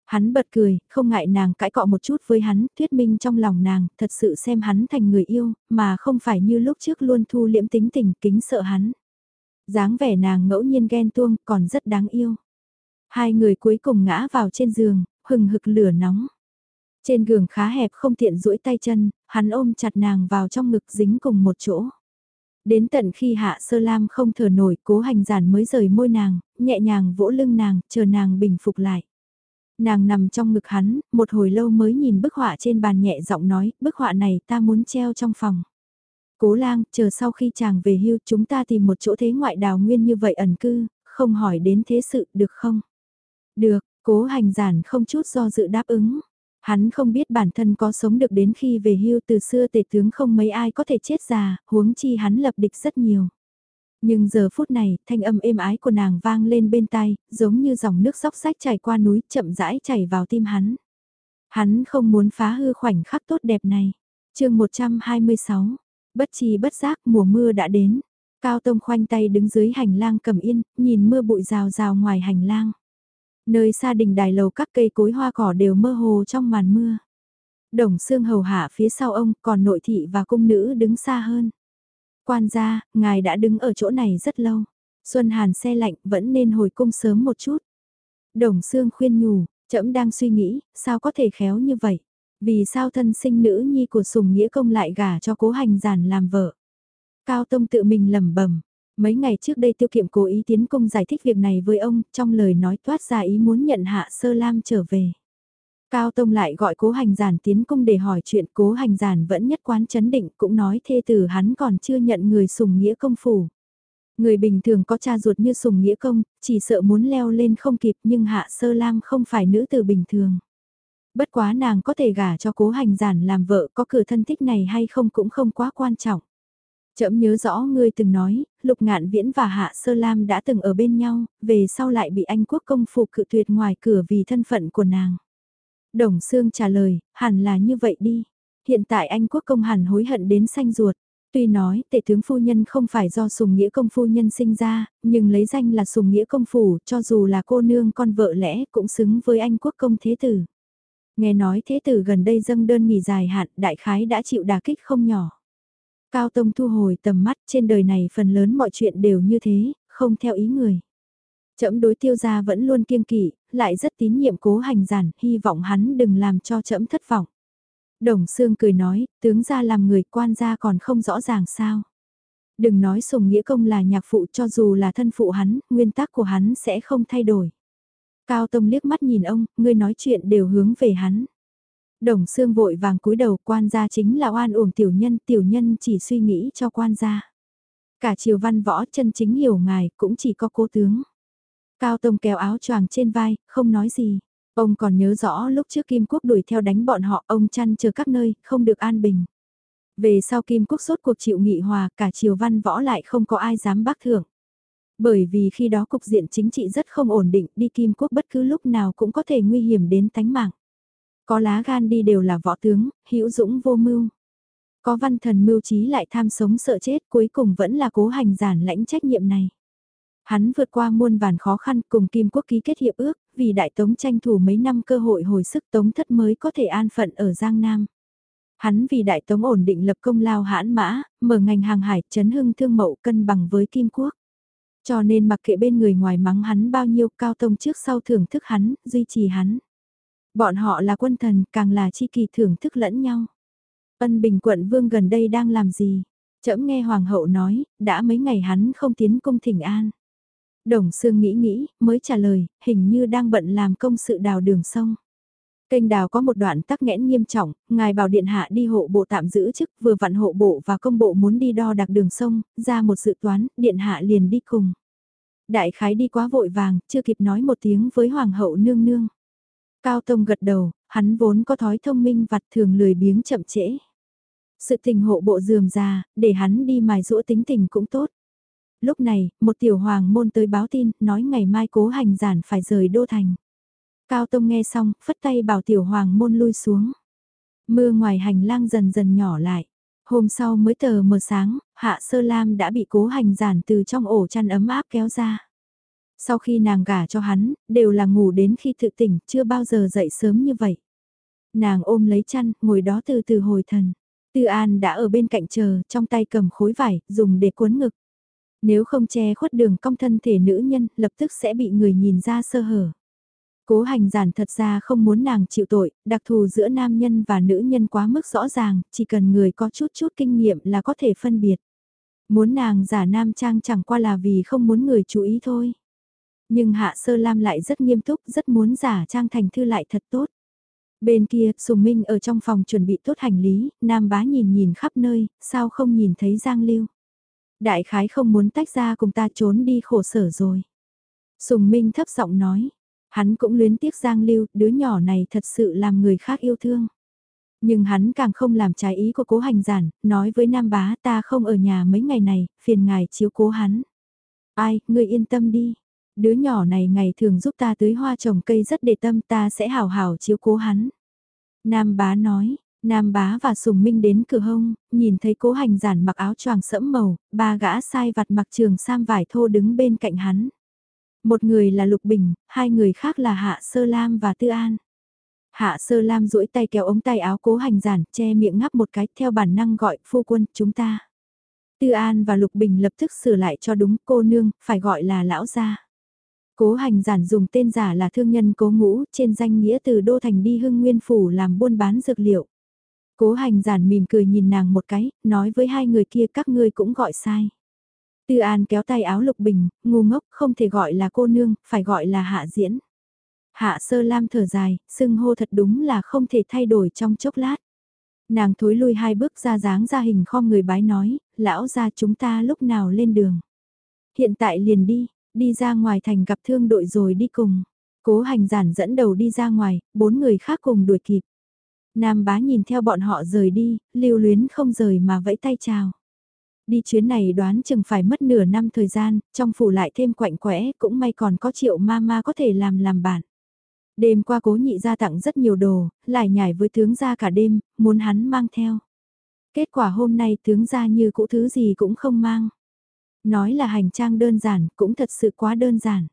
Hắn bật cười, không ngại nàng cãi cọ một chút với hắn, thuyết minh trong lòng nàng, thật sự xem hắn thành người yêu, mà không phải như lúc trước luôn thu liễm tính tình kính sợ hắn. dáng vẻ nàng ngẫu nhiên ghen tuông, còn rất đáng yêu. Hai người cuối cùng ngã vào trên giường, hừng hực lửa nóng. Trên giường khá hẹp không tiện duỗi tay chân, hắn ôm chặt nàng vào trong ngực dính cùng một chỗ. Đến tận khi hạ sơ lam không thở nổi cố hành giản mới rời môi nàng, nhẹ nhàng vỗ lưng nàng, chờ nàng bình phục lại. Nàng nằm trong ngực hắn, một hồi lâu mới nhìn bức họa trên bàn nhẹ giọng nói, bức họa này ta muốn treo trong phòng. Cố lang, chờ sau khi chàng về hưu chúng ta tìm một chỗ thế ngoại đào nguyên như vậy ẩn cư, không hỏi đến thế sự, được không? Được, cố hành giản không chút do dự đáp ứng. Hắn không biết bản thân có sống được đến khi về hưu từ xưa tể tướng không mấy ai có thể chết già, huống chi hắn lập địch rất nhiều. Nhưng giờ phút này, thanh âm êm ái của nàng vang lên bên tai, giống như dòng nước sóc sách chảy qua núi chậm rãi chảy vào tim hắn. Hắn không muốn phá hư khoảnh khắc tốt đẹp này. chương 126, bất trì bất giác mùa mưa đã đến. Cao Tông khoanh tay đứng dưới hành lang cầm yên, nhìn mưa bụi rào rào ngoài hành lang. Nơi xa đình đài lầu các cây cối hoa cỏ đều mơ hồ trong màn mưa. Đồng xương hầu hạ phía sau ông, còn nội thị và cung nữ đứng xa hơn. Quan gia, ngài đã đứng ở chỗ này rất lâu. Xuân Hàn xe lạnh vẫn nên hồi cung sớm một chút. Đồng xương khuyên nhủ, trẫm đang suy nghĩ, sao có thể khéo như vậy? Vì sao thân sinh nữ nhi của sùng nghĩa công lại gả cho cố hành giản làm vợ? Cao Tông tự mình lẩm bẩm Mấy ngày trước đây tiêu kiệm cố ý tiến công giải thích việc này với ông, trong lời nói toát ra ý muốn nhận hạ sơ lam trở về. Cao Tông lại gọi cố hành giản tiến cung để hỏi chuyện cố hành giản vẫn nhất quán chấn định cũng nói thê tử hắn còn chưa nhận người sùng nghĩa công phủ. Người bình thường có cha ruột như sùng nghĩa công, chỉ sợ muốn leo lên không kịp nhưng hạ sơ lam không phải nữ tử bình thường. Bất quá nàng có thể gả cho cố hành giản làm vợ có cửa thân thích này hay không cũng không quá quan trọng. Chậm nhớ rõ ngươi từng nói, Lục Ngạn Viễn và Hạ Sơ Lam đã từng ở bên nhau, về sau lại bị Anh quốc công phủ cự tuyệt ngoài cửa vì thân phận của nàng. Đồng Sương trả lời, hẳn là như vậy đi. Hiện tại Anh quốc công hẳn hối hận đến xanh ruột. Tuy nói tệ tướng phu nhân không phải do sùng nghĩa công phu nhân sinh ra, nhưng lấy danh là sùng nghĩa công phủ cho dù là cô nương con vợ lẽ cũng xứng với anh quốc công thế tử. Nghe nói thế tử gần đây dâng đơn nghỉ dài hạn đại khái đã chịu đà kích không nhỏ. Cao Tông thu hồi tầm mắt trên đời này phần lớn mọi chuyện đều như thế, không theo ý người. Chậm đối tiêu gia vẫn luôn kiêng kỵ, lại rất tín nhiệm cố hành giản, hy vọng hắn đừng làm cho chậm thất vọng. Đồng Sương cười nói, tướng gia làm người quan gia còn không rõ ràng sao. Đừng nói sùng nghĩa công là nhạc phụ cho dù là thân phụ hắn, nguyên tắc của hắn sẽ không thay đổi. Cao Tông liếc mắt nhìn ông, ngươi nói chuyện đều hướng về hắn. Đồng xương vội vàng cúi đầu quan gia chính là oan uổng tiểu nhân, tiểu nhân chỉ suy nghĩ cho quan gia. Cả triều văn võ chân chính hiểu ngài cũng chỉ có cố tướng. Cao Tông kéo áo choàng trên vai, không nói gì. Ông còn nhớ rõ lúc trước Kim Quốc đuổi theo đánh bọn họ, ông chăn chờ các nơi, không được an bình. Về sau Kim Quốc sốt cuộc chịu nghị hòa, cả triều văn võ lại không có ai dám bác thưởng. Bởi vì khi đó cục diện chính trị rất không ổn định, đi Kim Quốc bất cứ lúc nào cũng có thể nguy hiểm đến tánh mạng. Có lá gan đi đều là võ tướng, hữu dũng vô mưu. Có văn thần mưu trí lại tham sống sợ chết cuối cùng vẫn là cố hành giản lãnh trách nhiệm này. Hắn vượt qua muôn vàn khó khăn cùng Kim Quốc ký kết hiệp ước, vì Đại Tống tranh thủ mấy năm cơ hội hồi sức Tống thất mới có thể an phận ở Giang Nam. Hắn vì Đại Tống ổn định lập công lao hãn mã, mở ngành hàng hải, chấn hưng thương mậu cân bằng với Kim Quốc. Cho nên mặc kệ bên người ngoài mắng hắn bao nhiêu cao tông trước sau thưởng thức hắn, duy trì hắn. Bọn họ là quân thần, càng là chi kỳ thưởng thức lẫn nhau. Ân Bình quận vương gần đây đang làm gì? Chậm nghe hoàng hậu nói, đã mấy ngày hắn không tiến cung thỉnh an. Đồng Sương nghĩ nghĩ, mới trả lời, hình như đang bận làm công sự đào đường sông. Kênh đào có một đoạn tắc nghẽn nghiêm trọng, ngài bảo điện hạ đi hộ bộ tạm giữ chức, vừa vặn hộ bộ và công bộ muốn đi đo đạc đường sông, ra một dự toán, điện hạ liền đi cùng. Đại khái đi quá vội vàng, chưa kịp nói một tiếng với hoàng hậu nương nương. Cao Tông gật đầu, hắn vốn có thói thông minh vặt thường lười biếng chậm trễ. Sự tình hộ bộ dườm ra, để hắn đi mài rũa tính tình cũng tốt. Lúc này, một tiểu hoàng môn tới báo tin, nói ngày mai cố hành giản phải rời đô thành. Cao Tông nghe xong, phất tay bảo tiểu hoàng môn lui xuống. Mưa ngoài hành lang dần dần nhỏ lại. Hôm sau mới tờ mờ sáng, Hạ Sơ Lam đã bị cố hành giản từ trong ổ chăn ấm áp kéo ra. Sau khi nàng gả cho hắn, đều là ngủ đến khi tự tỉnh, chưa bao giờ dậy sớm như vậy. Nàng ôm lấy chăn, ngồi đó từ từ hồi thần. Tư An đã ở bên cạnh chờ, trong tay cầm khối vải, dùng để cuốn ngực. Nếu không che khuất đường cong thân thể nữ nhân, lập tức sẽ bị người nhìn ra sơ hở. Cố hành giản thật ra không muốn nàng chịu tội, đặc thù giữa nam nhân và nữ nhân quá mức rõ ràng, chỉ cần người có chút chút kinh nghiệm là có thể phân biệt. Muốn nàng giả nam trang chẳng qua là vì không muốn người chú ý thôi. Nhưng Hạ Sơ Lam lại rất nghiêm túc, rất muốn giả trang thành thư lại thật tốt. Bên kia, Sùng Minh ở trong phòng chuẩn bị tốt hành lý, Nam bá nhìn nhìn khắp nơi, sao không nhìn thấy Giang Lưu. Đại khái không muốn tách ra cùng ta trốn đi khổ sở rồi. Sùng Minh thấp giọng nói, hắn cũng luyến tiếc Giang Lưu, đứa nhỏ này thật sự làm người khác yêu thương. Nhưng hắn càng không làm trái ý của cố hành giản, nói với Nam bá ta không ở nhà mấy ngày này, phiền ngài chiếu cố hắn. Ai, người yên tâm đi, đứa nhỏ này ngày thường giúp ta tưới hoa trồng cây rất để tâm ta sẽ hào hào chiếu cố hắn. Nam bá nói, Nam bá và Sùng Minh đến cửa hông, nhìn thấy cố hành giản mặc áo choàng sẫm màu, ba gã sai vặt mặc trường sam vải thô đứng bên cạnh hắn. Một người là Lục Bình, hai người khác là Hạ Sơ Lam và Tư An. Hạ Sơ Lam duỗi tay kéo ống tay áo cố hành giản, che miệng ngắp một cái, theo bản năng gọi, phu quân, chúng ta. Tư An và Lục Bình lập tức sửa lại cho đúng cô nương, phải gọi là lão gia. Cố hành giản dùng tên giả là thương nhân cố ngũ, trên danh nghĩa từ Đô Thành đi hưng nguyên phủ làm buôn bán dược liệu. Cố hành giản mỉm cười nhìn nàng một cái, nói với hai người kia các ngươi cũng gọi sai. Tư An kéo tay áo Lục Bình, ngu ngốc, không thể gọi là cô nương, phải gọi là hạ diễn. Hạ sơ lam thở dài, sưng hô thật đúng là không thể thay đổi trong chốc lát. Nàng thối lui hai bước ra dáng ra hình khom người bái nói, lão ra chúng ta lúc nào lên đường. Hiện tại liền đi, đi ra ngoài thành gặp thương đội rồi đi cùng. Cố hành giản dẫn đầu đi ra ngoài, bốn người khác cùng đuổi kịp. Nam bá nhìn theo bọn họ rời đi, lưu luyến không rời mà vẫy tay chào. Đi chuyến này đoán chừng phải mất nửa năm thời gian, trong phủ lại thêm quạnh quẽ, cũng may còn có triệu ma ma có thể làm làm bạn. Đêm qua cố nhị ra tặng rất nhiều đồ, lại nhảy với tướng gia cả đêm, muốn hắn mang theo. Kết quả hôm nay tướng gia như cũ thứ gì cũng không mang. Nói là hành trang đơn giản, cũng thật sự quá đơn giản.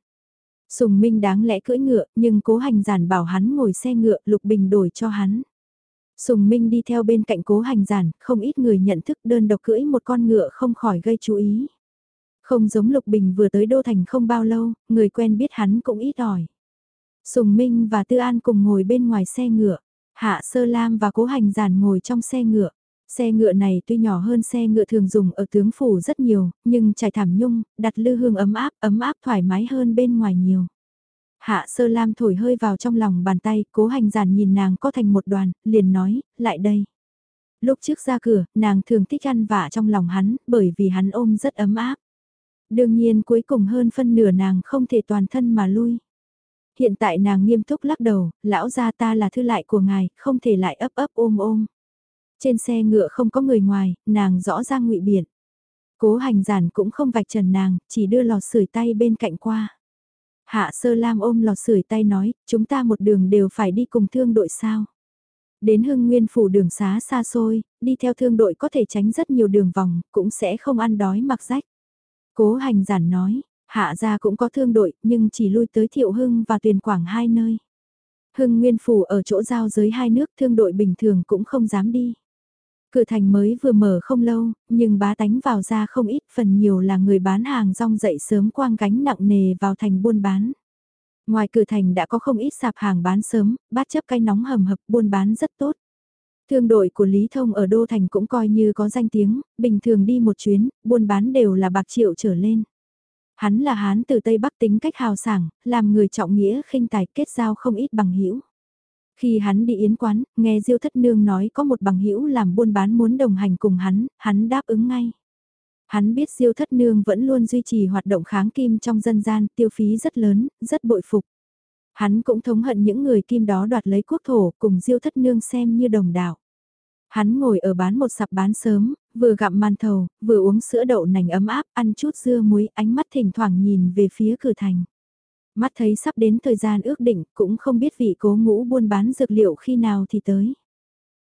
Sùng Minh đáng lẽ cưỡi ngựa, nhưng cố hành giản bảo hắn ngồi xe ngựa, Lục Bình đổi cho hắn. Sùng Minh đi theo bên cạnh cố hành giản, không ít người nhận thức đơn độc cưỡi một con ngựa không khỏi gây chú ý. Không giống Lục Bình vừa tới Đô Thành không bao lâu, người quen biết hắn cũng ít ỏi. Sùng Minh và Tư An cùng ngồi bên ngoài xe ngựa, Hạ Sơ Lam và cố hành giản ngồi trong xe ngựa. Xe ngựa này tuy nhỏ hơn xe ngựa thường dùng ở tướng phủ rất nhiều, nhưng trải thảm nhung, đặt lư hương ấm áp, ấm áp thoải mái hơn bên ngoài nhiều. Hạ sơ lam thổi hơi vào trong lòng bàn tay, cố hành giản nhìn nàng có thành một đoàn, liền nói, lại đây. Lúc trước ra cửa, nàng thường thích ăn vả trong lòng hắn, bởi vì hắn ôm rất ấm áp. Đương nhiên cuối cùng hơn phân nửa nàng không thể toàn thân mà lui. Hiện tại nàng nghiêm túc lắc đầu, lão gia ta là thư lại của ngài, không thể lại ấp ấp ôm ôm. Trên xe ngựa không có người ngoài, nàng rõ ràng ngụy biện. Cố hành giản cũng không vạch trần nàng, chỉ đưa lò sưởi tay bên cạnh qua. Hạ sơ lam ôm lò sưởi tay nói, chúng ta một đường đều phải đi cùng thương đội sao. Đến hưng nguyên phủ đường xá xa xôi, đi theo thương đội có thể tránh rất nhiều đường vòng, cũng sẽ không ăn đói mặc rách. Cố hành giản nói, hạ gia cũng có thương đội, nhưng chỉ lui tới thiệu hưng và tuyền quảng hai nơi. Hưng nguyên phủ ở chỗ giao giới hai nước thương đội bình thường cũng không dám đi. Cửa thành mới vừa mở không lâu, nhưng bá tánh vào ra không ít phần nhiều là người bán hàng rong dậy sớm quang gánh nặng nề vào thành buôn bán. Ngoài cửa thành đã có không ít sạp hàng bán sớm, bát chấp cái nóng hầm hập buôn bán rất tốt. Thương đội của Lý Thông ở Đô Thành cũng coi như có danh tiếng, bình thường đi một chuyến, buôn bán đều là bạc triệu trở lên. Hắn là Hán từ Tây Bắc tính cách hào sảng, làm người trọng nghĩa khinh tài kết giao không ít bằng hữu khi hắn đi yến quán, nghe Diêu Thất Nương nói có một bằng hữu làm buôn bán muốn đồng hành cùng hắn, hắn đáp ứng ngay. Hắn biết Diêu Thất Nương vẫn luôn duy trì hoạt động kháng kim trong dân gian, tiêu phí rất lớn, rất bội phục. Hắn cũng thống hận những người kim đó đoạt lấy quốc thổ cùng Diêu Thất Nương xem như đồng đạo. Hắn ngồi ở bán một sạp bán sớm, vừa gặm man thầu, vừa uống sữa đậu nành ấm áp, ăn chút dưa muối, ánh mắt thỉnh thoảng nhìn về phía cửa thành. Mắt thấy sắp đến thời gian ước định, cũng không biết vị cố ngũ buôn bán dược liệu khi nào thì tới.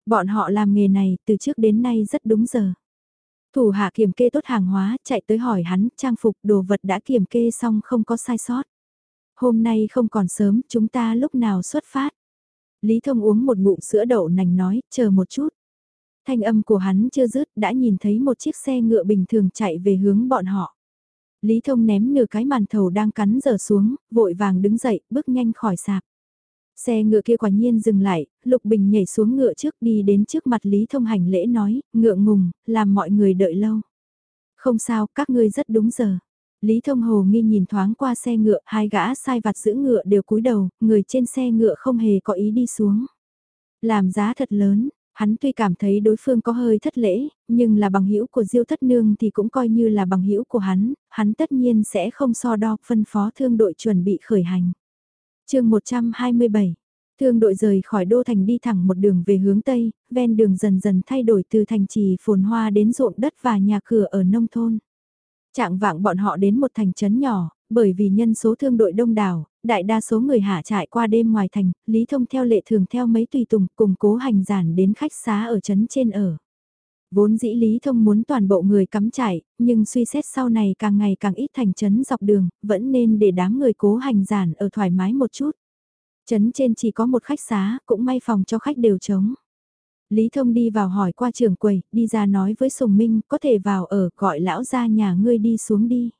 Bọn họ làm nghề này từ trước đến nay rất đúng giờ. Thủ hạ kiểm kê tốt hàng hóa, chạy tới hỏi hắn, trang phục đồ vật đã kiểm kê xong không có sai sót. Hôm nay không còn sớm, chúng ta lúc nào xuất phát. Lý Thông uống một ngụm sữa đậu nành nói, chờ một chút. Thanh âm của hắn chưa dứt đã nhìn thấy một chiếc xe ngựa bình thường chạy về hướng bọn họ. Lý Thông ném nửa cái màn thầu đang cắn dở xuống, vội vàng đứng dậy, bước nhanh khỏi sạp. Xe ngựa kia quả nhiên dừng lại, Lục Bình nhảy xuống ngựa trước đi đến trước mặt Lý Thông hành lễ nói, ngựa ngùng, làm mọi người đợi lâu. Không sao, các ngươi rất đúng giờ. Lý Thông Hồ nghi nhìn thoáng qua xe ngựa, hai gã sai vặt giữ ngựa đều cúi đầu, người trên xe ngựa không hề có ý đi xuống. Làm giá thật lớn, hắn tuy cảm thấy đối phương có hơi thất lễ, nhưng là bằng hữu của Diêu Thất Nương thì cũng coi như là bằng hữu của hắn, hắn tất nhiên sẽ không so đo phân phó thương đội chuẩn bị khởi hành. chương 127 Thương đội rời khỏi đô thành đi thẳng một đường về hướng Tây, ven đường dần dần thay đổi từ thành trì phồn hoa đến ruộng đất và nhà cửa ở nông thôn. Trạng vạng bọn họ đến một thành trấn nhỏ, bởi vì nhân số thương đội đông đảo, đại đa số người hạ trại qua đêm ngoài thành, Lý Thông theo lệ thường theo mấy tùy tùng cùng cố hành giản đến khách xá ở trấn trên ở. Vốn dĩ Lý Thông muốn toàn bộ người cắm trại, nhưng suy xét sau này càng ngày càng ít thành trấn dọc đường, vẫn nên để đám người cố hành giản ở thoải mái một chút. Trấn trên chỉ có một khách xá, cũng may phòng cho khách đều trống. Lý Thông đi vào hỏi qua trưởng quầy, đi ra nói với Sùng Minh, có thể vào ở, gọi lão ra nhà ngươi đi xuống đi.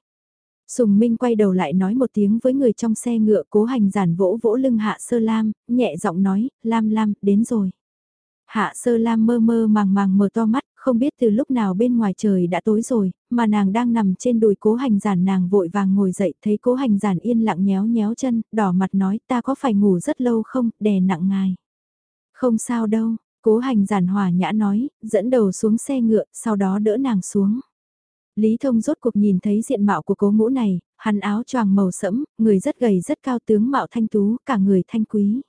Sùng Minh quay đầu lại nói một tiếng với người trong xe ngựa cố hành giản vỗ vỗ lưng Hạ Sơ Lam, nhẹ giọng nói, Lam Lam, đến rồi. Hạ Sơ Lam mơ mơ màng màng mở to mắt, không biết từ lúc nào bên ngoài trời đã tối rồi, mà nàng đang nằm trên đùi cố hành giản nàng vội vàng ngồi dậy thấy cố hành giản yên lặng nhéo nhéo chân, đỏ mặt nói ta có phải ngủ rất lâu không, đè nặng ngài. Không sao đâu, cố hành giản hòa nhã nói, dẫn đầu xuống xe ngựa, sau đó đỡ nàng xuống. Lý Thông rốt cuộc nhìn thấy diện mạo của cố ngũ này, hắn áo choàng màu sẫm, người rất gầy rất cao tướng mạo thanh tú, cả người thanh quý.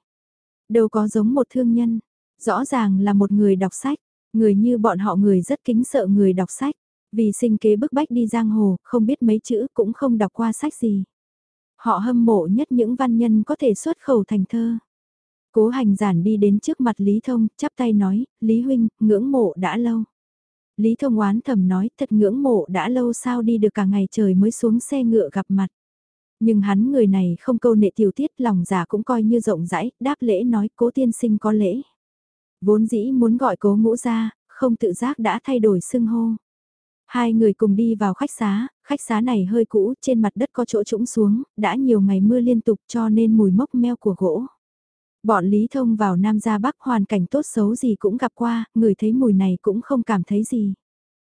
Đâu có giống một thương nhân, rõ ràng là một người đọc sách, người như bọn họ người rất kính sợ người đọc sách, vì sinh kế bức bách đi giang hồ, không biết mấy chữ cũng không đọc qua sách gì. Họ hâm mộ nhất những văn nhân có thể xuất khẩu thành thơ. Cố hành giản đi đến trước mặt Lý Thông, chắp tay nói, Lý Huynh, ngưỡng mộ đã lâu. Lý Thông oán thầm nói thật ngưỡng mộ đã lâu sao đi được cả ngày trời mới xuống xe ngựa gặp mặt. Nhưng hắn người này không câu nệ tiểu tiết lòng giả cũng coi như rộng rãi, đáp lễ nói cố tiên sinh có lễ. Vốn dĩ muốn gọi cố ngũ ra, không tự giác đã thay đổi xưng hô. Hai người cùng đi vào khách xá, khách xá này hơi cũ, trên mặt đất có chỗ trũng xuống, đã nhiều ngày mưa liên tục cho nên mùi mốc meo của gỗ. Bọn Lý Thông vào Nam ra Bắc hoàn cảnh tốt xấu gì cũng gặp qua, người thấy mùi này cũng không cảm thấy gì.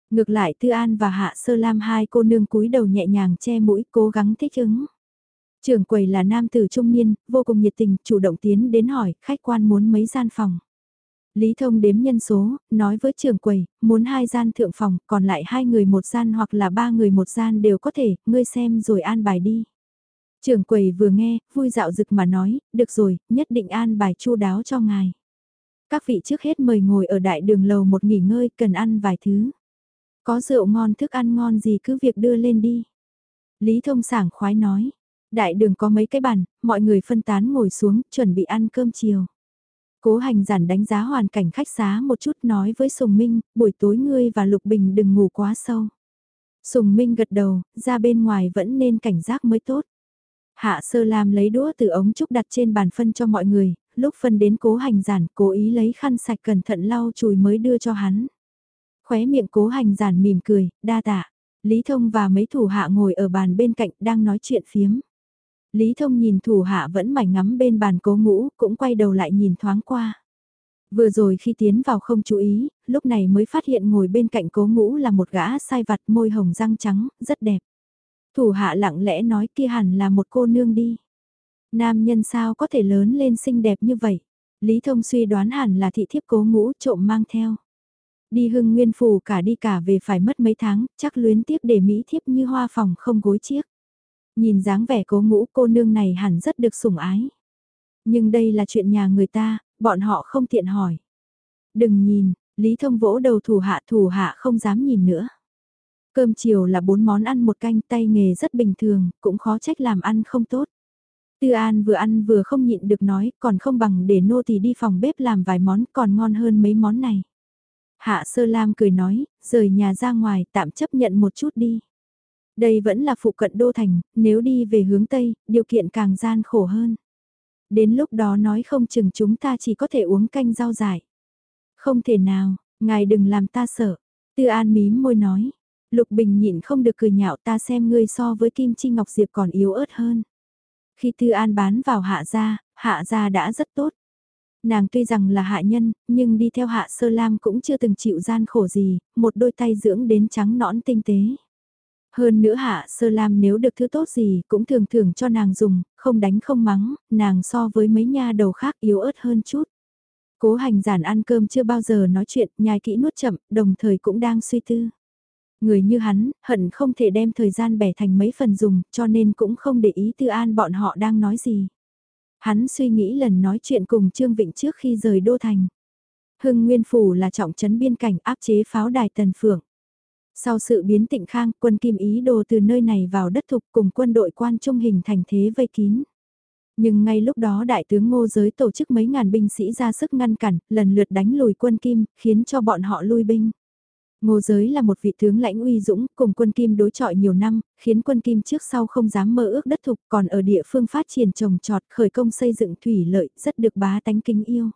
Ngược lại Tư An và Hạ Sơ Lam hai cô nương cúi đầu nhẹ nhàng che mũi cố gắng thích ứng. Trưởng quầy là nam tử trung niên, vô cùng nhiệt tình, chủ động tiến đến hỏi, khách quan muốn mấy gian phòng. Lý Thông đếm nhân số, nói với trưởng quầy, muốn hai gian thượng phòng, còn lại hai người một gian hoặc là ba người một gian đều có thể, ngươi xem rồi an bài đi. Trưởng quầy vừa nghe, vui dạo dực mà nói, được rồi, nhất định an bài chu đáo cho ngài. Các vị trước hết mời ngồi ở đại đường lầu một nghỉ ngơi, cần ăn vài thứ. Có rượu ngon thức ăn ngon gì cứ việc đưa lên đi. Lý Thông sảng khoái nói, đại đường có mấy cái bàn, mọi người phân tán ngồi xuống, chuẩn bị ăn cơm chiều. Cố hành giản đánh giá hoàn cảnh khách xá một chút nói với Sùng Minh, buổi tối ngươi và Lục Bình đừng ngủ quá sâu. Sùng Minh gật đầu, ra bên ngoài vẫn nên cảnh giác mới tốt. Hạ sơ lam lấy đũa từ ống trúc đặt trên bàn phân cho mọi người, lúc phân đến cố hành giản cố ý lấy khăn sạch cẩn thận lau chùi mới đưa cho hắn. Khóe miệng cố hành giản mỉm cười, đa tạ. Lý Thông và mấy thủ hạ ngồi ở bàn bên cạnh đang nói chuyện phiếm. Lý Thông nhìn thủ hạ vẫn mải ngắm bên bàn cố ngũ, cũng quay đầu lại nhìn thoáng qua. Vừa rồi khi tiến vào không chú ý, lúc này mới phát hiện ngồi bên cạnh cố ngũ là một gã sai vặt môi hồng răng trắng, rất đẹp. Thủ hạ lặng lẽ nói kia hẳn là một cô nương đi. Nam nhân sao có thể lớn lên xinh đẹp như vậy? Lý Thông suy đoán hẳn là thị thiếp cố ngũ trộm mang theo. Đi hưng nguyên phủ cả đi cả về phải mất mấy tháng, chắc luyến tiếp để Mỹ thiếp như hoa phòng không gối chiếc. Nhìn dáng vẻ cố ngũ cô nương này hẳn rất được sủng ái. Nhưng đây là chuyện nhà người ta, bọn họ không tiện hỏi. Đừng nhìn, Lý Thông vỗ đầu thủ hạ thủ hạ không dám nhìn nữa. Cơm chiều là bốn món ăn một canh tay nghề rất bình thường, cũng khó trách làm ăn không tốt. Tư An vừa ăn vừa không nhịn được nói, còn không bằng để nô thì đi phòng bếp làm vài món còn ngon hơn mấy món này. Hạ Sơ Lam cười nói, rời nhà ra ngoài tạm chấp nhận một chút đi. Đây vẫn là phụ cận đô thành, nếu đi về hướng Tây, điều kiện càng gian khổ hơn. Đến lúc đó nói không chừng chúng ta chỉ có thể uống canh rau dại. Không thể nào, ngài đừng làm ta sợ. Tư An mím môi nói, Lục Bình nhịn không được cười nhạo ta xem ngươi so với Kim Chi Ngọc Diệp còn yếu ớt hơn. Khi Tư An bán vào hạ gia, hạ gia đã rất tốt. Nàng tuy rằng là hạ nhân, nhưng đi theo hạ sơ lam cũng chưa từng chịu gian khổ gì, một đôi tay dưỡng đến trắng nõn tinh tế. Hơn nữa hạ sơ lam nếu được thứ tốt gì cũng thường thường cho nàng dùng, không đánh không mắng, nàng so với mấy nha đầu khác yếu ớt hơn chút. Cố hành giản ăn cơm chưa bao giờ nói chuyện, nhai kỹ nuốt chậm, đồng thời cũng đang suy tư. Người như hắn, hận không thể đem thời gian bẻ thành mấy phần dùng, cho nên cũng không để ý tư an bọn họ đang nói gì. Hắn suy nghĩ lần nói chuyện cùng Trương Vịnh trước khi rời Đô Thành. Hưng Nguyên Phủ là trọng trấn biên cảnh áp chế pháo đài Tần Phượng. Sau sự biến tịnh khang, quân Kim Ý đồ từ nơi này vào đất thục cùng quân đội quan trung hình thành thế vây kín. Nhưng ngay lúc đó đại tướng ngô giới tổ chức mấy ngàn binh sĩ ra sức ngăn cản, lần lượt đánh lùi quân Kim, khiến cho bọn họ lui binh. Ngô Giới là một vị tướng lãnh uy dũng, cùng quân Kim đối chọi nhiều năm, khiến quân Kim trước sau không dám mơ ước đất thục, còn ở địa phương phát triển trồng trọt khởi công xây dựng thủy lợi, rất được bá tánh kính yêu.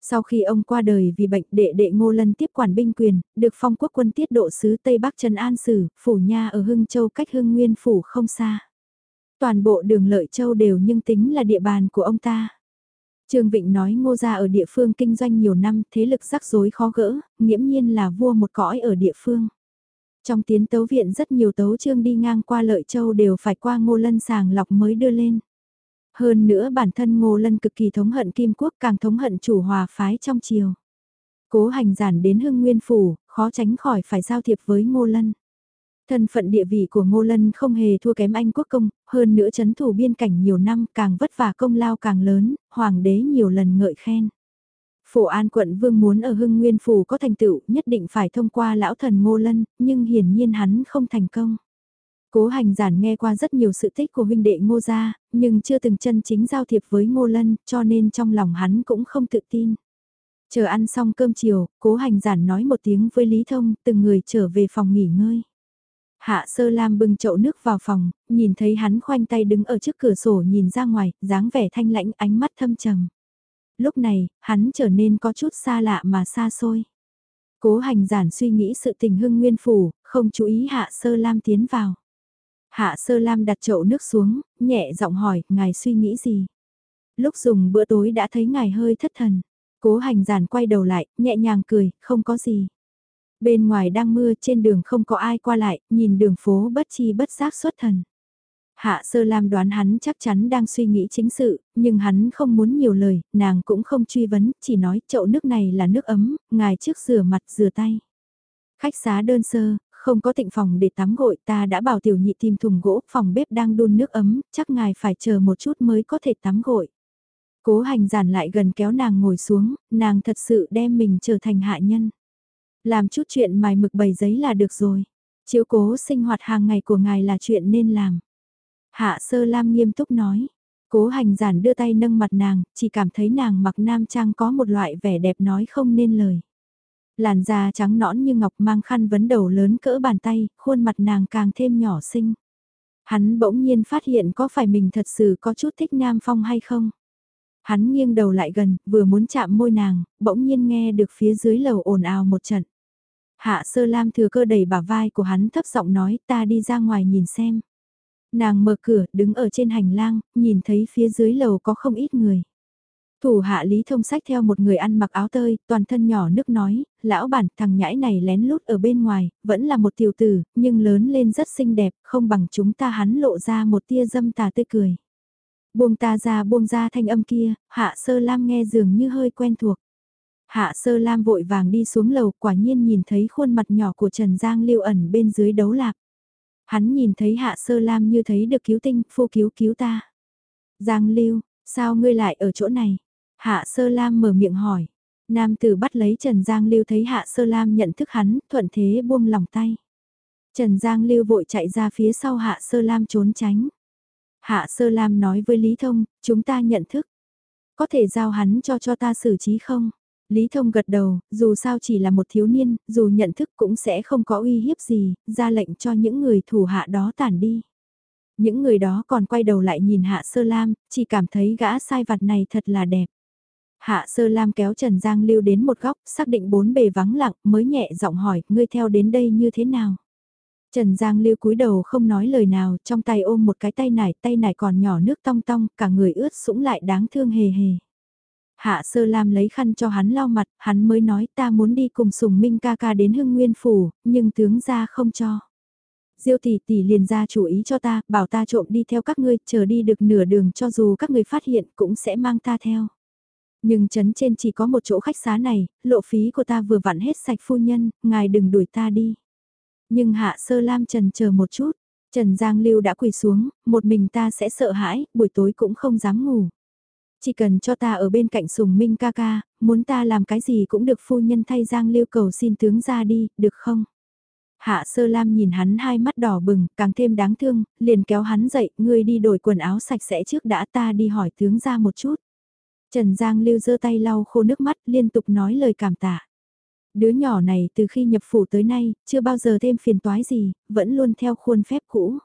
Sau khi ông qua đời vì bệnh đệ đệ Ngô Lân tiếp quản binh quyền, được phong quốc quân tiết độ sứ Tây Bắc Trần An Sử, phủ nha ở Hưng Châu cách Hưng Nguyên phủ không xa. Toàn bộ đường lợi châu đều nhưng tính là địa bàn của ông ta. Trương Vịnh nói ngô gia ở địa phương kinh doanh nhiều năm, thế lực rắc rối khó gỡ, nghiễm nhiên là vua một cõi ở địa phương. Trong tiến tấu viện rất nhiều tấu trương đi ngang qua lợi châu đều phải qua ngô lân sàng lọc mới đưa lên. Hơn nữa bản thân ngô lân cực kỳ thống hận kim quốc càng thống hận chủ hòa phái trong triều. Cố hành giản đến hưng nguyên phủ, khó tránh khỏi phải giao thiệp với ngô lân. Thân phận địa vị của Ngô Lân không hề thua kém Anh quốc công, hơn nữa chấn thủ biên cảnh nhiều năm càng vất vả công lao càng lớn, hoàng đế nhiều lần ngợi khen. Phổ An quận vương muốn ở Hưng Nguyên Phủ có thành tựu nhất định phải thông qua lão thần Ngô Lân, nhưng hiển nhiên hắn không thành công. Cố hành giản nghe qua rất nhiều sự tích của huynh đệ Ngô gia, nhưng chưa từng chân chính giao thiệp với Ngô Lân, cho nên trong lòng hắn cũng không tự tin. Chờ ăn xong cơm chiều, cố hành giản nói một tiếng với Lý Thông, từng người trở về phòng nghỉ ngơi. Hạ sơ lam bưng chậu nước vào phòng, nhìn thấy hắn khoanh tay đứng ở trước cửa sổ nhìn ra ngoài, dáng vẻ thanh lãnh ánh mắt thâm trầm. Lúc này, hắn trở nên có chút xa lạ mà xa xôi. Cố hành giản suy nghĩ sự tình hưng nguyên phủ, không chú ý hạ sơ lam tiến vào. Hạ sơ lam đặt chậu nước xuống, nhẹ giọng hỏi, ngài suy nghĩ gì? Lúc dùng bữa tối đã thấy ngài hơi thất thần. Cố hành giản quay đầu lại, nhẹ nhàng cười, không có gì. Bên ngoài đang mưa trên đường không có ai qua lại, nhìn đường phố bất chi bất giác xuất thần. Hạ sơ lam đoán hắn chắc chắn đang suy nghĩ chính sự, nhưng hắn không muốn nhiều lời, nàng cũng không truy vấn, chỉ nói chậu nước này là nước ấm, ngài trước rửa mặt rửa tay. Khách xá đơn sơ, không có tịnh phòng để tắm gội ta đã bảo tiểu nhị tìm thùng gỗ, phòng bếp đang đun nước ấm, chắc ngài phải chờ một chút mới có thể tắm gội. Cố hành giản lại gần kéo nàng ngồi xuống, nàng thật sự đem mình trở thành hạ nhân. Làm chút chuyện mài mực bày giấy là được rồi. Chiếu cố sinh hoạt hàng ngày của ngài là chuyện nên làm. Hạ sơ lam nghiêm túc nói. Cố hành giản đưa tay nâng mặt nàng, chỉ cảm thấy nàng mặc nam trang có một loại vẻ đẹp nói không nên lời. Làn da trắng nõn như ngọc mang khăn vấn đầu lớn cỡ bàn tay, khuôn mặt nàng càng thêm nhỏ xinh. Hắn bỗng nhiên phát hiện có phải mình thật sự có chút thích Nam Phong hay không? Hắn nghiêng đầu lại gần, vừa muốn chạm môi nàng, bỗng nhiên nghe được phía dưới lầu ồn ào một trận. Hạ sơ lam thừa cơ đẩy bả vai của hắn thấp giọng nói ta đi ra ngoài nhìn xem. Nàng mở cửa, đứng ở trên hành lang, nhìn thấy phía dưới lầu có không ít người. Thủ hạ Lý Thông sách theo một người ăn mặc áo tơi, toàn thân nhỏ nước nói, lão bản thằng nhãi này lén lút ở bên ngoài, vẫn là một tiểu tử, nhưng lớn lên rất xinh đẹp, không bằng chúng ta hắn lộ ra một tia dâm tà tươi cười. Buông ta ra buông ra thanh âm kia, hạ sơ lam nghe dường như hơi quen thuộc. Hạ sơ lam vội vàng đi xuống lầu quả nhiên nhìn thấy khuôn mặt nhỏ của Trần Giang Lưu ẩn bên dưới đấu lạc. Hắn nhìn thấy hạ sơ lam như thấy được cứu tinh, phu cứu cứu ta. Giang Lưu, sao ngươi lại ở chỗ này? Hạ sơ lam mở miệng hỏi. Nam tử bắt lấy Trần Giang Lưu thấy hạ sơ lam nhận thức hắn, thuận thế buông lòng tay. Trần Giang Lưu vội chạy ra phía sau hạ sơ lam trốn tránh. Hạ sơ lam nói với Lý Thông, chúng ta nhận thức. Có thể giao hắn cho cho ta xử trí không? Lý Thông gật đầu, dù sao chỉ là một thiếu niên, dù nhận thức cũng sẽ không có uy hiếp gì, ra lệnh cho những người thủ hạ đó tản đi. Những người đó còn quay đầu lại nhìn Hạ Sơ Lam, chỉ cảm thấy gã sai vặt này thật là đẹp. Hạ Sơ Lam kéo Trần Giang Lưu đến một góc, xác định bốn bề vắng lặng, mới nhẹ giọng hỏi, ngươi theo đến đây như thế nào? Trần Giang Lưu cúi đầu không nói lời nào, trong tay ôm một cái tay nải, tay nải còn nhỏ nước tong tong, cả người ướt sũng lại đáng thương hề hề. Hạ Sơ Lam lấy khăn cho hắn lau mặt, hắn mới nói ta muốn đi cùng Sùng Minh ca ca đến Hưng Nguyên Phủ, nhưng tướng gia không cho. Diêu tỷ tỷ liền ra chủ ý cho ta, bảo ta trộm đi theo các ngươi, chờ đi được nửa đường cho dù các ngươi phát hiện cũng sẽ mang ta theo. Nhưng chấn trên chỉ có một chỗ khách xá này, lộ phí của ta vừa vặn hết sạch phu nhân, ngài đừng đuổi ta đi. Nhưng hạ sơ lam trần chờ một chút, Trần Giang Lưu đã quỳ xuống, một mình ta sẽ sợ hãi, buổi tối cũng không dám ngủ. Chỉ cần cho ta ở bên cạnh sùng minh ca ca, muốn ta làm cái gì cũng được phu nhân thay Giang Lưu cầu xin tướng ra đi, được không? Hạ sơ lam nhìn hắn hai mắt đỏ bừng, càng thêm đáng thương, liền kéo hắn dậy, ngươi đi đổi quần áo sạch sẽ trước đã ta đi hỏi tướng ra một chút. Trần Giang Lưu giơ tay lau khô nước mắt liên tục nói lời cảm tạ. Đứa nhỏ này từ khi nhập phủ tới nay, chưa bao giờ thêm phiền toái gì, vẫn luôn theo khuôn phép cũ.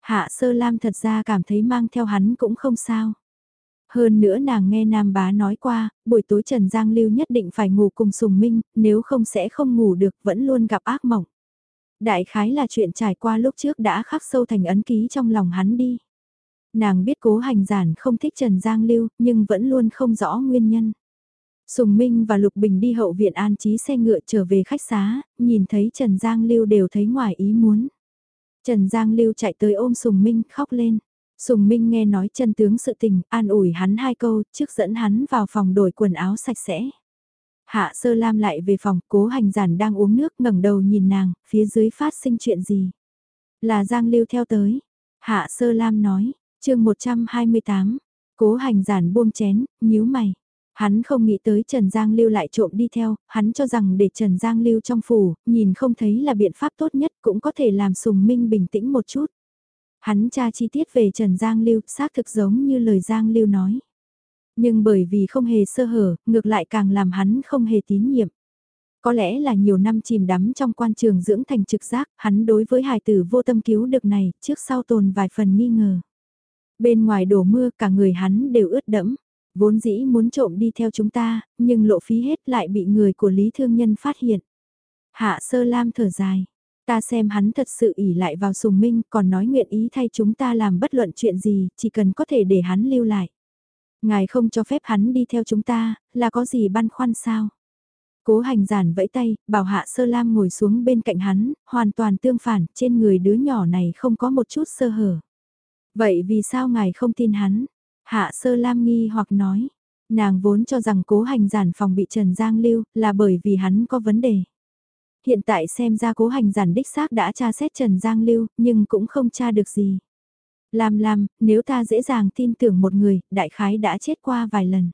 Hạ sơ lam thật ra cảm thấy mang theo hắn cũng không sao. Hơn nữa nàng nghe Nam Bá nói qua, buổi tối Trần Giang Lưu nhất định phải ngủ cùng Sùng Minh, nếu không sẽ không ngủ được, vẫn luôn gặp ác mộng. Đại khái là chuyện trải qua lúc trước đã khắc sâu thành ấn ký trong lòng hắn đi. Nàng biết cố hành giản không thích Trần Giang Lưu, nhưng vẫn luôn không rõ nguyên nhân. Sùng Minh và Lục Bình đi hậu viện an trí xe ngựa trở về khách xá, nhìn thấy Trần Giang Lưu đều thấy ngoài ý muốn. Trần Giang Lưu chạy tới ôm Sùng Minh khóc lên. Sùng Minh nghe nói chân tướng sự tình, an ủi hắn hai câu, trước dẫn hắn vào phòng đổi quần áo sạch sẽ. Hạ sơ lam lại về phòng, cố hành giản đang uống nước ngẩng đầu nhìn nàng, phía dưới phát sinh chuyện gì. Là Giang Lưu theo tới. Hạ sơ lam nói, chương 128, cố hành giản buông chén, nhíu mày. Hắn không nghĩ tới Trần Giang Lưu lại trộm đi theo, hắn cho rằng để Trần Giang Lưu trong phủ, nhìn không thấy là biện pháp tốt nhất cũng có thể làm Sùng Minh bình tĩnh một chút. Hắn tra chi tiết về Trần Giang Lưu, xác thực giống như lời Giang Lưu nói. Nhưng bởi vì không hề sơ hở, ngược lại càng làm hắn không hề tín nhiệm. Có lẽ là nhiều năm chìm đắm trong quan trường dưỡng thành trực giác, hắn đối với hài tử vô tâm cứu được này, trước sau tồn vài phần nghi ngờ. Bên ngoài đổ mưa cả người hắn đều ướt đẫm, vốn dĩ muốn trộm đi theo chúng ta, nhưng lộ phí hết lại bị người của Lý Thương Nhân phát hiện. Hạ sơ lam thở dài, ta xem hắn thật sự ỉ lại vào sùng minh còn nói nguyện ý thay chúng ta làm bất luận chuyện gì, chỉ cần có thể để hắn lưu lại. Ngài không cho phép hắn đi theo chúng ta, là có gì băn khoăn sao? Cố hành giản vẫy tay, bảo hạ sơ lam ngồi xuống bên cạnh hắn, hoàn toàn tương phản, trên người đứa nhỏ này không có một chút sơ hở. Vậy vì sao ngài không tin hắn? Hạ sơ lam nghi hoặc nói, nàng vốn cho rằng cố hành giản phòng bị Trần Giang lưu là bởi vì hắn có vấn đề. Hiện tại xem ra cố hành giản đích xác đã tra xét Trần Giang lưu, nhưng cũng không tra được gì. Lam Lam, nếu ta dễ dàng tin tưởng một người, đại khái đã chết qua vài lần.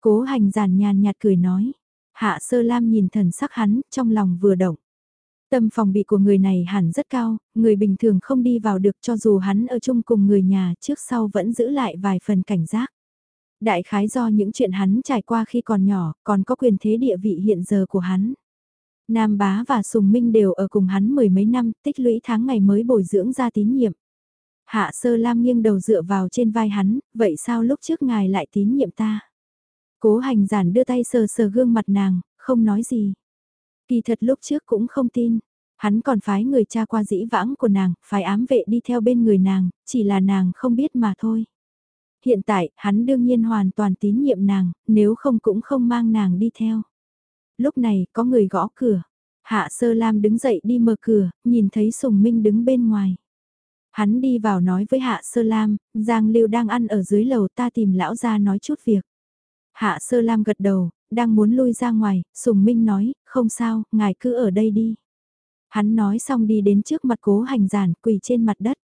Cố hành giản nhàn nhạt cười nói. Hạ sơ Lam nhìn thần sắc hắn, trong lòng vừa động. Tâm phòng bị của người này hẳn rất cao, người bình thường không đi vào được cho dù hắn ở chung cùng người nhà trước sau vẫn giữ lại vài phần cảnh giác. Đại khái do những chuyện hắn trải qua khi còn nhỏ, còn có quyền thế địa vị hiện giờ của hắn. Nam Bá và Sùng Minh đều ở cùng hắn mười mấy năm, tích lũy tháng ngày mới bồi dưỡng ra tín nhiệm. Hạ sơ lam nghiêng đầu dựa vào trên vai hắn, vậy sao lúc trước ngài lại tín nhiệm ta? Cố hành giản đưa tay sờ sờ gương mặt nàng, không nói gì. Kỳ thật lúc trước cũng không tin. Hắn còn phái người cha qua dĩ vãng của nàng, phái ám vệ đi theo bên người nàng, chỉ là nàng không biết mà thôi. Hiện tại, hắn đương nhiên hoàn toàn tín nhiệm nàng, nếu không cũng không mang nàng đi theo. Lúc này, có người gõ cửa. Hạ Sơ Lam đứng dậy đi mở cửa, nhìn thấy Sùng Minh đứng bên ngoài. Hắn đi vào nói với Hạ Sơ Lam, Giang Lưu đang ăn ở dưới lầu ta tìm lão ra nói chút việc. Hạ Sơ Lam gật đầu, đang muốn lui ra ngoài, Sùng Minh nói, không sao, ngài cứ ở đây đi. Hắn nói xong đi đến trước mặt cố hành giản quỳ trên mặt đất.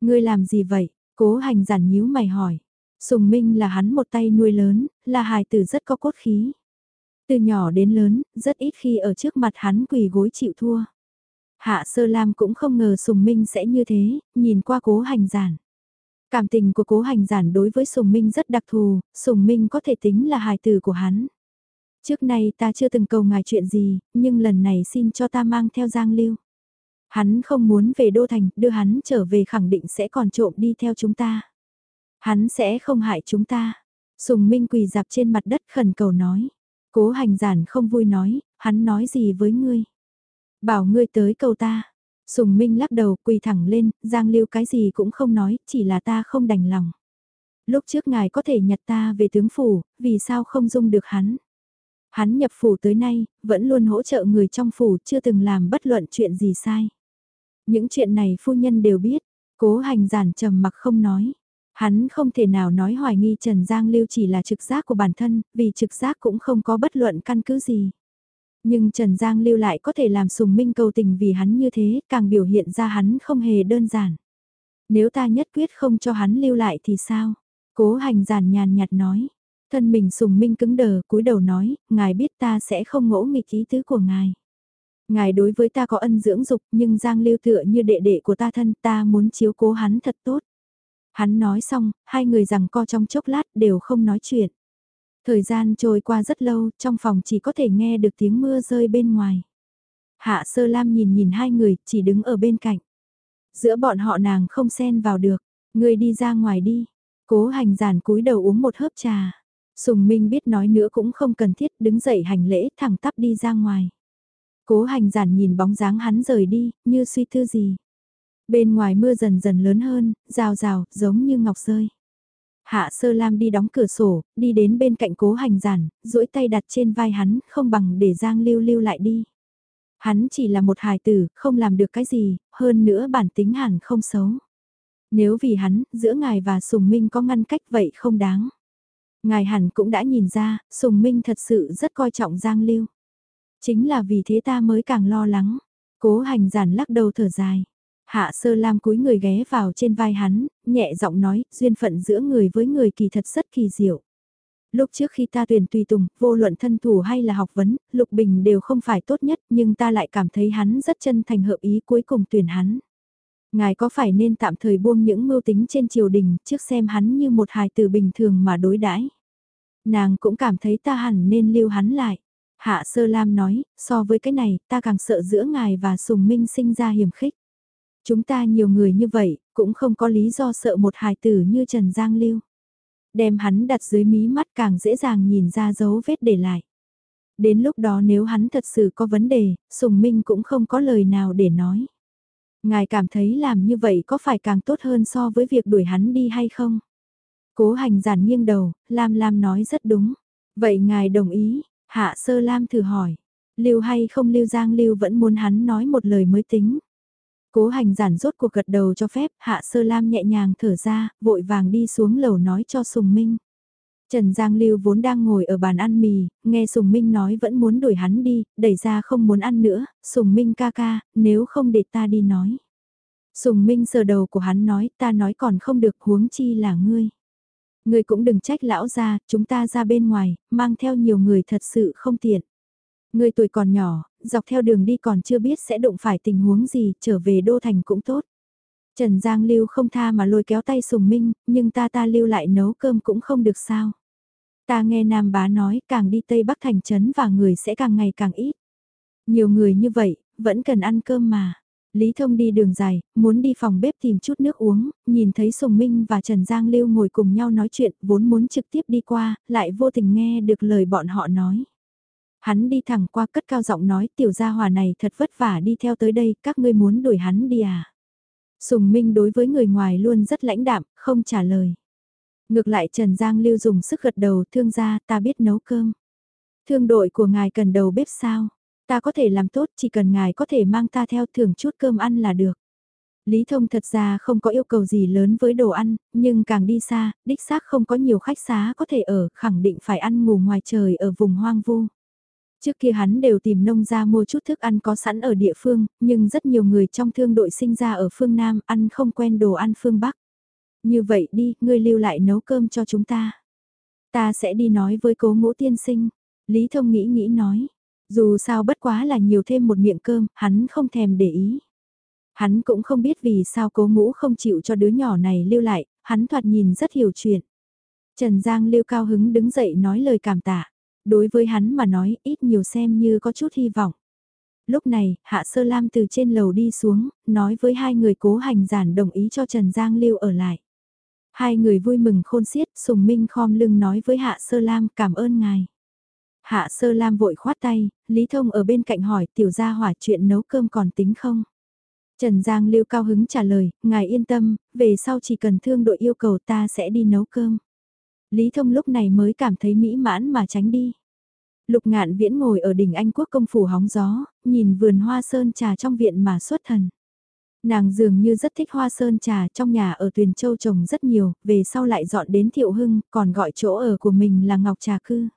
Ngươi làm gì vậy? Cố hành giản nhíu mày hỏi. Sùng Minh là hắn một tay nuôi lớn, là hài tử rất có cốt khí. Từ nhỏ đến lớn, rất ít khi ở trước mặt hắn quỳ gối chịu thua. Hạ Sơ Lam cũng không ngờ Sùng Minh sẽ như thế, nhìn qua cố hành giản. Cảm tình của cố hành giản đối với Sùng Minh rất đặc thù, Sùng Minh có thể tính là hài tử của hắn. Trước nay ta chưa từng cầu ngài chuyện gì, nhưng lần này xin cho ta mang theo Giang Lưu. Hắn không muốn về Đô Thành, đưa hắn trở về khẳng định sẽ còn trộm đi theo chúng ta. Hắn sẽ không hại chúng ta. Sùng Minh quỳ dạp trên mặt đất khẩn cầu nói. Cố hành giản không vui nói, hắn nói gì với ngươi. Bảo ngươi tới cầu ta. Sùng Minh lắc đầu quỳ thẳng lên, Giang Lưu cái gì cũng không nói, chỉ là ta không đành lòng. Lúc trước ngài có thể nhặt ta về tướng phủ, vì sao không dung được hắn? Hắn nhập phủ tới nay, vẫn luôn hỗ trợ người trong phủ, chưa từng làm bất luận chuyện gì sai. Những chuyện này phu nhân đều biết, cố hành giản trầm mặc không nói. Hắn không thể nào nói hoài nghi Trần Giang Lưu chỉ là trực giác của bản thân, vì trực giác cũng không có bất luận căn cứ gì. Nhưng Trần Giang Lưu lại có thể làm sùng minh cầu tình vì hắn như thế, càng biểu hiện ra hắn không hề đơn giản. Nếu ta nhất quyết không cho hắn lưu lại thì sao? Cố hành giản nhàn nhạt nói. Thân mình sùng minh cứng đờ, cúi đầu nói, ngài biết ta sẽ không ngỗ nghịch ý tứ của ngài. Ngài đối với ta có ân dưỡng dục nhưng Giang Lưu tựa như đệ đệ của ta thân ta muốn chiếu cố hắn thật tốt. Hắn nói xong, hai người rằng co trong chốc lát đều không nói chuyện. Thời gian trôi qua rất lâu, trong phòng chỉ có thể nghe được tiếng mưa rơi bên ngoài. Hạ sơ lam nhìn nhìn hai người, chỉ đứng ở bên cạnh. Giữa bọn họ nàng không xen vào được, người đi ra ngoài đi. Cố hành giản cúi đầu uống một hớp trà. Sùng Minh biết nói nữa cũng không cần thiết đứng dậy hành lễ thẳng tắp đi ra ngoài. Cố hành giản nhìn bóng dáng hắn rời đi, như suy tư gì. Bên ngoài mưa dần dần lớn hơn, rào rào, giống như ngọc rơi. Hạ sơ lam đi đóng cửa sổ, đi đến bên cạnh cố hành giản, duỗi tay đặt trên vai hắn, không bằng để Giang lưu lưu lại đi. Hắn chỉ là một hài tử, không làm được cái gì, hơn nữa bản tính hẳn không xấu. Nếu vì hắn, giữa ngài và Sùng Minh có ngăn cách vậy không đáng. Ngài hẳn cũng đã nhìn ra, Sùng Minh thật sự rất coi trọng Giang Lưu. Chính là vì thế ta mới càng lo lắng. Cố hành giản lắc đầu thở dài. Hạ sơ lam cúi người ghé vào trên vai hắn, nhẹ giọng nói, duyên phận giữa người với người kỳ thật rất kỳ diệu. Lúc trước khi ta tuyển tùy tùng, vô luận thân thủ hay là học vấn, Lục Bình đều không phải tốt nhất, nhưng ta lại cảm thấy hắn rất chân thành hợp ý cuối cùng tuyển hắn. Ngài có phải nên tạm thời buông những mưu tính trên triều đình, trước xem hắn như một hài tử bình thường mà đối đãi Nàng cũng cảm thấy ta hẳn nên lưu hắn lại. Hạ Sơ Lam nói, so với cái này, ta càng sợ giữa ngài và Sùng Minh sinh ra hiểm khích. Chúng ta nhiều người như vậy, cũng không có lý do sợ một hài tử như Trần Giang Lưu. Đem hắn đặt dưới mí mắt càng dễ dàng nhìn ra dấu vết để lại. Đến lúc đó nếu hắn thật sự có vấn đề, Sùng Minh cũng không có lời nào để nói. Ngài cảm thấy làm như vậy có phải càng tốt hơn so với việc đuổi hắn đi hay không? Cố hành giản nghiêng đầu, Lam Lam nói rất đúng. Vậy ngài đồng ý, Hạ Sơ Lam thử hỏi. Lưu hay không Lưu Giang Lưu vẫn muốn hắn nói một lời mới tính. Cố hành giản rốt cuộc gật đầu cho phép, Hạ Sơ Lam nhẹ nhàng thở ra, vội vàng đi xuống lầu nói cho Sùng Minh. Trần Giang Lưu vốn đang ngồi ở bàn ăn mì, nghe Sùng Minh nói vẫn muốn đuổi hắn đi, đẩy ra không muốn ăn nữa, Sùng Minh ca ca, nếu không để ta đi nói. Sùng Minh sờ đầu của hắn nói, ta nói còn không được huống chi là ngươi. Ngươi cũng đừng trách lão ra, chúng ta ra bên ngoài, mang theo nhiều người thật sự không tiện người tuổi còn nhỏ, dọc theo đường đi còn chưa biết sẽ đụng phải tình huống gì, trở về đô thành cũng tốt. Trần Giang Lưu không tha mà lôi kéo tay Sùng Minh, nhưng ta ta lưu lại nấu cơm cũng không được sao. Ta nghe Nam Bá nói càng đi Tây Bắc thành trấn và người sẽ càng ngày càng ít. Nhiều người như vậy, vẫn cần ăn cơm mà. Lý Thông đi đường dài, muốn đi phòng bếp tìm chút nước uống, nhìn thấy Sùng Minh và Trần Giang Lưu ngồi cùng nhau nói chuyện, vốn muốn trực tiếp đi qua, lại vô tình nghe được lời bọn họ nói. Hắn đi thẳng qua cất cao giọng nói tiểu gia hòa này thật vất vả đi theo tới đây, các ngươi muốn đuổi hắn đi à? Sùng Minh đối với người ngoài luôn rất lãnh đạm, không trả lời. Ngược lại Trần Giang Lưu dùng sức gật đầu thương gia ta biết nấu cơm. Thương đội của ngài cần đầu bếp sao? Ta có thể làm tốt chỉ cần ngài có thể mang ta theo thưởng chút cơm ăn là được. Lý Thông thật ra không có yêu cầu gì lớn với đồ ăn, nhưng càng đi xa, đích xác không có nhiều khách xá có thể ở, khẳng định phải ăn ngủ ngoài trời ở vùng hoang vu. Trước kia hắn đều tìm nông ra mua chút thức ăn có sẵn ở địa phương, nhưng rất nhiều người trong thương đội sinh ra ở phương Nam ăn không quen đồ ăn phương Bắc. Như vậy đi, ngươi lưu lại nấu cơm cho chúng ta. Ta sẽ đi nói với cố ngũ tiên sinh. Lý Thông nghĩ nghĩ nói. Dù sao bất quá là nhiều thêm một miệng cơm, hắn không thèm để ý. Hắn cũng không biết vì sao cố ngũ không chịu cho đứa nhỏ này lưu lại, hắn thoạt nhìn rất hiểu chuyện. Trần Giang lưu cao hứng đứng dậy nói lời cảm tạ. Đối với hắn mà nói ít nhiều xem như có chút hy vọng. Lúc này, Hạ Sơ Lam từ trên lầu đi xuống, nói với hai người cố hành giản đồng ý cho Trần Giang lưu ở lại. Hai người vui mừng khôn xiết, Sùng Minh khom lưng nói với Hạ Sơ Lam cảm ơn ngài. Hạ Sơ Lam vội khoát tay, Lý Thông ở bên cạnh hỏi tiểu gia hỏa chuyện nấu cơm còn tính không? Trần Giang Lưu cao hứng trả lời, ngài yên tâm, về sau chỉ cần thương đội yêu cầu ta sẽ đi nấu cơm. Lý Thông lúc này mới cảm thấy mỹ mãn mà tránh đi. Lục ngạn viễn ngồi ở đỉnh Anh quốc công phủ hóng gió, nhìn vườn hoa sơn trà trong viện mà xuất thần. Nàng dường như rất thích hoa sơn trà trong nhà ở Tuyền Châu trồng rất nhiều, về sau lại dọn đến Thiệu Hưng, còn gọi chỗ ở của mình là Ngọc Trà Cư.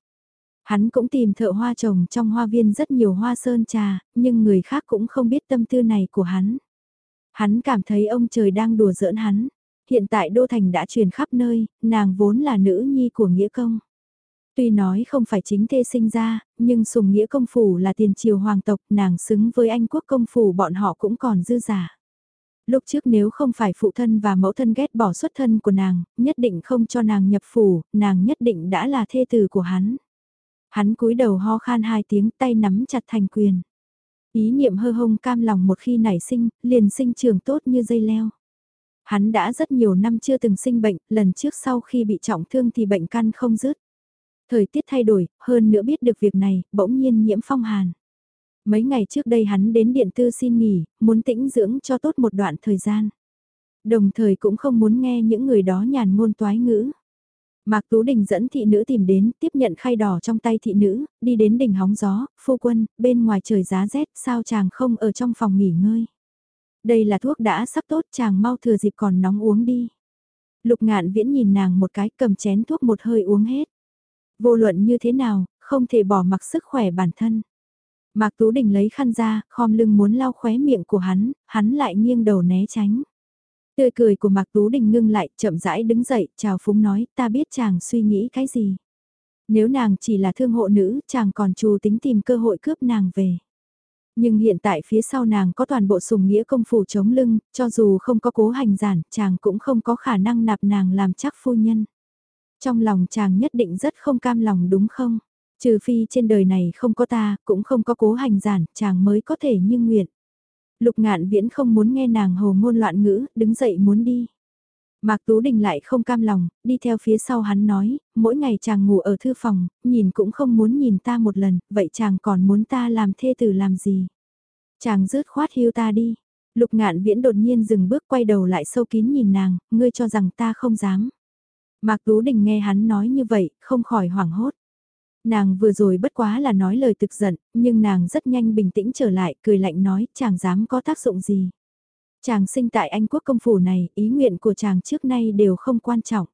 Hắn cũng tìm thợ hoa trồng trong hoa viên rất nhiều hoa sơn trà, nhưng người khác cũng không biết tâm tư này của hắn. Hắn cảm thấy ông trời đang đùa giỡn hắn. Hiện tại Đô Thành đã truyền khắp nơi, nàng vốn là nữ nhi của Nghĩa Công. Tuy nói không phải chính thê sinh ra, nhưng sùng nghĩa công phủ là tiền triều hoàng tộc, nàng xứng với anh quốc công phủ bọn họ cũng còn dư giả. Lúc trước nếu không phải phụ thân và mẫu thân ghét bỏ xuất thân của nàng, nhất định không cho nàng nhập phủ, nàng nhất định đã là thê tử của hắn. Hắn cúi đầu ho khan hai tiếng tay nắm chặt thành quyền. Ý niệm hơ hông cam lòng một khi nảy sinh, liền sinh trường tốt như dây leo. Hắn đã rất nhiều năm chưa từng sinh bệnh, lần trước sau khi bị trọng thương thì bệnh căn không dứt. Thời tiết thay đổi, hơn nữa biết được việc này, bỗng nhiên nhiễm phong hàn. Mấy ngày trước đây hắn đến điện tư xin nghỉ, muốn tĩnh dưỡng cho tốt một đoạn thời gian. Đồng thời cũng không muốn nghe những người đó nhàn ngôn toái ngữ. Mạc Tú Đình dẫn thị nữ tìm đến, tiếp nhận khay đỏ trong tay thị nữ, đi đến đỉnh hóng gió, phu quân, bên ngoài trời giá rét, sao chàng không ở trong phòng nghỉ ngơi. Đây là thuốc đã sắp tốt chàng mau thừa dịp còn nóng uống đi. Lục ngạn viễn nhìn nàng một cái cầm chén thuốc một hơi uống hết. Vô luận như thế nào, không thể bỏ mặc sức khỏe bản thân. Mạc Tú Đình lấy khăn ra, khom lưng muốn lau khóe miệng của hắn, hắn lại nghiêng đầu né tránh. Tươi cười của Mạc Tú Đình ngưng lại, chậm rãi đứng dậy, chào phúng nói, ta biết chàng suy nghĩ cái gì. Nếu nàng chỉ là thương hộ nữ, chàng còn trù tính tìm cơ hội cướp nàng về. Nhưng hiện tại phía sau nàng có toàn bộ sùng nghĩa công phủ chống lưng, cho dù không có cố hành giản, chàng cũng không có khả năng nạp nàng làm chắc phu nhân. Trong lòng chàng nhất định rất không cam lòng đúng không? Trừ phi trên đời này không có ta, cũng không có cố hành giản, chàng mới có thể như nguyện. Lục ngạn viễn không muốn nghe nàng hồ ngôn loạn ngữ, đứng dậy muốn đi. Mạc Tú Đình lại không cam lòng, đi theo phía sau hắn nói, mỗi ngày chàng ngủ ở thư phòng, nhìn cũng không muốn nhìn ta một lần, vậy chàng còn muốn ta làm thê tử làm gì? Chàng rứt khoát hiu ta đi. Lục ngạn viễn đột nhiên dừng bước quay đầu lại sâu kín nhìn nàng, ngươi cho rằng ta không dám. Mạc Tú Đình nghe hắn nói như vậy, không khỏi hoảng hốt. Nàng vừa rồi bất quá là nói lời thực giận, nhưng nàng rất nhanh bình tĩnh trở lại, cười lạnh nói, chàng dám có tác dụng gì. Chàng sinh tại Anh quốc công phủ này, ý nguyện của chàng trước nay đều không quan trọng.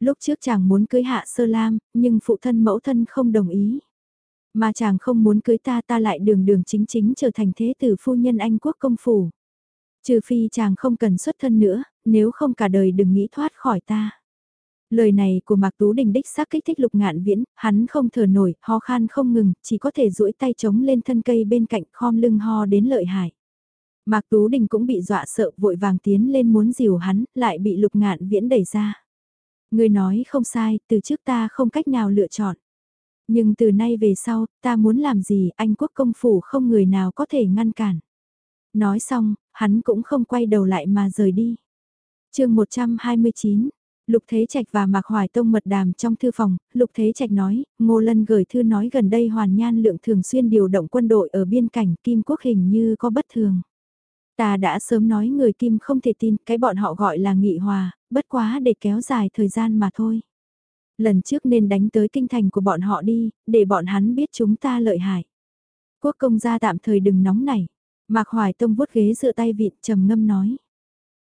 Lúc trước chàng muốn cưới hạ sơ lam, nhưng phụ thân mẫu thân không đồng ý. Mà chàng không muốn cưới ta ta lại đường đường chính chính trở thành thế tử phu nhân Anh quốc công phủ. Trừ phi chàng không cần xuất thân nữa, nếu không cả đời đừng nghĩ thoát khỏi ta. Lời này của Mạc Tú Đình đích xác kích thích lục ngạn viễn, hắn không thở nổi, ho khan không ngừng, chỉ có thể duỗi tay chống lên thân cây bên cạnh khom lưng ho đến lợi hại. Mạc Tú Đình cũng bị dọa sợ vội vàng tiến lên muốn dìu hắn, lại bị lục ngạn viễn đẩy ra. Người nói không sai, từ trước ta không cách nào lựa chọn. Nhưng từ nay về sau, ta muốn làm gì, anh quốc công phủ không người nào có thể ngăn cản. Nói xong, hắn cũng không quay đầu lại mà rời đi. chương 129, Lục Thế Trạch và Mạc Hoài Tông mật đàm trong thư phòng, Lục Thế Trạch nói, Ngô Lân gửi thư nói gần đây Hoàn Nhan lượng thường xuyên điều động quân đội ở biên cảnh Kim Quốc hình như có bất thường. Ta đã sớm nói người Kim không thể tin, cái bọn họ gọi là nghị hòa, bất quá để kéo dài thời gian mà thôi. Lần trước nên đánh tới kinh thành của bọn họ đi, để bọn hắn biết chúng ta lợi hại. Quốc công gia tạm thời đừng nóng nảy. Mạc Hoài Tông vuốt ghế dựa tay vịn trầm ngâm nói.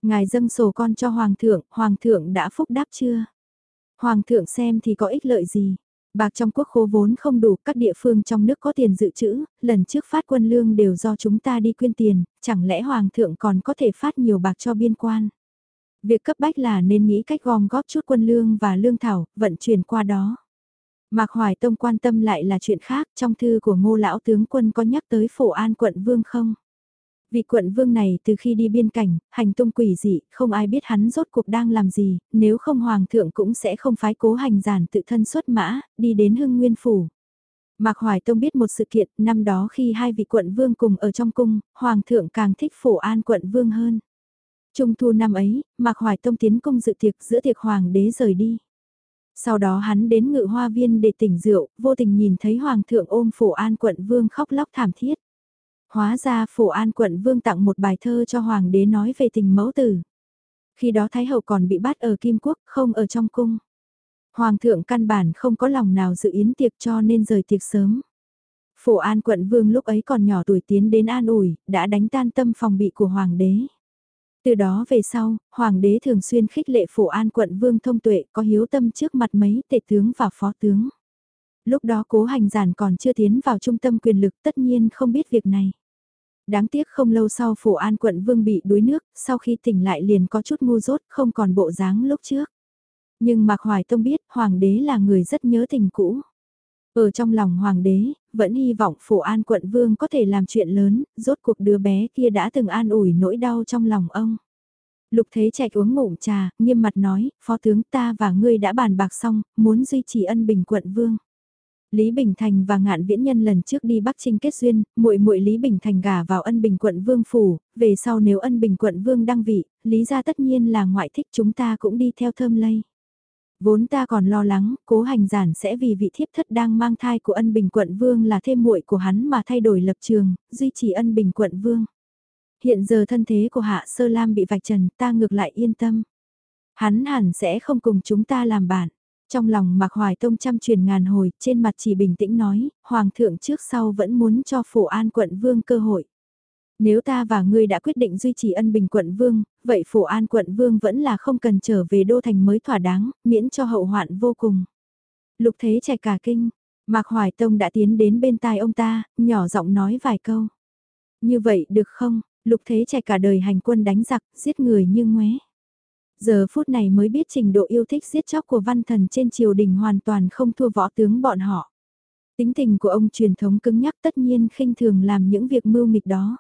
Ngài dâng sổ con cho Hoàng thượng, Hoàng thượng đã phúc đáp chưa? Hoàng thượng xem thì có ích lợi gì? Bạc trong quốc khố vốn không đủ, các địa phương trong nước có tiền dự trữ, lần trước phát quân lương đều do chúng ta đi quyên tiền, chẳng lẽ Hoàng thượng còn có thể phát nhiều bạc cho biên quan? Việc cấp bách là nên nghĩ cách gom góp chút quân lương và lương thảo, vận chuyển qua đó. Mạc Hoài Tông quan tâm lại là chuyện khác, trong thư của ngô lão tướng quân có nhắc tới phổ an quận vương không? Vị quận vương này từ khi đi biên cảnh, hành tung quỷ dị, không ai biết hắn rốt cuộc đang làm gì, nếu không hoàng thượng cũng sẽ không phái cố hành giản tự thân xuất mã, đi đến hưng nguyên phủ. Mạc Hoài Tông biết một sự kiện, năm đó khi hai vị quận vương cùng ở trong cung, hoàng thượng càng thích phổ an quận vương hơn. Trung thu năm ấy, Mạc Hoài Tông tiến cung dự tiệc giữa tiệc hoàng đế rời đi. Sau đó hắn đến ngự hoa viên để tỉnh rượu, vô tình nhìn thấy hoàng thượng ôm phổ an quận vương khóc lóc thảm thiết. Hóa ra phổ an quận vương tặng một bài thơ cho hoàng đế nói về tình mẫu tử. Khi đó Thái hậu còn bị bắt ở Kim Quốc, không ở trong cung. Hoàng thượng căn bản không có lòng nào dự yến tiệc cho nên rời tiệc sớm. Phổ An quận vương lúc ấy còn nhỏ tuổi tiến đến an ủi, đã đánh tan tâm phòng bị của hoàng đế. Từ đó về sau, hoàng đế thường xuyên khích lệ Phổ An quận vương thông tuệ có hiếu tâm trước mặt mấy tể tướng và phó tướng. Lúc đó cố hành giản còn chưa tiến vào trung tâm quyền lực tất nhiên không biết việc này. Đáng tiếc không lâu sau Phổ An quận vương bị đuối nước, sau khi tỉnh lại liền có chút ngu dốt không còn bộ dáng lúc trước. Nhưng Mạc Hoài Tông biết hoàng đế là người rất nhớ tình cũ. Ở trong lòng hoàng đế, vẫn hy vọng phổ an quận vương có thể làm chuyện lớn, rốt cuộc đứa bé kia đã từng an ủi nỗi đau trong lòng ông. Lục Thế Trạch uống ngụm trà, nghiêm mặt nói, phó tướng ta và ngươi đã bàn bạc xong, muốn duy trì ân bình quận vương. Lý Bình Thành và Ngạn Viễn Nhân lần trước đi Bắc Trinh kết duyên, muội muội Lý Bình Thành gả vào Ân Bình quận vương phủ, về sau nếu Ân Bình quận vương đăng vị, lý gia tất nhiên là ngoại thích chúng ta cũng đi theo thơm lây. Vốn ta còn lo lắng, cố hành giản sẽ vì vị thiếp thất đang mang thai của ân bình quận vương là thêm muội của hắn mà thay đổi lập trường, duy trì ân bình quận vương. Hiện giờ thân thế của Hạ Sơ Lam bị vạch trần, ta ngược lại yên tâm. Hắn hẳn sẽ không cùng chúng ta làm bạn. Trong lòng Mạc Hoài Tông trăm truyền ngàn hồi, trên mặt chỉ bình tĩnh nói, Hoàng thượng trước sau vẫn muốn cho phổ an quận vương cơ hội. Nếu ta và ngươi đã quyết định duy trì ân bình quận vương, vậy phổ an quận vương vẫn là không cần trở về đô thành mới thỏa đáng, miễn cho hậu hoạn vô cùng. Lục thế trẻ cả kinh, Mạc Hoài Tông đã tiến đến bên tai ông ta, nhỏ giọng nói vài câu. Như vậy được không, lục thế trẻ cả đời hành quân đánh giặc, giết người như ngoé. Giờ phút này mới biết trình độ yêu thích giết chóc của văn thần trên triều đình hoàn toàn không thua võ tướng bọn họ. Tính tình của ông truyền thống cứng nhắc tất nhiên khinh thường làm những việc mưu mịch đó.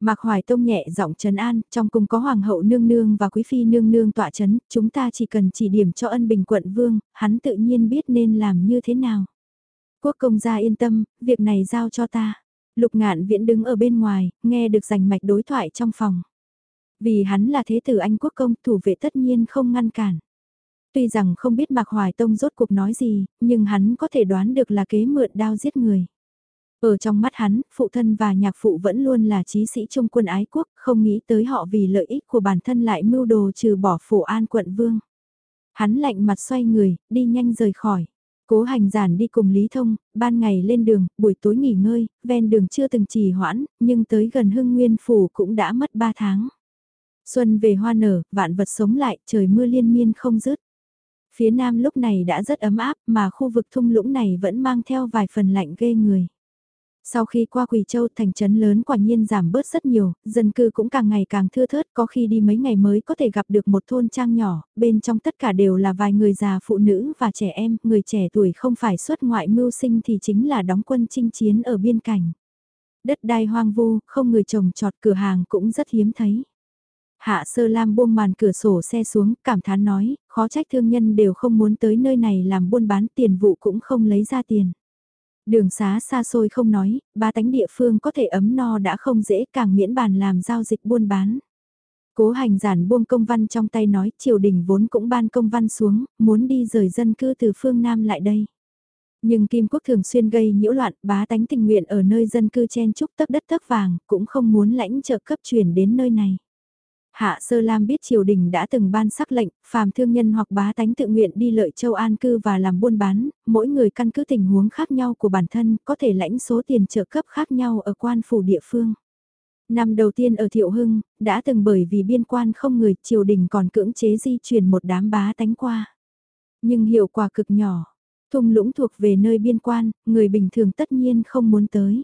Mạc Hoài Tông nhẹ giọng trấn an, trong cung có Hoàng hậu nương nương và Quý Phi nương nương tọa chấn, chúng ta chỉ cần chỉ điểm cho ân bình quận vương, hắn tự nhiên biết nên làm như thế nào. Quốc công gia yên tâm, việc này giao cho ta. Lục ngạn viễn đứng ở bên ngoài, nghe được rành mạch đối thoại trong phòng. Vì hắn là thế tử anh quốc công, thủ vệ tất nhiên không ngăn cản. Tuy rằng không biết Mạc Hoài Tông rốt cuộc nói gì, nhưng hắn có thể đoán được là kế mượn đao giết người. Ở trong mắt hắn, phụ thân và nhạc phụ vẫn luôn là trí sĩ trung quân ái quốc, không nghĩ tới họ vì lợi ích của bản thân lại mưu đồ trừ bỏ phổ an quận vương. Hắn lạnh mặt xoay người, đi nhanh rời khỏi. Cố hành giản đi cùng Lý Thông, ban ngày lên đường, buổi tối nghỉ ngơi, ven đường chưa từng trì hoãn, nhưng tới gần hưng nguyên phủ cũng đã mất 3 tháng. Xuân về hoa nở, vạn vật sống lại, trời mưa liên miên không dứt. Phía nam lúc này đã rất ấm áp mà khu vực thung lũng này vẫn mang theo vài phần lạnh ghê người. Sau khi qua Quỳ Châu thành trấn lớn quả nhiên giảm bớt rất nhiều, dân cư cũng càng ngày càng thưa thớt, có khi đi mấy ngày mới có thể gặp được một thôn trang nhỏ, bên trong tất cả đều là vài người già phụ nữ và trẻ em, người trẻ tuổi không phải xuất ngoại mưu sinh thì chính là đóng quân chinh chiến ở biên cảnh. Đất đai hoang vu, không người trồng trọt cửa hàng cũng rất hiếm thấy. Hạ sơ lam buông màn cửa sổ xe xuống, cảm thán nói, khó trách thương nhân đều không muốn tới nơi này làm buôn bán tiền vụ cũng không lấy ra tiền. Đường xá xa xôi không nói, ba tánh địa phương có thể ấm no đã không dễ càng miễn bàn làm giao dịch buôn bán. Cố hành giản buông công văn trong tay nói triều đình vốn cũng ban công văn xuống, muốn đi rời dân cư từ phương Nam lại đây. Nhưng Kim Quốc thường xuyên gây nhiễu loạn, bá tánh tình nguyện ở nơi dân cư chen trúc tấp đất tấp vàng, cũng không muốn lãnh trợ cấp chuyển đến nơi này. Hạ Sơ Lam biết triều đình đã từng ban sắc lệnh, phàm thương nhân hoặc bá tánh tự nguyện đi lợi châu an cư và làm buôn bán, mỗi người căn cứ tình huống khác nhau của bản thân có thể lãnh số tiền trợ cấp khác nhau ở quan phủ địa phương. Năm đầu tiên ở Thiệu Hưng, đã từng bởi vì biên quan không người, triều đình còn cưỡng chế di chuyển một đám bá tánh qua. Nhưng hiệu quả cực nhỏ, thung lũng thuộc về nơi biên quan, người bình thường tất nhiên không muốn tới.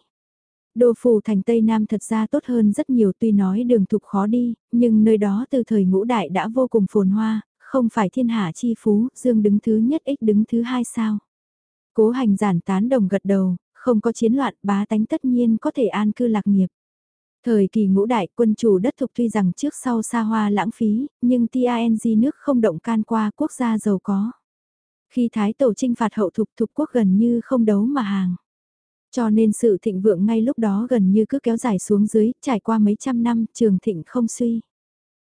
Đô phủ thành Tây Nam thật ra tốt hơn rất nhiều tuy nói đường thục khó đi, nhưng nơi đó từ thời ngũ đại đã vô cùng phồn hoa, không phải thiên hạ chi phú, dương đứng thứ nhất ích đứng thứ hai sao. Cố hành giản tán đồng gật đầu, không có chiến loạn bá tánh tất nhiên có thể an cư lạc nghiệp. Thời kỳ ngũ đại quân chủ đất thục tuy rằng trước sau xa hoa lãng phí, nhưng TING nước không động can qua quốc gia giàu có. Khi Thái Tổ trinh phạt hậu thục thục quốc gần như không đấu mà hàng. Cho nên sự thịnh vượng ngay lúc đó gần như cứ kéo dài xuống dưới, trải qua mấy trăm năm, trường thịnh không suy.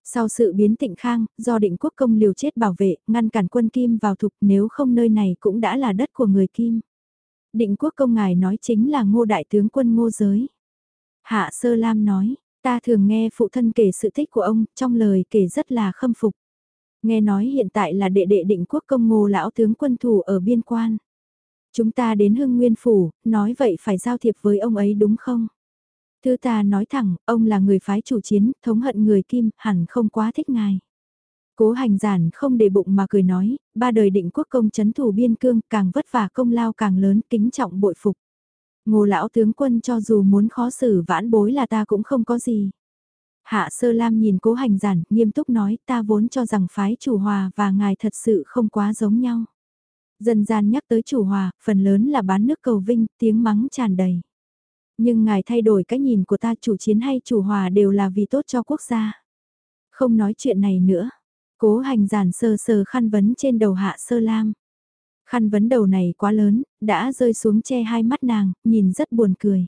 Sau sự biến tịnh khang, do định quốc công liều chết bảo vệ, ngăn cản quân Kim vào thục nếu không nơi này cũng đã là đất của người Kim. Định quốc công ngài nói chính là ngô đại tướng quân ngô giới. Hạ Sơ Lam nói, ta thường nghe phụ thân kể sự tích của ông, trong lời kể rất là khâm phục. Nghe nói hiện tại là đệ đệ định quốc công ngô lão tướng quân thủ ở biên quan. Chúng ta đến hưng nguyên phủ, nói vậy phải giao thiệp với ông ấy đúng không? Thư ta nói thẳng, ông là người phái chủ chiến, thống hận người kim, hẳn không quá thích ngài. Cố hành giản không để bụng mà cười nói, ba đời định quốc công chấn thủ biên cương, càng vất vả công lao càng lớn, kính trọng bội phục. Ngô lão tướng quân cho dù muốn khó xử vãn bối là ta cũng không có gì. Hạ sơ lam nhìn cố hành giản, nghiêm túc nói ta vốn cho rằng phái chủ hòa và ngài thật sự không quá giống nhau. Dân gian nhắc tới chủ hòa, phần lớn là bán nước cầu vinh, tiếng mắng tràn đầy. Nhưng ngài thay đổi cái nhìn của ta chủ chiến hay chủ hòa đều là vì tốt cho quốc gia. Không nói chuyện này nữa. Cố hành giản sơ sơ khăn vấn trên đầu hạ sơ lam. Khăn vấn đầu này quá lớn, đã rơi xuống che hai mắt nàng, nhìn rất buồn cười.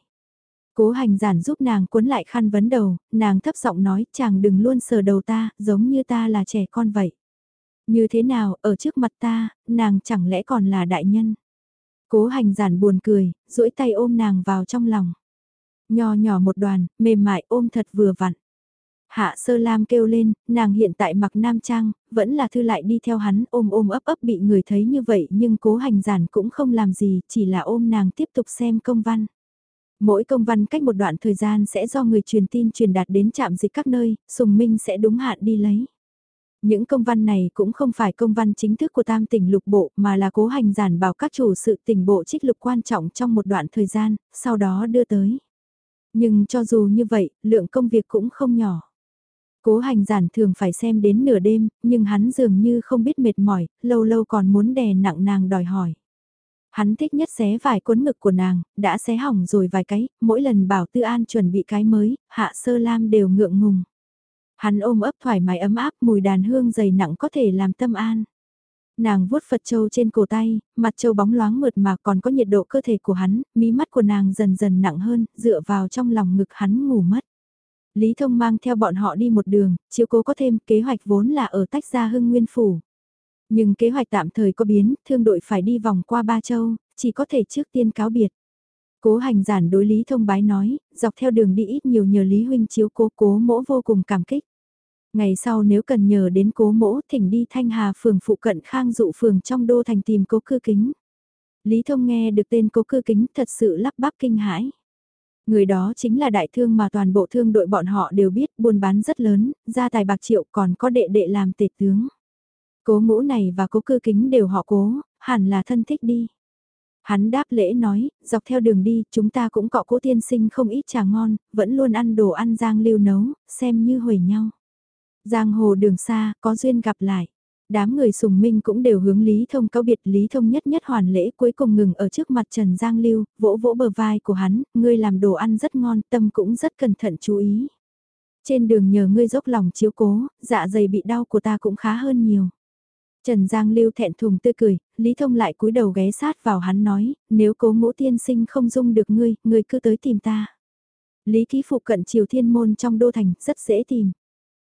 Cố hành giản giúp nàng cuốn lại khăn vấn đầu, nàng thấp giọng nói chàng đừng luôn sờ đầu ta, giống như ta là trẻ con vậy. Như thế nào, ở trước mặt ta, nàng chẳng lẽ còn là đại nhân. Cố hành giản buồn cười, duỗi tay ôm nàng vào trong lòng. Nho nhỏ một đoàn, mềm mại ôm thật vừa vặn. Hạ sơ lam kêu lên, nàng hiện tại mặc nam trang, vẫn là thư lại đi theo hắn ôm ôm ấp ấp bị người thấy như vậy nhưng cố hành giản cũng không làm gì, chỉ là ôm nàng tiếp tục xem công văn. Mỗi công văn cách một đoạn thời gian sẽ do người truyền tin truyền đạt đến trạm dịch các nơi, Sùng Minh sẽ đúng hạn đi lấy. Những công văn này cũng không phải công văn chính thức của tam tỉnh lục bộ mà là cố hành giản bảo các chủ sự tỉnh bộ trích lục quan trọng trong một đoạn thời gian, sau đó đưa tới. Nhưng cho dù như vậy, lượng công việc cũng không nhỏ. Cố hành giản thường phải xem đến nửa đêm, nhưng hắn dường như không biết mệt mỏi, lâu lâu còn muốn đè nặng nàng đòi hỏi. Hắn thích nhất xé vài cuốn ngực của nàng, đã xé hỏng rồi vài cái, mỗi lần bảo Tư An chuẩn bị cái mới, Hạ Sơ Lam đều ngượng ngùng. Hắn ôm ấp thoải mái ấm áp mùi đàn hương dày nặng có thể làm tâm an. Nàng vuốt Phật Châu trên cổ tay, mặt châu bóng loáng mượt mà còn có nhiệt độ cơ thể của hắn, mí mắt của nàng dần dần nặng hơn, dựa vào trong lòng ngực hắn ngủ mất. Lý Thông mang theo bọn họ đi một đường, chiếu cố có thêm kế hoạch vốn là ở tách ra hưng nguyên phủ. Nhưng kế hoạch tạm thời có biến, thương đội phải đi vòng qua ba châu, chỉ có thể trước tiên cáo biệt. Cố hành giản đối Lý Thông bái nói, dọc theo đường đi ít nhiều nhờ Lý Huynh chiếu cố cố mỗ vô cùng cảm kích. Ngày sau nếu cần nhờ đến cố mỗ thỉnh đi Thanh Hà phường phụ cận khang dụ phường trong đô thành tìm cố cư kính. Lý Thông nghe được tên cố cư kính thật sự lắp bắp kinh hãi. Người đó chính là đại thương mà toàn bộ thương đội bọn họ đều biết buôn bán rất lớn, gia tài bạc triệu còn có đệ đệ làm tể tướng. Cố ngũ này và cố cư kính đều họ cố, hẳn là thân thích đi. Hắn đáp lễ nói, dọc theo đường đi, chúng ta cũng cọ cố tiên sinh không ít trà ngon, vẫn luôn ăn đồ ăn giang lưu nấu, xem như hồi nhau. Giang hồ đường xa, có duyên gặp lại. Đám người sùng minh cũng đều hướng Lý Thông cáo biệt Lý Thông nhất nhất hoàn lễ cuối cùng ngừng ở trước mặt Trần Giang Lưu, vỗ vỗ bờ vai của hắn, ngươi làm đồ ăn rất ngon, tâm cũng rất cẩn thận chú ý. Trên đường nhờ ngươi dốc lòng chiếu cố, dạ dày bị đau của ta cũng khá hơn nhiều. Trần Giang Lưu thẹn thùng tươi cười, Lý Thông lại cúi đầu ghé sát vào hắn nói, nếu cố ngũ tiên sinh không dung được ngươi, ngươi cứ tới tìm ta. Lý ký phụ cận triều thiên môn trong đô thành, rất dễ tìm.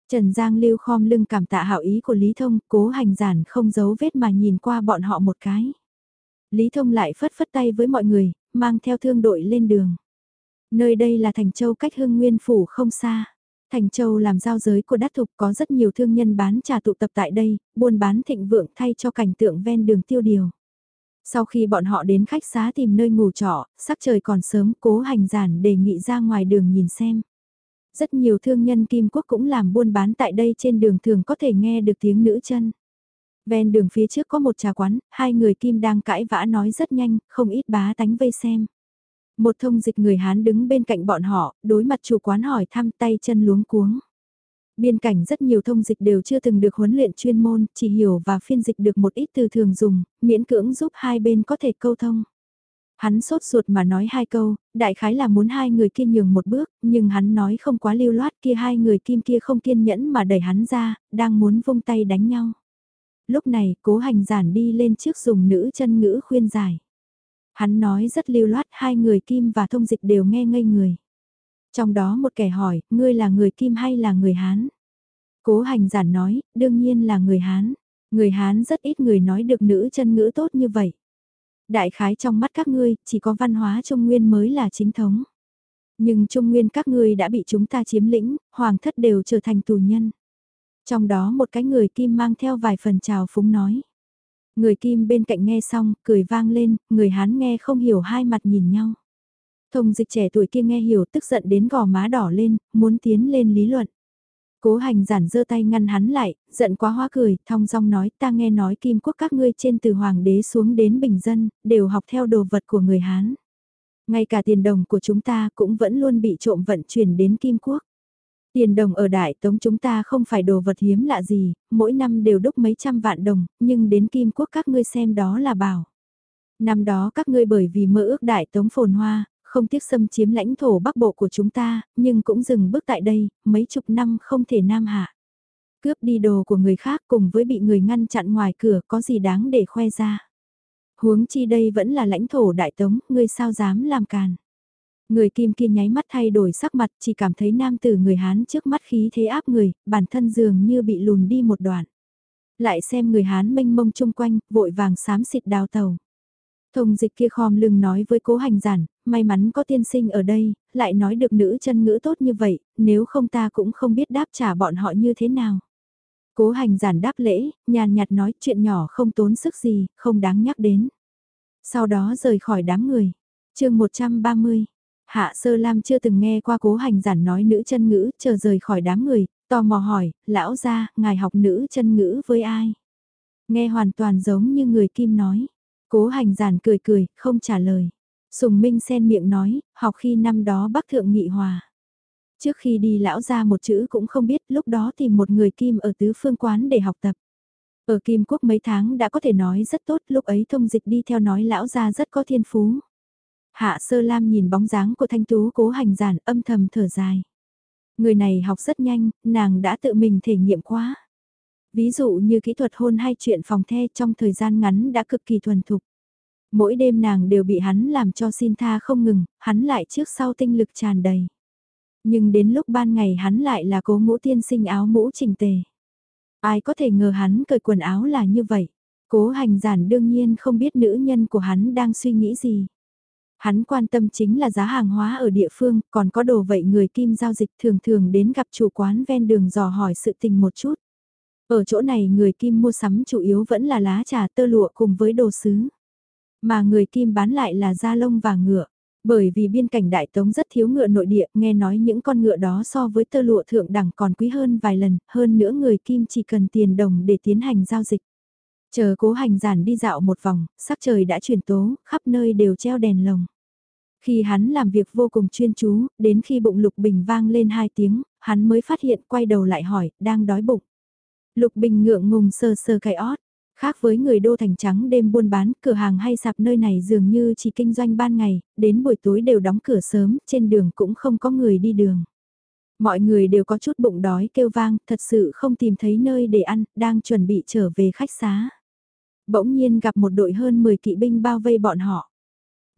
Trần Giang Lưu khom lưng cảm tạ hảo ý của Lý Thông, cố hành giản không giấu vết mà nhìn qua bọn họ một cái. Lý Thông lại phất phất tay với mọi người, mang theo thương đội lên đường. Nơi đây là Thành Châu cách Hương Nguyên Phủ không xa. Thành Châu làm giao giới của đắc thục có rất nhiều thương nhân bán trà tụ tập tại đây, buôn bán thịnh vượng thay cho cảnh tượng ven đường tiêu điều. Sau khi bọn họ đến khách xá tìm nơi ngủ trọ, sắc trời còn sớm cố hành giản đề nghị ra ngoài đường nhìn xem. Rất nhiều thương nhân Kim Quốc cũng làm buôn bán tại đây trên đường thường có thể nghe được tiếng nữ chân. Ven đường phía trước có một trà quán, hai người Kim đang cãi vã nói rất nhanh, không ít bá tánh vây xem. Một thông dịch người Hán đứng bên cạnh bọn họ, đối mặt chủ quán hỏi thăm tay chân luống cuống. Biên cảnh rất nhiều thông dịch đều chưa từng được huấn luyện chuyên môn, chỉ hiểu và phiên dịch được một ít từ thường dùng, miễn cưỡng giúp hai bên có thể câu thông. Hắn sốt ruột mà nói hai câu, đại khái là muốn hai người kia nhường một bước, nhưng hắn nói không quá lưu loát kia hai người kim kia không kiên nhẫn mà đẩy hắn ra, đang muốn vung tay đánh nhau. Lúc này, cố hành giản đi lên trước dùng nữ chân ngữ khuyên giải. Hắn nói rất lưu loát hai người kim và thông dịch đều nghe ngây người. Trong đó một kẻ hỏi, ngươi là người kim hay là người Hán? Cố hành giản nói, đương nhiên là người Hán. Người Hán rất ít người nói được nữ chân ngữ tốt như vậy. Đại khái trong mắt các ngươi, chỉ có văn hóa trung nguyên mới là chính thống. Nhưng Trung Nguyên các ngươi đã bị chúng ta chiếm lĩnh, hoàng thất đều trở thành tù nhân. Trong đó một cái người kim mang theo vài phần trào phúng nói. Người kim bên cạnh nghe xong, cười vang lên, người hán nghe không hiểu hai mặt nhìn nhau. Thông dịch trẻ tuổi kia nghe hiểu tức giận đến gò má đỏ lên, muốn tiến lên lý luận. Cố hành giản giơ tay ngăn hắn lại, giận quá hoa cười, thong dong nói ta nghe nói kim quốc các ngươi trên từ hoàng đế xuống đến bình dân, đều học theo đồ vật của người Hán. Ngay cả tiền đồng của chúng ta cũng vẫn luôn bị trộm vận chuyển đến kim quốc. Tiền đồng ở Đại Tống chúng ta không phải đồ vật hiếm lạ gì, mỗi năm đều đúc mấy trăm vạn đồng, nhưng đến Kim Quốc các ngươi xem đó là bảo. Năm đó các ngươi bởi vì mơ ước Đại Tống phồn hoa, không tiếc xâm chiếm lãnh thổ bắc bộ của chúng ta, nhưng cũng dừng bước tại đây, mấy chục năm không thể nam hạ. Cướp đi đồ của người khác cùng với bị người ngăn chặn ngoài cửa có gì đáng để khoe ra. Huống chi đây vẫn là lãnh thổ đại tống, ngươi sao dám làm càn. Người kim kia nháy mắt thay đổi sắc mặt chỉ cảm thấy nam tử người Hán trước mắt khí thế áp người, bản thân dường như bị lùn đi một đoạn. Lại xem người Hán mênh mông chung quanh, vội vàng xám xịt đào tàu. Thông dịch kia khom lưng nói với cố hành giản, may mắn có tiên sinh ở đây, lại nói được nữ chân ngữ tốt như vậy, nếu không ta cũng không biết đáp trả bọn họ như thế nào. Cố hành giản đáp lễ, nhàn nhạt nói chuyện nhỏ không tốn sức gì, không đáng nhắc đến. Sau đó rời khỏi đám người. chương 130, Hạ Sơ Lam chưa từng nghe qua cố hành giản nói nữ chân ngữ, chờ rời khỏi đám người, tò mò hỏi, lão gia ngài học nữ chân ngữ với ai? Nghe hoàn toàn giống như người kim nói. Cố hành giản cười cười, không trả lời. Sùng Minh sen miệng nói, học khi năm đó bác thượng nghị hòa. Trước khi đi lão ra một chữ cũng không biết, lúc đó tìm một người kim ở tứ phương quán để học tập. Ở Kim Quốc mấy tháng đã có thể nói rất tốt, lúc ấy thông dịch đi theo nói lão ra rất có thiên phú. Hạ Sơ Lam nhìn bóng dáng của Thanh Tú cố hành giản âm thầm thở dài. Người này học rất nhanh, nàng đã tự mình thể nghiệm quá. Ví dụ như kỹ thuật hôn hay chuyện phòng the trong thời gian ngắn đã cực kỳ thuần thục. Mỗi đêm nàng đều bị hắn làm cho xin tha không ngừng, hắn lại trước sau tinh lực tràn đầy. Nhưng đến lúc ban ngày hắn lại là cố ngũ tiên sinh áo mũ chỉnh tề. Ai có thể ngờ hắn cởi quần áo là như vậy. Cố hành giản đương nhiên không biết nữ nhân của hắn đang suy nghĩ gì. Hắn quan tâm chính là giá hàng hóa ở địa phương, còn có đồ vậy người kim giao dịch thường thường đến gặp chủ quán ven đường dò hỏi sự tình một chút. Ở chỗ này người kim mua sắm chủ yếu vẫn là lá trà tơ lụa cùng với đồ sứ. Mà người kim bán lại là da lông và ngựa. Bởi vì biên cảnh đại tống rất thiếu ngựa nội địa, nghe nói những con ngựa đó so với tơ lụa thượng đẳng còn quý hơn vài lần, hơn nữa người kim chỉ cần tiền đồng để tiến hành giao dịch. Chờ cố hành giản đi dạo một vòng, sắc trời đã chuyển tố, khắp nơi đều treo đèn lồng. Khi hắn làm việc vô cùng chuyên chú, đến khi bụng Lục Bình vang lên hai tiếng, hắn mới phát hiện quay đầu lại hỏi, đang đói bụng. Lục Bình ngượng ngùng sơ sơ cái ót. Khác với người đô thành trắng đêm buôn bán, cửa hàng hay sạp nơi này dường như chỉ kinh doanh ban ngày, đến buổi tối đều đóng cửa sớm, trên đường cũng không có người đi đường. Mọi người đều có chút bụng đói kêu vang, thật sự không tìm thấy nơi để ăn, đang chuẩn bị trở về khách xá. Bỗng nhiên gặp một đội hơn 10 kỵ binh bao vây bọn họ.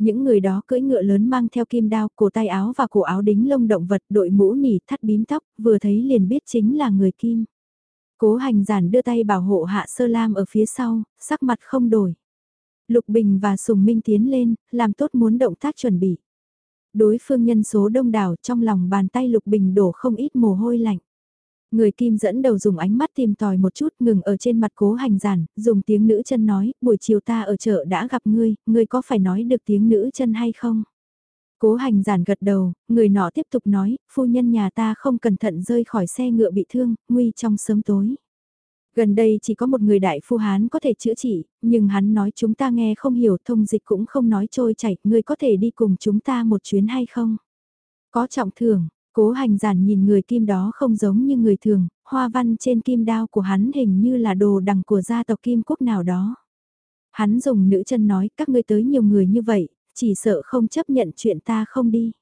Những người đó cưỡi ngựa lớn mang theo kim đao, cổ tay áo và cổ áo đính lông động vật, đội mũ nỉ thắt bím tóc, vừa thấy liền biết chính là người kim. Cố hành giản đưa tay bảo hộ hạ sơ lam ở phía sau, sắc mặt không đổi. Lục Bình và Sùng Minh tiến lên, làm tốt muốn động tác chuẩn bị. Đối phương nhân số đông đảo trong lòng bàn tay Lục Bình đổ không ít mồ hôi lạnh. Người kim dẫn đầu dùng ánh mắt tìm tòi một chút ngừng ở trên mặt cố hành giản, dùng tiếng nữ chân nói, buổi chiều ta ở chợ đã gặp ngươi, ngươi có phải nói được tiếng nữ chân hay không? Cố hành giản gật đầu, người nọ tiếp tục nói, phu nhân nhà ta không cẩn thận rơi khỏi xe ngựa bị thương, nguy trong sớm tối. Gần đây chỉ có một người đại phu hán có thể chữa trị, nhưng hắn nói chúng ta nghe không hiểu thông dịch cũng không nói trôi chảy, ngươi có thể đi cùng chúng ta một chuyến hay không? Có trọng thưởng, cố hành giản nhìn người kim đó không giống như người thường, hoa văn trên kim đao của hắn hình như là đồ đằng của gia tộc kim quốc nào đó. Hắn dùng nữ chân nói các ngươi tới nhiều người như vậy, chỉ sợ không chấp nhận chuyện ta không đi.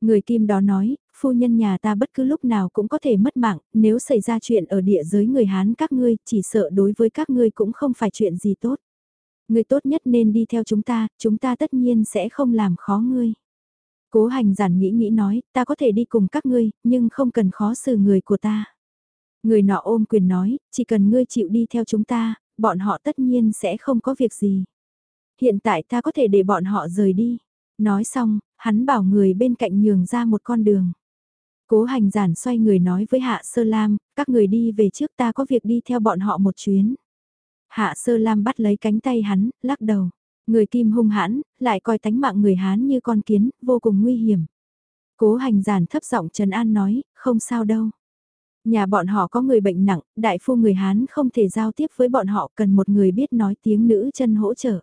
Người kim đó nói, phu nhân nhà ta bất cứ lúc nào cũng có thể mất mạng, nếu xảy ra chuyện ở địa giới người Hán các ngươi, chỉ sợ đối với các ngươi cũng không phải chuyện gì tốt. Ngươi tốt nhất nên đi theo chúng ta, chúng ta tất nhiên sẽ không làm khó ngươi. Cố hành giản nghĩ nghĩ nói, ta có thể đi cùng các ngươi, nhưng không cần khó xử người của ta. Người nọ ôm quyền nói, chỉ cần ngươi chịu đi theo chúng ta, bọn họ tất nhiên sẽ không có việc gì. Hiện tại ta có thể để bọn họ rời đi. Nói xong, hắn bảo người bên cạnh nhường ra một con đường. Cố hành giản xoay người nói với Hạ Sơ Lam, các người đi về trước ta có việc đi theo bọn họ một chuyến. Hạ Sơ Lam bắt lấy cánh tay hắn, lắc đầu. Người kim hung hãn, lại coi tánh mạng người Hán như con kiến, vô cùng nguy hiểm. Cố hành giản thấp giọng Trần An nói, không sao đâu. Nhà bọn họ có người bệnh nặng, đại phu người Hán không thể giao tiếp với bọn họ cần một người biết nói tiếng nữ chân hỗ trợ.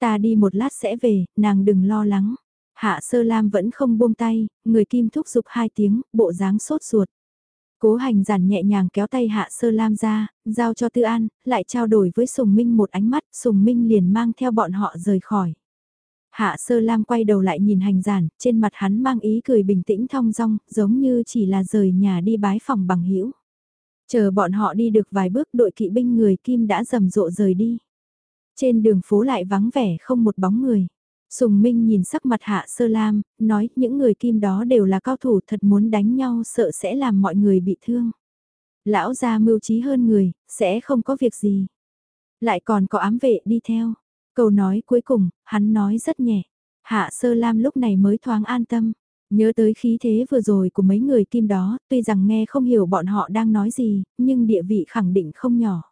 Ta đi một lát sẽ về, nàng đừng lo lắng. Hạ sơ lam vẫn không buông tay, người kim thúc giục hai tiếng, bộ dáng sốt ruột. Cố hành giản nhẹ nhàng kéo tay hạ sơ lam ra, giao cho tư an, lại trao đổi với Sùng Minh một ánh mắt, Sùng Minh liền mang theo bọn họ rời khỏi. Hạ sơ lam quay đầu lại nhìn hành giản, trên mặt hắn mang ý cười bình tĩnh thong dong, giống như chỉ là rời nhà đi bái phòng bằng hữu Chờ bọn họ đi được vài bước đội kỵ binh người kim đã rầm rộ rời đi. Trên đường phố lại vắng vẻ không một bóng người. Sùng Minh nhìn sắc mặt Hạ Sơ Lam, nói những người kim đó đều là cao thủ thật muốn đánh nhau sợ sẽ làm mọi người bị thương. Lão gia mưu trí hơn người, sẽ không có việc gì. Lại còn có ám vệ đi theo. Câu nói cuối cùng, hắn nói rất nhẹ. Hạ Sơ Lam lúc này mới thoáng an tâm. Nhớ tới khí thế vừa rồi của mấy người kim đó, tuy rằng nghe không hiểu bọn họ đang nói gì, nhưng địa vị khẳng định không nhỏ.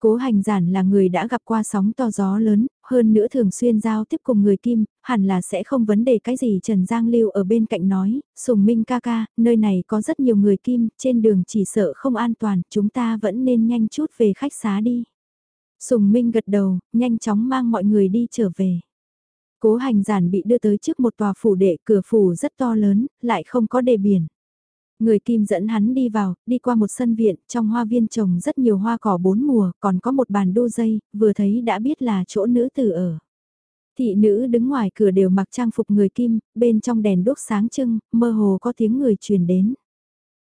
Cố hành giản là người đã gặp qua sóng to gió lớn, hơn nữa thường xuyên giao tiếp cùng người kim, hẳn là sẽ không vấn đề cái gì Trần Giang Lưu ở bên cạnh nói, Sùng Minh ca ca, nơi này có rất nhiều người kim, trên đường chỉ sợ không an toàn, chúng ta vẫn nên nhanh chút về khách xá đi. Sùng Minh gật đầu, nhanh chóng mang mọi người đi trở về. Cố hành giản bị đưa tới trước một tòa phủ đệ, cửa phủ rất to lớn, lại không có đề biển. Người Kim dẫn hắn đi vào, đi qua một sân viện, trong hoa viên trồng rất nhiều hoa cỏ bốn mùa, còn có một bàn đu dây, vừa thấy đã biết là chỗ nữ tử ở. Thị nữ đứng ngoài cửa đều mặc trang phục người Kim, bên trong đèn đốt sáng trưng, mơ hồ có tiếng người truyền đến.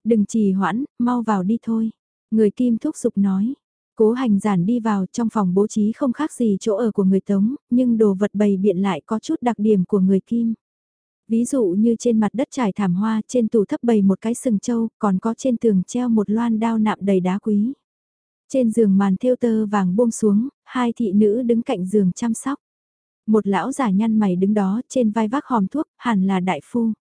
Đừng trì hoãn, mau vào đi thôi. Người Kim thúc giục nói. Cố hành giản đi vào trong phòng bố trí không khác gì chỗ ở của người Tống, nhưng đồ vật bày biện lại có chút đặc điểm của người Kim. Ví dụ như trên mặt đất trải thảm hoa, trên tủ thấp bày một cái sừng trâu, còn có trên tường treo một loan đao nạm đầy đá quý. Trên giường màn thêu tơ vàng buông xuống, hai thị nữ đứng cạnh giường chăm sóc. Một lão già nhăn mày đứng đó trên vai vác hòm thuốc, hẳn là đại phu.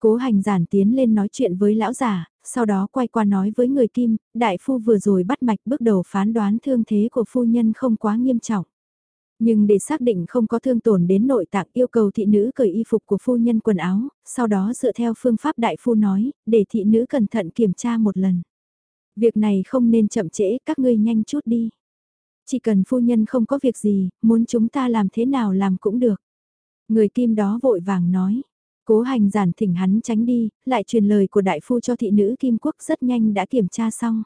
Cố hành giản tiến lên nói chuyện với lão già, sau đó quay qua nói với người kim, đại phu vừa rồi bắt mạch bước đầu phán đoán thương thế của phu nhân không quá nghiêm trọng. Nhưng để xác định không có thương tổn đến nội tạng yêu cầu thị nữ cởi y phục của phu nhân quần áo, sau đó dựa theo phương pháp đại phu nói, để thị nữ cẩn thận kiểm tra một lần. Việc này không nên chậm trễ, các ngươi nhanh chút đi. Chỉ cần phu nhân không có việc gì, muốn chúng ta làm thế nào làm cũng được. Người kim đó vội vàng nói. Cố hành giản thỉnh hắn tránh đi, lại truyền lời của đại phu cho thị nữ kim quốc rất nhanh đã kiểm tra xong.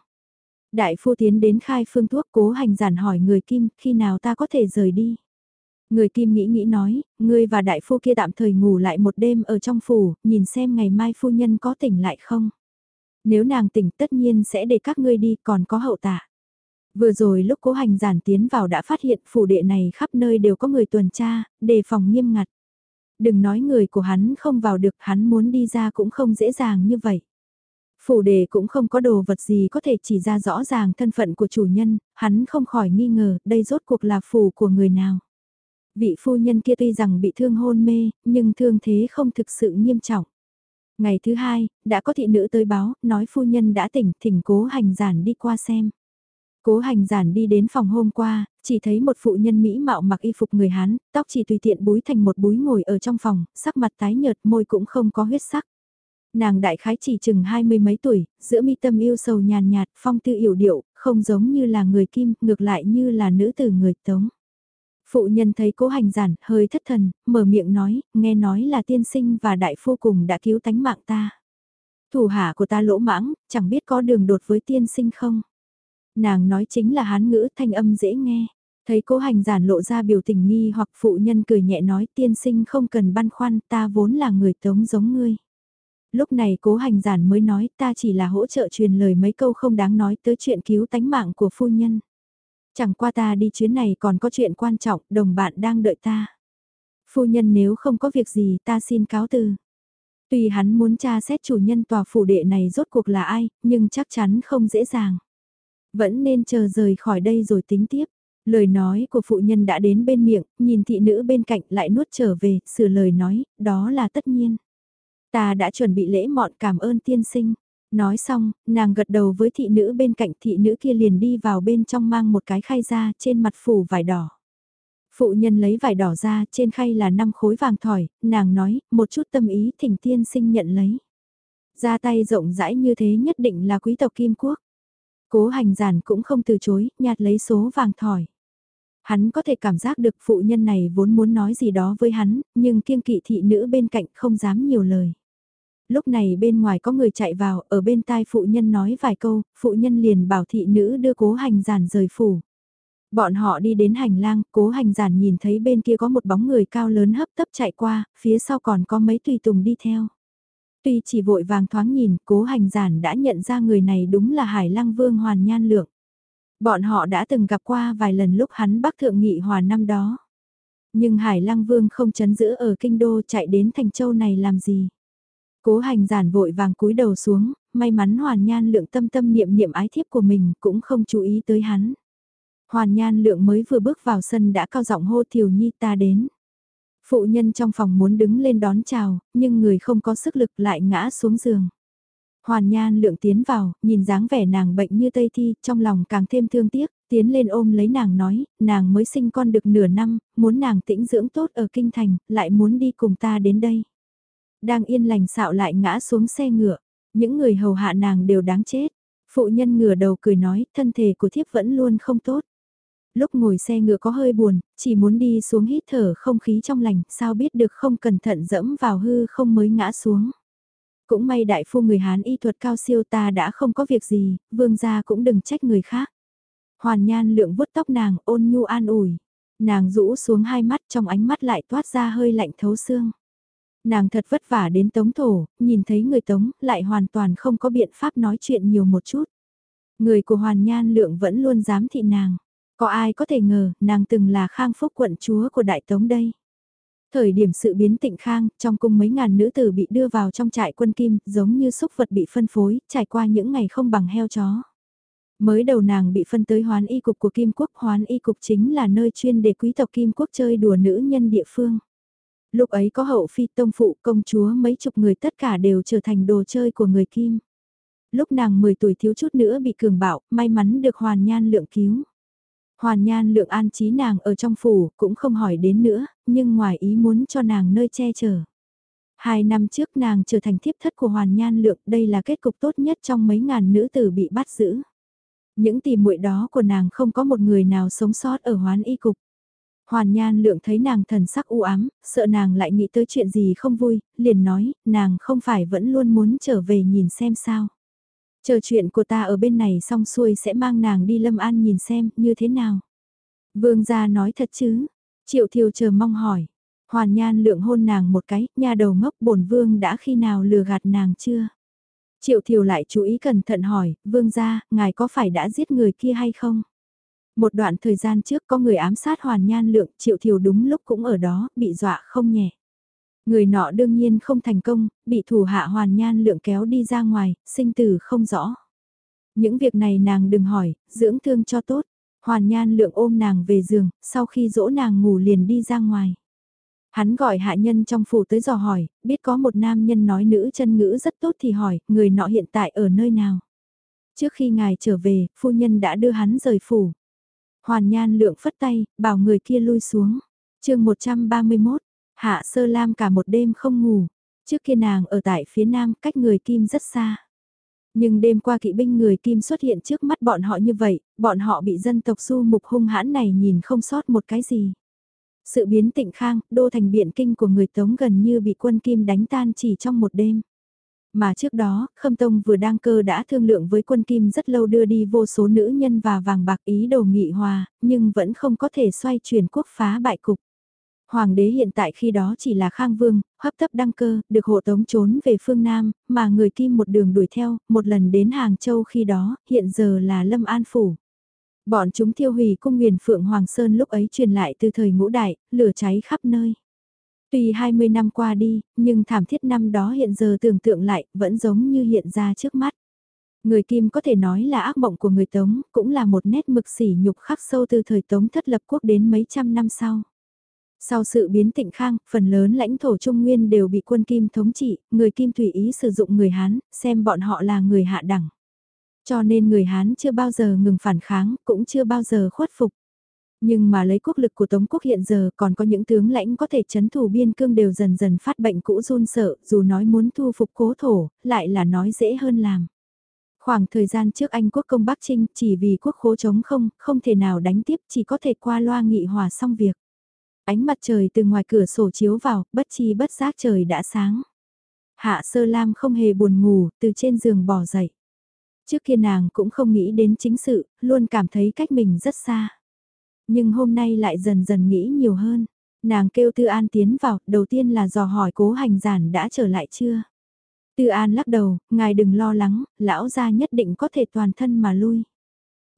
Đại phu tiến đến khai phương thuốc cố hành giản hỏi người Kim khi nào ta có thể rời đi. Người Kim nghĩ nghĩ nói, ngươi và đại phu kia tạm thời ngủ lại một đêm ở trong phủ, nhìn xem ngày mai phu nhân có tỉnh lại không. Nếu nàng tỉnh tất nhiên sẽ để các ngươi đi còn có hậu tạ. Vừa rồi lúc cố hành giản tiến vào đã phát hiện phủ đệ này khắp nơi đều có người tuần tra, đề phòng nghiêm ngặt. Đừng nói người của hắn không vào được hắn muốn đi ra cũng không dễ dàng như vậy. Phủ đề cũng không có đồ vật gì có thể chỉ ra rõ ràng thân phận của chủ nhân, hắn không khỏi nghi ngờ đây rốt cuộc là phủ của người nào. Vị phu nhân kia tuy rằng bị thương hôn mê, nhưng thương thế không thực sự nghiêm trọng. Ngày thứ hai, đã có thị nữ tới báo, nói phu nhân đã tỉnh, thỉnh cố hành giản đi qua xem. Cố hành giản đi đến phòng hôm qua, chỉ thấy một phụ nhân Mỹ mạo mặc y phục người Hán, tóc chỉ tùy tiện búi thành một búi ngồi ở trong phòng, sắc mặt tái nhợt môi cũng không có huyết sắc. Nàng đại khái chỉ chừng hai mươi mấy tuổi, giữa mi tâm yêu sầu nhàn nhạt, phong tư hiểu điệu, không giống như là người kim, ngược lại như là nữ tử người tống. Phụ nhân thấy cố hành giản, hơi thất thần, mở miệng nói, nghe nói là tiên sinh và đại phu cùng đã cứu tánh mạng ta. Thủ hạ của ta lỗ mãng, chẳng biết có đường đột với tiên sinh không. Nàng nói chính là hán ngữ thanh âm dễ nghe. Thấy cố hành giản lộ ra biểu tình nghi hoặc phụ nhân cười nhẹ nói tiên sinh không cần băn khoăn ta vốn là người tống giống ngươi lúc này cố hành giản mới nói ta chỉ là hỗ trợ truyền lời mấy câu không đáng nói tới chuyện cứu tánh mạng của phu nhân. Chẳng qua ta đi chuyến này còn có chuyện quan trọng, đồng bạn đang đợi ta. Phu nhân nếu không có việc gì ta xin cáo từ. Tuy hắn muốn tra xét chủ nhân tòa phủ đệ này rốt cuộc là ai, nhưng chắc chắn không dễ dàng. Vẫn nên chờ rời khỏi đây rồi tính tiếp. Lời nói của phụ nhân đã đến bên miệng, nhìn thị nữ bên cạnh lại nuốt trở về, sửa lời nói, đó là tất nhiên. Ta đã chuẩn bị lễ mọn cảm ơn tiên sinh. Nói xong, nàng gật đầu với thị nữ bên cạnh thị nữ kia liền đi vào bên trong mang một cái khay ra trên mặt phủ vải đỏ. Phụ nhân lấy vải đỏ ra, trên khay là năm khối vàng thỏi, nàng nói, một chút tâm ý thỉnh tiên sinh nhận lấy. Ra tay rộng rãi như thế nhất định là quý tộc Kim Quốc. Cố hành giản cũng không từ chối, nhạt lấy số vàng thỏi. Hắn có thể cảm giác được phụ nhân này vốn muốn nói gì đó với hắn, nhưng kiêng kỵ thị nữ bên cạnh không dám nhiều lời. Lúc này bên ngoài có người chạy vào, ở bên tai phụ nhân nói vài câu, phụ nhân liền bảo thị nữ đưa cố hành giản rời phủ. Bọn họ đi đến hành lang, cố hành giản nhìn thấy bên kia có một bóng người cao lớn hấp tấp chạy qua, phía sau còn có mấy tùy tùng đi theo. Tuy chỉ vội vàng thoáng nhìn, cố hành giản đã nhận ra người này đúng là Hải Lăng Vương Hoàn Nhan Lượng. Bọn họ đã từng gặp qua vài lần lúc hắn bắc thượng nghị hòa năm đó. Nhưng Hải Lăng Vương không chấn giữ ở kinh đô chạy đến thành châu này làm gì. Cố hành giản vội vàng cúi đầu xuống, may mắn Hoàn Nhan Lượng tâm tâm niệm niệm ái thiếp của mình cũng không chú ý tới hắn. Hoàn Nhan Lượng mới vừa bước vào sân đã cao giọng hô Thiều Nhi ta đến. Phụ nhân trong phòng muốn đứng lên đón chào, nhưng người không có sức lực lại ngã xuống giường. Hoàn Nhan Lượng tiến vào, nhìn dáng vẻ nàng bệnh như Tây Thi, trong lòng càng thêm thương tiếc, tiến lên ôm lấy nàng nói, nàng mới sinh con được nửa năm, muốn nàng tĩnh dưỡng tốt ở kinh thành, lại muốn đi cùng ta đến đây. Đang yên lành xạo lại ngã xuống xe ngựa, những người hầu hạ nàng đều đáng chết. Phụ nhân ngửa đầu cười nói, thân thể của thiếp vẫn luôn không tốt lúc ngồi xe ngựa có hơi buồn, chỉ muốn đi xuống hít thở không khí trong lành, sao biết được không cẩn thận dẫm vào hư không mới ngã xuống. Cũng may đại phu người Hán y thuật cao siêu ta đã không có việc gì, vương gia cũng đừng trách người khác. Hoàn nhan lượng vuốt tóc nàng ôn nhu an ủi. Nàng rũ xuống hai mắt trong ánh mắt lại toát ra hơi lạnh thấu xương. Nàng thật vất vả đến tống thổ, nhìn thấy người tống lại hoàn toàn không có biện pháp nói chuyện nhiều một chút. Người của hoàn nhan lượng vẫn luôn dám thị nàng. Có ai có thể ngờ, nàng từng là khang phúc quận chúa của Đại Tống đây. Thời điểm sự biến tịnh khang, trong cung mấy ngàn nữ tử bị đưa vào trong trại quân kim, giống như xúc vật bị phân phối, trải qua những ngày không bằng heo chó. Mới đầu nàng bị phân tới hoán y cục của Kim Quốc, hoán y cục chính là nơi chuyên để quý tộc Kim Quốc chơi đùa nữ nhân địa phương. Lúc ấy có hậu phi tông phụ công chúa mấy chục người tất cả đều trở thành đồ chơi của người Kim. Lúc nàng 10 tuổi thiếu chút nữa bị cường bạo, may mắn được hoàn nhan lượng cứu. Hoàn Nhan lượng an trí nàng ở trong phủ, cũng không hỏi đến nữa, nhưng ngoài ý muốn cho nàng nơi che chở. Hai năm trước nàng trở thành thiếp thất của Hoàn Nhan lượng, đây là kết cục tốt nhất trong mấy ngàn nữ tử bị bắt giữ. Những tìm muội đó của nàng không có một người nào sống sót ở hoán y cục. Hoàn Nhan lượng thấy nàng thần sắc u ám, sợ nàng lại nghĩ tới chuyện gì không vui, liền nói, nàng không phải vẫn luôn muốn trở về nhìn xem sao. Chờ chuyện của ta ở bên này xong xuôi sẽ mang nàng đi Lâm An nhìn xem như thế nào. Vương gia nói thật chứ? Triệu thiều chờ mong hỏi. Hoàn nhan lượng hôn nàng một cái, nhà đầu ngốc bổn vương đã khi nào lừa gạt nàng chưa? Triệu thiều lại chú ý cẩn thận hỏi, vương gia, ngài có phải đã giết người kia hay không? Một đoạn thời gian trước có người ám sát hoàn nhan lượng, triệu thiều đúng lúc cũng ở đó, bị dọa không nhẹ. Người nọ đương nhiên không thành công, bị thủ hạ hoàn nhan lượng kéo đi ra ngoài, sinh tử không rõ. Những việc này nàng đừng hỏi, dưỡng thương cho tốt. Hoàn nhan lượng ôm nàng về giường, sau khi dỗ nàng ngủ liền đi ra ngoài. Hắn gọi hạ nhân trong phủ tới dò hỏi, biết có một nam nhân nói nữ chân ngữ rất tốt thì hỏi, người nọ hiện tại ở nơi nào. Trước khi ngài trở về, phu nhân đã đưa hắn rời phủ. Hoàn nhan lượng phất tay, bảo người kia lui xuống. chương 131, Hạ Sơ Lam cả một đêm không ngủ, trước kia nàng ở tại phía nam cách người Kim rất xa. Nhưng đêm qua kỵ binh người Kim xuất hiện trước mắt bọn họ như vậy, bọn họ bị dân tộc su mục hung hãn này nhìn không sót một cái gì. Sự biến tịnh khang, đô thành biện kinh của người Tống gần như bị quân Kim đánh tan chỉ trong một đêm. Mà trước đó, Khâm Tông vừa đăng cơ đã thương lượng với quân Kim rất lâu đưa đi vô số nữ nhân và vàng bạc ý đồ nghị hòa, nhưng vẫn không có thể xoay chuyển quốc phá bại cục. Hoàng đế hiện tại khi đó chỉ là Khang Vương, hấp tấp đăng cơ, được hộ tống trốn về phương Nam, mà người Kim một đường đuổi theo, một lần đến Hàng Châu khi đó, hiện giờ là Lâm An Phủ. Bọn chúng thiêu hủy cung nguyền Phượng Hoàng Sơn lúc ấy truyền lại từ thời ngũ đại, lửa cháy khắp nơi. Tuy 20 năm qua đi, nhưng thảm thiết năm đó hiện giờ tưởng tượng lại, vẫn giống như hiện ra trước mắt. Người Kim có thể nói là ác mộng của người Tống, cũng là một nét mực sỉ nhục khắc sâu từ thời Tống thất lập quốc đến mấy trăm năm sau. Sau sự biến tịnh khang, phần lớn lãnh thổ Trung Nguyên đều bị quân Kim thống trị, người Kim tùy ý sử dụng người Hán, xem bọn họ là người hạ đẳng. Cho nên người Hán chưa bao giờ ngừng phản kháng, cũng chưa bao giờ khuất phục. Nhưng mà lấy quốc lực của Tống quốc hiện giờ còn có những tướng lãnh có thể chấn thủ biên cương đều dần dần phát bệnh cũ run sợ, dù nói muốn thu phục cố thổ, lại là nói dễ hơn làm. Khoảng thời gian trước Anh quốc công Bắc Trinh chỉ vì quốc khố chống không, không thể nào đánh tiếp chỉ có thể qua loa nghị hòa xong việc. Ánh mặt trời từ ngoài cửa sổ chiếu vào, bất chi bất giác trời đã sáng. Hạ sơ lam không hề buồn ngủ, từ trên giường bỏ dậy. Trước kia nàng cũng không nghĩ đến chính sự, luôn cảm thấy cách mình rất xa. Nhưng hôm nay lại dần dần nghĩ nhiều hơn. Nàng kêu Tư An tiến vào, đầu tiên là dò hỏi cố hành giản đã trở lại chưa. Tư An lắc đầu, ngài đừng lo lắng, lão gia nhất định có thể toàn thân mà lui.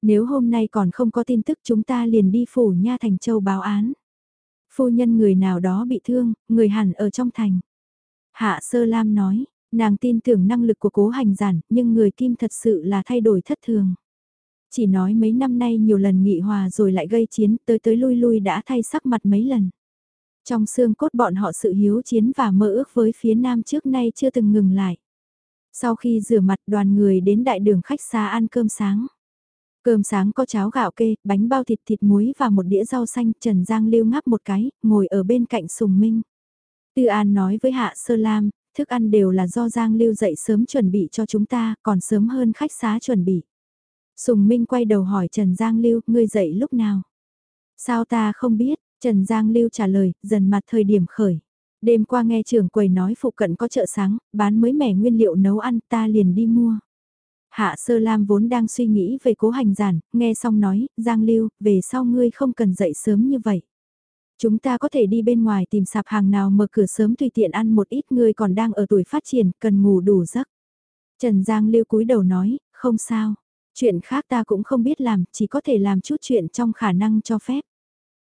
Nếu hôm nay còn không có tin tức chúng ta liền đi phủ nha thành châu báo án. Phu nhân người nào đó bị thương, người hẳn ở trong thành. Hạ Sơ Lam nói, nàng tin tưởng năng lực của cố hành giản, nhưng người kim thật sự là thay đổi thất thường. Chỉ nói mấy năm nay nhiều lần nghị hòa rồi lại gây chiến, tới tới lui lui đã thay sắc mặt mấy lần. Trong xương cốt bọn họ sự hiếu chiến và mơ ước với phía nam trước nay chưa từng ngừng lại. Sau khi rửa mặt đoàn người đến đại đường khách xa ăn cơm sáng. Cơm sáng có cháo gạo kê, bánh bao thịt thịt muối và một đĩa rau xanh Trần Giang lưu ngáp một cái, ngồi ở bên cạnh Sùng Minh. Tư An nói với Hạ Sơ Lam, thức ăn đều là do Giang lưu dậy sớm chuẩn bị cho chúng ta, còn sớm hơn khách xá chuẩn bị. Sùng Minh quay đầu hỏi Trần Giang lưu, ngươi dậy lúc nào? Sao ta không biết, Trần Giang Lưu trả lời, dần mặt thời điểm khởi. Đêm qua nghe trưởng quầy nói phụ cận có chợ sáng, bán mới mẻ nguyên liệu nấu ăn ta liền đi mua. Hạ Sơ Lam vốn đang suy nghĩ về cố hành giản, nghe xong nói, Giang Lưu, về sau ngươi không cần dậy sớm như vậy. Chúng ta có thể đi bên ngoài tìm sạp hàng nào mở cửa sớm tùy tiện ăn một ít ngươi còn đang ở tuổi phát triển, cần ngủ đủ giấc. Trần Giang Lưu cúi đầu nói, không sao. Chuyện khác ta cũng không biết làm, chỉ có thể làm chút chuyện trong khả năng cho phép.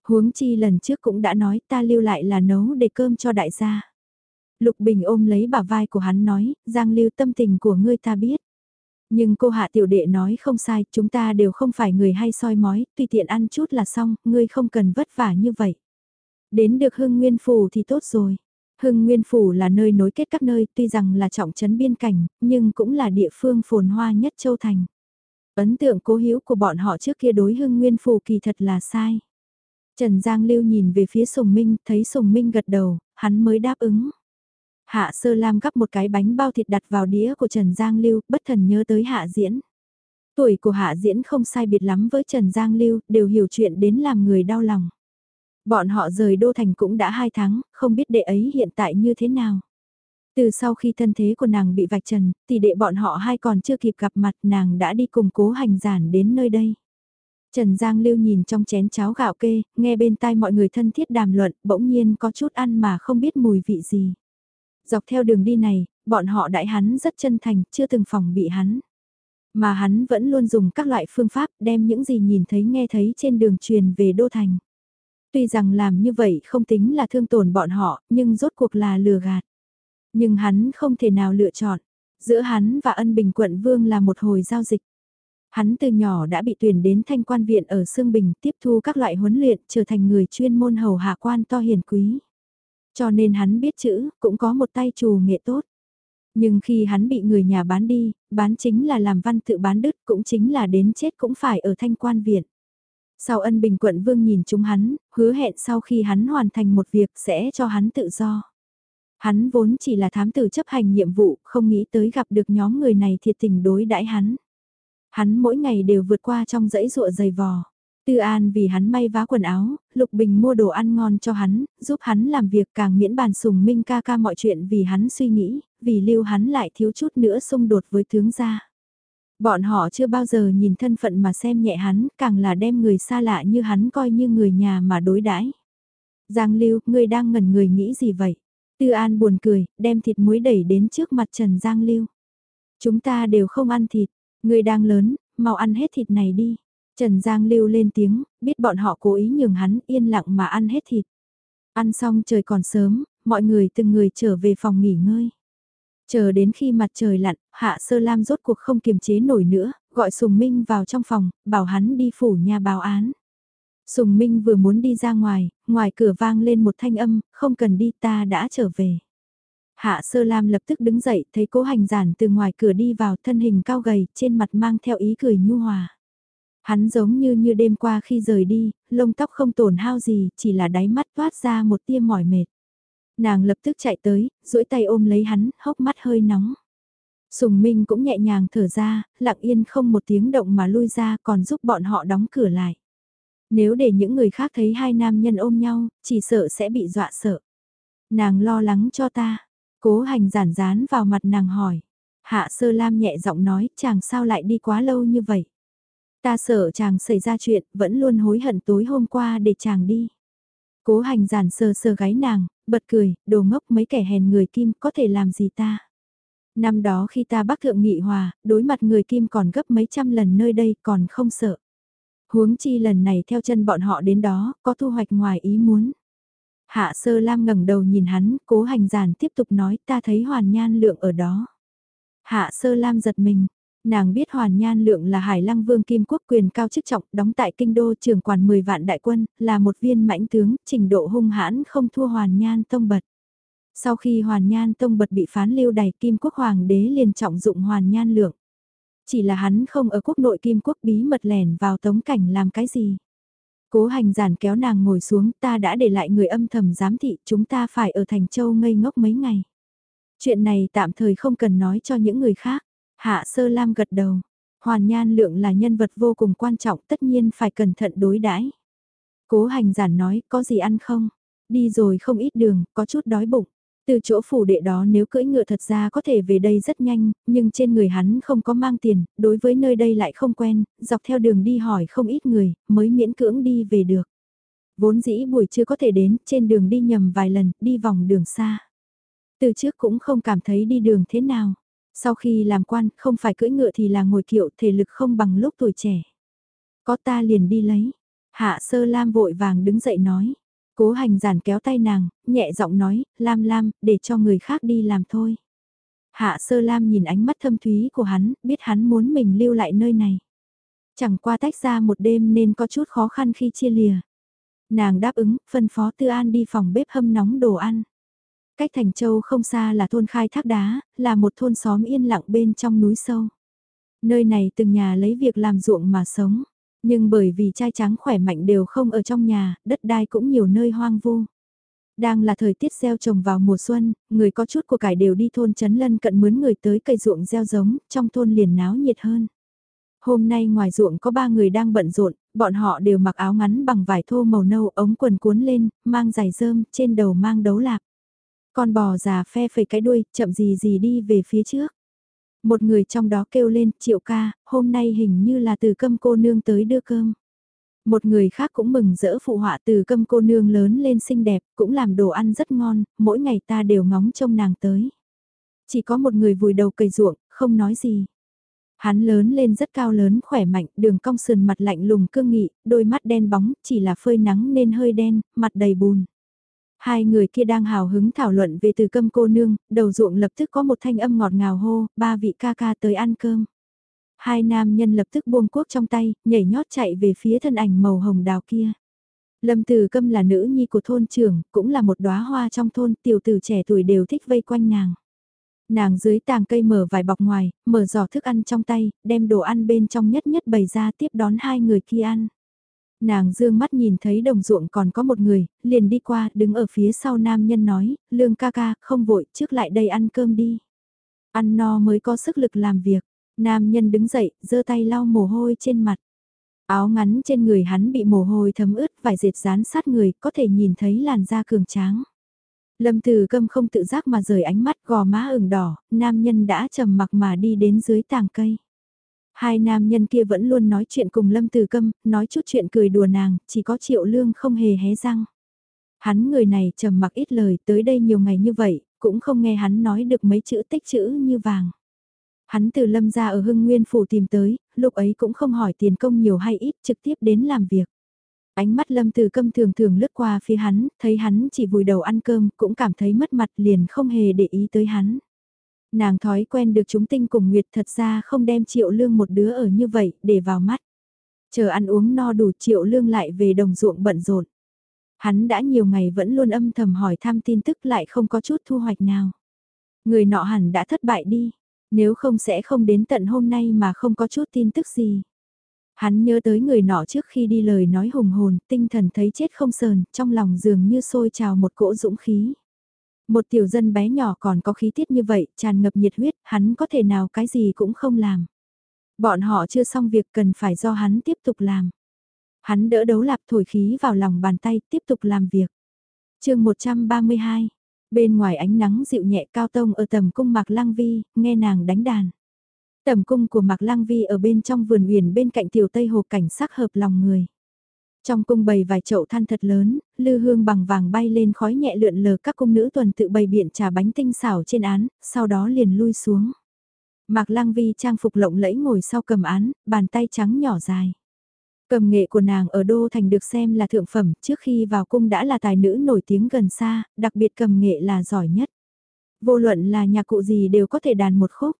Huống chi lần trước cũng đã nói ta lưu lại là nấu để cơm cho đại gia. Lục Bình ôm lấy bả vai của hắn nói, Giang lưu tâm tình của ngươi ta biết. Nhưng cô hạ tiểu đệ nói không sai, chúng ta đều không phải người hay soi mói, tùy tiện ăn chút là xong, ngươi không cần vất vả như vậy. Đến được hưng nguyên phủ thì tốt rồi. Hưng Nguyên Phủ là nơi nối kết các nơi, tuy rằng là trọng trấn biên cảnh, nhưng cũng là địa phương phồn hoa nhất châu thành. Ấn tượng cố hữu của bọn họ trước kia đối Hưng Nguyên Phủ kỳ thật là sai. Trần Giang Lưu nhìn về phía Sùng Minh, thấy Sùng Minh gật đầu, hắn mới đáp ứng. Hạ Sơ Lam gắp một cái bánh bao thịt đặt vào đĩa của Trần Giang Lưu, bất thần nhớ tới Hạ Diễn. Tuổi của Hạ Diễn không sai biệt lắm với Trần Giang Lưu, đều hiểu chuyện đến làm người đau lòng. Bọn họ rời Đô Thành cũng đã hai tháng, không biết đệ ấy hiện tại như thế nào. Từ sau khi thân thế của nàng bị vạch trần, tỷ đệ bọn họ hai còn chưa kịp gặp mặt nàng đã đi cùng cố hành giản đến nơi đây. Trần Giang Lưu nhìn trong chén cháo gạo kê, nghe bên tai mọi người thân thiết đàm luận, bỗng nhiên có chút ăn mà không biết mùi vị gì. Dọc theo đường đi này, bọn họ đại hắn rất chân thành, chưa từng phòng bị hắn. Mà hắn vẫn luôn dùng các loại phương pháp đem những gì nhìn thấy nghe thấy trên đường truyền về Đô Thành. Tuy rằng làm như vậy không tính là thương tổn bọn họ, nhưng rốt cuộc là lừa gạt. Nhưng hắn không thể nào lựa chọn. Giữa hắn và ân bình quận vương là một hồi giao dịch. Hắn từ nhỏ đã bị tuyển đến thanh quan viện ở Sương Bình tiếp thu các loại huấn luyện trở thành người chuyên môn hầu hạ quan to hiền quý. Cho nên hắn biết chữ, cũng có một tay trù nghệ tốt. Nhưng khi hắn bị người nhà bán đi, bán chính là làm văn tự bán đứt, cũng chính là đến chết cũng phải ở thanh quan viện. Sau ân bình quận vương nhìn chúng hắn, hứa hẹn sau khi hắn hoàn thành một việc sẽ cho hắn tự do. Hắn vốn chỉ là thám tử chấp hành nhiệm vụ, không nghĩ tới gặp được nhóm người này thiệt tình đối đãi hắn. Hắn mỗi ngày đều vượt qua trong dãy ruộ dày vò. Tư An vì hắn may vá quần áo, Lục Bình mua đồ ăn ngon cho hắn, giúp hắn làm việc càng miễn bàn sùng minh ca ca mọi chuyện vì hắn suy nghĩ, vì lưu hắn lại thiếu chút nữa xung đột với tướng gia. Bọn họ chưa bao giờ nhìn thân phận mà xem nhẹ hắn, càng là đem người xa lạ như hắn coi như người nhà mà đối đãi. Giang Lưu, ngươi đang ngẩn người nghĩ gì vậy? Tư An buồn cười, đem thịt muối đẩy đến trước mặt Trần Giang Lưu. Chúng ta đều không ăn thịt, Người đang lớn, mau ăn hết thịt này đi. Trần Giang lưu lên tiếng, biết bọn họ cố ý nhường hắn yên lặng mà ăn hết thịt. Ăn xong trời còn sớm, mọi người từng người trở về phòng nghỉ ngơi. Chờ đến khi mặt trời lặn, Hạ Sơ Lam rốt cuộc không kiềm chế nổi nữa, gọi Sùng Minh vào trong phòng, bảo hắn đi phủ nhà báo án. Sùng Minh vừa muốn đi ra ngoài, ngoài cửa vang lên một thanh âm, không cần đi ta đã trở về. Hạ Sơ Lam lập tức đứng dậy, thấy cố hành giản từ ngoài cửa đi vào thân hình cao gầy, trên mặt mang theo ý cười nhu hòa. Hắn giống như như đêm qua khi rời đi, lông tóc không tổn hao gì, chỉ là đáy mắt toát ra một tia mỏi mệt. Nàng lập tức chạy tới, duỗi tay ôm lấy hắn, hốc mắt hơi nóng. Sùng Minh cũng nhẹ nhàng thở ra, lặng yên không một tiếng động mà lui ra còn giúp bọn họ đóng cửa lại. Nếu để những người khác thấy hai nam nhân ôm nhau, chỉ sợ sẽ bị dọa sợ. Nàng lo lắng cho ta. Cố hành giản dán vào mặt nàng hỏi. Hạ sơ lam nhẹ giọng nói chàng sao lại đi quá lâu như vậy. Ta sợ chàng xảy ra chuyện, vẫn luôn hối hận tối hôm qua để chàng đi. Cố hành giản sờ sờ gáy nàng, bật cười, đồ ngốc mấy kẻ hèn người kim có thể làm gì ta. Năm đó khi ta bắc thượng nghị hòa, đối mặt người kim còn gấp mấy trăm lần nơi đây còn không sợ. Huống chi lần này theo chân bọn họ đến đó, có thu hoạch ngoài ý muốn. Hạ sơ lam ngẩng đầu nhìn hắn, cố hành giản tiếp tục nói ta thấy hoàn nhan lượng ở đó. Hạ sơ lam giật mình, nàng biết hoàn nhan lượng là hải lăng vương kim quốc quyền cao chức trọng đóng tại kinh đô trưởng quản 10 vạn đại quân, là một viên mãnh tướng, trình độ hung hãn không thua hoàn nhan tông bật. Sau khi hoàn nhan tông bật bị phán lưu đày kim quốc hoàng đế liền trọng dụng hoàn nhan lượng. Chỉ là hắn không ở quốc nội kim quốc bí mật lẻn vào tống cảnh làm cái gì. Cố hành giản kéo nàng ngồi xuống ta đã để lại người âm thầm giám thị chúng ta phải ở Thành Châu ngây ngốc mấy ngày. Chuyện này tạm thời không cần nói cho những người khác. Hạ Sơ Lam gật đầu. Hoàn Nhan Lượng là nhân vật vô cùng quan trọng tất nhiên phải cẩn thận đối đãi. Cố hành giản nói có gì ăn không? Đi rồi không ít đường, có chút đói bụng. Từ chỗ phủ đệ đó nếu cưỡi ngựa thật ra có thể về đây rất nhanh, nhưng trên người hắn không có mang tiền, đối với nơi đây lại không quen, dọc theo đường đi hỏi không ít người, mới miễn cưỡng đi về được. Vốn dĩ buổi chưa có thể đến, trên đường đi nhầm vài lần, đi vòng đường xa. Từ trước cũng không cảm thấy đi đường thế nào. Sau khi làm quan, không phải cưỡi ngựa thì là ngồi kiệu, thể lực không bằng lúc tuổi trẻ. Có ta liền đi lấy. Hạ sơ lam vội vàng đứng dậy nói. Cố hành giản kéo tay nàng, nhẹ giọng nói, Lam Lam, để cho người khác đi làm thôi. Hạ sơ Lam nhìn ánh mắt thâm thúy của hắn, biết hắn muốn mình lưu lại nơi này. Chẳng qua tách ra một đêm nên có chút khó khăn khi chia lìa. Nàng đáp ứng, phân phó Tư An đi phòng bếp hâm nóng đồ ăn. Cách Thành Châu không xa là thôn khai thác đá, là một thôn xóm yên lặng bên trong núi sâu. Nơi này từng nhà lấy việc làm ruộng mà sống. Nhưng bởi vì trai trắng khỏe mạnh đều không ở trong nhà, đất đai cũng nhiều nơi hoang vu. Đang là thời tiết gieo trồng vào mùa xuân, người có chút của cải đều đi thôn chấn lân cận mướn người tới cây ruộng gieo giống, trong thôn liền náo nhiệt hơn. Hôm nay ngoài ruộng có ba người đang bận rộn, bọn họ đều mặc áo ngắn bằng vải thô màu nâu ống quần cuốn lên, mang giày rơm, trên đầu mang đấu lạc. Con bò già phe phẩy cái đuôi, chậm gì gì đi về phía trước. Một người trong đó kêu lên, triệu ca, hôm nay hình như là từ câm cô nương tới đưa cơm. Một người khác cũng mừng rỡ phụ họa từ câm cô nương lớn lên xinh đẹp, cũng làm đồ ăn rất ngon, mỗi ngày ta đều ngóng trông nàng tới. Chỉ có một người vùi đầu cầy ruộng, không nói gì. Hắn lớn lên rất cao lớn khỏe mạnh, đường cong sườn mặt lạnh lùng cương nghị, đôi mắt đen bóng, chỉ là phơi nắng nên hơi đen, mặt đầy bùn. Hai người kia đang hào hứng thảo luận về từ câm cô nương, đầu ruộng lập tức có một thanh âm ngọt ngào hô, ba vị ca ca tới ăn cơm. Hai nam nhân lập tức buông cuốc trong tay, nhảy nhót chạy về phía thân ảnh màu hồng đào kia. Lâm Từ Câm là nữ nhi của thôn trưởng, cũng là một đóa hoa trong thôn, tiểu tử trẻ tuổi đều thích vây quanh nàng. Nàng dưới tàng cây mở vài bọc ngoài, mở giỏ thức ăn trong tay, đem đồ ăn bên trong nhất nhất bày ra tiếp đón hai người kia ăn. Nàng dương mắt nhìn thấy đồng ruộng còn có một người, liền đi qua, đứng ở phía sau nam nhân nói, lương ca ca, không vội, trước lại đây ăn cơm đi. Ăn no mới có sức lực làm việc. Nam nhân đứng dậy, giơ tay lau mồ hôi trên mặt. Áo ngắn trên người hắn bị mồ hôi thấm ướt, vải dệt dán sát người, có thể nhìn thấy làn da cường tráng. Lâm Từ Câm không tự giác mà rời ánh mắt gò má ửng đỏ, nam nhân đã trầm mặc mà đi đến dưới tàng cây. Hai nam nhân kia vẫn luôn nói chuyện cùng Lâm Từ Câm, nói chút chuyện cười đùa nàng, chỉ có Triệu Lương không hề hé răng. Hắn người này trầm mặc ít lời tới đây nhiều ngày như vậy, cũng không nghe hắn nói được mấy chữ tích chữ như vàng. Hắn từ Lâm ra ở Hưng Nguyên Phủ tìm tới, lúc ấy cũng không hỏi tiền công nhiều hay ít trực tiếp đến làm việc. Ánh mắt Lâm Từ Câm thường thường lướt qua phía hắn, thấy hắn chỉ vùi đầu ăn cơm, cũng cảm thấy mất mặt liền không hề để ý tới hắn. Nàng thói quen được chúng tinh cùng Nguyệt thật ra không đem triệu lương một đứa ở như vậy để vào mắt. Chờ ăn uống no đủ triệu lương lại về đồng ruộng bận rộn. Hắn đã nhiều ngày vẫn luôn âm thầm hỏi thăm tin tức lại không có chút thu hoạch nào. Người nọ hẳn đã thất bại đi, nếu không sẽ không đến tận hôm nay mà không có chút tin tức gì. Hắn nhớ tới người nọ trước khi đi lời nói hùng hồn, tinh thần thấy chết không sờn, trong lòng dường như sôi trào một cỗ dũng khí. Một tiểu dân bé nhỏ còn có khí tiết như vậy, tràn ngập nhiệt huyết, hắn có thể nào cái gì cũng không làm. Bọn họ chưa xong việc cần phải do hắn tiếp tục làm. Hắn đỡ đấu lạp thổi khí vào lòng bàn tay, tiếp tục làm việc. chương 132, bên ngoài ánh nắng dịu nhẹ cao tông ở tầm cung Mạc Lăng Vi, nghe nàng đánh đàn. Tầm cung của Mạc Lăng Vi ở bên trong vườn huyền bên cạnh tiểu tây hồ cảnh sắc hợp lòng người. Trong cung bày vài chậu than thật lớn, lư hương bằng vàng bay lên khói nhẹ lượn lờ các cung nữ tuần tự bày biện trà bánh tinh xảo trên án, sau đó liền lui xuống. Mạc Lăng Vi trang phục lộng lẫy ngồi sau cầm án, bàn tay trắng nhỏ dài. Cầm nghệ của nàng ở Đô Thành được xem là thượng phẩm, trước khi vào cung đã là tài nữ nổi tiếng gần xa, đặc biệt cầm nghệ là giỏi nhất. Vô luận là nhạc cụ gì đều có thể đàn một khúc.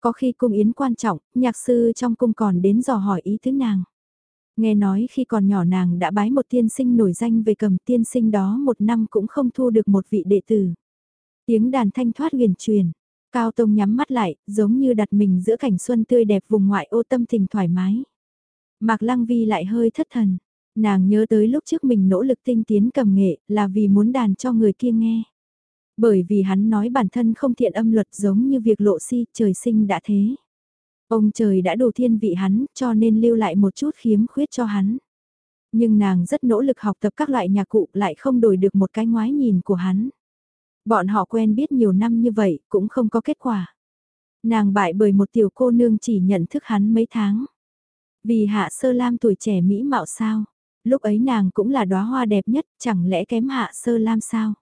Có khi cung yến quan trọng, nhạc sư trong cung còn đến dò hỏi ý tứ nàng. Nghe nói khi còn nhỏ nàng đã bái một tiên sinh nổi danh về cầm tiên sinh đó một năm cũng không thu được một vị đệ tử. Tiếng đàn thanh thoát huyền truyền, Cao Tông nhắm mắt lại, giống như đặt mình giữa cảnh xuân tươi đẹp vùng ngoại ô tâm tình thoải mái. Mạc Lăng Vi lại hơi thất thần, nàng nhớ tới lúc trước mình nỗ lực tinh tiến cầm nghệ là vì muốn đàn cho người kia nghe. Bởi vì hắn nói bản thân không thiện âm luật giống như việc lộ si trời sinh đã thế. Ông trời đã đồ thiên vị hắn cho nên lưu lại một chút khiếm khuyết cho hắn. Nhưng nàng rất nỗ lực học tập các loại nhạc cụ lại không đổi được một cái ngoái nhìn của hắn. Bọn họ quen biết nhiều năm như vậy cũng không có kết quả. Nàng bại bởi một tiểu cô nương chỉ nhận thức hắn mấy tháng. Vì hạ sơ lam tuổi trẻ mỹ mạo sao? Lúc ấy nàng cũng là đóa hoa đẹp nhất, chẳng lẽ kém hạ sơ lam sao?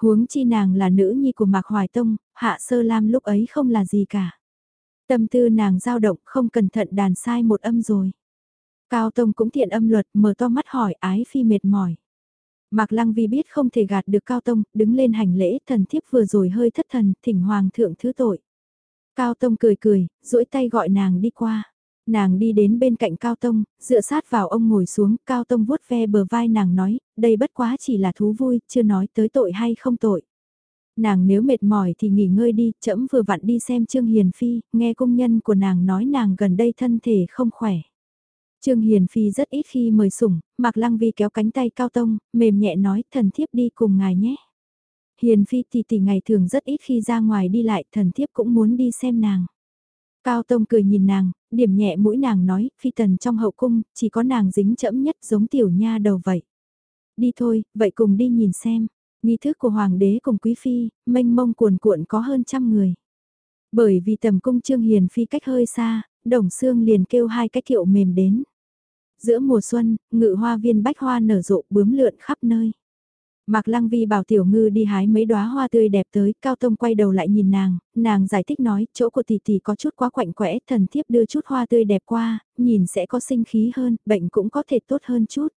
Huống chi nàng là nữ nhi của Mạc Hoài Tông, hạ sơ lam lúc ấy không là gì cả. Tâm tư nàng dao động không cẩn thận đàn sai một âm rồi. Cao Tông cũng thiện âm luật mở to mắt hỏi ái phi mệt mỏi. Mạc Lăng Vi biết không thể gạt được Cao Tông, đứng lên hành lễ, thần thiếp vừa rồi hơi thất thần, thỉnh Hoàng thượng thứ tội. Cao Tông cười cười, duỗi tay gọi nàng đi qua. Nàng đi đến bên cạnh Cao Tông, dựa sát vào ông ngồi xuống, Cao Tông vuốt ve bờ vai nàng nói, đây bất quá chỉ là thú vui, chưa nói tới tội hay không tội. Nàng nếu mệt mỏi thì nghỉ ngơi đi, trẫm vừa vặn đi xem Trương Hiền Phi, nghe công nhân của nàng nói nàng gần đây thân thể không khỏe. Trương Hiền Phi rất ít khi mời sủng, Mạc Lăng Vi kéo cánh tay Cao Tông, mềm nhẹ nói thần thiếp đi cùng ngài nhé. Hiền Phi tỷ tỷ ngày thường rất ít khi ra ngoài đi lại, thần thiếp cũng muốn đi xem nàng. Cao Tông cười nhìn nàng, điểm nhẹ mũi nàng nói, phi tần trong hậu cung, chỉ có nàng dính chẫm nhất giống tiểu nha đầu vậy. Đi thôi, vậy cùng đi nhìn xem. Nghi thức của hoàng đế cùng quý phi, mênh mông cuồn cuộn có hơn trăm người. Bởi vì tầm cung trương hiền phi cách hơi xa, đồng xương liền kêu hai cái kiệu mềm đến. Giữa mùa xuân, ngự hoa viên bách hoa nở rộ bướm lượn khắp nơi. Mạc Lăng Vi bảo Tiểu Ngư đi hái mấy đóa hoa tươi đẹp tới, Cao Tông quay đầu lại nhìn nàng, nàng giải thích nói, chỗ của tỷ tỷ có chút quá quạnh quẽ, thần thiếp đưa chút hoa tươi đẹp qua, nhìn sẽ có sinh khí hơn, bệnh cũng có thể tốt hơn chút.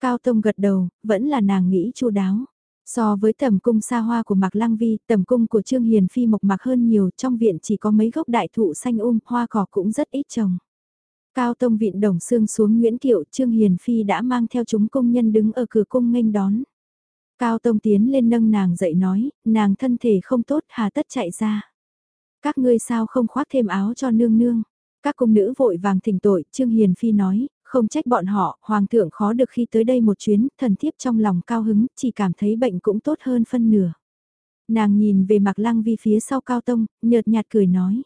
Cao Tông gật đầu, vẫn là nàng nghĩ chu đáo. So với tầm cung xa hoa của Mạc Lăng Vi, tầm cung của Trương Hiền Phi mộc mạc hơn nhiều, trong viện chỉ có mấy gốc đại thụ xanh um, hoa cỏ cũng rất ít trồng. Cao Tông viện đồng xương xuống Nguyễn Kiệu, Trương Hiền Phi đã mang theo chúng công nhân đứng ở cửa cung nghênh đón. Cao Tông tiến lên nâng nàng dậy nói, nàng thân thể không tốt hà tất chạy ra. Các ngươi sao không khoác thêm áo cho nương nương. Các cung nữ vội vàng thỉnh tội, Trương Hiền Phi nói, không trách bọn họ, Hoàng thượng khó được khi tới đây một chuyến, thần thiếp trong lòng cao hứng, chỉ cảm thấy bệnh cũng tốt hơn phân nửa. Nàng nhìn về Mạc Lăng Vi phía sau Cao Tông, nhợt nhạt cười nói.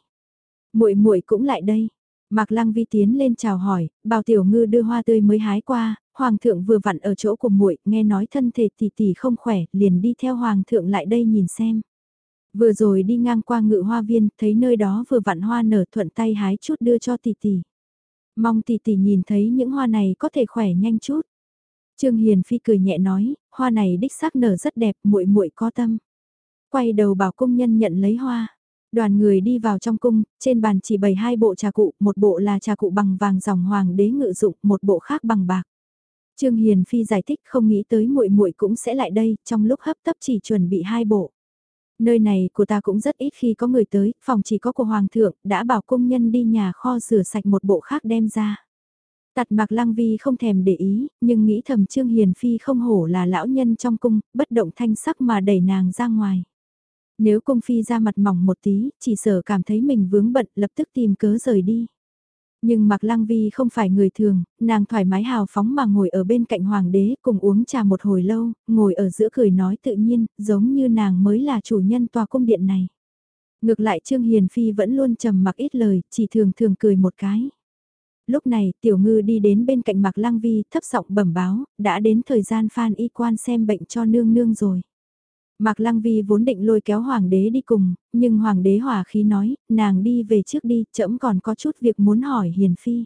muội muội cũng lại đây. Mạc Lăng Vi tiến lên chào hỏi, bào tiểu ngư đưa hoa tươi mới hái qua, hoàng thượng vừa vặn ở chỗ của muội, nghe nói thân thể tỷ tỷ không khỏe, liền đi theo hoàng thượng lại đây nhìn xem. Vừa rồi đi ngang qua ngự hoa viên, thấy nơi đó vừa vặn hoa nở thuận tay hái chút đưa cho tỷ tỷ. Mong tỷ tỷ nhìn thấy những hoa này có thể khỏe nhanh chút. Trương Hiền Phi cười nhẹ nói, hoa này đích xác nở rất đẹp, muội muội có tâm. Quay đầu bảo công nhân nhận lấy hoa. Đoàn người đi vào trong cung, trên bàn chỉ bày hai bộ trà cụ, một bộ là trà cụ bằng vàng dòng hoàng đế ngự dụng, một bộ khác bằng bạc. Trương Hiền Phi giải thích không nghĩ tới muội muội cũng sẽ lại đây, trong lúc hấp tấp chỉ chuẩn bị hai bộ. Nơi này của ta cũng rất ít khi có người tới, phòng chỉ có của Hoàng thượng, đã bảo công nhân đi nhà kho rửa sạch một bộ khác đem ra. Tặt mạc lăng vi không thèm để ý, nhưng nghĩ thầm Trương Hiền Phi không hổ là lão nhân trong cung, bất động thanh sắc mà đẩy nàng ra ngoài. Nếu cung phi ra mặt mỏng một tí, chỉ sợ cảm thấy mình vướng bận lập tức tìm cớ rời đi. Nhưng Mạc Lăng Vi không phải người thường, nàng thoải mái hào phóng mà ngồi ở bên cạnh hoàng đế cùng uống trà một hồi lâu, ngồi ở giữa cười nói tự nhiên, giống như nàng mới là chủ nhân tòa cung điện này. Ngược lại Trương Hiền Phi vẫn luôn trầm mặc ít lời, chỉ thường thường cười một cái. Lúc này, Tiểu Ngư đi đến bên cạnh Mạc Lăng Vi, thấp giọng bẩm báo, đã đến thời gian Phan y quan xem bệnh cho nương nương rồi. Mạc Lăng Vi vốn định lôi kéo hoàng đế đi cùng, nhưng hoàng đế hòa khí nói, nàng đi về trước đi, trẫm còn có chút việc muốn hỏi Hiền Phi.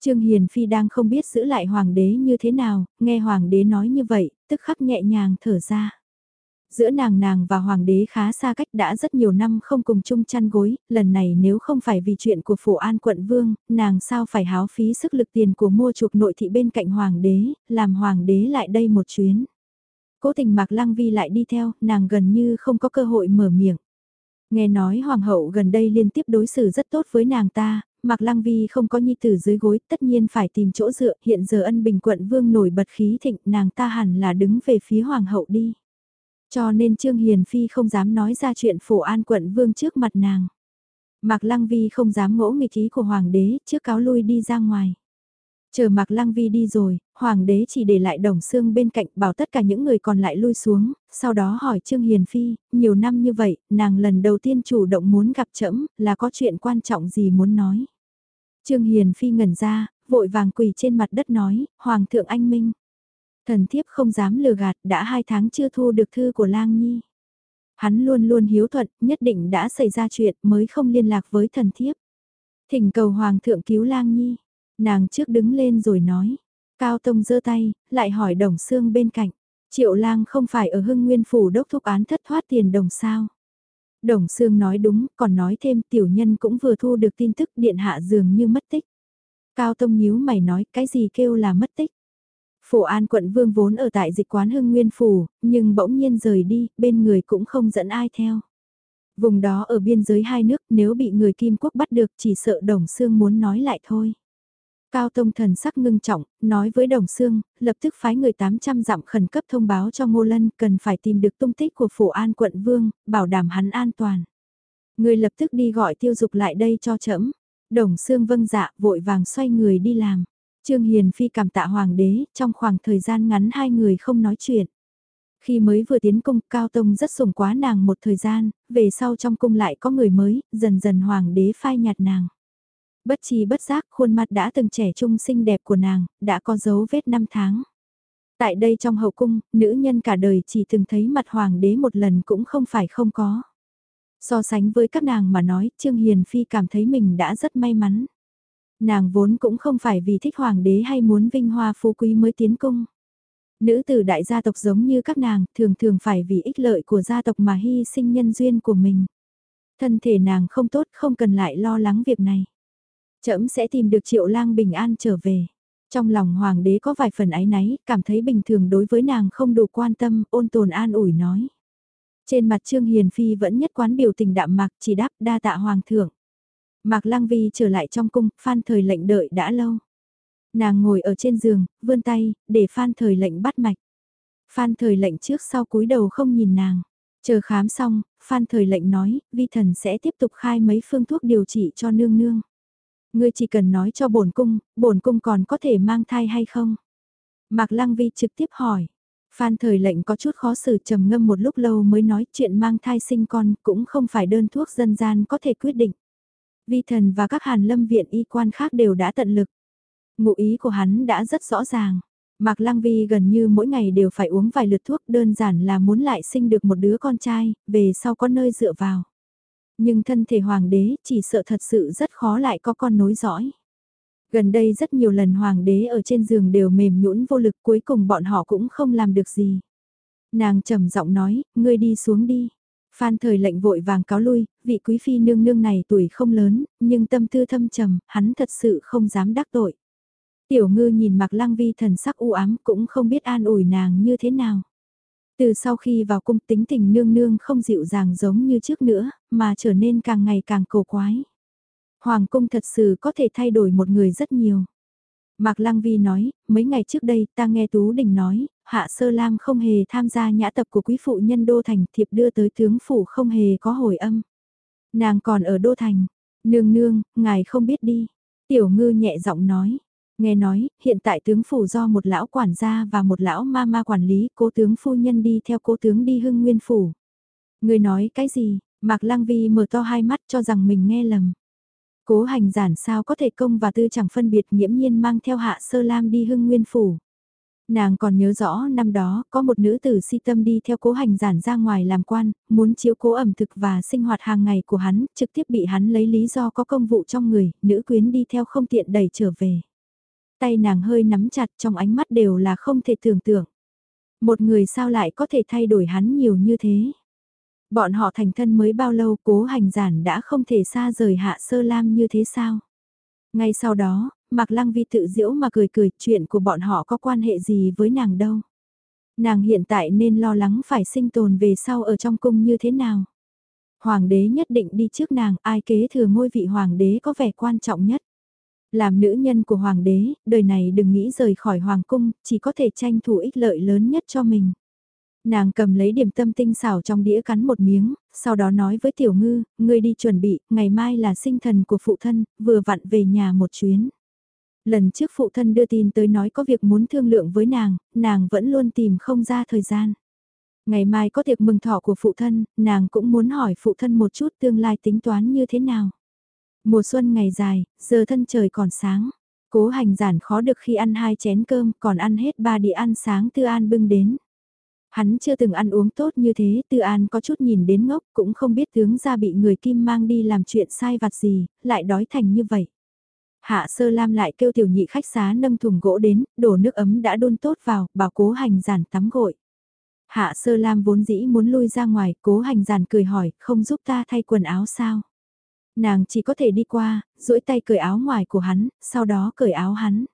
Trương Hiền Phi đang không biết giữ lại hoàng đế như thế nào, nghe hoàng đế nói như vậy, tức khắc nhẹ nhàng thở ra. Giữa nàng nàng và hoàng đế khá xa cách đã rất nhiều năm không cùng chung chăn gối, lần này nếu không phải vì chuyện của phủ an quận vương, nàng sao phải háo phí sức lực tiền của mua chuộc nội thị bên cạnh hoàng đế, làm hoàng đế lại đây một chuyến. Cố tình Mạc Lăng Vi lại đi theo, nàng gần như không có cơ hội mở miệng. Nghe nói hoàng hậu gần đây liên tiếp đối xử rất tốt với nàng ta, Mạc Lăng Vi không có nhi tử dưới gối, tất nhiên phải tìm chỗ dựa, hiện giờ ân bình quận vương nổi bật khí thịnh, nàng ta hẳn là đứng về phía hoàng hậu đi. Cho nên Trương Hiền Phi không dám nói ra chuyện phổ an quận vương trước mặt nàng. Mạc Lăng Vi không dám ngỗ nghịch ý của hoàng đế, trước cáo lui đi ra ngoài. Chờ Mạc Lăng Vi đi rồi, Hoàng đế chỉ để lại đồng xương bên cạnh bảo tất cả những người còn lại lui xuống, sau đó hỏi Trương Hiền Phi, nhiều năm như vậy, nàng lần đầu tiên chủ động muốn gặp trẫm là có chuyện quan trọng gì muốn nói. Trương Hiền Phi ngẩn ra, vội vàng quỳ trên mặt đất nói, Hoàng thượng anh minh. Thần thiếp không dám lừa gạt, đã hai tháng chưa thu được thư của lang nhi. Hắn luôn luôn hiếu thuận, nhất định đã xảy ra chuyện mới không liên lạc với thần thiếp. Thỉnh cầu Hoàng thượng cứu lang nhi. Nàng trước đứng lên rồi nói. Cao Tông giơ tay, lại hỏi Đồng Sương bên cạnh. Triệu lang không phải ở hưng nguyên phủ đốc thúc án thất thoát tiền đồng sao. Đồng Sương nói đúng, còn nói thêm tiểu nhân cũng vừa thu được tin tức điện hạ dường như mất tích. Cao Tông nhíu mày nói cái gì kêu là mất tích. Phủ An quận vương vốn ở tại dịch quán hưng nguyên phủ, nhưng bỗng nhiên rời đi, bên người cũng không dẫn ai theo. Vùng đó ở biên giới hai nước nếu bị người Kim Quốc bắt được chỉ sợ Đồng Sương muốn nói lại thôi. Cao Tông thần sắc ngưng trọng, nói với Đồng Sương, lập tức phái người 800 dặm khẩn cấp thông báo cho Ngô Lân cần phải tìm được tung tích của phủ an quận vương, bảo đảm hắn an toàn. Người lập tức đi gọi tiêu dục lại đây cho trẫm Đồng Sương vâng dạ vội vàng xoay người đi làm. Trương Hiền Phi cảm tạ hoàng đế, trong khoảng thời gian ngắn hai người không nói chuyện. Khi mới vừa tiến cung, Cao Tông rất sủng quá nàng một thời gian, về sau trong cung lại có người mới, dần dần hoàng đế phai nhạt nàng. Bất chi bất giác khuôn mặt đã từng trẻ trung xinh đẹp của nàng, đã có dấu vết năm tháng. Tại đây trong hậu cung, nữ nhân cả đời chỉ từng thấy mặt hoàng đế một lần cũng không phải không có. So sánh với các nàng mà nói, Trương Hiền Phi cảm thấy mình đã rất may mắn. Nàng vốn cũng không phải vì thích hoàng đế hay muốn vinh hoa phú quý mới tiến cung. Nữ tử đại gia tộc giống như các nàng, thường thường phải vì ích lợi của gia tộc mà hy sinh nhân duyên của mình. Thân thể nàng không tốt không cần lại lo lắng việc này. Trẫm sẽ tìm được triệu lang bình an trở về. Trong lòng hoàng đế có vài phần ái náy, cảm thấy bình thường đối với nàng không đủ quan tâm, ôn tồn an ủi nói. Trên mặt Trương Hiền Phi vẫn nhất quán biểu tình đạm mạc chỉ đáp đa tạ hoàng thượng. Mạc Lăng Vi trở lại trong cung, Phan Thời lệnh đợi đã lâu. Nàng ngồi ở trên giường, vươn tay, để Phan Thời lệnh bắt mạch. Phan Thời lệnh trước sau cúi đầu không nhìn nàng. Chờ khám xong, Phan Thời lệnh nói, vi thần sẽ tiếp tục khai mấy phương thuốc điều trị cho nương nương. Ngươi chỉ cần nói cho bổn cung, bổn cung còn có thể mang thai hay không? Mạc Lăng Vi trực tiếp hỏi. Phan thời lệnh có chút khó xử trầm ngâm một lúc lâu mới nói chuyện mang thai sinh con cũng không phải đơn thuốc dân gian có thể quyết định. Vi thần và các hàn lâm viện y quan khác đều đã tận lực. Ngụ ý của hắn đã rất rõ ràng. Mạc Lăng Vi gần như mỗi ngày đều phải uống vài lượt thuốc đơn giản là muốn lại sinh được một đứa con trai, về sau có nơi dựa vào. Nhưng thân thể hoàng đế chỉ sợ thật sự rất khó lại có con nối dõi. Gần đây rất nhiều lần hoàng đế ở trên giường đều mềm nhũn vô lực cuối cùng bọn họ cũng không làm được gì. Nàng trầm giọng nói, ngươi đi xuống đi. Phan thời lệnh vội vàng cáo lui, vị quý phi nương nương này tuổi không lớn, nhưng tâm tư thâm trầm, hắn thật sự không dám đắc tội. Tiểu ngư nhìn mặc lăng vi thần sắc u ám cũng không biết an ủi nàng như thế nào. Từ sau khi vào cung tính tình nương nương không dịu dàng giống như trước nữa, mà trở nên càng ngày càng cổ quái. Hoàng cung thật sự có thể thay đổi một người rất nhiều. Mạc Lăng Vi nói, mấy ngày trước đây ta nghe Tú Đình nói, Hạ Sơ Lam không hề tham gia nhã tập của quý phụ nhân Đô Thành thiệp đưa tới tướng phủ không hề có hồi âm. Nàng còn ở Đô Thành, nương nương, ngài không biết đi. Tiểu ngư nhẹ giọng nói, nghe nói, hiện tại tướng phủ do một lão quản gia và một lão ma ma quản lý, cố tướng phu nhân đi theo cố tướng đi hưng nguyên phủ. Người nói cái gì, Mạc Lăng Vi mở to hai mắt cho rằng mình nghe lầm. Cố hành giản sao có thể công và tư chẳng phân biệt nhiễm nhiên mang theo hạ sơ lam đi hưng nguyên phủ. Nàng còn nhớ rõ năm đó có một nữ tử si tâm đi theo cố hành giản ra ngoài làm quan, muốn chiếu cố ẩm thực và sinh hoạt hàng ngày của hắn, trực tiếp bị hắn lấy lý do có công vụ trong người, nữ quyến đi theo không tiện đẩy trở về. Tay nàng hơi nắm chặt trong ánh mắt đều là không thể tưởng tượng. Một người sao lại có thể thay đổi hắn nhiều như thế? Bọn họ thành thân mới bao lâu cố hành giản đã không thể xa rời hạ sơ lam như thế sao? Ngay sau đó, Mạc Lăng Vi tự diễu mà cười cười chuyện của bọn họ có quan hệ gì với nàng đâu. Nàng hiện tại nên lo lắng phải sinh tồn về sau ở trong cung như thế nào. Hoàng đế nhất định đi trước nàng, ai kế thừa ngôi vị hoàng đế có vẻ quan trọng nhất. Làm nữ nhân của hoàng đế, đời này đừng nghĩ rời khỏi hoàng cung, chỉ có thể tranh thủ ích lợi lớn nhất cho mình. Nàng cầm lấy điểm tâm tinh xảo trong đĩa cắn một miếng, sau đó nói với tiểu ngư, ngươi đi chuẩn bị, ngày mai là sinh thần của phụ thân, vừa vặn về nhà một chuyến. Lần trước phụ thân đưa tin tới nói có việc muốn thương lượng với nàng, nàng vẫn luôn tìm không ra thời gian. Ngày mai có tiệc mừng thọ của phụ thân, nàng cũng muốn hỏi phụ thân một chút tương lai tính toán như thế nào. Mùa xuân ngày dài, giờ thân trời còn sáng. Cố hành giản khó được khi ăn hai chén cơm, còn ăn hết ba đĩa ăn sáng tư an bưng đến. Hắn chưa từng ăn uống tốt như thế, Tư An có chút nhìn đến ngốc, cũng không biết tướng ra bị người kim mang đi làm chuyện sai vặt gì, lại đói thành như vậy. Hạ sơ lam lại kêu tiểu nhị khách xá nâng thùng gỗ đến, đổ nước ấm đã đun tốt vào, bảo cố hành giản tắm gội. Hạ sơ lam vốn dĩ muốn lui ra ngoài, cố hành giản cười hỏi, không giúp ta thay quần áo sao? Nàng chỉ có thể đi qua, duỗi tay cởi áo ngoài của hắn, sau đó cởi áo hắn.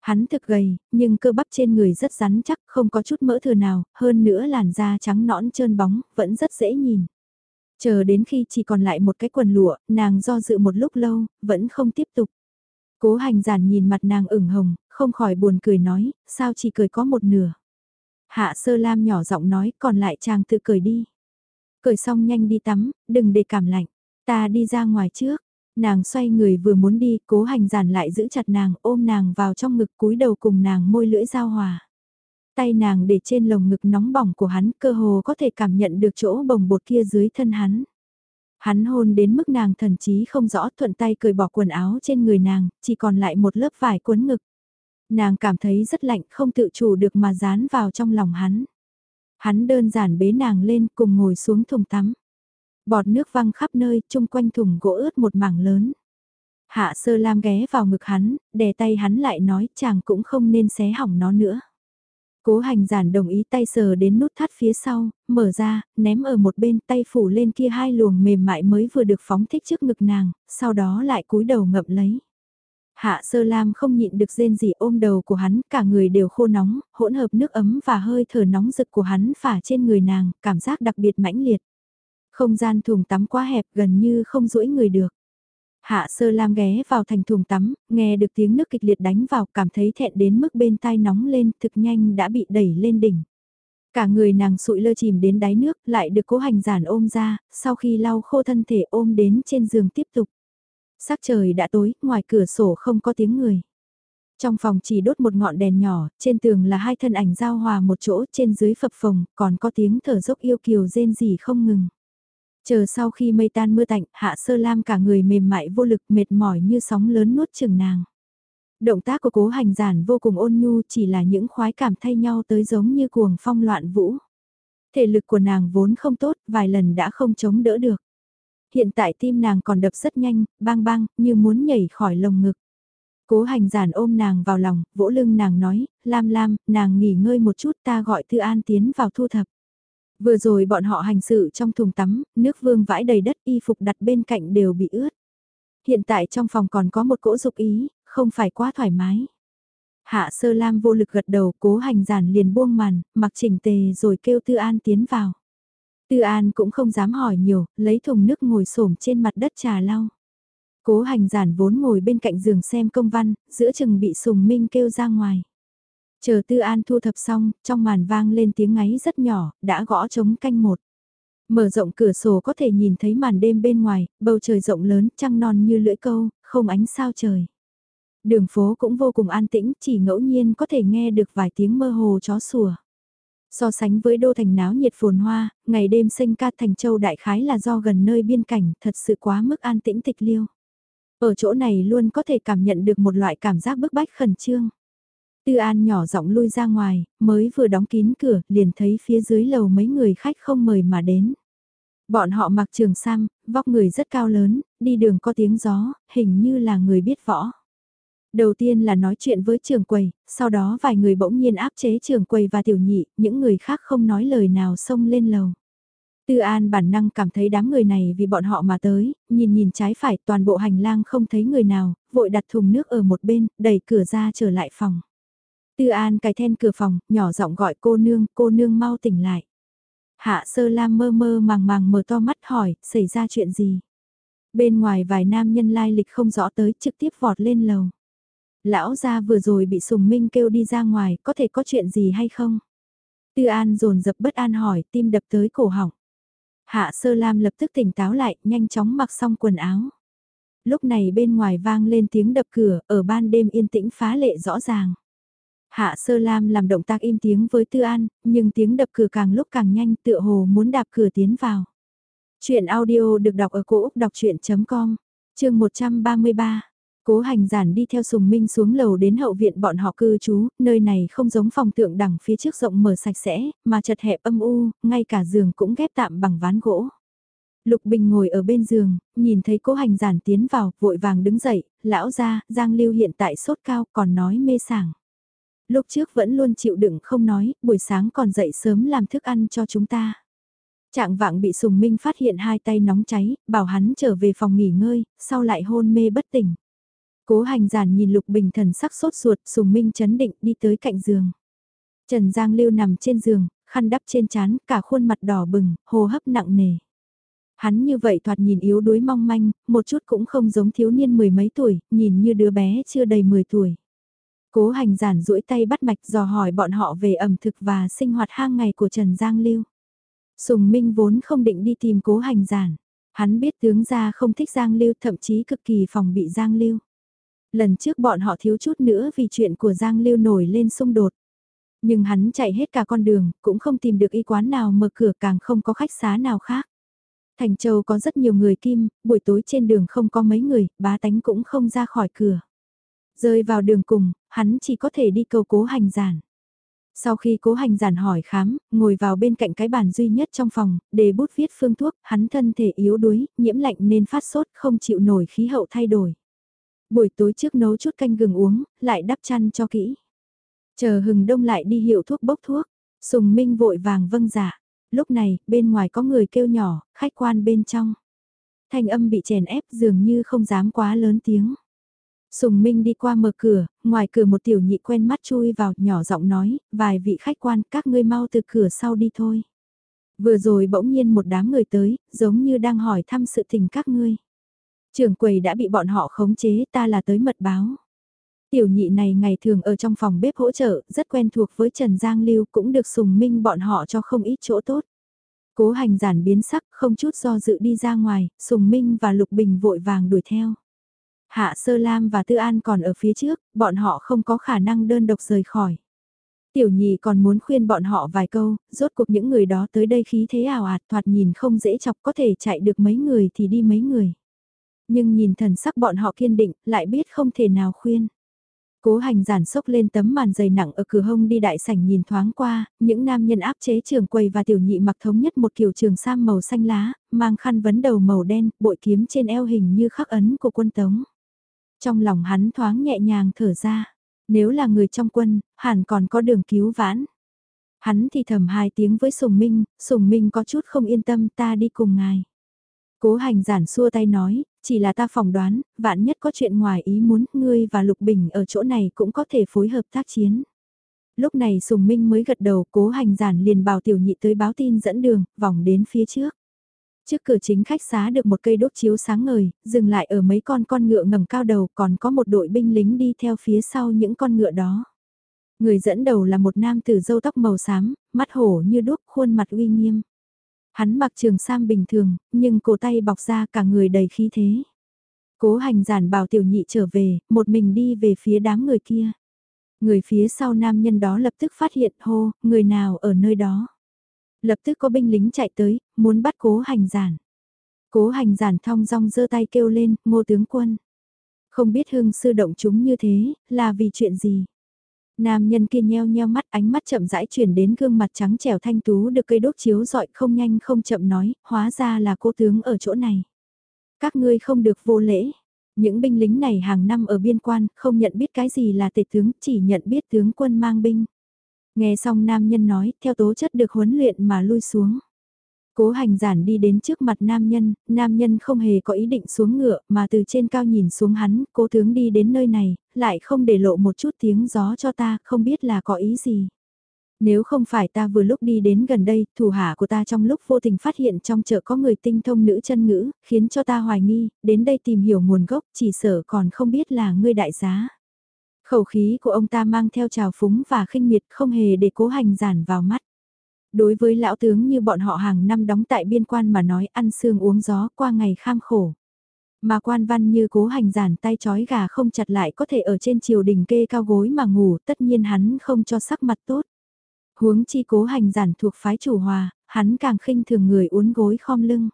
Hắn thực gầy, nhưng cơ bắp trên người rất rắn chắc, không có chút mỡ thừa nào, hơn nữa làn da trắng nõn trơn bóng, vẫn rất dễ nhìn. Chờ đến khi chỉ còn lại một cái quần lụa, nàng do dự một lúc lâu, vẫn không tiếp tục. Cố hành giản nhìn mặt nàng ửng hồng, không khỏi buồn cười nói, sao chỉ cười có một nửa. Hạ sơ lam nhỏ giọng nói, còn lại chàng tự cười đi. Cười xong nhanh đi tắm, đừng để cảm lạnh. Ta đi ra ngoài trước. Nàng xoay người vừa muốn đi, cố hành giản lại giữ chặt nàng, ôm nàng vào trong ngực cúi đầu cùng nàng môi lưỡi giao hòa. Tay nàng để trên lồng ngực nóng bỏng của hắn, cơ hồ có thể cảm nhận được chỗ bồng bột kia dưới thân hắn. Hắn hôn đến mức nàng thần chí không rõ thuận tay cởi bỏ quần áo trên người nàng, chỉ còn lại một lớp vải cuốn ngực. Nàng cảm thấy rất lạnh không tự chủ được mà dán vào trong lòng hắn. Hắn đơn giản bế nàng lên cùng ngồi xuống thùng tắm. Bọt nước văng khắp nơi, chung quanh thùng gỗ ướt một mảng lớn. Hạ sơ lam ghé vào ngực hắn, đè tay hắn lại nói chàng cũng không nên xé hỏng nó nữa. Cố hành giản đồng ý tay sờ đến nút thắt phía sau, mở ra, ném ở một bên tay phủ lên kia hai luồng mềm mại mới vừa được phóng thích trước ngực nàng, sau đó lại cúi đầu ngậm lấy. Hạ sơ lam không nhịn được rên gì ôm đầu của hắn, cả người đều khô nóng, hỗn hợp nước ấm và hơi thở nóng rực của hắn phả trên người nàng, cảm giác đặc biệt mãnh liệt. Không gian thùng tắm quá hẹp gần như không duỗi người được. Hạ sơ lam ghé vào thành thùng tắm, nghe được tiếng nước kịch liệt đánh vào cảm thấy thẹn đến mức bên tai nóng lên thực nhanh đã bị đẩy lên đỉnh. Cả người nàng sụi lơ chìm đến đáy nước lại được cố hành giản ôm ra, sau khi lau khô thân thể ôm đến trên giường tiếp tục. Sắc trời đã tối, ngoài cửa sổ không có tiếng người. Trong phòng chỉ đốt một ngọn đèn nhỏ, trên tường là hai thân ảnh giao hòa một chỗ trên dưới phập phồng, còn có tiếng thở dốc yêu kiều rên rỉ không ngừng. Chờ sau khi mây tan mưa tạnh, hạ sơ lam cả người mềm mại vô lực mệt mỏi như sóng lớn nuốt chừng nàng. Động tác của cố hành giản vô cùng ôn nhu chỉ là những khoái cảm thay nhau tới giống như cuồng phong loạn vũ. Thể lực của nàng vốn không tốt, vài lần đã không chống đỡ được. Hiện tại tim nàng còn đập rất nhanh, bang bang, như muốn nhảy khỏi lồng ngực. Cố hành giản ôm nàng vào lòng, vỗ lưng nàng nói, Lam Lam, nàng nghỉ ngơi một chút ta gọi Tư An tiến vào thu thập. Vừa rồi bọn họ hành sự trong thùng tắm, nước vương vãi đầy đất y phục đặt bên cạnh đều bị ướt. Hiện tại trong phòng còn có một cỗ dục ý, không phải quá thoải mái. Hạ sơ lam vô lực gật đầu cố hành giản liền buông màn, mặc chỉnh tề rồi kêu Tư An tiến vào. Tư An cũng không dám hỏi nhiều, lấy thùng nước ngồi xổm trên mặt đất trà lau. Cố hành giản vốn ngồi bên cạnh giường xem công văn, giữa chừng bị sùng minh kêu ra ngoài. Chờ Tư An thu thập xong, trong màn vang lên tiếng ngáy rất nhỏ, đã gõ trống canh một. Mở rộng cửa sổ có thể nhìn thấy màn đêm bên ngoài, bầu trời rộng lớn, trăng non như lưỡi câu, không ánh sao trời. Đường phố cũng vô cùng an tĩnh, chỉ ngẫu nhiên có thể nghe được vài tiếng mơ hồ chó sủa. So sánh với đô thành náo nhiệt phồn hoa, ngày đêm sinh ca thành châu đại khái là do gần nơi biên cảnh, thật sự quá mức an tĩnh tịch liêu. Ở chỗ này luôn có thể cảm nhận được một loại cảm giác bức bách khẩn trương. Tư An nhỏ giọng lui ra ngoài, mới vừa đóng kín cửa, liền thấy phía dưới lầu mấy người khách không mời mà đến. Bọn họ mặc trường sam, vóc người rất cao lớn, đi đường có tiếng gió, hình như là người biết võ. Đầu tiên là nói chuyện với trường quầy, sau đó vài người bỗng nhiên áp chế trường quầy và tiểu nhị, những người khác không nói lời nào xông lên lầu. Tư An bản năng cảm thấy đám người này vì bọn họ mà tới, nhìn nhìn trái phải toàn bộ hành lang không thấy người nào, vội đặt thùng nước ở một bên, đẩy cửa ra trở lại phòng. Tư An cài then cửa phòng, nhỏ giọng gọi cô nương, cô nương mau tỉnh lại. Hạ sơ lam mơ mơ màng màng mở to mắt hỏi, xảy ra chuyện gì? Bên ngoài vài nam nhân lai lịch không rõ tới trực tiếp vọt lên lầu. Lão gia vừa rồi bị Sùng Minh kêu đi ra ngoài, có thể có chuyện gì hay không? Tư An dồn dập bất an hỏi, tim đập tới cổ họng. Hạ Sơ Lam lập tức tỉnh táo lại, nhanh chóng mặc xong quần áo. Lúc này bên ngoài vang lên tiếng đập cửa, ở ban đêm yên tĩnh phá lệ rõ ràng. Hạ Sơ Lam làm động tác im tiếng với Tư An, nhưng tiếng đập cửa càng lúc càng nhanh tựa hồ muốn đạp cửa tiến vào. Chuyện audio được đọc ở cổ Úc đọc chuyện.com, chương 133. Cố hành giản đi theo Sùng Minh xuống lầu đến hậu viện bọn họ cư trú, nơi này không giống phòng tượng đẳng phía trước rộng mở sạch sẽ, mà chật hẹp âm u, ngay cả giường cũng ghép tạm bằng ván gỗ. Lục Bình ngồi ở bên giường, nhìn thấy cố hành giản tiến vào, vội vàng đứng dậy, lão ra, Giang Lưu hiện tại sốt cao còn nói mê sảng. Lúc trước vẫn luôn chịu đựng không nói, buổi sáng còn dậy sớm làm thức ăn cho chúng ta. Trạng vạng bị Sùng Minh phát hiện hai tay nóng cháy, bảo hắn trở về phòng nghỉ ngơi, sau lại hôn mê bất tỉnh. Cố hành giản nhìn Lục Bình thần sắc sốt ruột, Sùng Minh chấn định đi tới cạnh giường. Trần Giang Lưu nằm trên giường, khăn đắp trên chán, cả khuôn mặt đỏ bừng, hô hấp nặng nề. Hắn như vậy thoạt nhìn yếu đuối mong manh, một chút cũng không giống thiếu niên mười mấy tuổi, nhìn như đứa bé chưa đầy mười tuổi. Cố hành giản duỗi tay bắt mạch dò hỏi bọn họ về ẩm thực và sinh hoạt hang ngày của Trần Giang Lưu. Sùng Minh vốn không định đi tìm cố hành giản. Hắn biết tướng gia không thích Giang Lưu thậm chí cực kỳ phòng bị Giang Lưu. Lần trước bọn họ thiếu chút nữa vì chuyện của Giang Lưu nổi lên xung đột. Nhưng hắn chạy hết cả con đường, cũng không tìm được y quán nào mở cửa càng không có khách xá nào khác. Thành Châu có rất nhiều người kim, buổi tối trên đường không có mấy người, bá tánh cũng không ra khỏi cửa. Rơi vào đường cùng, hắn chỉ có thể đi cầu cố hành giản. Sau khi cố hành giản hỏi khám, ngồi vào bên cạnh cái bàn duy nhất trong phòng, để bút viết phương thuốc, hắn thân thể yếu đuối, nhiễm lạnh nên phát sốt không chịu nổi khí hậu thay đổi. Buổi tối trước nấu chút canh gừng uống, lại đắp chăn cho kỹ. Chờ hừng đông lại đi hiệu thuốc bốc thuốc, Sùng Minh vội vàng vâng giả. Dạ. Lúc này, bên ngoài có người kêu nhỏ, khách quan bên trong. Thanh âm bị chèn ép dường như không dám quá lớn tiếng. Sùng Minh đi qua mở cửa, ngoài cửa một tiểu nhị quen mắt chui vào, nhỏ giọng nói, vài vị khách quan, các ngươi mau từ cửa sau đi thôi. Vừa rồi bỗng nhiên một đám người tới, giống như đang hỏi thăm sự tình các ngươi. Trưởng quầy đã bị bọn họ khống chế, ta là tới mật báo. Tiểu nhị này ngày thường ở trong phòng bếp hỗ trợ, rất quen thuộc với Trần Giang Lưu cũng được sùng minh bọn họ cho không ít chỗ tốt. Cố hành giản biến sắc, không chút do dự đi ra ngoài, sùng minh và lục bình vội vàng đuổi theo. Hạ Sơ Lam và Tư An còn ở phía trước, bọn họ không có khả năng đơn độc rời khỏi. Tiểu nhị còn muốn khuyên bọn họ vài câu, rốt cuộc những người đó tới đây khí thế ảo ạt thoạt nhìn không dễ chọc có thể chạy được mấy người thì đi mấy người. Nhưng nhìn thần sắc bọn họ kiên định, lại biết không thể nào khuyên. Cố hành giản sốc lên tấm màn dày nặng ở cửa hông đi đại sảnh nhìn thoáng qua, những nam nhân áp chế trường quầy và tiểu nhị mặc thống nhất một kiểu trường sam màu xanh lá, mang khăn vấn đầu màu đen, bội kiếm trên eo hình như khắc ấn của quân tống. Trong lòng hắn thoáng nhẹ nhàng thở ra, nếu là người trong quân, hẳn còn có đường cứu vãn. Hắn thì thầm hai tiếng với Sùng Minh, Sùng Minh có chút không yên tâm ta đi cùng ngài. Cố hành giản xua tay nói, chỉ là ta phỏng đoán, vạn nhất có chuyện ngoài ý muốn, ngươi và Lục Bình ở chỗ này cũng có thể phối hợp tác chiến. Lúc này Sùng Minh mới gật đầu, cố hành giản liền bảo tiểu nhị tới báo tin dẫn đường, vòng đến phía trước. Trước cửa chính khách xá được một cây đốt chiếu sáng ngời, dừng lại ở mấy con con ngựa ngầm cao đầu còn có một đội binh lính đi theo phía sau những con ngựa đó. Người dẫn đầu là một nam tử râu tóc màu xám, mắt hổ như đúc, khuôn mặt uy nghiêm. Hắn mặc trường sam bình thường, nhưng cổ tay bọc ra cả người đầy khí thế. Cố hành giản bảo tiểu nhị trở về, một mình đi về phía đám người kia. Người phía sau nam nhân đó lập tức phát hiện hô, người nào ở nơi đó. Lập tức có binh lính chạy tới, muốn bắt cố hành giản. Cố hành giản thong dong giơ tay kêu lên, ngô tướng quân. Không biết hương sư động chúng như thế, là vì chuyện gì? Nam nhân kia nheo nheo mắt ánh mắt chậm rãi chuyển đến gương mặt trắng trẻo thanh tú được cây đốt chiếu dọi không nhanh không chậm nói, hóa ra là cô tướng ở chỗ này. Các ngươi không được vô lễ. Những binh lính này hàng năm ở biên quan, không nhận biết cái gì là tể tướng, chỉ nhận biết tướng quân mang binh. Nghe xong nam nhân nói, theo tố chất được huấn luyện mà lui xuống. Cố hành giản đi đến trước mặt nam nhân, nam nhân không hề có ý định xuống ngựa mà từ trên cao nhìn xuống hắn, cố tướng đi đến nơi này, lại không để lộ một chút tiếng gió cho ta, không biết là có ý gì. Nếu không phải ta vừa lúc đi đến gần đây, thủ hạ của ta trong lúc vô tình phát hiện trong chợ có người tinh thông nữ chân ngữ, khiến cho ta hoài nghi, đến đây tìm hiểu nguồn gốc, chỉ sợ còn không biết là ngươi đại giá. Khẩu khí của ông ta mang theo trào phúng và khinh miệt không hề để cố hành giản vào mắt. Đối với lão tướng như bọn họ hàng năm đóng tại biên quan mà nói ăn xương uống gió qua ngày kham khổ. Mà quan văn như cố hành giản tay chói gà không chặt lại có thể ở trên triều đình kê cao gối mà ngủ tất nhiên hắn không cho sắc mặt tốt. Huống chi cố hành giản thuộc phái chủ hòa, hắn càng khinh thường người uốn gối khom lưng.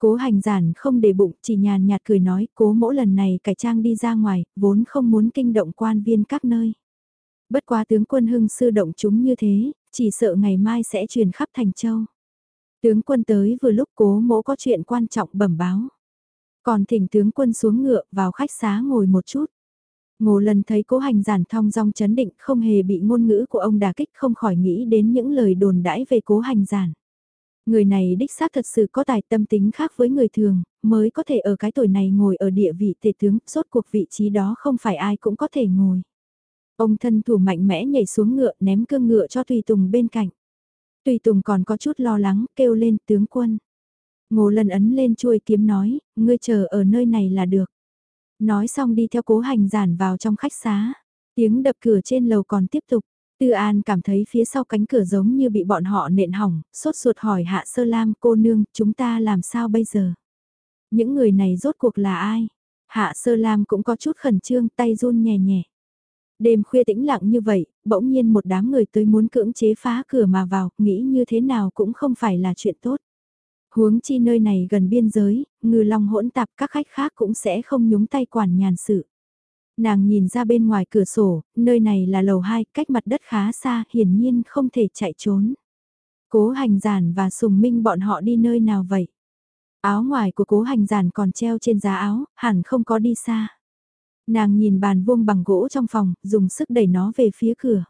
Cố hành giản không để bụng, chỉ nhàn nhạt cười nói, cố mỗi lần này cải trang đi ra ngoài, vốn không muốn kinh động quan viên các nơi. Bất quá tướng quân hưng sư động chúng như thế, chỉ sợ ngày mai sẽ truyền khắp thành châu. Tướng quân tới vừa lúc cố mỗ có chuyện quan trọng bẩm báo. Còn thỉnh tướng quân xuống ngựa vào khách xá ngồi một chút. Ngô lần thấy cố hành giản thong dong chấn định không hề bị ngôn ngữ của ông đà kích không khỏi nghĩ đến những lời đồn đãi về cố hành giản. Người này đích xác thật sự có tài tâm tính khác với người thường, mới có thể ở cái tuổi này ngồi ở địa vị tể tướng, rốt cuộc vị trí đó không phải ai cũng có thể ngồi. Ông thân thủ mạnh mẽ nhảy xuống ngựa ném cương ngựa cho Tùy Tùng bên cạnh. Tùy Tùng còn có chút lo lắng, kêu lên tướng quân. Ngô lần ấn lên chuôi kiếm nói, ngươi chờ ở nơi này là được. Nói xong đi theo cố hành giản vào trong khách xá. Tiếng đập cửa trên lầu còn tiếp tục. Tư An cảm thấy phía sau cánh cửa giống như bị bọn họ nện hỏng, sốt ruột hỏi Hạ Sơ Lam cô nương, chúng ta làm sao bây giờ? Những người này rốt cuộc là ai? Hạ Sơ Lam cũng có chút khẩn trương tay run nhẹ nhẹ. Đêm khuya tĩnh lặng như vậy, bỗng nhiên một đám người tới muốn cưỡng chế phá cửa mà vào, nghĩ như thế nào cũng không phải là chuyện tốt. Huống chi nơi này gần biên giới, ngư long hỗn tạp các khách khác cũng sẽ không nhúng tay quản nhàn sự. Nàng nhìn ra bên ngoài cửa sổ, nơi này là lầu 2, cách mặt đất khá xa, hiển nhiên không thể chạy trốn. Cố hành giản và sùng minh bọn họ đi nơi nào vậy? Áo ngoài của cố hành giản còn treo trên giá áo, hẳn không có đi xa. Nàng nhìn bàn vuông bằng gỗ trong phòng, dùng sức đẩy nó về phía cửa.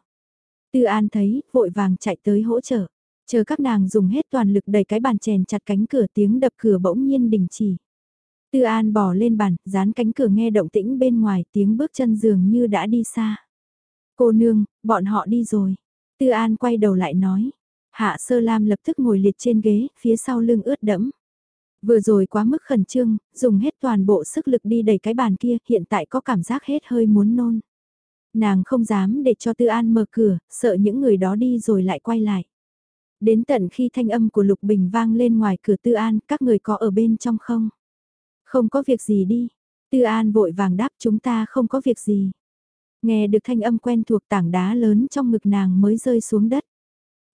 Tư An thấy, vội vàng chạy tới hỗ trợ. Chờ các nàng dùng hết toàn lực đẩy cái bàn chèn chặt cánh cửa tiếng đập cửa bỗng nhiên đình chỉ. Tư An bỏ lên bàn, dán cánh cửa nghe động tĩnh bên ngoài tiếng bước chân dường như đã đi xa. Cô nương, bọn họ đi rồi. Tư An quay đầu lại nói. Hạ Sơ Lam lập tức ngồi liệt trên ghế, phía sau lưng ướt đẫm. Vừa rồi quá mức khẩn trương, dùng hết toàn bộ sức lực đi đẩy cái bàn kia, hiện tại có cảm giác hết hơi muốn nôn. Nàng không dám để cho Tư An mở cửa, sợ những người đó đi rồi lại quay lại. Đến tận khi thanh âm của Lục Bình vang lên ngoài cửa Tư An, các người có ở bên trong không? Không có việc gì đi. Tư An vội vàng đáp chúng ta không có việc gì. Nghe được thanh âm quen thuộc tảng đá lớn trong ngực nàng mới rơi xuống đất.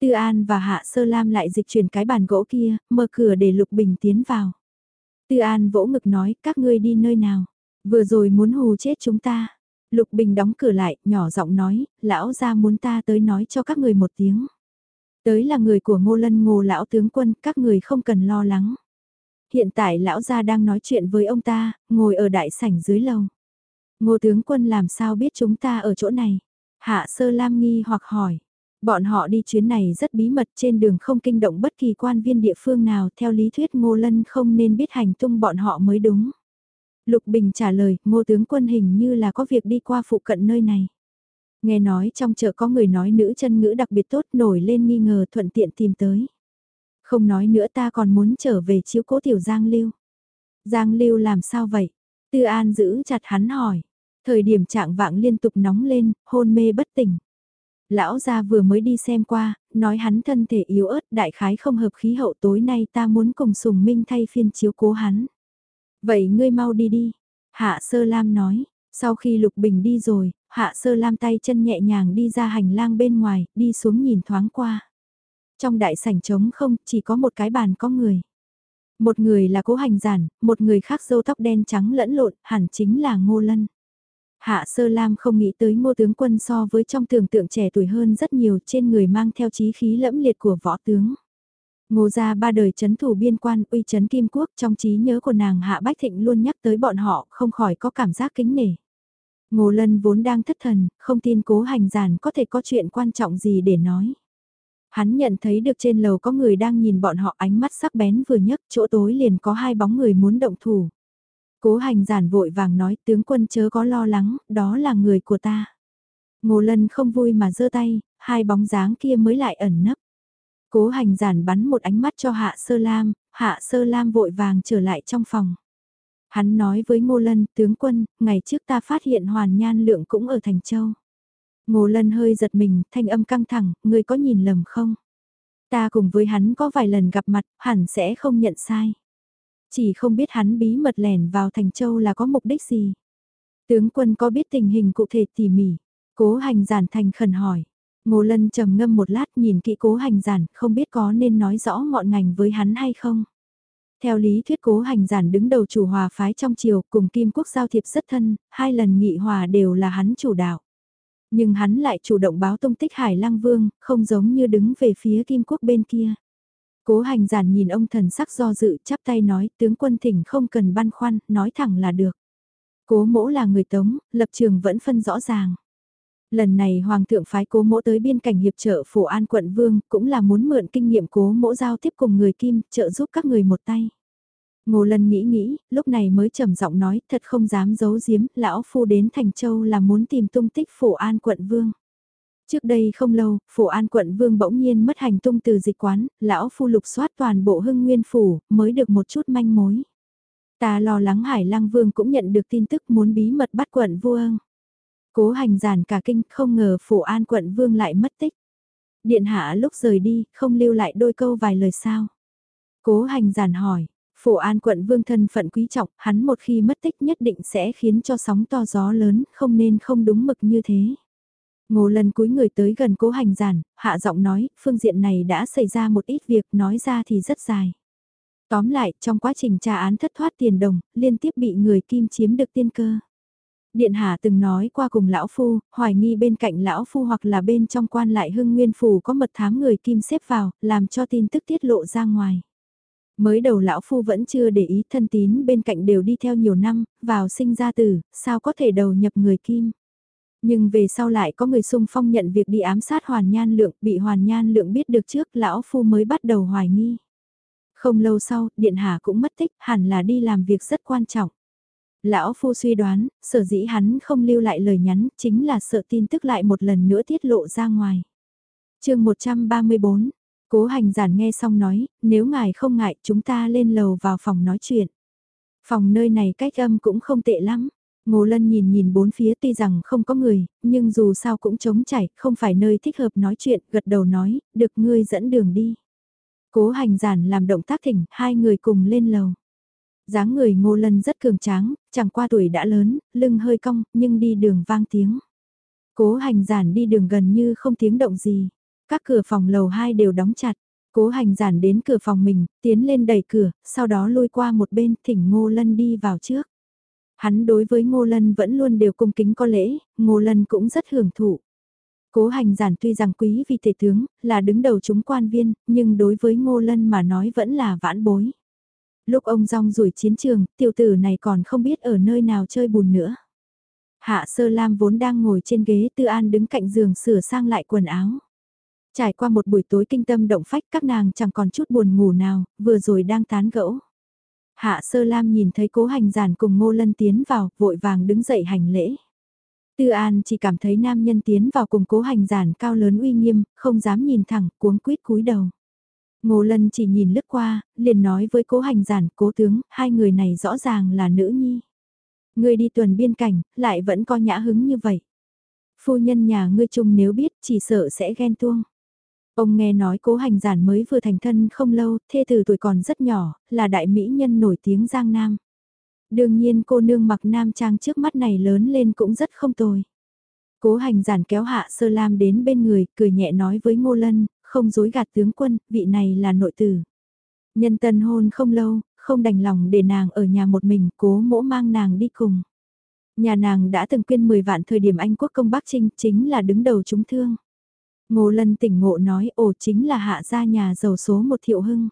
Tư An và Hạ Sơ Lam lại dịch chuyển cái bàn gỗ kia, mở cửa để Lục Bình tiến vào. Tư An vỗ ngực nói, các ngươi đi nơi nào? Vừa rồi muốn hù chết chúng ta. Lục Bình đóng cửa lại, nhỏ giọng nói, lão ra muốn ta tới nói cho các người một tiếng. Tới là người của ngô lân ngô lão tướng quân, các người không cần lo lắng. Hiện tại lão gia đang nói chuyện với ông ta, ngồi ở đại sảnh dưới lầu. Ngô tướng quân làm sao biết chúng ta ở chỗ này? Hạ sơ lam nghi hoặc hỏi. Bọn họ đi chuyến này rất bí mật trên đường không kinh động bất kỳ quan viên địa phương nào theo lý thuyết ngô lân không nên biết hành tung bọn họ mới đúng. Lục Bình trả lời, ngô tướng quân hình như là có việc đi qua phụ cận nơi này. Nghe nói trong chợ có người nói nữ chân ngữ đặc biệt tốt nổi lên nghi ngờ thuận tiện tìm tới. Không nói nữa ta còn muốn trở về chiếu cố tiểu Giang Lưu. Giang Lưu làm sao vậy? Tư An giữ chặt hắn hỏi. Thời điểm trạng vạng liên tục nóng lên, hôn mê bất tỉnh. Lão gia vừa mới đi xem qua, nói hắn thân thể yếu ớt đại khái không hợp khí hậu tối nay ta muốn cùng sùng minh thay phiên chiếu cố hắn. Vậy ngươi mau đi đi. Hạ Sơ Lam nói, sau khi Lục Bình đi rồi, Hạ Sơ Lam tay chân nhẹ nhàng đi ra hành lang bên ngoài, đi xuống nhìn thoáng qua. Trong đại sảnh trống không, chỉ có một cái bàn có người. Một người là cố hành giản, một người khác dâu tóc đen trắng lẫn lộn, hẳn chính là Ngô Lân. Hạ Sơ Lam không nghĩ tới ngô tướng quân so với trong tưởng tượng trẻ tuổi hơn rất nhiều trên người mang theo chí khí lẫm liệt của võ tướng. Ngô gia ba đời chấn thủ biên quan uy chấn kim quốc trong trí nhớ của nàng Hạ Bách Thịnh luôn nhắc tới bọn họ không khỏi có cảm giác kính nể. Ngô Lân vốn đang thất thần, không tin cố hành giản có thể có chuyện quan trọng gì để nói. Hắn nhận thấy được trên lầu có người đang nhìn bọn họ ánh mắt sắc bén vừa nhấc chỗ tối liền có hai bóng người muốn động thủ. Cố hành giản vội vàng nói tướng quân chớ có lo lắng, đó là người của ta. Ngô lân không vui mà giơ tay, hai bóng dáng kia mới lại ẩn nấp. Cố hành giản bắn một ánh mắt cho hạ sơ lam, hạ sơ lam vội vàng trở lại trong phòng. Hắn nói với Ngô Lân, tướng quân, ngày trước ta phát hiện hoàn nhan lượng cũng ở Thành Châu. Ngô Lân hơi giật mình, thanh âm căng thẳng, người có nhìn lầm không? Ta cùng với hắn có vài lần gặp mặt, hẳn sẽ không nhận sai. Chỉ không biết hắn bí mật lẻn vào Thành Châu là có mục đích gì. Tướng quân có biết tình hình cụ thể tỉ mỉ. Cố hành giản thành khẩn hỏi. Ngô Lân trầm ngâm một lát nhìn kỹ cố hành giản, không biết có nên nói rõ ngọn ngành với hắn hay không. Theo lý thuyết cố hành giản đứng đầu chủ hòa phái trong triều cùng Kim Quốc giao thiệp rất thân, hai lần nghị hòa đều là hắn chủ đạo. Nhưng hắn lại chủ động báo tung tích Hải Lăng Vương, không giống như đứng về phía Kim Quốc bên kia. Cố hành giản nhìn ông thần sắc do dự chắp tay nói tướng quân thỉnh không cần băn khoăn, nói thẳng là được. Cố mỗ là người tống, lập trường vẫn phân rõ ràng. Lần này Hoàng thượng phái cố mỗ tới biên cảnh hiệp trợ phổ an quận vương cũng là muốn mượn kinh nghiệm cố mỗ giao tiếp cùng người kim trợ giúp các người một tay. Ngô Lân nghĩ nghĩ, lúc này mới trầm giọng nói thật không dám giấu giếm, lão phu đến Thành Châu là muốn tìm tung tích phổ an quận vương. Trước đây không lâu, phủ an quận vương bỗng nhiên mất hành tung từ dịch quán, lão phu lục soát toàn bộ hưng nguyên phủ, mới được một chút manh mối. Ta lo lắng Hải Lăng Vương cũng nhận được tin tức muốn bí mật bắt quận vương. Cố hành giản cả kinh không ngờ phủ an quận vương lại mất tích. Điện hạ lúc rời đi, không lưu lại đôi câu vài lời sao. Cố hành giản hỏi, Phổ an quận vương thân phận quý trọng, hắn một khi mất tích nhất định sẽ khiến cho sóng to gió lớn, không nên không đúng mực như thế. Ngô lần cuối người tới gần cố hành giản, hạ giọng nói, phương diện này đã xảy ra một ít việc nói ra thì rất dài. Tóm lại, trong quá trình tra án thất thoát tiền đồng, liên tiếp bị người kim chiếm được tiên cơ. Điện Hạ từng nói qua cùng lão phu, hoài nghi bên cạnh lão phu hoặc là bên trong quan lại hưng nguyên phủ có mật thám người kim xếp vào, làm cho tin tức tiết lộ ra ngoài. Mới đầu lão phu vẫn chưa để ý thân tín bên cạnh đều đi theo nhiều năm, vào sinh ra tử, sao có thể đầu nhập người kim. Nhưng về sau lại có người xung phong nhận việc đi ám sát Hoàn Nhan Lượng, bị Hoàn Nhan Lượng biết được trước, lão phu mới bắt đầu hoài nghi. Không lâu sau, Điện Hà cũng mất tích, hẳn là đi làm việc rất quan trọng. Lão phu suy đoán, sở dĩ hắn không lưu lại lời nhắn, chính là sợ tin tức lại một lần nữa tiết lộ ra ngoài. chương 134, cố hành giản nghe xong nói, nếu ngài không ngại chúng ta lên lầu vào phòng nói chuyện. Phòng nơi này cách âm cũng không tệ lắm. Ngô Lân nhìn nhìn bốn phía tuy rằng không có người, nhưng dù sao cũng trống chảy, không phải nơi thích hợp nói chuyện, gật đầu nói, được ngươi dẫn đường đi. Cố hành giản làm động tác thỉnh, hai người cùng lên lầu. dáng người Ngô Lân rất cường tráng, chẳng qua tuổi đã lớn, lưng hơi cong, nhưng đi đường vang tiếng. Cố hành giản đi đường gần như không tiếng động gì. Các cửa phòng lầu hai đều đóng chặt. Cố hành giản đến cửa phòng mình, tiến lên đẩy cửa, sau đó lôi qua một bên, thỉnh Ngô Lân đi vào trước. Hắn đối với Ngô Lân vẫn luôn đều cung kính có lễ, Ngô Lân cũng rất hưởng thụ. Cố hành giản tuy rằng quý vì thể tướng, là đứng đầu chúng quan viên, nhưng đối với Ngô Lân mà nói vẫn là vãn bối. Lúc ông rong rủi chiến trường, tiểu tử này còn không biết ở nơi nào chơi bùn nữa. Hạ Sơ Lam vốn đang ngồi trên ghế Tư An đứng cạnh giường sửa sang lại quần áo. Trải qua một buổi tối kinh tâm động phách các nàng chẳng còn chút buồn ngủ nào, vừa rồi đang tán gẫu. Hạ Sơ Lam nhìn thấy cố hành giản cùng Ngô Lân tiến vào, vội vàng đứng dậy hành lễ. Tư An chỉ cảm thấy nam nhân tiến vào cùng cố hành giản cao lớn uy nghiêm, không dám nhìn thẳng, cuống quýt cúi đầu. Ngô Lân chỉ nhìn lướt qua, liền nói với cố hành giản, cố tướng, hai người này rõ ràng là nữ nhi. Người đi tuần biên cảnh, lại vẫn có nhã hứng như vậy. Phu nhân nhà ngươi chung nếu biết chỉ sợ sẽ ghen tuông. Ông nghe nói cố hành giản mới vừa thành thân không lâu, thê từ tuổi còn rất nhỏ, là đại mỹ nhân nổi tiếng Giang Nam. Đương nhiên cô nương mặc nam trang trước mắt này lớn lên cũng rất không tồi. Cố hành giản kéo hạ sơ lam đến bên người, cười nhẹ nói với ngô lân, không dối gạt tướng quân, vị này là nội tử. Nhân tân hôn không lâu, không đành lòng để nàng ở nhà một mình, cố mỗ mang nàng đi cùng. Nhà nàng đã từng quyên 10 vạn thời điểm Anh quốc công Bắc Trinh chính là đứng đầu chúng thương. Ngô Lân tỉnh ngộ nói ồ chính là hạ gia nhà giàu số một thiệu hưng.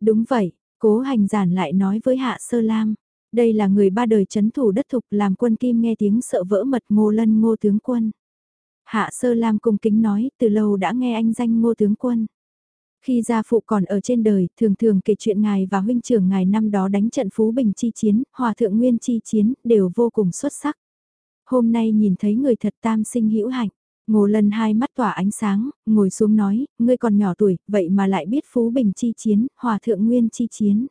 Đúng vậy, cố hành giản lại nói với hạ sơ lam. Đây là người ba đời chấn thủ đất thục làm quân kim nghe tiếng sợ vỡ mật ngô lân ngô tướng quân. Hạ sơ lam cung kính nói từ lâu đã nghe anh danh ngô tướng quân. Khi gia phụ còn ở trên đời, thường thường kể chuyện ngài và huynh trưởng ngài năm đó đánh trận Phú Bình chi chiến, hòa thượng nguyên chi chiến, đều vô cùng xuất sắc. Hôm nay nhìn thấy người thật tam sinh hữu hạnh. Ngô Lân hai mắt tỏa ánh sáng, ngồi xuống nói, ngươi còn nhỏ tuổi, vậy mà lại biết Phú Bình chi chiến, Hòa Thượng Nguyên chi chiến.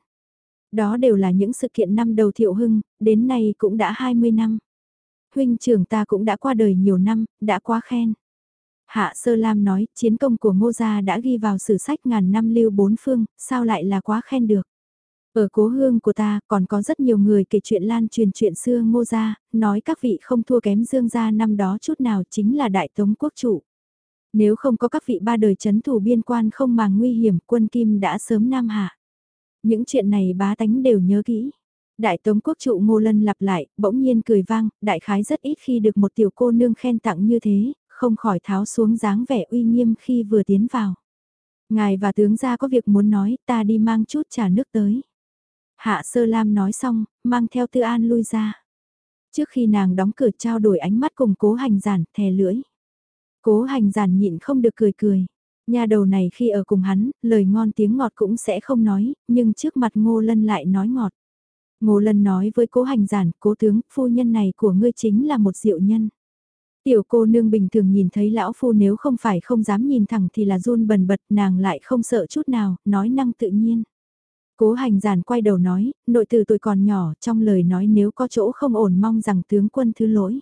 Đó đều là những sự kiện năm đầu thiệu hưng, đến nay cũng đã 20 năm. Huynh trưởng ta cũng đã qua đời nhiều năm, đã quá khen. Hạ Sơ Lam nói, chiến công của Ngô Gia đã ghi vào sử sách ngàn năm lưu bốn phương, sao lại là quá khen được. Ở cố hương của ta còn có rất nhiều người kể chuyện lan truyền chuyện xưa ngô gia, nói các vị không thua kém dương gia năm đó chút nào chính là đại tống quốc chủ. Nếu không có các vị ba đời chấn thủ biên quan không màng nguy hiểm quân kim đã sớm nam hạ. Những chuyện này bá tánh đều nhớ kỹ. Đại tống quốc trụ ngô lân lặp lại, bỗng nhiên cười vang, đại khái rất ít khi được một tiểu cô nương khen tặng như thế, không khỏi tháo xuống dáng vẻ uy nghiêm khi vừa tiến vào. Ngài và tướng gia có việc muốn nói, ta đi mang chút trà nước tới. Hạ Sơ Lam nói xong, mang theo Tư An lui ra. Trước khi nàng đóng cửa trao đổi ánh mắt cùng cố hành giản, thè lưỡi. Cố hành giản nhịn không được cười cười. Nhà đầu này khi ở cùng hắn, lời ngon tiếng ngọt cũng sẽ không nói, nhưng trước mặt ngô lân lại nói ngọt. Ngô lân nói với cố hành giản, cố tướng, phu nhân này của ngươi chính là một diệu nhân. Tiểu cô nương bình thường nhìn thấy lão phu nếu không phải không dám nhìn thẳng thì là run bần bật nàng lại không sợ chút nào, nói năng tự nhiên. Cố hành giản quay đầu nói, nội tử tuổi còn nhỏ, trong lời nói nếu có chỗ không ổn mong rằng tướng quân thứ lỗi.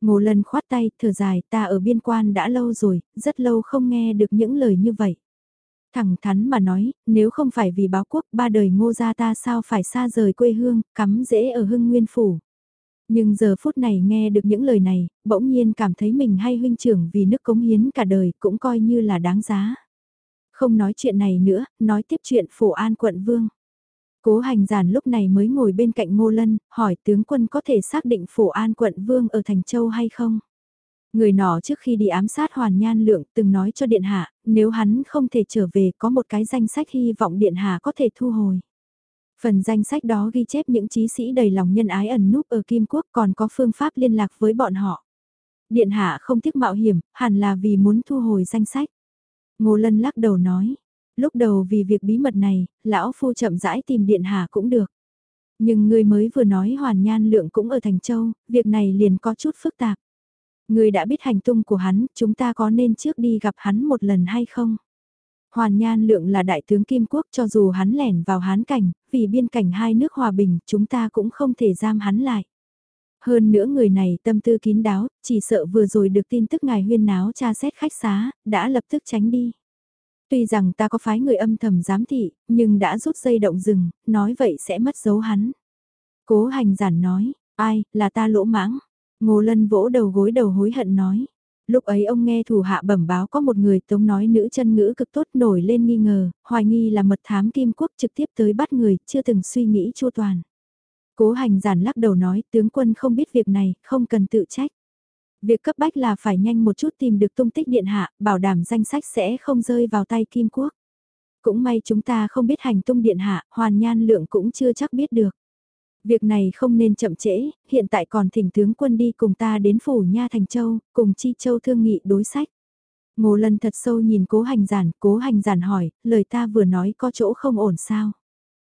Ngô lần khoát tay, thở dài, ta ở biên quan đã lâu rồi, rất lâu không nghe được những lời như vậy. Thẳng thắn mà nói, nếu không phải vì báo quốc ba đời ngô gia ta sao phải xa rời quê hương, cắm dễ ở hưng nguyên phủ. Nhưng giờ phút này nghe được những lời này, bỗng nhiên cảm thấy mình hay huynh trưởng vì nước cống hiến cả đời cũng coi như là đáng giá. Không nói chuyện này nữa, nói tiếp chuyện phổ an quận vương. Cố hành giản lúc này mới ngồi bên cạnh Ngô Lân, hỏi tướng quân có thể xác định phổ an quận vương ở Thành Châu hay không? Người nọ trước khi đi ám sát Hoàn Nhan Lượng từng nói cho Điện Hạ, nếu hắn không thể trở về có một cái danh sách hy vọng Điện Hạ có thể thu hồi. Phần danh sách đó ghi chép những trí sĩ đầy lòng nhân ái ẩn núp ở Kim Quốc còn có phương pháp liên lạc với bọn họ. Điện Hạ không tiếc mạo hiểm, hẳn là vì muốn thu hồi danh sách. Ngô Lân lắc đầu nói, lúc đầu vì việc bí mật này, lão phu chậm rãi tìm điện hạ cũng được. Nhưng người mới vừa nói hoàn nhan lượng cũng ở Thành Châu, việc này liền có chút phức tạp. Người đã biết hành tung của hắn, chúng ta có nên trước đi gặp hắn một lần hay không? Hoàn Nhan Lượng là đại tướng Kim Quốc cho dù hắn lẻn vào hán cảnh, vì biên cảnh hai nước hòa bình, chúng ta cũng không thể giam hắn lại. Hơn nữa người này tâm tư kín đáo, chỉ sợ vừa rồi được tin tức ngài huyên náo tra xét khách xá, đã lập tức tránh đi. Tuy rằng ta có phái người âm thầm giám thị, nhưng đã rút dây động rừng, nói vậy sẽ mất dấu hắn. Cố hành giản nói, ai, là ta lỗ mãng. Ngô lân vỗ đầu gối đầu hối hận nói. Lúc ấy ông nghe thủ hạ bẩm báo có một người tống nói nữ chân ngữ cực tốt nổi lên nghi ngờ, hoài nghi là mật thám kim quốc trực tiếp tới bắt người, chưa từng suy nghĩ chu toàn. Cố hành giản lắc đầu nói tướng quân không biết việc này, không cần tự trách. Việc cấp bách là phải nhanh một chút tìm được tung tích điện hạ, bảo đảm danh sách sẽ không rơi vào tay Kim Quốc. Cũng may chúng ta không biết hành tung điện hạ, hoàn nhan lượng cũng chưa chắc biết được. Việc này không nên chậm trễ, hiện tại còn thỉnh tướng quân đi cùng ta đến phủ Nha Thành Châu, cùng Chi Châu thương nghị đối sách. Ngô Lân thật sâu nhìn cố hành giản, cố hành giản hỏi, lời ta vừa nói có chỗ không ổn sao?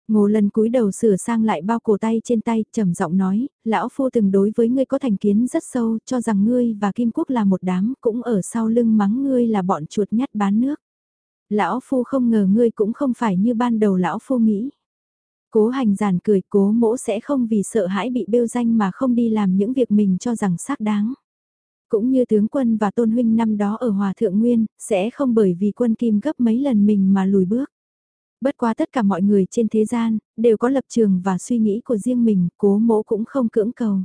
Ngô Lân cúi đầu sửa sang lại bao cổ tay trên tay, trầm giọng nói, lão phu từng đối với ngươi có thành kiến rất sâu, cho rằng ngươi và Kim Quốc là một đám, cũng ở sau lưng mắng ngươi là bọn chuột nhắt bán nước. Lão phu không ngờ ngươi cũng không phải như ban đầu lão phu nghĩ. Cố hành giản cười cố mỗ sẽ không vì sợ hãi bị bêu danh mà không đi làm những việc mình cho rằng xác đáng. Cũng như tướng quân và tôn huynh năm đó ở Hòa Thượng Nguyên, sẽ không bởi vì quân kim gấp mấy lần mình mà lùi bước. Bất quá tất cả mọi người trên thế gian, đều có lập trường và suy nghĩ của riêng mình, cố mỗ cũng không cưỡng cầu.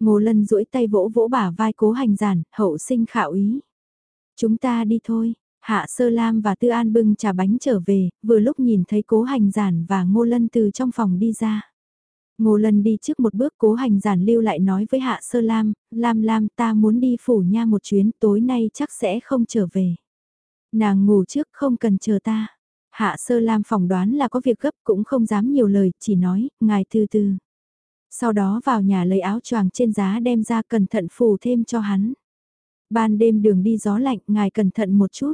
Ngô Lân duỗi tay vỗ vỗ bả vai cố hành giản, hậu sinh khảo ý. Chúng ta đi thôi, Hạ Sơ Lam và Tư An bưng trà bánh trở về, vừa lúc nhìn thấy cố hành giản và Ngô Lân từ trong phòng đi ra. Ngô Lân đi trước một bước cố hành giản lưu lại nói với Hạ Sơ Lam, Lam Lam ta muốn đi phủ nha một chuyến tối nay chắc sẽ không trở về. Nàng ngủ trước không cần chờ ta. Hạ Sơ Lam phỏng đoán là có việc gấp cũng không dám nhiều lời, chỉ nói, ngài từ từ. Sau đó vào nhà lấy áo choàng trên giá đem ra cẩn thận phủ thêm cho hắn. Ban đêm đường đi gió lạnh, ngài cẩn thận một chút.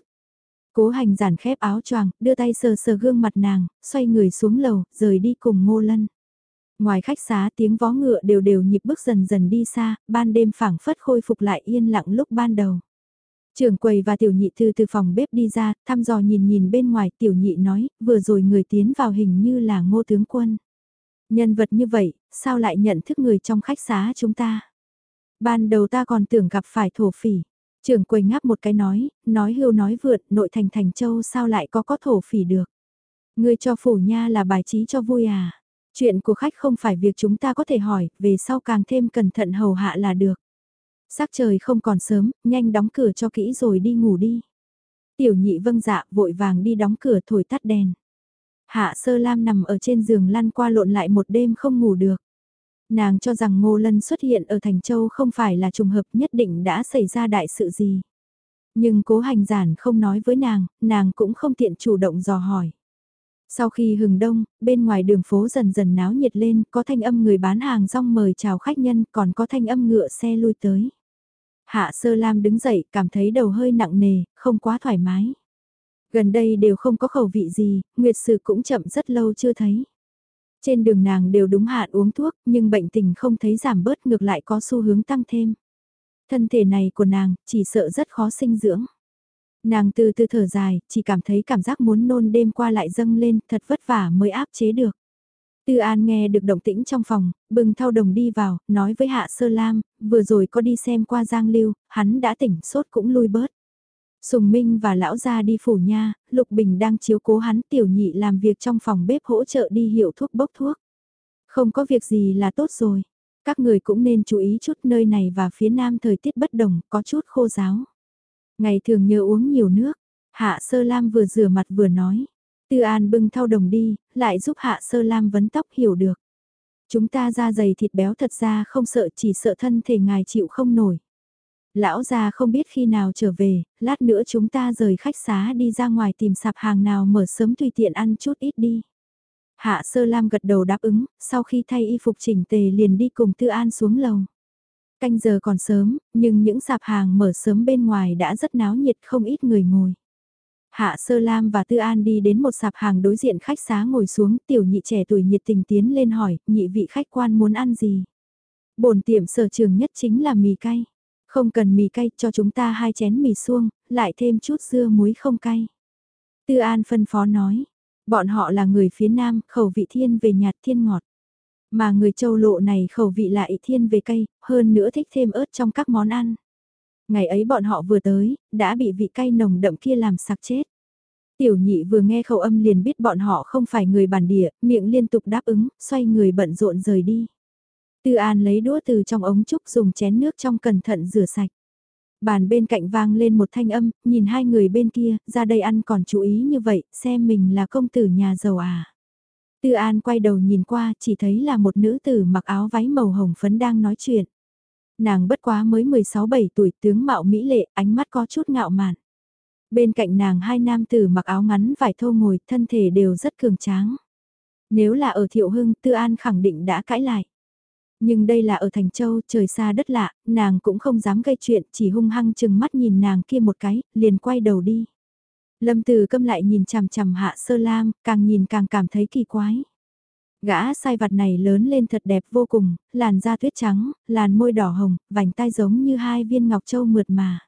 Cố hành giản khép áo choàng, đưa tay sờ sờ gương mặt nàng, xoay người xuống lầu, rời đi cùng ngô lân. Ngoài khách xá tiếng vó ngựa đều đều nhịp bước dần dần đi xa, ban đêm phảng phất khôi phục lại yên lặng lúc ban đầu. Trường quầy và tiểu nhị từ từ phòng bếp đi ra, thăm dò nhìn nhìn bên ngoài tiểu nhị nói, vừa rồi người tiến vào hình như là ngô tướng quân. Nhân vật như vậy, sao lại nhận thức người trong khách xá chúng ta? Ban đầu ta còn tưởng gặp phải thổ phỉ. Trường quầy ngáp một cái nói, nói hưu nói vượt, nội thành thành châu sao lại có có thổ phỉ được. Ngươi cho phủ nha là bài trí cho vui à. Chuyện của khách không phải việc chúng ta có thể hỏi, về sau càng thêm cẩn thận hầu hạ là được. Sắc trời không còn sớm, nhanh đóng cửa cho kỹ rồi đi ngủ đi. Tiểu nhị vâng dạ vội vàng đi đóng cửa thổi tắt đèn. Hạ sơ lam nằm ở trên giường lăn qua lộn lại một đêm không ngủ được. Nàng cho rằng Ngô Lân xuất hiện ở Thành Châu không phải là trùng hợp nhất định đã xảy ra đại sự gì. Nhưng cố hành giản không nói với nàng, nàng cũng không tiện chủ động dò hỏi. Sau khi hừng đông, bên ngoài đường phố dần dần náo nhiệt lên, có thanh âm người bán hàng rong mời chào khách nhân, còn có thanh âm ngựa xe lui tới. Hạ Sơ Lam đứng dậy, cảm thấy đầu hơi nặng nề, không quá thoải mái. Gần đây đều không có khẩu vị gì, Nguyệt sư cũng chậm rất lâu chưa thấy. Trên đường nàng đều đúng hạn uống thuốc, nhưng bệnh tình không thấy giảm bớt ngược lại có xu hướng tăng thêm. Thân thể này của nàng, chỉ sợ rất khó sinh dưỡng. Nàng từ từ thở dài, chỉ cảm thấy cảm giác muốn nôn đêm qua lại dâng lên, thật vất vả mới áp chế được. Tư An nghe được động tĩnh trong phòng, bừng thao đồng đi vào, nói với Hạ Sơ Lam, vừa rồi có đi xem qua Giang Lưu, hắn đã tỉnh, sốt cũng lui bớt. Sùng Minh và lão gia đi phủ nha, Lục Bình đang chiếu cố hắn tiểu nhị làm việc trong phòng bếp hỗ trợ đi hiệu thuốc bốc thuốc. Không có việc gì là tốt rồi. Các người cũng nên chú ý chút nơi này và phía nam thời tiết bất đồng, có chút khô giáo. Ngày thường nhớ uống nhiều nước, Hạ Sơ Lam vừa rửa mặt vừa nói. Tư An bưng thao đồng đi, lại giúp Hạ Sơ Lam vấn tóc hiểu được. Chúng ta da dày thịt béo thật ra không sợ chỉ sợ thân thể ngài chịu không nổi. Lão già không biết khi nào trở về, lát nữa chúng ta rời khách xá đi ra ngoài tìm sạp hàng nào mở sớm tùy tiện ăn chút ít đi. Hạ Sơ Lam gật đầu đáp ứng, sau khi thay y phục chỉnh tề liền đi cùng Tư An xuống lầu. Canh giờ còn sớm, nhưng những sạp hàng mở sớm bên ngoài đã rất náo nhiệt không ít người ngồi. Hạ Sơ Lam và Tư An đi đến một sạp hàng đối diện khách xá ngồi xuống, tiểu nhị trẻ tuổi nhiệt tình tiến lên hỏi, nhị vị khách quan muốn ăn gì? Bổn tiệm sở trường nhất chính là mì cay. Không cần mì cay, cho chúng ta hai chén mì suông, lại thêm chút dưa muối không cay. Tư An phân phó nói, bọn họ là người phía Nam, khẩu vị thiên về nhạt thiên ngọt. Mà người châu lộ này khẩu vị lại thiên về cay, hơn nữa thích thêm ớt trong các món ăn. Ngày ấy bọn họ vừa tới, đã bị vị cay nồng đậm kia làm sặc chết. Tiểu nhị vừa nghe khẩu âm liền biết bọn họ không phải người bản địa, miệng liên tục đáp ứng, xoay người bận rộn rời đi. Tư An lấy đũa từ trong ống trúc dùng chén nước trong cẩn thận rửa sạch. Bàn bên cạnh vang lên một thanh âm, nhìn hai người bên kia, ra đây ăn còn chú ý như vậy, xem mình là công tử nhà giàu à. Tư An quay đầu nhìn qua, chỉ thấy là một nữ tử mặc áo váy màu hồng phấn đang nói chuyện. Nàng bất quá mới 16-17 tuổi tướng mạo mỹ lệ, ánh mắt có chút ngạo mạn. Bên cạnh nàng hai nam tử mặc áo ngắn vải thô ngồi, thân thể đều rất cường tráng. Nếu là ở Thiệu Hưng, Tư An khẳng định đã cãi lại. Nhưng đây là ở Thành Châu, trời xa đất lạ, nàng cũng không dám gây chuyện, chỉ hung hăng chừng mắt nhìn nàng kia một cái, liền quay đầu đi. Lâm Từ câm lại nhìn chằm chằm Hạ Sơ Lam, càng nhìn càng cảm thấy kỳ quái. Gã sai vặt này lớn lên thật đẹp vô cùng, làn da tuyết trắng, làn môi đỏ hồng, vành tai giống như hai viên ngọc châu mượt mà.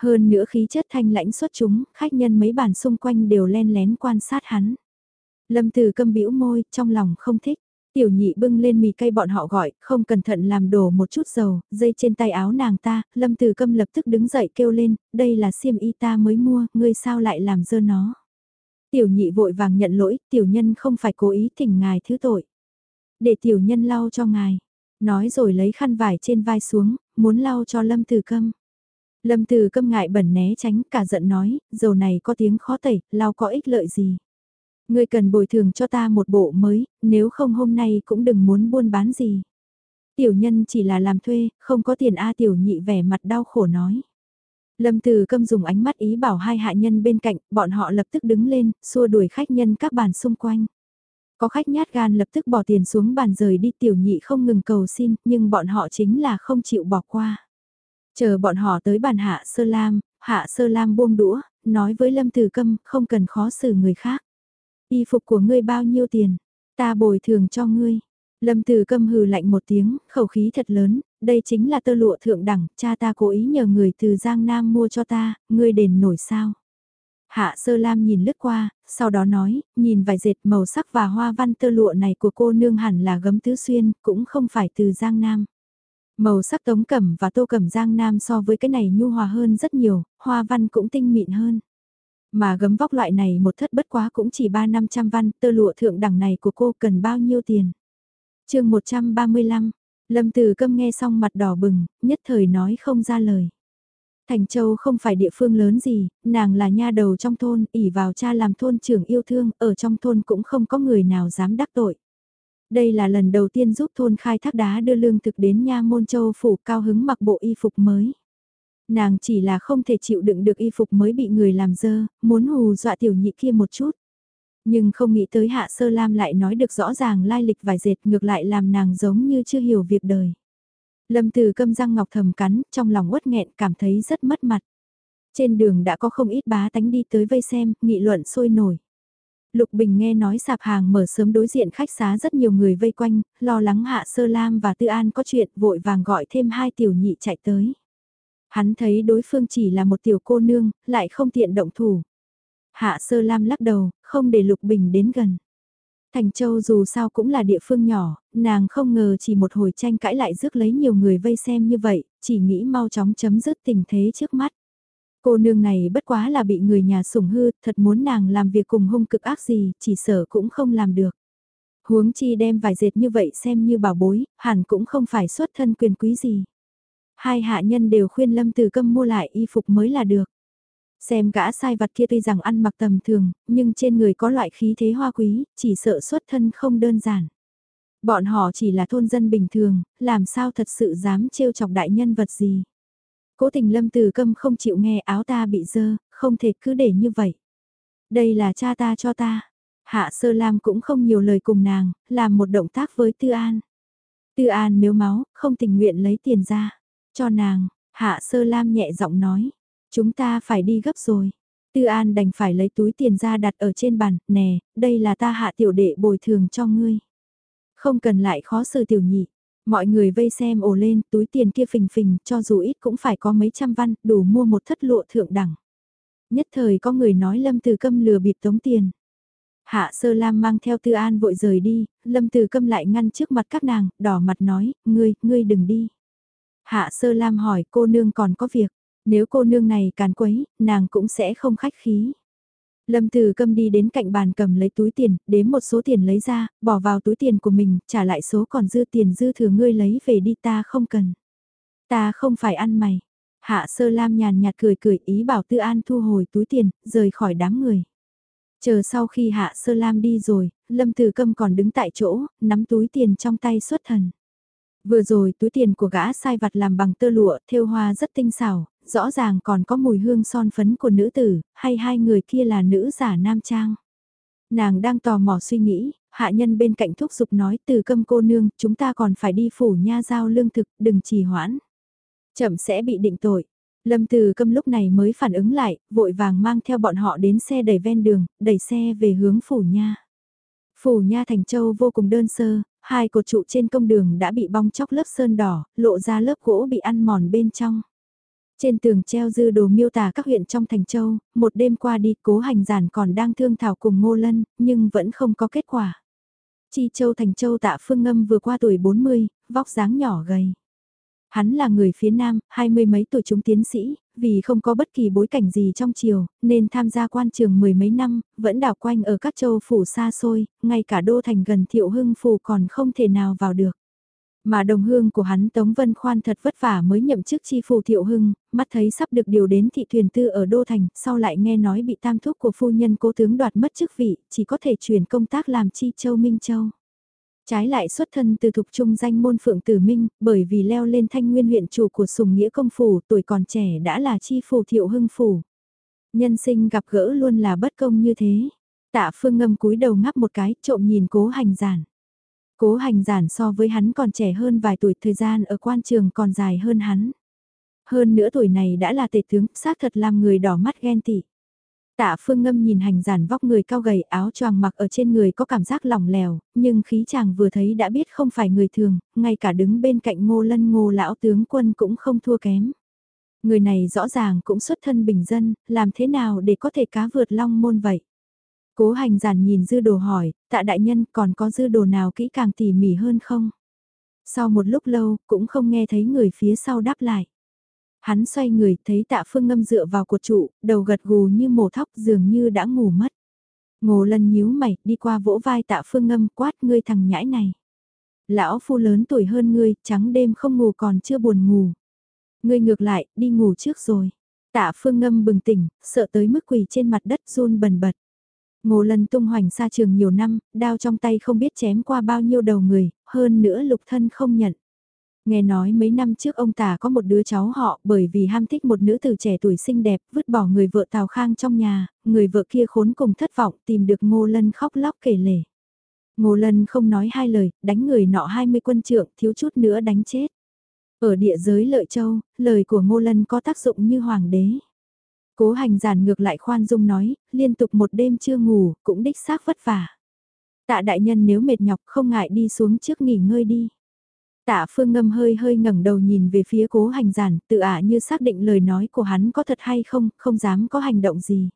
Hơn nữa khí chất thanh lãnh xuất chúng, khách nhân mấy bàn xung quanh đều len lén quan sát hắn. Lâm Từ câm bĩu môi, trong lòng không thích. Tiểu nhị bưng lên mì cây bọn họ gọi, không cẩn thận làm đổ một chút dầu, dây trên tay áo nàng ta, Lâm Từ Câm lập tức đứng dậy kêu lên, đây là xiêm y ta mới mua, ngươi sao lại làm dơ nó. Tiểu nhị vội vàng nhận lỗi, tiểu nhân không phải cố ý thỉnh ngài thứ tội. Để tiểu nhân lau cho ngài, nói rồi lấy khăn vải trên vai xuống, muốn lau cho Lâm Từ Câm. Lâm Từ Câm ngại bẩn né tránh cả giận nói, dầu này có tiếng khó tẩy, lau có ích lợi gì. Ngươi cần bồi thường cho ta một bộ mới, nếu không hôm nay cũng đừng muốn buôn bán gì. Tiểu nhân chỉ là làm thuê, không có tiền A tiểu nhị vẻ mặt đau khổ nói. Lâm Từ Câm dùng ánh mắt ý bảo hai hạ nhân bên cạnh, bọn họ lập tức đứng lên, xua đuổi khách nhân các bàn xung quanh. Có khách nhát gan lập tức bỏ tiền xuống bàn rời đi tiểu nhị không ngừng cầu xin, nhưng bọn họ chính là không chịu bỏ qua. Chờ bọn họ tới bàn hạ sơ lam, hạ sơ lam buông đũa, nói với Lâm Từ Câm không cần khó xử người khác. Y phục của ngươi bao nhiêu tiền? Ta bồi thường cho ngươi. Lâm Từ Câm hừ lạnh một tiếng, khẩu khí thật lớn, đây chính là tơ lụa thượng đẳng, cha ta cố ý nhờ người từ Giang Nam mua cho ta, ngươi đền nổi sao? Hạ Sơ Lam nhìn lướt qua, sau đó nói, nhìn vài dệt màu sắc và hoa văn tơ lụa này của cô nương hẳn là gấm tứ xuyên, cũng không phải từ Giang Nam. Màu sắc tống cẩm và tô cẩm Giang Nam so với cái này nhu hòa hơn rất nhiều, hoa văn cũng tinh mịn hơn. Mà gấm vóc loại này một thất bất quá cũng chỉ 3-500 văn, tơ lụa thượng đẳng này của cô cần bao nhiêu tiền? chương 135, Lâm Từ Câm nghe xong mặt đỏ bừng, nhất thời nói không ra lời. Thành Châu không phải địa phương lớn gì, nàng là nha đầu trong thôn, ỉ vào cha làm thôn trưởng yêu thương, ở trong thôn cũng không có người nào dám đắc tội. Đây là lần đầu tiên giúp thôn khai thác đá đưa lương thực đến nha môn châu phủ cao hứng mặc bộ y phục mới. Nàng chỉ là không thể chịu đựng được y phục mới bị người làm dơ, muốn hù dọa tiểu nhị kia một chút. Nhưng không nghĩ tới hạ sơ lam lại nói được rõ ràng lai lịch vài dệt ngược lại làm nàng giống như chưa hiểu việc đời. Lâm từ câm răng ngọc thầm cắn, trong lòng uất nghẹn cảm thấy rất mất mặt. Trên đường đã có không ít bá tánh đi tới vây xem, nghị luận sôi nổi. Lục Bình nghe nói sạp hàng mở sớm đối diện khách xá rất nhiều người vây quanh, lo lắng Hạ Sơ Lam và Tư An có chuyện vội vàng gọi thêm hai tiểu nhị chạy tới. Hắn thấy đối phương chỉ là một tiểu cô nương, lại không tiện động thủ. Hạ Sơ Lam lắc đầu, không để Lục Bình đến gần. Thành Châu dù sao cũng là địa phương nhỏ, nàng không ngờ chỉ một hồi tranh cãi lại rước lấy nhiều người vây xem như vậy, chỉ nghĩ mau chóng chấm dứt tình thế trước mắt. Cô nương này bất quá là bị người nhà sủng hư, thật muốn nàng làm việc cùng hung cực ác gì, chỉ sợ cũng không làm được. Huống chi đem vài dệt như vậy xem như bảo bối, hẳn cũng không phải xuất thân quyền quý gì. Hai hạ nhân đều khuyên Lâm Từ Câm mua lại y phục mới là được. Xem gã sai vặt kia tuy rằng ăn mặc tầm thường, nhưng trên người có loại khí thế hoa quý, chỉ sợ xuất thân không đơn giản. Bọn họ chỉ là thôn dân bình thường, làm sao thật sự dám trêu chọc đại nhân vật gì. Cố tình lâm từ câm không chịu nghe áo ta bị dơ, không thể cứ để như vậy. Đây là cha ta cho ta. Hạ sơ lam cũng không nhiều lời cùng nàng, làm một động tác với Tư An. Tư An miếu máu, không tình nguyện lấy tiền ra. Cho nàng, Hạ sơ lam nhẹ giọng nói. Chúng ta phải đi gấp rồi. Tư An đành phải lấy túi tiền ra đặt ở trên bàn, nè, đây là ta hạ tiểu đệ bồi thường cho ngươi. Không cần lại khó xử tiểu nhị. Mọi người vây xem ồ lên, túi tiền kia phình phình, cho dù ít cũng phải có mấy trăm văn, đủ mua một thất lụa thượng đẳng. Nhất thời có người nói Lâm Từ Câm lừa bịp tống tiền. Hạ Sơ Lam mang theo Tư An vội rời đi, Lâm Từ Câm lại ngăn trước mặt các nàng, đỏ mặt nói, ngươi, ngươi đừng đi. Hạ Sơ Lam hỏi cô nương còn có việc, nếu cô nương này càn quấy, nàng cũng sẽ không khách khí. Lâm Từ Câm đi đến cạnh bàn cầm lấy túi tiền, đếm một số tiền lấy ra, bỏ vào túi tiền của mình, trả lại số còn dư tiền dư thừa ngươi lấy về đi ta không cần. Ta không phải ăn mày. Hạ Sơ Lam nhàn nhạt cười cười ý bảo Tư An thu hồi túi tiền, rời khỏi đám người. Chờ sau khi Hạ Sơ Lam đi rồi, Lâm Từ Câm còn đứng tại chỗ, nắm túi tiền trong tay xuất thần. Vừa rồi túi tiền của gã sai vặt làm bằng tơ lụa, thêu hoa rất tinh xảo, rõ ràng còn có mùi hương son phấn của nữ tử, hay hai người kia là nữ giả nam trang. Nàng đang tò mò suy nghĩ, hạ nhân bên cạnh thúc giục nói từ câm cô nương, chúng ta còn phải đi phủ nha giao lương thực, đừng trì hoãn. Chậm sẽ bị định tội. Lâm từ câm lúc này mới phản ứng lại, vội vàng mang theo bọn họ đến xe đẩy ven đường, đẩy xe về hướng phủ nha. Phủ Nha Thành Châu vô cùng đơn sơ, hai cột trụ trên công đường đã bị bong chóc lớp sơn đỏ, lộ ra lớp gỗ bị ăn mòn bên trong. Trên tường treo dư đồ miêu tả các huyện trong Thành Châu, một đêm qua đi cố hành giản còn đang thương thảo cùng Ngô Lân, nhưng vẫn không có kết quả. Chi Châu Thành Châu tạ phương ngâm vừa qua tuổi 40, vóc dáng nhỏ gầy. Hắn là người phía Nam, hai mươi mấy tuổi chúng tiến sĩ, vì không có bất kỳ bối cảnh gì trong triều, nên tham gia quan trường mười mấy năm, vẫn đảo quanh ở các châu phủ xa xôi, ngay cả đô thành gần thiệu hưng phủ còn không thể nào vào được. Mà đồng hương của hắn Tống Vân Khoan thật vất vả mới nhậm chức chi phủ thiệu hưng, mắt thấy sắp được điều đến thị thuyền tư ở Đô Thành, sau lại nghe nói bị tam thúc của phu nhân cố tướng đoạt mất chức vị, chỉ có thể chuyển công tác làm chi châu Minh Châu. Trái lại xuất thân từ thục trung danh môn phượng tử minh, bởi vì leo lên thanh nguyên huyện chủ của sùng nghĩa công phủ, tuổi còn trẻ đã là chi phủ thiệu hưng phủ. Nhân sinh gặp gỡ luôn là bất công như thế. Tạ phương ngâm cúi đầu ngắp một cái, trộm nhìn cố hành giản. Cố hành giản so với hắn còn trẻ hơn vài tuổi thời gian ở quan trường còn dài hơn hắn. Hơn nữa tuổi này đã là tể tướng, xác thật làm người đỏ mắt ghen tị. Tạ phương ngâm nhìn hành giản vóc người cao gầy áo choàng mặc ở trên người có cảm giác lỏng lẻo, nhưng khí chàng vừa thấy đã biết không phải người thường, ngay cả đứng bên cạnh ngô lân ngô lão tướng quân cũng không thua kém. Người này rõ ràng cũng xuất thân bình dân, làm thế nào để có thể cá vượt long môn vậy? Cố hành giản nhìn dư đồ hỏi, tạ đại nhân còn có dư đồ nào kỹ càng tỉ mỉ hơn không? Sau một lúc lâu, cũng không nghe thấy người phía sau đáp lại. Hắn xoay người, thấy tạ phương ngâm dựa vào cột trụ, đầu gật gù như mổ thóc dường như đã ngủ mất. Ngô lần nhíu mày, đi qua vỗ vai tạ phương ngâm quát ngươi thằng nhãi này. Lão phu lớn tuổi hơn ngươi, trắng đêm không ngủ còn chưa buồn ngủ. Ngươi ngược lại, đi ngủ trước rồi. Tạ phương ngâm bừng tỉnh, sợ tới mức quỳ trên mặt đất run bần bật. Ngô Lân tung hoành xa trường nhiều năm, đao trong tay không biết chém qua bao nhiêu đầu người, hơn nữa lục thân không nhận. Nghe nói mấy năm trước ông ta có một đứa cháu họ bởi vì ham thích một nữ tử trẻ tuổi xinh đẹp vứt bỏ người vợ Tào Khang trong nhà, người vợ kia khốn cùng thất vọng tìm được Ngô Lân khóc lóc kể lể. Ngô Lân không nói hai lời, đánh người nọ 20 quân trượng thiếu chút nữa đánh chết. Ở địa giới lợi châu, lời của Ngô Lân có tác dụng như hoàng đế. Cố hành giản ngược lại khoan dung nói, liên tục một đêm chưa ngủ, cũng đích xác vất vả. Tạ đại nhân nếu mệt nhọc không ngại đi xuống trước nghỉ ngơi đi. Tạ phương ngâm hơi hơi ngẩng đầu nhìn về phía cố hành giản, tự ả như xác định lời nói của hắn có thật hay không, không dám có hành động gì.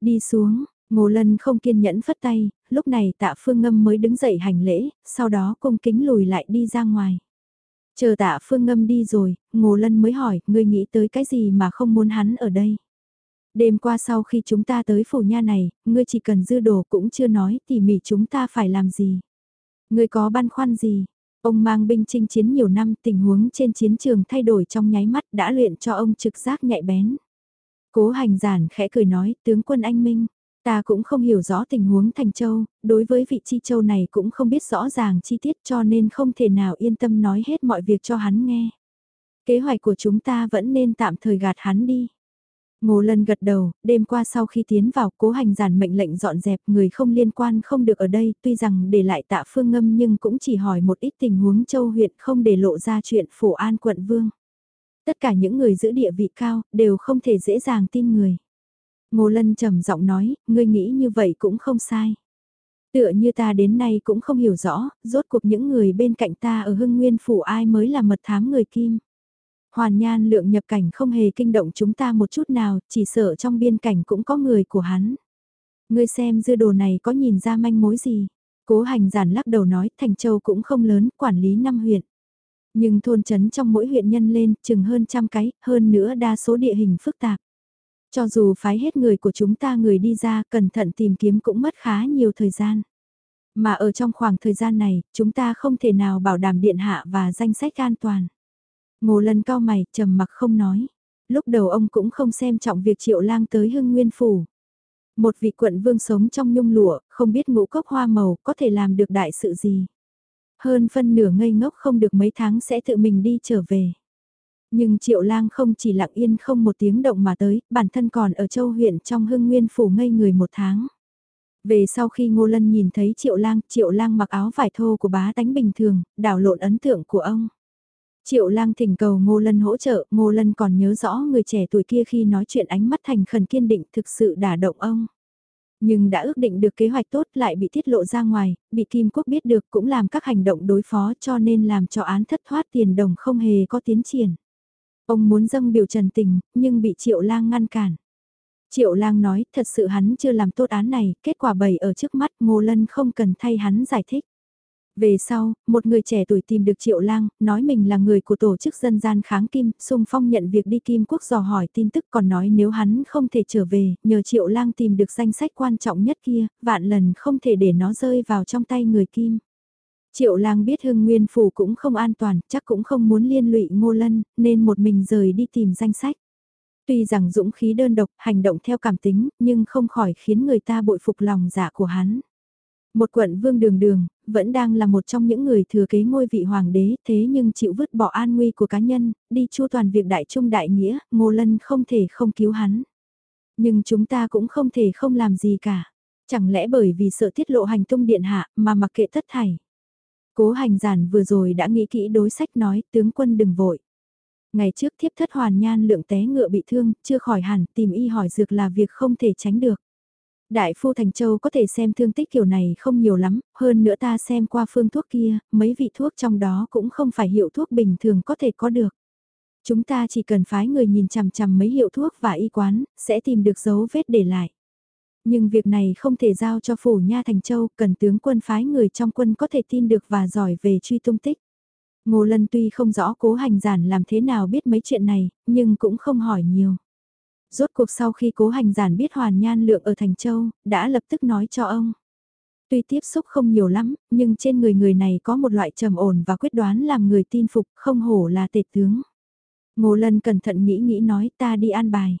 Đi xuống, ngô lân không kiên nhẫn phất tay, lúc này tạ phương ngâm mới đứng dậy hành lễ, sau đó cung kính lùi lại đi ra ngoài. Chờ tạ phương ngâm đi rồi, ngô lân mới hỏi, ngươi nghĩ tới cái gì mà không muốn hắn ở đây. Đêm qua sau khi chúng ta tới phủ nha này, ngươi chỉ cần dư đồ cũng chưa nói tỉ mỉ chúng ta phải làm gì. Ngươi có băn khoăn gì, Ông mang binh chinh chiến nhiều năm tình huống trên chiến trường thay đổi trong nháy mắt đã luyện cho ông trực giác nhạy bén. Cố hành giản khẽ cười nói, tướng quân anh Minh, ta cũng không hiểu rõ tình huống Thành Châu, đối với vị chi châu này cũng không biết rõ ràng chi tiết cho nên không thể nào yên tâm nói hết mọi việc cho hắn nghe. Kế hoạch của chúng ta vẫn nên tạm thời gạt hắn đi. Ngô Lân gật đầu, đêm qua sau khi tiến vào cố hành giản mệnh lệnh dọn dẹp người không liên quan không được ở đây, tuy rằng để lại tạ phương ngâm nhưng cũng chỉ hỏi một ít tình huống châu huyện không để lộ ra chuyện phổ an quận vương. Tất cả những người giữ địa vị cao đều không thể dễ dàng tin người. Ngô Lân trầm giọng nói, ngươi nghĩ như vậy cũng không sai. Tựa như ta đến nay cũng không hiểu rõ, rốt cuộc những người bên cạnh ta ở hưng nguyên phủ ai mới là mật thám người kim. Hoàn nhan lượng nhập cảnh không hề kinh động chúng ta một chút nào, chỉ sợ trong biên cảnh cũng có người của hắn. Ngươi xem dư đồ này có nhìn ra manh mối gì. Cố hành giản lắc đầu nói Thành Châu cũng không lớn, quản lý năm huyện. Nhưng thôn trấn trong mỗi huyện nhân lên chừng hơn trăm cái, hơn nữa đa số địa hình phức tạp. Cho dù phái hết người của chúng ta người đi ra cẩn thận tìm kiếm cũng mất khá nhiều thời gian. Mà ở trong khoảng thời gian này, chúng ta không thể nào bảo đảm điện hạ và danh sách an toàn. Ngô Lân cao mày, trầm mặc không nói. Lúc đầu ông cũng không xem trọng việc triệu lang tới hưng nguyên phủ. Một vị quận vương sống trong nhung lụa, không biết ngũ cốc hoa màu có thể làm được đại sự gì. Hơn phân nửa ngây ngốc không được mấy tháng sẽ tự mình đi trở về. Nhưng triệu lang không chỉ lặng yên không một tiếng động mà tới, bản thân còn ở châu huyện trong hưng nguyên phủ ngây người một tháng. Về sau khi Ngô Lân nhìn thấy Triệu Lang, Triệu Lang mặc áo vải thô của bá tánh bình thường, đảo lộn ấn tượng của ông. Triệu lang thỉnh cầu Ngô Lân hỗ trợ, Ngô Lân còn nhớ rõ người trẻ tuổi kia khi nói chuyện ánh mắt thành khẩn kiên định thực sự đả động ông. Nhưng đã ước định được kế hoạch tốt lại bị tiết lộ ra ngoài, bị Kim Quốc biết được cũng làm các hành động đối phó cho nên làm cho án thất thoát tiền đồng không hề có tiến triển. Ông muốn dâng biểu trần tình, nhưng bị Triệu Lang ngăn cản. Triệu Lang nói, thật sự hắn chưa làm tốt án này, kết quả bày ở trước mắt Ngô Lân không cần thay hắn giải thích. Về sau, một người trẻ tuổi tìm được Triệu Lang, nói mình là người của tổ chức dân gian kháng kim, sung phong nhận việc đi Kim Quốc dò hỏi tin tức còn nói nếu hắn không thể trở về, nhờ Triệu Lang tìm được danh sách quan trọng nhất kia, vạn lần không thể để nó rơi vào trong tay người Kim. Triệu Lang biết Hưng Nguyên Phủ cũng không an toàn, chắc cũng không muốn liên lụy Ngô Lân, nên một mình rời đi tìm danh sách. Tuy rằng dũng khí đơn độc, hành động theo cảm tính, nhưng không khỏi khiến người ta bội phục lòng dạ của hắn. Một quận vương đường đường, vẫn đang là một trong những người thừa kế ngôi vị hoàng đế thế nhưng chịu vứt bỏ an nguy của cá nhân, đi chu toàn việc đại trung đại nghĩa, ngô lân không thể không cứu hắn. Nhưng chúng ta cũng không thể không làm gì cả. Chẳng lẽ bởi vì sợ tiết lộ hành tung điện hạ mà mặc kệ tất thảy. Cố hành giản vừa rồi đã nghĩ kỹ đối sách nói tướng quân đừng vội. Ngày trước thiếp thất hoàn nhan lượng té ngựa bị thương, chưa khỏi hẳn tìm y hỏi dược là việc không thể tránh được. Đại phu Thành Châu có thể xem thương tích kiểu này không nhiều lắm, hơn nữa ta xem qua phương thuốc kia, mấy vị thuốc trong đó cũng không phải hiệu thuốc bình thường có thể có được. Chúng ta chỉ cần phái người nhìn chằm chằm mấy hiệu thuốc và y quán, sẽ tìm được dấu vết để lại. Nhưng việc này không thể giao cho phủ nha Thành Châu, cần tướng quân phái người trong quân có thể tin được và giỏi về truy tung tích. Ngô Lân tuy không rõ cố hành giản làm thế nào biết mấy chuyện này, nhưng cũng không hỏi nhiều. Rốt cuộc sau khi cố hành giản biết Hoàn Nhan Lượng ở Thành Châu, đã lập tức nói cho ông. Tuy tiếp xúc không nhiều lắm, nhưng trên người người này có một loại trầm ổn và quyết đoán làm người tin phục, không hổ là tể tướng. Ngô Lân cẩn thận nghĩ nghĩ nói ta đi an bài.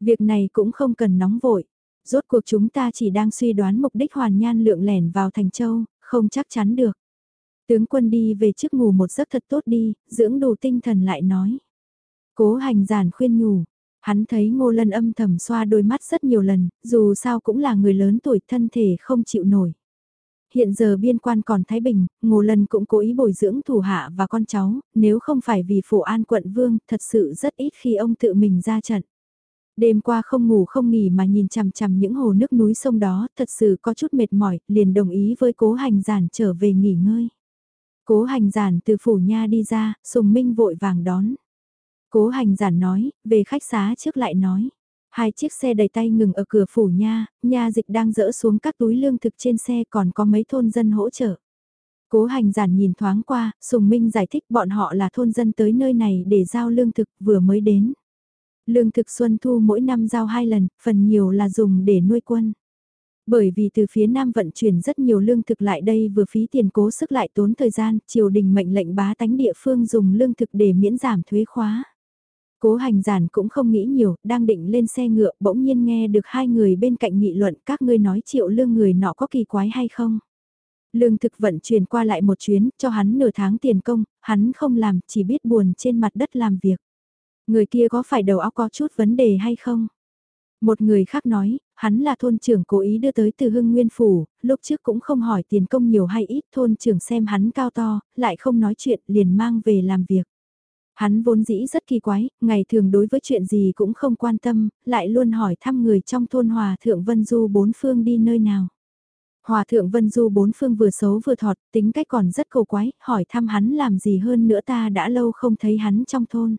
Việc này cũng không cần nóng vội. Rốt cuộc chúng ta chỉ đang suy đoán mục đích Hoàn Nhan Lượng lẻn vào Thành Châu, không chắc chắn được. Tướng quân đi về trước ngủ một giấc thật tốt đi, dưỡng đủ tinh thần lại nói. Cố hành giản khuyên nhủ, Hắn thấy ngô lân âm thầm xoa đôi mắt rất nhiều lần, dù sao cũng là người lớn tuổi thân thể không chịu nổi. Hiện giờ biên quan còn Thái Bình, ngô lân cũng cố ý bồi dưỡng thủ hạ và con cháu, nếu không phải vì phổ an quận vương, thật sự rất ít khi ông tự mình ra trận. Đêm qua không ngủ không nghỉ mà nhìn chằm chằm những hồ nước núi sông đó, thật sự có chút mệt mỏi, liền đồng ý với cố hành giản trở về nghỉ ngơi. Cố hành giản từ phủ nha đi ra, sùng minh vội vàng đón. Cố hành giản nói, về khách xá trước lại nói. Hai chiếc xe đầy tay ngừng ở cửa phủ nha, nha dịch đang dỡ xuống các túi lương thực trên xe còn có mấy thôn dân hỗ trợ. Cố hành giản nhìn thoáng qua, Sùng Minh giải thích bọn họ là thôn dân tới nơi này để giao lương thực vừa mới đến. Lương thực xuân thu mỗi năm giao hai lần, phần nhiều là dùng để nuôi quân. Bởi vì từ phía Nam vận chuyển rất nhiều lương thực lại đây vừa phí tiền cố sức lại tốn thời gian, triều đình mệnh lệnh bá tánh địa phương dùng lương thực để miễn giảm thuế khóa. Cố hành giản cũng không nghĩ nhiều, đang định lên xe ngựa bỗng nhiên nghe được hai người bên cạnh nghị luận các ngươi nói triệu lương người nọ có kỳ quái hay không. Lương thực vận chuyển qua lại một chuyến, cho hắn nửa tháng tiền công, hắn không làm, chỉ biết buồn trên mặt đất làm việc. Người kia có phải đầu óc có chút vấn đề hay không? Một người khác nói, hắn là thôn trưởng cố ý đưa tới từ hưng nguyên phủ, lúc trước cũng không hỏi tiền công nhiều hay ít, thôn trưởng xem hắn cao to, lại không nói chuyện, liền mang về làm việc. Hắn vốn dĩ rất kỳ quái, ngày thường đối với chuyện gì cũng không quan tâm, lại luôn hỏi thăm người trong thôn Hòa Thượng Vân Du bốn phương đi nơi nào. Hòa Thượng Vân Du bốn phương vừa xấu vừa thọt, tính cách còn rất cầu quái, hỏi thăm hắn làm gì hơn nữa ta đã lâu không thấy hắn trong thôn.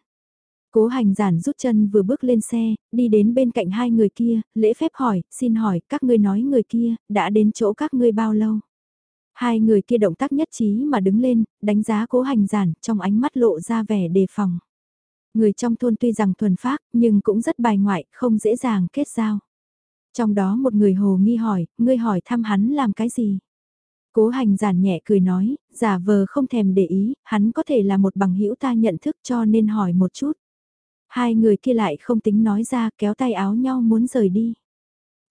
Cố hành giản rút chân vừa bước lên xe, đi đến bên cạnh hai người kia, lễ phép hỏi, xin hỏi, các ngươi nói người kia, đã đến chỗ các ngươi bao lâu? Hai người kia động tác nhất trí mà đứng lên, đánh giá cố hành giản, trong ánh mắt lộ ra vẻ đề phòng. Người trong thôn tuy rằng thuần phác, nhưng cũng rất bài ngoại, không dễ dàng kết giao. Trong đó một người hồ nghi hỏi, ngươi hỏi thăm hắn làm cái gì? Cố hành giản nhẹ cười nói, giả vờ không thèm để ý, hắn có thể là một bằng hữu ta nhận thức cho nên hỏi một chút. Hai người kia lại không tính nói ra kéo tay áo nhau muốn rời đi.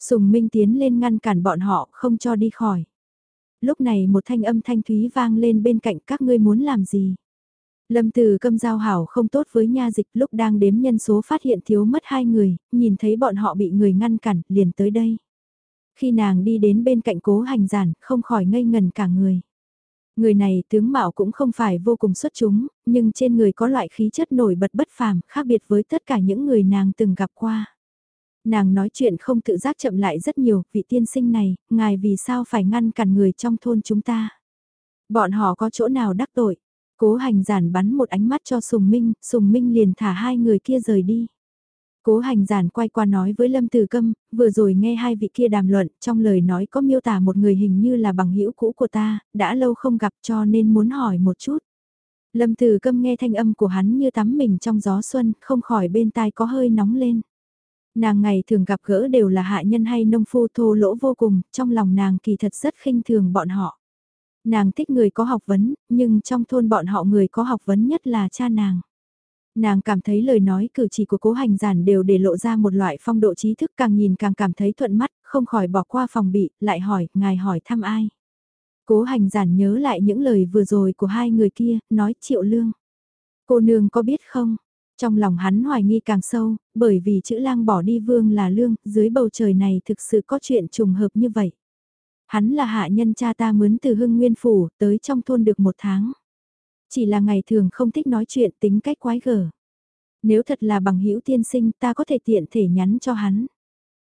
Sùng Minh tiến lên ngăn cản bọn họ không cho đi khỏi lúc này một thanh âm thanh thúy vang lên bên cạnh các ngươi muốn làm gì. Lâm từ câm giao hảo không tốt với nha dịch lúc đang đếm nhân số phát hiện thiếu mất hai người, nhìn thấy bọn họ bị người ngăn cản, liền tới đây. Khi nàng đi đến bên cạnh cố hành giản, không khỏi ngây ngần cả người. Người này tướng mạo cũng không phải vô cùng xuất chúng, nhưng trên người có loại khí chất nổi bật bất phàm, khác biệt với tất cả những người nàng từng gặp qua. Nàng nói chuyện không tự giác chậm lại rất nhiều, vị tiên sinh này, ngài vì sao phải ngăn cản người trong thôn chúng ta? Bọn họ có chỗ nào đắc tội? Cố hành giản bắn một ánh mắt cho Sùng Minh, Sùng Minh liền thả hai người kia rời đi. Cố hành giản quay qua nói với Lâm Từ Câm, vừa rồi nghe hai vị kia đàm luận, trong lời nói có miêu tả một người hình như là bằng hữu cũ của ta, đã lâu không gặp cho nên muốn hỏi một chút. Lâm Từ Câm nghe thanh âm của hắn như tắm mình trong gió xuân, không khỏi bên tai có hơi nóng lên. Nàng ngày thường gặp gỡ đều là hạ nhân hay nông phu thô lỗ vô cùng, trong lòng nàng kỳ thật rất khinh thường bọn họ. Nàng thích người có học vấn, nhưng trong thôn bọn họ người có học vấn nhất là cha nàng. Nàng cảm thấy lời nói cử chỉ của cố hành giản đều để lộ ra một loại phong độ trí thức càng nhìn càng cảm thấy thuận mắt, không khỏi bỏ qua phòng bị, lại hỏi, ngài hỏi thăm ai. Cố hành giản nhớ lại những lời vừa rồi của hai người kia, nói triệu lương. Cô nương có biết không? Trong lòng hắn hoài nghi càng sâu, bởi vì chữ lang bỏ đi vương là lương, dưới bầu trời này thực sự có chuyện trùng hợp như vậy. Hắn là hạ nhân cha ta mướn từ hưng nguyên phủ, tới trong thôn được một tháng. Chỉ là ngày thường không thích nói chuyện tính cách quái gở. Nếu thật là bằng hữu tiên sinh ta có thể tiện thể nhắn cho hắn.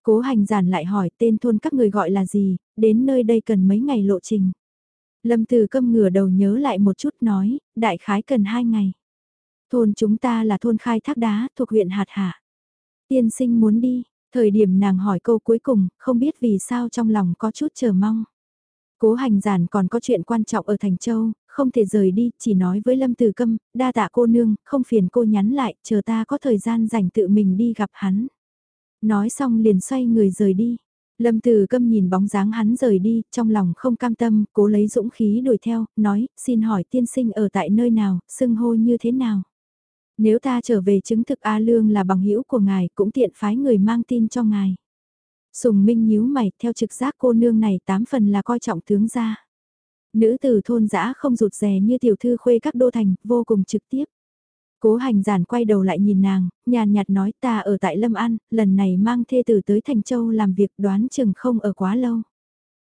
Cố hành giản lại hỏi tên thôn các người gọi là gì, đến nơi đây cần mấy ngày lộ trình. Lâm từ câm ngửa đầu nhớ lại một chút nói, đại khái cần hai ngày. Thôn chúng ta là thôn khai thác đá thuộc huyện Hạt Hạ. Tiên sinh muốn đi, thời điểm nàng hỏi câu cuối cùng, không biết vì sao trong lòng có chút chờ mong. Cố hành giản còn có chuyện quan trọng ở Thành Châu, không thể rời đi, chỉ nói với Lâm Tử Câm, đa tạ cô nương, không phiền cô nhắn lại, chờ ta có thời gian dành tự mình đi gặp hắn. Nói xong liền xoay người rời đi. Lâm Tử Câm nhìn bóng dáng hắn rời đi, trong lòng không cam tâm, cố lấy dũng khí đuổi theo, nói, xin hỏi tiên sinh ở tại nơi nào, xưng hô như thế nào. Nếu ta trở về chứng thực A Lương là bằng hữu của ngài, cũng tiện phái người mang tin cho ngài. Sùng Minh nhíu mày, theo trực giác cô nương này tám phần là coi trọng tướng gia. Nữ từ thôn dã không rụt rè như tiểu thư khuê các đô thành, vô cùng trực tiếp. Cố hành giản quay đầu lại nhìn nàng, nhàn nhạt nói ta ở tại Lâm An, lần này mang thê tử tới Thành Châu làm việc đoán chừng không ở quá lâu.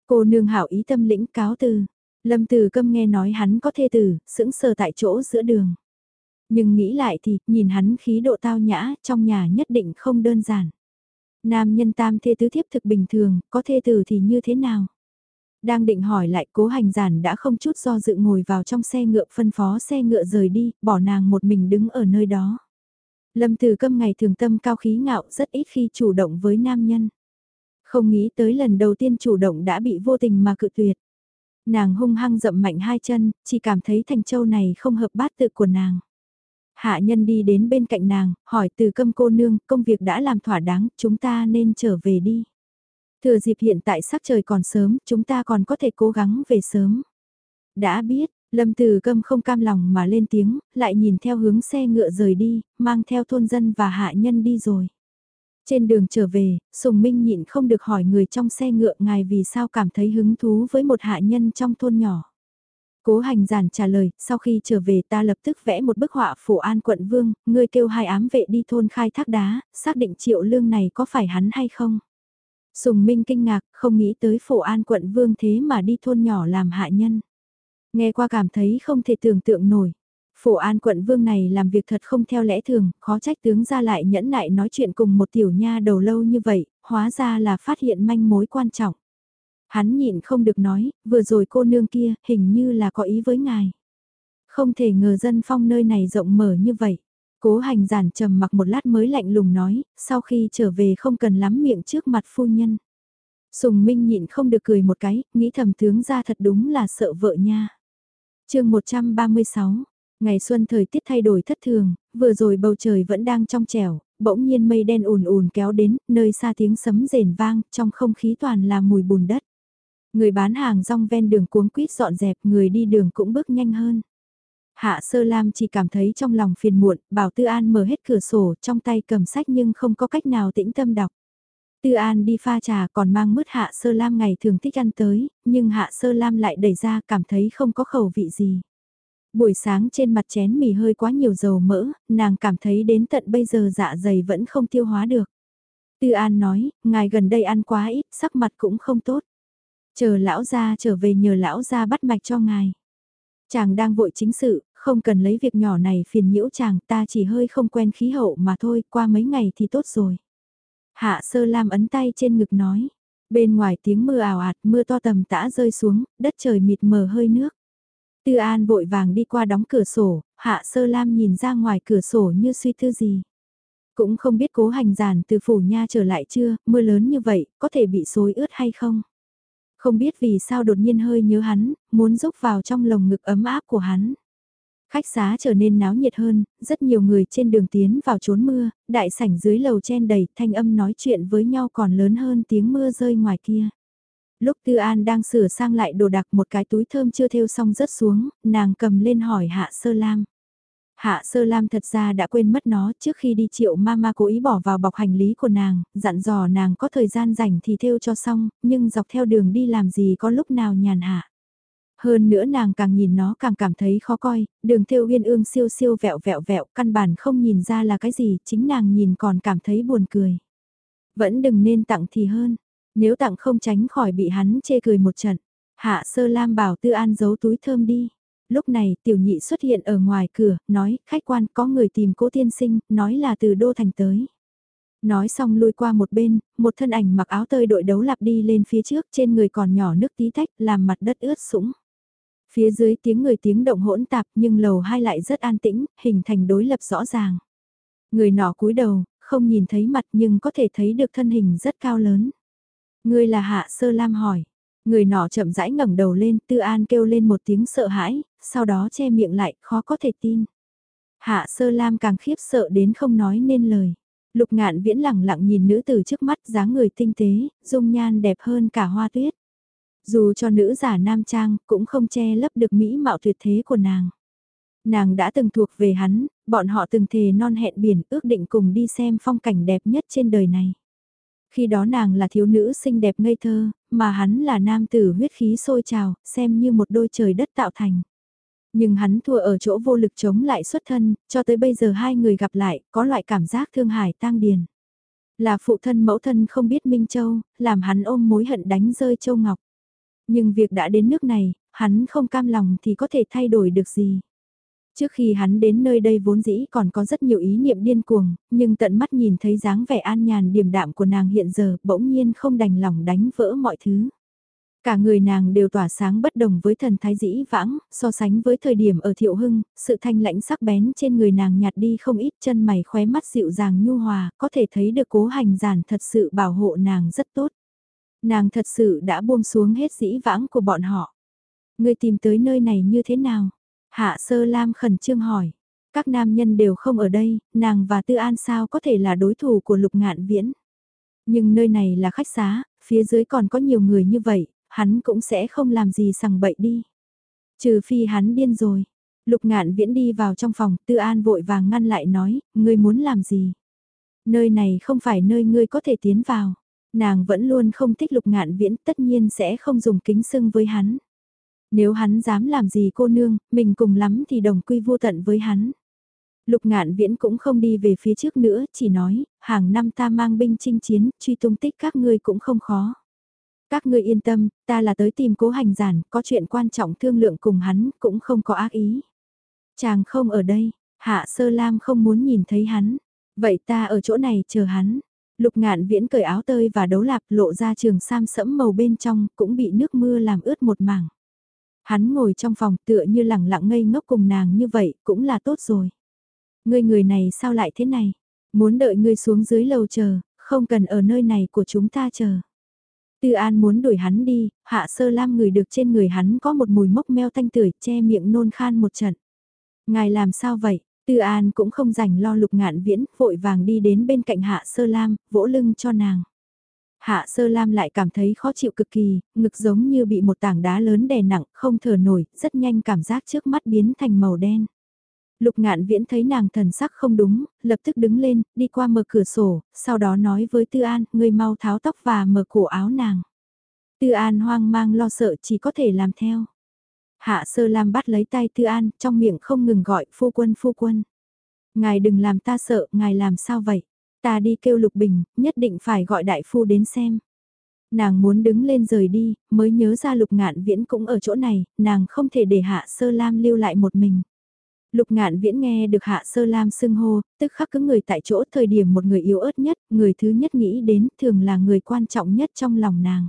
Cô nương hảo ý tâm lĩnh cáo từ. Lâm Từ Câm nghe nói hắn có thê tử, sững sờ tại chỗ giữa đường. Nhưng nghĩ lại thì, nhìn hắn khí độ tao nhã, trong nhà nhất định không đơn giản. Nam nhân tam thê tứ thiếp thực bình thường, có thê tử thì như thế nào? Đang định hỏi lại cố hành giản đã không chút do dự ngồi vào trong xe ngựa phân phó xe ngựa rời đi, bỏ nàng một mình đứng ở nơi đó. Lâm Từ Câm ngày thường tâm cao khí ngạo rất ít khi chủ động với nam nhân. Không nghĩ tới lần đầu tiên chủ động đã bị vô tình mà cự tuyệt. Nàng hung hăng dậm mạnh hai chân, chỉ cảm thấy thành châu này không hợp bát tự của nàng. Hạ nhân đi đến bên cạnh nàng, hỏi từ câm cô nương, công việc đã làm thỏa đáng, chúng ta nên trở về đi. Thừa dịp hiện tại sắc trời còn sớm, chúng ta còn có thể cố gắng về sớm. Đã biết, Lâm Từ Câm không cam lòng mà lên tiếng, lại nhìn theo hướng xe ngựa rời đi, mang theo thôn dân và hạ nhân đi rồi. Trên đường trở về, Sùng Minh nhịn không được hỏi người trong xe ngựa ngài vì sao cảm thấy hứng thú với một hạ nhân trong thôn nhỏ. Cố hành giản trả lời, sau khi trở về ta lập tức vẽ một bức họa phủ an quận vương, ngươi kêu hai ám vệ đi thôn khai thác đá, xác định triệu lương này có phải hắn hay không. Sùng Minh kinh ngạc, không nghĩ tới phổ an quận vương thế mà đi thôn nhỏ làm hạ nhân. Nghe qua cảm thấy không thể tưởng tượng nổi. Phổ an quận vương này làm việc thật không theo lẽ thường, khó trách tướng ra lại nhẫn nại nói chuyện cùng một tiểu nha đầu lâu như vậy, hóa ra là phát hiện manh mối quan trọng. Hắn nhịn không được nói, vừa rồi cô nương kia, hình như là có ý với ngài. Không thể ngờ dân phong nơi này rộng mở như vậy. Cố hành giản trầm mặc một lát mới lạnh lùng nói, sau khi trở về không cần lắm miệng trước mặt phu nhân. Sùng Minh nhịn không được cười một cái, nghĩ thầm tướng ra thật đúng là sợ vợ nha. chương 136, ngày xuân thời tiết thay đổi thất thường, vừa rồi bầu trời vẫn đang trong trẻo, bỗng nhiên mây đen ùn ùn kéo đến, nơi xa tiếng sấm rền vang, trong không khí toàn là mùi bùn đất. Người bán hàng rong ven đường cuống quýt dọn dẹp, người đi đường cũng bước nhanh hơn. Hạ Sơ Lam chỉ cảm thấy trong lòng phiền muộn, bảo Tư An mở hết cửa sổ, trong tay cầm sách nhưng không có cách nào tĩnh tâm đọc. Tư An đi pha trà còn mang mứt Hạ Sơ Lam ngày thường thích ăn tới, nhưng Hạ Sơ Lam lại đẩy ra cảm thấy không có khẩu vị gì. Buổi sáng trên mặt chén mì hơi quá nhiều dầu mỡ, nàng cảm thấy đến tận bây giờ dạ dày vẫn không tiêu hóa được. Tư An nói, ngài gần đây ăn quá ít, sắc mặt cũng không tốt. Chờ lão gia trở về nhờ lão gia bắt mạch cho ngài. Chàng đang vội chính sự, không cần lấy việc nhỏ này phiền nhiễu chàng ta chỉ hơi không quen khí hậu mà thôi, qua mấy ngày thì tốt rồi. Hạ sơ lam ấn tay trên ngực nói. Bên ngoài tiếng mưa ảo ạt, mưa to tầm tã rơi xuống, đất trời mịt mờ hơi nước. Tư An vội vàng đi qua đóng cửa sổ, Hạ Sơ Lam nhìn ra ngoài cửa sổ như suy tư gì. Cũng không biết cố hành giản từ phủ nha trở lại chưa, mưa lớn như vậy, có thể bị xối ướt hay không? Không biết vì sao đột nhiên hơi nhớ hắn, muốn rúc vào trong lồng ngực ấm áp của hắn. Khách xá trở nên náo nhiệt hơn, rất nhiều người trên đường tiến vào trốn mưa, đại sảnh dưới lầu chen đầy, thanh âm nói chuyện với nhau còn lớn hơn tiếng mưa rơi ngoài kia. Lúc Tư An đang sửa sang lại đồ đạc một cái túi thơm chưa thêu xong rớt xuống, nàng cầm lên hỏi Hạ Sơ Lam. Hạ Sơ Lam thật ra đã quên mất nó trước khi đi triệu mama cố ý bỏ vào bọc hành lý của nàng, dặn dò nàng có thời gian rảnh thì thêu cho xong, nhưng dọc theo đường đi làm gì có lúc nào nhàn hạ. Hơn nữa nàng càng nhìn nó càng cảm thấy khó coi, đường thêu uyên ương siêu siêu vẹo vẹo vẹo, căn bản không nhìn ra là cái gì, chính nàng nhìn còn cảm thấy buồn cười. Vẫn đừng nên tặng thì hơn, nếu tặng không tránh khỏi bị hắn chê cười một trận. Hạ sơ lam bảo tư an giấu túi thơm đi. Lúc này tiểu nhị xuất hiện ở ngoài cửa, nói, khách quan có người tìm cố tiên sinh, nói là từ đô thành tới. Nói xong lui qua một bên, một thân ảnh mặc áo tơi đội đấu lạp đi lên phía trước trên người còn nhỏ nước tí tách làm mặt đất ướt sũng. Phía dưới tiếng người tiếng động hỗn tạp nhưng lầu hai lại rất an tĩnh, hình thành đối lập rõ ràng. Người nọ cúi đầu, không nhìn thấy mặt nhưng có thể thấy được thân hình rất cao lớn. Người là Hạ Sơ Lam hỏi. Người nọ chậm rãi ngẩng đầu lên, Tư An kêu lên một tiếng sợ hãi, sau đó che miệng lại, khó có thể tin. Hạ Sơ Lam càng khiếp sợ đến không nói nên lời. Lục ngạn viễn lẳng lặng nhìn nữ từ trước mắt dáng người tinh tế, dung nhan đẹp hơn cả hoa tuyết. Dù cho nữ giả nam trang cũng không che lấp được mỹ mạo tuyệt thế của nàng. Nàng đã từng thuộc về hắn, bọn họ từng thề non hẹn biển ước định cùng đi xem phong cảnh đẹp nhất trên đời này. Khi đó nàng là thiếu nữ xinh đẹp ngây thơ, mà hắn là nam tử huyết khí sôi trào, xem như một đôi trời đất tạo thành. Nhưng hắn thua ở chỗ vô lực chống lại xuất thân, cho tới bây giờ hai người gặp lại, có loại cảm giác thương hải tang điền. Là phụ thân mẫu thân không biết Minh Châu, làm hắn ôm mối hận đánh rơi Châu Ngọc. Nhưng việc đã đến nước này, hắn không cam lòng thì có thể thay đổi được gì. Trước khi hắn đến nơi đây vốn dĩ còn có rất nhiều ý niệm điên cuồng, nhưng tận mắt nhìn thấy dáng vẻ an nhàn điềm đạm của nàng hiện giờ bỗng nhiên không đành lòng đánh vỡ mọi thứ. Cả người nàng đều tỏa sáng bất đồng với thần thái dĩ vãng, so sánh với thời điểm ở thiệu hưng, sự thanh lãnh sắc bén trên người nàng nhạt đi không ít chân mày khóe mắt dịu dàng nhu hòa, có thể thấy được cố hành giản thật sự bảo hộ nàng rất tốt. Nàng thật sự đã buông xuống hết dĩ vãng của bọn họ. Người tìm tới nơi này như thế nào? Hạ sơ lam khẩn trương hỏi. Các nam nhân đều không ở đây, nàng và Tư An sao có thể là đối thủ của lục ngạn viễn. Nhưng nơi này là khách xá, phía dưới còn có nhiều người như vậy, hắn cũng sẽ không làm gì sằng bậy đi. Trừ phi hắn điên rồi. Lục ngạn viễn đi vào trong phòng, Tư An vội vàng ngăn lại nói, ngươi muốn làm gì? Nơi này không phải nơi ngươi có thể tiến vào. Nàng vẫn luôn không thích lục ngạn viễn, tất nhiên sẽ không dùng kính sưng với hắn. Nếu hắn dám làm gì cô nương, mình cùng lắm thì đồng quy vô tận với hắn. Lục ngạn viễn cũng không đi về phía trước nữa, chỉ nói, hàng năm ta mang binh chinh chiến, truy tung tích các ngươi cũng không khó. Các ngươi yên tâm, ta là tới tìm cố hành giản, có chuyện quan trọng thương lượng cùng hắn, cũng không có ác ý. Chàng không ở đây, hạ sơ lam không muốn nhìn thấy hắn. Vậy ta ở chỗ này chờ hắn. Lục ngạn viễn cởi áo tơi và đấu lạp lộ ra trường sam sẫm màu bên trong, cũng bị nước mưa làm ướt một mảng. Hắn ngồi trong phòng tựa như lẳng lặng ngây ngốc cùng nàng như vậy, cũng là tốt rồi. Ngươi người này sao lại thế này? Muốn đợi ngươi xuống dưới lầu chờ, không cần ở nơi này của chúng ta chờ. Tư An muốn đuổi hắn đi, hạ sơ lam người được trên người hắn có một mùi mốc meo thanh tưởi che miệng nôn khan một trận. Ngài làm sao vậy? Tư An cũng không rảnh lo lục ngạn viễn, vội vàng đi đến bên cạnh hạ sơ lam, vỗ lưng cho nàng. Hạ sơ lam lại cảm thấy khó chịu cực kỳ, ngực giống như bị một tảng đá lớn đè nặng, không thở nổi, rất nhanh cảm giác trước mắt biến thành màu đen. Lục ngạn viễn thấy nàng thần sắc không đúng, lập tức đứng lên, đi qua mở cửa sổ, sau đó nói với Tư An, người mau tháo tóc và mở cổ áo nàng. Tư An hoang mang lo sợ chỉ có thể làm theo. Hạ sơ lam bắt lấy tay Tư An, trong miệng không ngừng gọi, phu quân phu quân. Ngài đừng làm ta sợ, ngài làm sao vậy? Ta đi kêu Lục Bình, nhất định phải gọi đại phu đến xem. Nàng muốn đứng lên rời đi, mới nhớ ra Lục Ngạn Viễn cũng ở chỗ này, nàng không thể để Hạ Sơ Lam lưu lại một mình. Lục ngạn viễn nghe được hạ sơ lam xưng hô, tức khắc cứng người tại chỗ thời điểm một người yếu ớt nhất, người thứ nhất nghĩ đến thường là người quan trọng nhất trong lòng nàng.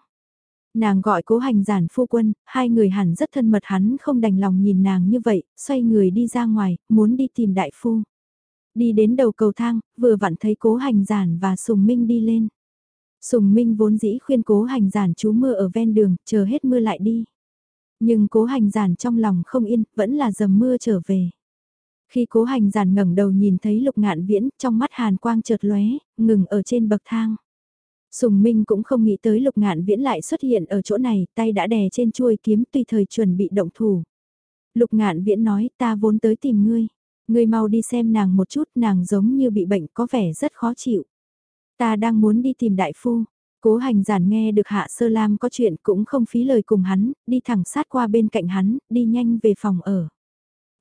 Nàng gọi cố hành giản phu quân, hai người hẳn rất thân mật hắn không đành lòng nhìn nàng như vậy, xoay người đi ra ngoài, muốn đi tìm đại phu. Đi đến đầu cầu thang, vừa vặn thấy cố hành giản và Sùng Minh đi lên. Sùng Minh vốn dĩ khuyên cố hành giản chú mưa ở ven đường, chờ hết mưa lại đi. Nhưng cố hành giản trong lòng không yên, vẫn là dầm mưa trở về. Khi cố hành giản ngẩng đầu nhìn thấy lục ngạn viễn, trong mắt hàn quang chợt lóe, ngừng ở trên bậc thang. Sùng Minh cũng không nghĩ tới lục ngạn viễn lại xuất hiện ở chỗ này, tay đã đè trên chuôi kiếm tùy thời chuẩn bị động thủ. Lục ngạn viễn nói ta vốn tới tìm ngươi. Ngươi mau đi xem nàng một chút, nàng giống như bị bệnh có vẻ rất khó chịu. Ta đang muốn đi tìm đại phu. Cố hành giản nghe được Hạ Sơ Lam có chuyện cũng không phí lời cùng hắn, đi thẳng sát qua bên cạnh hắn, đi nhanh về phòng ở.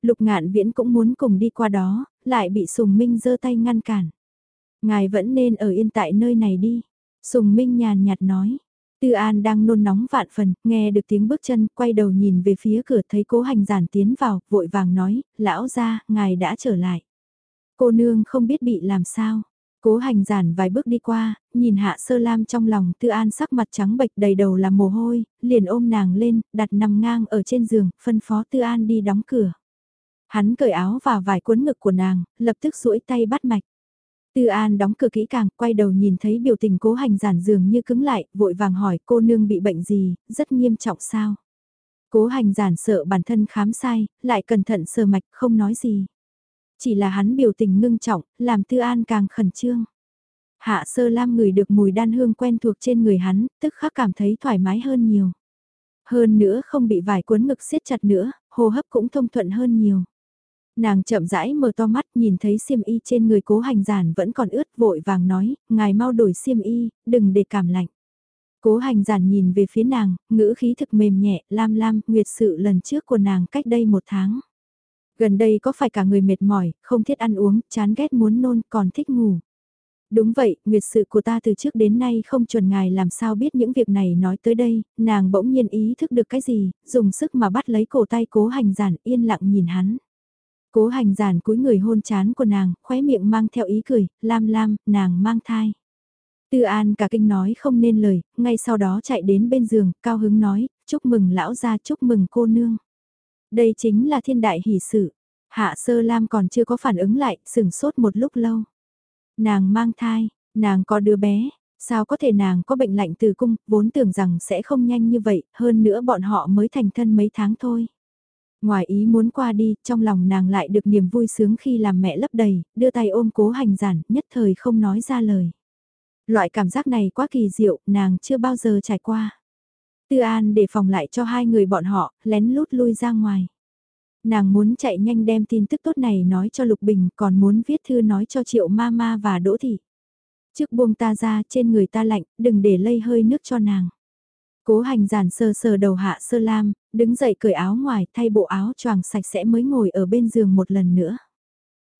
Lục ngạn viễn cũng muốn cùng đi qua đó, lại bị Sùng Minh giơ tay ngăn cản. Ngài vẫn nên ở yên tại nơi này đi. Sùng Minh nhàn nhạt nói. Tư An đang nôn nóng vạn phần, nghe được tiếng bước chân, quay đầu nhìn về phía cửa thấy cố hành giản tiến vào, vội vàng nói, lão ra, ngài đã trở lại. Cô nương không biết bị làm sao. Cố hành giản vài bước đi qua, nhìn hạ sơ lam trong lòng tư an sắc mặt trắng bệch đầy đầu là mồ hôi, liền ôm nàng lên, đặt nằm ngang ở trên giường, phân phó tư an đi đóng cửa. Hắn cởi áo và vài cuốn ngực của nàng, lập tức duỗi tay bắt mạch. Tư An đóng cửa kỹ càng, quay đầu nhìn thấy biểu tình cố hành giản dường như cứng lại, vội vàng hỏi cô nương bị bệnh gì, rất nghiêm trọng sao. Cố hành giản sợ bản thân khám sai, lại cẩn thận sờ mạch không nói gì. Chỉ là hắn biểu tình ngưng trọng, làm Tư An càng khẩn trương. Hạ sơ lam ngửi được mùi đan hương quen thuộc trên người hắn, tức khắc cảm thấy thoải mái hơn nhiều. Hơn nữa không bị vải cuốn ngực siết chặt nữa, hô hấp cũng thông thuận hơn nhiều. Nàng chậm rãi mở to mắt nhìn thấy xiêm y trên người cố hành giản vẫn còn ướt vội vàng nói, ngài mau đổi xiêm y, đừng để cảm lạnh. Cố hành giản nhìn về phía nàng, ngữ khí thực mềm nhẹ, lam lam, nguyệt sự lần trước của nàng cách đây một tháng. Gần đây có phải cả người mệt mỏi, không thiết ăn uống, chán ghét muốn nôn, còn thích ngủ. Đúng vậy, nguyệt sự của ta từ trước đến nay không chuẩn ngài làm sao biết những việc này nói tới đây, nàng bỗng nhiên ý thức được cái gì, dùng sức mà bắt lấy cổ tay cố hành giản yên lặng nhìn hắn. Cố hành giản cúi người hôn chán của nàng, khóe miệng mang theo ý cười, lam lam, nàng mang thai. Tư An cả kinh nói không nên lời, ngay sau đó chạy đến bên giường, cao hứng nói, chúc mừng lão gia chúc mừng cô nương. Đây chính là thiên đại hỷ sự. Hạ sơ lam còn chưa có phản ứng lại, sửng sốt một lúc lâu. Nàng mang thai, nàng có đứa bé, sao có thể nàng có bệnh lạnh từ cung, vốn tưởng rằng sẽ không nhanh như vậy, hơn nữa bọn họ mới thành thân mấy tháng thôi. Ngoài ý muốn qua đi, trong lòng nàng lại được niềm vui sướng khi làm mẹ lấp đầy, đưa tay ôm cố hành giản, nhất thời không nói ra lời. Loại cảm giác này quá kỳ diệu, nàng chưa bao giờ trải qua. Tư An để phòng lại cho hai người bọn họ, lén lút lui ra ngoài. Nàng muốn chạy nhanh đem tin tức tốt này nói cho Lục Bình, còn muốn viết thư nói cho Triệu Mama và Đỗ Thị. Trước buông ta ra trên người ta lạnh, đừng để lây hơi nước cho nàng. Cố hành giản sờ sờ đầu hạ sơ lam, đứng dậy cởi áo ngoài thay bộ áo choàng sạch sẽ mới ngồi ở bên giường một lần nữa.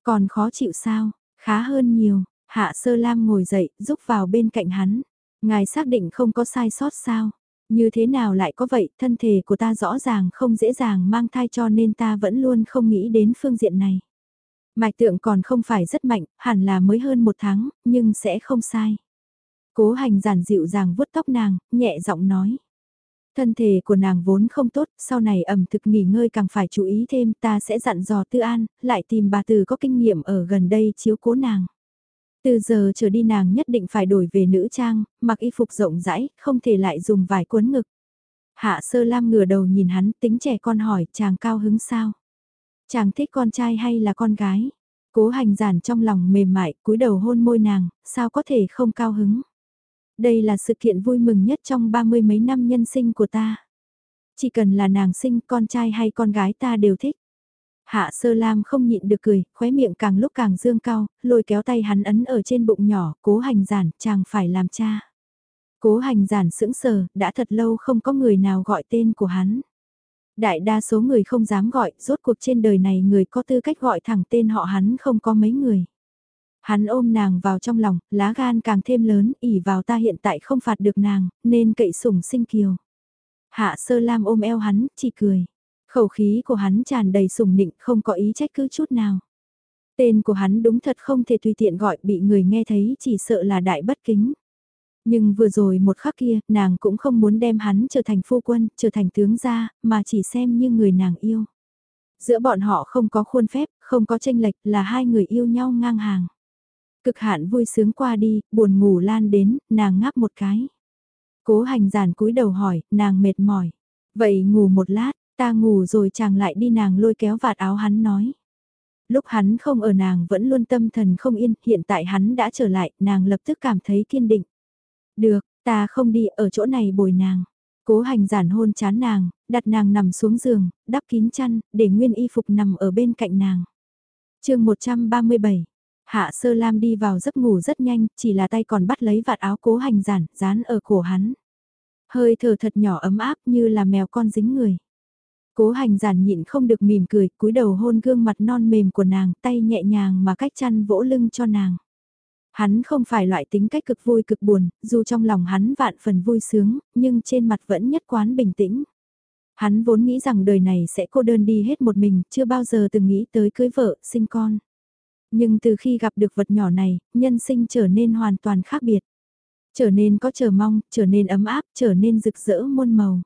Còn khó chịu sao, khá hơn nhiều, hạ sơ lam ngồi dậy, giúp vào bên cạnh hắn. Ngài xác định không có sai sót sao, như thế nào lại có vậy, thân thể của ta rõ ràng không dễ dàng mang thai cho nên ta vẫn luôn không nghĩ đến phương diện này. Mạch tượng còn không phải rất mạnh, hẳn là mới hơn một tháng, nhưng sẽ không sai. Cố hành giản dịu dàng vuốt tóc nàng, nhẹ giọng nói. Thân thể của nàng vốn không tốt, sau này ẩm thực nghỉ ngơi càng phải chú ý thêm ta sẽ dặn dò tư an, lại tìm bà từ có kinh nghiệm ở gần đây chiếu cố nàng. Từ giờ trở đi nàng nhất định phải đổi về nữ trang, mặc y phục rộng rãi, không thể lại dùng vải cuốn ngực. Hạ sơ lam ngửa đầu nhìn hắn tính trẻ con hỏi chàng cao hứng sao. Chàng thích con trai hay là con gái? Cố hành giản trong lòng mềm mại, cúi đầu hôn môi nàng, sao có thể không cao hứng? Đây là sự kiện vui mừng nhất trong ba mươi mấy năm nhân sinh của ta. Chỉ cần là nàng sinh con trai hay con gái ta đều thích. Hạ sơ lam không nhịn được cười, khóe miệng càng lúc càng dương cao, lôi kéo tay hắn ấn ở trên bụng nhỏ, cố hành giản, chàng phải làm cha. Cố hành giản sững sờ, đã thật lâu không có người nào gọi tên của hắn. Đại đa số người không dám gọi, rốt cuộc trên đời này người có tư cách gọi thẳng tên họ hắn không có mấy người. Hắn ôm nàng vào trong lòng, lá gan càng thêm lớn, ỉ vào ta hiện tại không phạt được nàng, nên cậy sủng sinh kiều. Hạ sơ lam ôm eo hắn, chỉ cười. Khẩu khí của hắn tràn đầy sủng nịnh không có ý trách cứ chút nào. Tên của hắn đúng thật không thể tùy tiện gọi bị người nghe thấy chỉ sợ là đại bất kính. Nhưng vừa rồi một khắc kia, nàng cũng không muốn đem hắn trở thành phu quân, trở thành tướng gia, mà chỉ xem như người nàng yêu. Giữa bọn họ không có khuôn phép, không có tranh lệch, là hai người yêu nhau ngang hàng. Cực hạn vui sướng qua đi, buồn ngủ lan đến, nàng ngáp một cái. Cố hành giản cúi đầu hỏi, nàng mệt mỏi. Vậy ngủ một lát, ta ngủ rồi chàng lại đi nàng lôi kéo vạt áo hắn nói. Lúc hắn không ở nàng vẫn luôn tâm thần không yên, hiện tại hắn đã trở lại, nàng lập tức cảm thấy kiên định. Được, ta không đi ở chỗ này bồi nàng. Cố hành giản hôn chán nàng, đặt nàng nằm xuống giường, đắp kín chăn, để nguyên y phục nằm ở bên cạnh nàng. chương 137, Hạ Sơ Lam đi vào giấc ngủ rất nhanh, chỉ là tay còn bắt lấy vạt áo cố hành giản, dán ở cổ hắn. Hơi thở thật nhỏ ấm áp như là mèo con dính người. Cố hành giản nhịn không được mỉm cười, cúi đầu hôn gương mặt non mềm của nàng, tay nhẹ nhàng mà cách chăn vỗ lưng cho nàng. Hắn không phải loại tính cách cực vui cực buồn, dù trong lòng hắn vạn phần vui sướng, nhưng trên mặt vẫn nhất quán bình tĩnh. Hắn vốn nghĩ rằng đời này sẽ cô đơn đi hết một mình, chưa bao giờ từng nghĩ tới cưới vợ, sinh con. Nhưng từ khi gặp được vật nhỏ này, nhân sinh trở nên hoàn toàn khác biệt. Trở nên có chờ mong, trở nên ấm áp, trở nên rực rỡ muôn màu.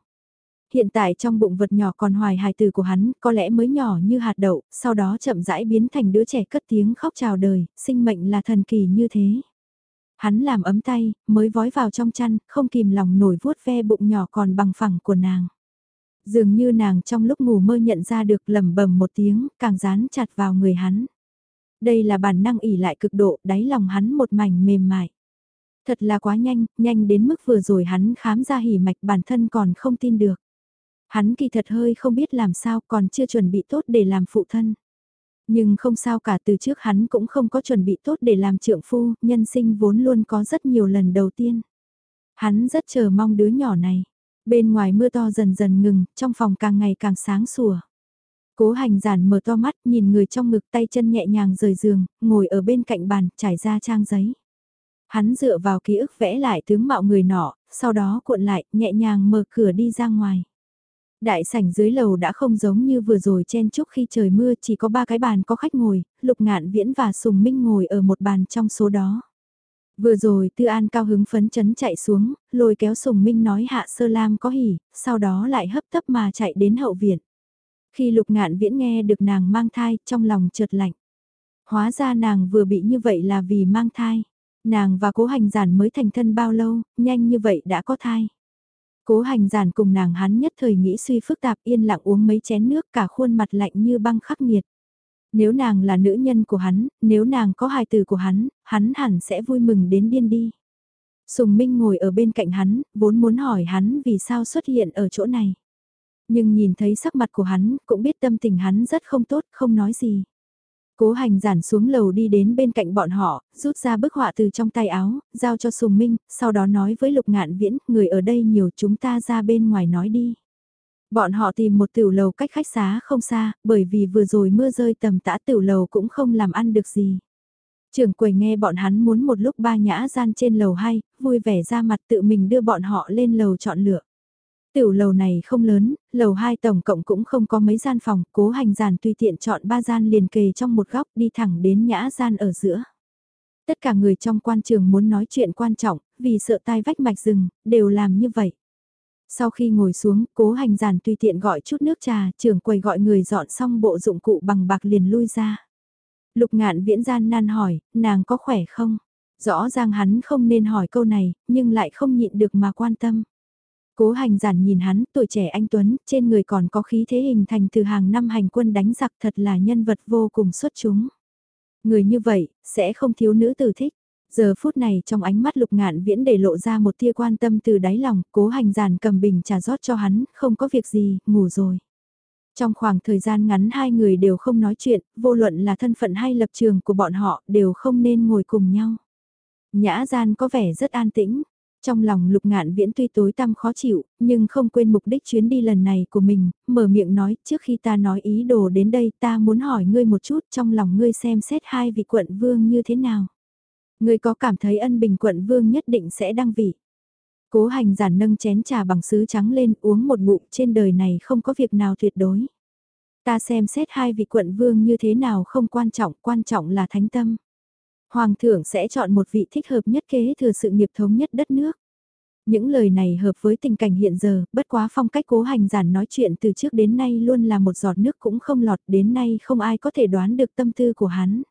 Hiện tại trong bụng vật nhỏ còn hoài hài từ của hắn, có lẽ mới nhỏ như hạt đậu, sau đó chậm rãi biến thành đứa trẻ cất tiếng khóc chào đời, sinh mệnh là thần kỳ như thế. Hắn làm ấm tay, mới vói vào trong chăn, không kìm lòng nổi vuốt ve bụng nhỏ còn bằng phẳng của nàng. Dường như nàng trong lúc ngủ mơ nhận ra được lầm bầm một tiếng, càng dán chặt vào người hắn. Đây là bản năng ỉ lại cực độ, đáy lòng hắn một mảnh mềm mại. Thật là quá nhanh, nhanh đến mức vừa rồi hắn khám ra hỉ mạch bản thân còn không tin được. Hắn kỳ thật hơi không biết làm sao còn chưa chuẩn bị tốt để làm phụ thân. Nhưng không sao cả từ trước hắn cũng không có chuẩn bị tốt để làm trượng phu, nhân sinh vốn luôn có rất nhiều lần đầu tiên. Hắn rất chờ mong đứa nhỏ này. Bên ngoài mưa to dần dần ngừng, trong phòng càng ngày càng sáng sủa. Cố hành giản mở to mắt nhìn người trong ngực tay chân nhẹ nhàng rời giường, ngồi ở bên cạnh bàn, trải ra trang giấy. Hắn dựa vào ký ức vẽ lại tướng mạo người nọ, sau đó cuộn lại, nhẹ nhàng mở cửa đi ra ngoài. Đại sảnh dưới lầu đã không giống như vừa rồi chen chúc khi trời mưa chỉ có ba cái bàn có khách ngồi, Lục Ngạn Viễn và Sùng Minh ngồi ở một bàn trong số đó. Vừa rồi Tư An cao hứng phấn chấn chạy xuống, lôi kéo Sùng Minh nói Hạ Sơ Lam có hỉ, sau đó lại hấp tấp mà chạy đến hậu viện. Khi Lục Ngạn Viễn nghe được nàng mang thai, trong lòng chợt lạnh. Hóa ra nàng vừa bị như vậy là vì mang thai. Nàng và cố hành giản mới thành thân bao lâu, nhanh như vậy đã có thai. Cố hành giản cùng nàng hắn nhất thời nghĩ suy phức tạp yên lặng uống mấy chén nước cả khuôn mặt lạnh như băng khắc nghiệt. Nếu nàng là nữ nhân của hắn, nếu nàng có hài từ của hắn, hắn hẳn sẽ vui mừng đến điên đi. Sùng Minh ngồi ở bên cạnh hắn, vốn muốn hỏi hắn vì sao xuất hiện ở chỗ này. Nhưng nhìn thấy sắc mặt của hắn, cũng biết tâm tình hắn rất không tốt, không nói gì. Cố hành giản xuống lầu đi đến bên cạnh bọn họ, rút ra bức họa từ trong tay áo, giao cho Sùng Minh, sau đó nói với Lục Ngạn Viễn, người ở đây nhiều chúng ta ra bên ngoài nói đi. Bọn họ tìm một tiểu lầu cách khách xá không xa, bởi vì vừa rồi mưa rơi tầm tã tiểu lầu cũng không làm ăn được gì. Trưởng quầy nghe bọn hắn muốn một lúc ba nhã gian trên lầu hay, vui vẻ ra mặt tự mình đưa bọn họ lên lầu chọn lựa. Tiểu lầu này không lớn, lầu 2 tổng cộng cũng không có mấy gian phòng, cố hành giản tùy tiện chọn ba gian liền kề trong một góc đi thẳng đến nhã gian ở giữa. Tất cả người trong quan trường muốn nói chuyện quan trọng, vì sợ tai vách mạch rừng, đều làm như vậy. Sau khi ngồi xuống, cố hành giản tùy tiện gọi chút nước trà, trưởng quầy gọi người dọn xong bộ dụng cụ bằng bạc liền lui ra. Lục ngạn viễn gian nan hỏi, nàng có khỏe không? Rõ ràng hắn không nên hỏi câu này, nhưng lại không nhịn được mà quan tâm. Cố hành giản nhìn hắn, tuổi trẻ anh Tuấn, trên người còn có khí thế hình thành từ hàng năm hành quân đánh giặc thật là nhân vật vô cùng xuất chúng. Người như vậy, sẽ không thiếu nữ tử thích. Giờ phút này trong ánh mắt lục ngạn viễn để lộ ra một tia quan tâm từ đáy lòng, cố hành giản cầm bình trà rót cho hắn, không có việc gì, ngủ rồi. Trong khoảng thời gian ngắn hai người đều không nói chuyện, vô luận là thân phận hay lập trường của bọn họ đều không nên ngồi cùng nhau. Nhã gian có vẻ rất an tĩnh, trong lòng lục ngạn viễn tuy tối tăm khó chịu, nhưng không quên mục đích chuyến đi lần này của mình, mở miệng nói trước khi ta nói ý đồ đến đây ta muốn hỏi ngươi một chút trong lòng ngươi xem xét hai vị quận vương như thế nào. Ngươi có cảm thấy ân bình quận vương nhất định sẽ đăng vị. Cố hành giản nâng chén trà bằng sứ trắng lên uống một ngụm trên đời này không có việc nào tuyệt đối. Ta xem xét hai vị quận vương như thế nào không quan trọng, quan trọng là thánh tâm. Hoàng thượng sẽ chọn một vị thích hợp nhất kế thừa sự nghiệp thống nhất đất nước. Những lời này hợp với tình cảnh hiện giờ, bất quá phong cách cố hành giản nói chuyện từ trước đến nay luôn là một giọt nước cũng không lọt đến nay không ai có thể đoán được tâm tư của hắn.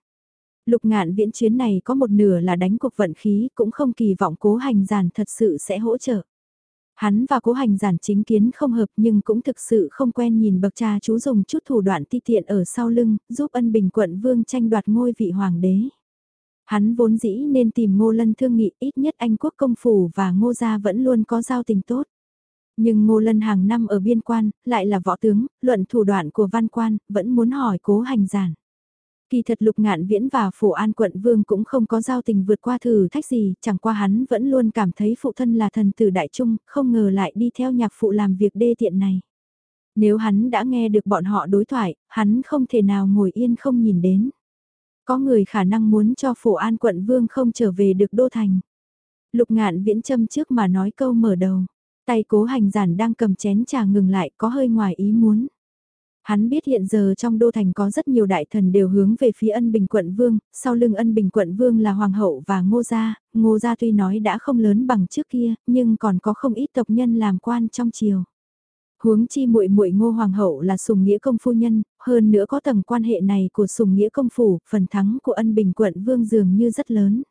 Lục ngạn viễn chuyến này có một nửa là đánh cuộc vận khí cũng không kỳ vọng cố hành giản thật sự sẽ hỗ trợ. Hắn và cố hành giản chính kiến không hợp nhưng cũng thực sự không quen nhìn bậc cha chú dùng chút thủ đoạn ti tiện ở sau lưng, giúp ân bình quận vương tranh đoạt ngôi vị hoàng đế. Hắn vốn dĩ nên tìm ngô lân thương nghị ít nhất anh quốc công phủ và ngô gia vẫn luôn có giao tình tốt. Nhưng ngô lân hàng năm ở biên quan, lại là võ tướng, luận thủ đoạn của văn quan, vẫn muốn hỏi cố hành giản. Kỳ thật lục ngạn viễn và phổ an quận vương cũng không có giao tình vượt qua thử thách gì, chẳng qua hắn vẫn luôn cảm thấy phụ thân là thần tử đại trung, không ngờ lại đi theo nhạc phụ làm việc đê tiện này. Nếu hắn đã nghe được bọn họ đối thoại, hắn không thể nào ngồi yên không nhìn đến. Có người khả năng muốn cho phổ an quận vương không trở về được đô thành. Lục ngạn viễn châm trước mà nói câu mở đầu. Tay cố hành giản đang cầm chén trà ngừng lại có hơi ngoài ý muốn. Hắn biết hiện giờ trong đô thành có rất nhiều đại thần đều hướng về phía ân bình quận vương, sau lưng ân bình quận vương là hoàng hậu và ngô gia, ngô gia tuy nói đã không lớn bằng trước kia, nhưng còn có không ít tộc nhân làm quan trong triều. Huống chi muội muội ngô hoàng hậu là sùng nghĩa công phu nhân, hơn nữa có tầng quan hệ này của sùng nghĩa công phủ, phần thắng của ân bình quận vương dường như rất lớn.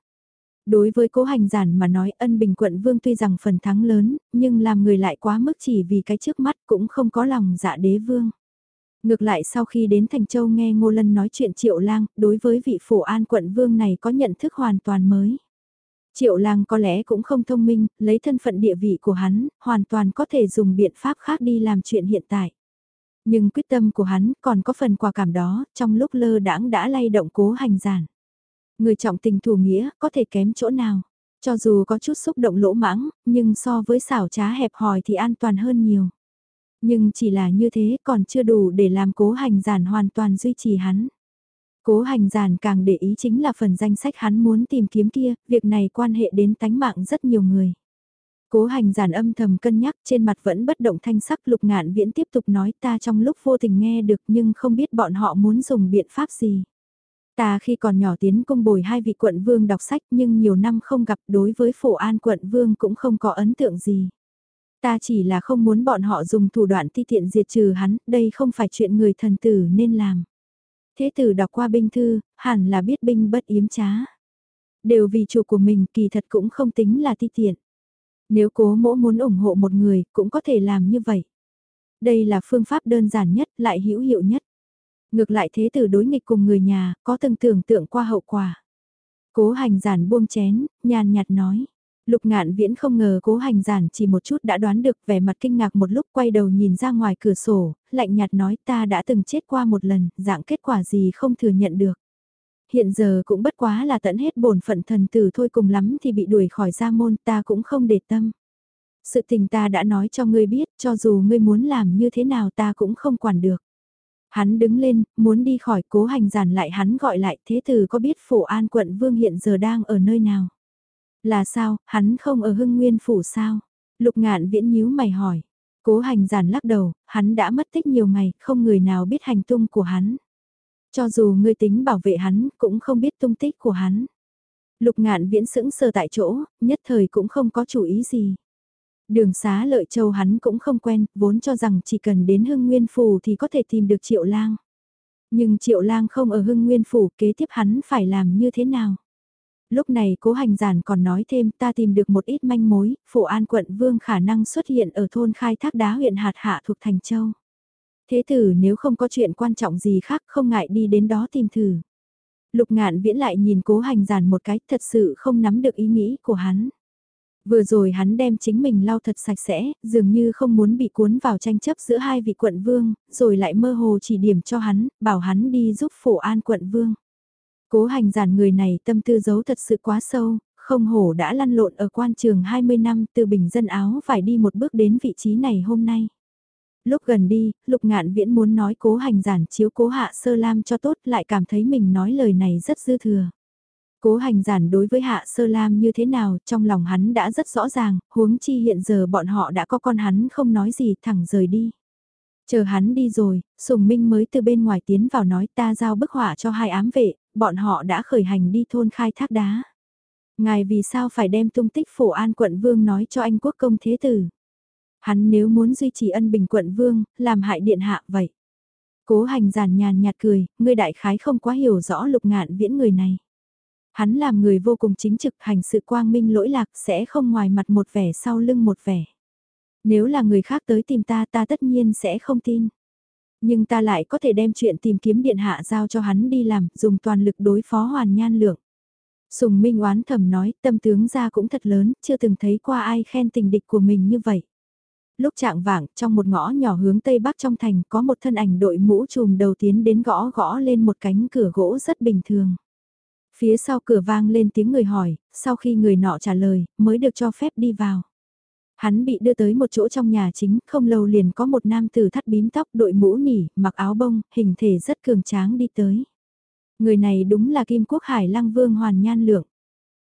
Đối với cố hành giản mà nói ân bình quận vương tuy rằng phần thắng lớn, nhưng làm người lại quá mức chỉ vì cái trước mắt cũng không có lòng dạ đế vương. Ngược lại sau khi đến Thành Châu nghe Ngô Lân nói chuyện Triệu Lang, đối với vị phổ an quận vương này có nhận thức hoàn toàn mới. Triệu Lang có lẽ cũng không thông minh, lấy thân phận địa vị của hắn, hoàn toàn có thể dùng biện pháp khác đi làm chuyện hiện tại. Nhưng quyết tâm của hắn còn có phần quả cảm đó, trong lúc lơ đãng đã lay động cố hành giản. Người trọng tình thủ nghĩa, có thể kém chỗ nào. Cho dù có chút xúc động lỗ mãng, nhưng so với xảo trá hẹp hòi thì an toàn hơn nhiều. Nhưng chỉ là như thế còn chưa đủ để làm cố hành giản hoàn toàn duy trì hắn. Cố hành giản càng để ý chính là phần danh sách hắn muốn tìm kiếm kia, việc này quan hệ đến tánh mạng rất nhiều người. Cố hành giản âm thầm cân nhắc trên mặt vẫn bất động thanh sắc lục ngạn viễn tiếp tục nói ta trong lúc vô tình nghe được nhưng không biết bọn họ muốn dùng biện pháp gì. Ta khi còn nhỏ tiến công bồi hai vị quận vương đọc sách nhưng nhiều năm không gặp đối với phổ an quận vương cũng không có ấn tượng gì. Ta chỉ là không muốn bọn họ dùng thủ đoạn ti tiện diệt trừ hắn, đây không phải chuyện người thần tử nên làm. Thế tử đọc qua binh thư, hẳn là biết binh bất yếm trá. Đều vì chủ của mình kỳ thật cũng không tính là ti tiện. Nếu cố mỗ muốn ủng hộ một người, cũng có thể làm như vậy. Đây là phương pháp đơn giản nhất, lại hữu hiệu nhất. Ngược lại thế tử đối nghịch cùng người nhà, có từng tưởng tượng qua hậu quả. Cố hành giản buông chén, nhàn nhạt nói. Lục ngạn viễn không ngờ cố hành giản chỉ một chút đã đoán được vẻ mặt kinh ngạc một lúc quay đầu nhìn ra ngoài cửa sổ, lạnh nhạt nói ta đã từng chết qua một lần, dạng kết quả gì không thừa nhận được. Hiện giờ cũng bất quá là tận hết bổn phận thần tử thôi cùng lắm thì bị đuổi khỏi gia môn ta cũng không để tâm. Sự tình ta đã nói cho ngươi biết, cho dù ngươi muốn làm như thế nào ta cũng không quản được. Hắn đứng lên, muốn đi khỏi cố hành giản lại hắn gọi lại thế tử có biết phổ an quận vương hiện giờ đang ở nơi nào. Là sao, hắn không ở hưng nguyên phủ sao? Lục ngạn viễn nhíu mày hỏi. Cố hành giản lắc đầu, hắn đã mất tích nhiều ngày, không người nào biết hành tung của hắn. Cho dù ngươi tính bảo vệ hắn, cũng không biết tung tích của hắn. Lục ngạn viễn sững sờ tại chỗ, nhất thời cũng không có chủ ý gì. Đường xá lợi châu hắn cũng không quen, vốn cho rằng chỉ cần đến hưng nguyên phủ thì có thể tìm được triệu lang. Nhưng triệu lang không ở hưng nguyên phủ kế tiếp hắn phải làm như thế nào? Lúc này cố hành giản còn nói thêm ta tìm được một ít manh mối, phổ an quận vương khả năng xuất hiện ở thôn khai thác đá huyện hạt hạ thuộc Thành Châu. Thế tử nếu không có chuyện quan trọng gì khác không ngại đi đến đó tìm thử. Lục ngạn viễn lại nhìn cố hành giản một cái thật sự không nắm được ý nghĩ của hắn. Vừa rồi hắn đem chính mình lau thật sạch sẽ, dường như không muốn bị cuốn vào tranh chấp giữa hai vị quận vương, rồi lại mơ hồ chỉ điểm cho hắn, bảo hắn đi giúp phổ an quận vương. Cố hành giản người này tâm tư giấu thật sự quá sâu, không hổ đã lăn lộn ở quan trường 20 năm từ bình dân áo phải đi một bước đến vị trí này hôm nay. Lúc gần đi, lục ngạn viễn muốn nói cố hành giản chiếu cố hạ sơ lam cho tốt lại cảm thấy mình nói lời này rất dư thừa. Cố hành giản đối với hạ sơ lam như thế nào trong lòng hắn đã rất rõ ràng, huống chi hiện giờ bọn họ đã có con hắn không nói gì thẳng rời đi. Chờ hắn đi rồi, Sùng Minh mới từ bên ngoài tiến vào nói ta giao bức họa cho hai ám vệ, bọn họ đã khởi hành đi thôn khai thác đá. Ngài vì sao phải đem tung tích phổ an quận vương nói cho anh quốc công thế tử? Hắn nếu muốn duy trì ân bình quận vương, làm hại điện hạ vậy. Cố hành giản nhàn nhạt cười, ngươi đại khái không quá hiểu rõ lục ngạn viễn người này. Hắn làm người vô cùng chính trực hành sự quang minh lỗi lạc sẽ không ngoài mặt một vẻ sau lưng một vẻ. Nếu là người khác tới tìm ta ta tất nhiên sẽ không tin. Nhưng ta lại có thể đem chuyện tìm kiếm điện hạ giao cho hắn đi làm, dùng toàn lực đối phó hoàn nhan lượng. Sùng Minh oán thầm nói, tâm tướng ra cũng thật lớn, chưa từng thấy qua ai khen tình địch của mình như vậy. Lúc trạng vạng, trong một ngõ nhỏ hướng tây bắc trong thành có một thân ảnh đội mũ trùm đầu tiến đến gõ gõ lên một cánh cửa gỗ rất bình thường. Phía sau cửa vang lên tiếng người hỏi, sau khi người nọ trả lời, mới được cho phép đi vào. Hắn bị đưa tới một chỗ trong nhà chính, không lâu liền có một nam tử thắt bím tóc đội mũ nỉ, mặc áo bông, hình thể rất cường tráng đi tới. Người này đúng là Kim Quốc Hải Lăng Vương Hoàn Nhan Lượng.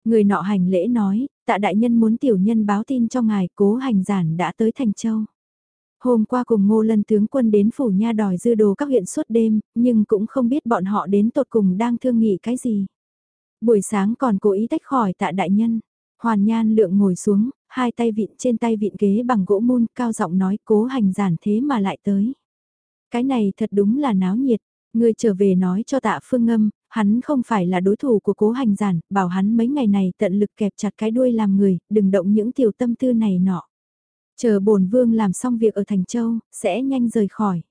Người nọ hành lễ nói, tạ đại nhân muốn tiểu nhân báo tin cho ngài cố hành giản đã tới Thành Châu. Hôm qua cùng ngô lân tướng quân đến phủ nha đòi dư đồ các huyện suốt đêm, nhưng cũng không biết bọn họ đến tột cùng đang thương nghị cái gì. Buổi sáng còn cố ý tách khỏi tạ đại nhân. Hoàn nhan lượng ngồi xuống, hai tay vịn trên tay vịn ghế bằng gỗ mun cao giọng nói cố hành giản thế mà lại tới. Cái này thật đúng là náo nhiệt, người trở về nói cho tạ phương ngâm, hắn không phải là đối thủ của cố hành giản, bảo hắn mấy ngày này tận lực kẹp chặt cái đuôi làm người, đừng động những tiểu tâm tư này nọ. Chờ bổn vương làm xong việc ở Thành Châu, sẽ nhanh rời khỏi.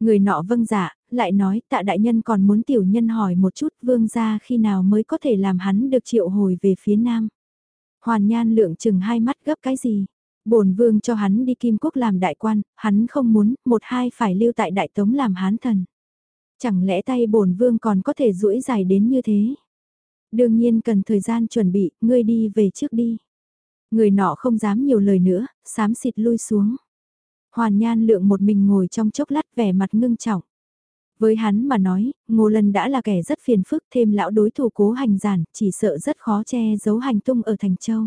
Người nọ vâng dạ, lại nói tạ đại nhân còn muốn tiểu nhân hỏi một chút vương gia khi nào mới có thể làm hắn được triệu hồi về phía nam. Hoàn nhan lượng chừng hai mắt gấp cái gì? bổn vương cho hắn đi kim quốc làm đại quan, hắn không muốn, một hai phải lưu tại đại tống làm hán thần. Chẳng lẽ tay bổn vương còn có thể duỗi dài đến như thế? Đương nhiên cần thời gian chuẩn bị, ngươi đi về trước đi. Người nọ không dám nhiều lời nữa, sám xịt lui xuống. Hoàn nhan lượng một mình ngồi trong chốc lát vẻ mặt ngưng trọng. Với hắn mà nói, Ngô Lân đã là kẻ rất phiền phức thêm lão đối thủ cố hành giản, chỉ sợ rất khó che giấu hành tung ở Thành Châu.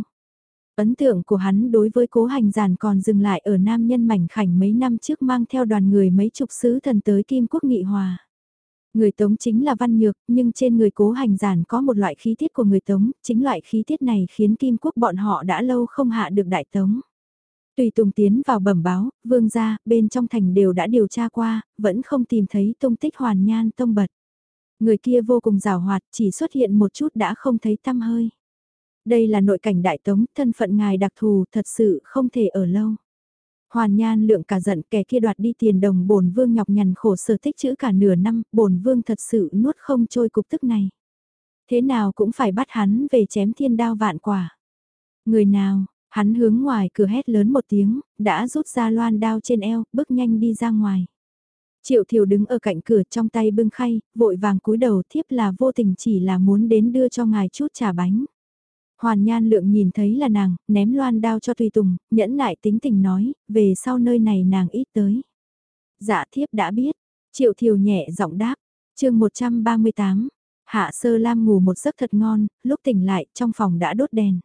Ấn tượng của hắn đối với cố hành giản còn dừng lại ở nam nhân mảnh khảnh mấy năm trước mang theo đoàn người mấy chục sứ thần tới Kim Quốc Nghị Hòa. Người Tống chính là văn nhược, nhưng trên người cố hành giản có một loại khí tiết của người Tống, chính loại khí tiết này khiến Kim Quốc bọn họ đã lâu không hạ được đại Tống. Tùy Tùng tiến vào bẩm báo, vương gia, bên trong thành đều đã điều tra qua, vẫn không tìm thấy tung tích hoàn nhan tông bật. Người kia vô cùng rào hoạt, chỉ xuất hiện một chút đã không thấy tăm hơi. Đây là nội cảnh đại tống, thân phận ngài đặc thù, thật sự không thể ở lâu. Hoàn nhan lượng cả giận kẻ kia đoạt đi tiền đồng bổn vương nhọc nhằn khổ sở tích chữ cả nửa năm, bổn vương thật sự nuốt không trôi cục tức này. Thế nào cũng phải bắt hắn về chém thiên đao vạn quả. Người nào, Hắn hướng ngoài cửa hét lớn một tiếng, đã rút ra loan đao trên eo, bước nhanh đi ra ngoài. Triệu thiều đứng ở cạnh cửa trong tay bưng khay, vội vàng cúi đầu thiếp là vô tình chỉ là muốn đến đưa cho ngài chút trà bánh. Hoàn nhan lượng nhìn thấy là nàng, ném loan đao cho Tùy Tùng, nhẫn nại tính tình nói, về sau nơi này nàng ít tới. Dạ thiếp đã biết, triệu thiều nhẹ giọng đáp, chương 138, hạ sơ lam ngủ một giấc thật ngon, lúc tỉnh lại trong phòng đã đốt đèn.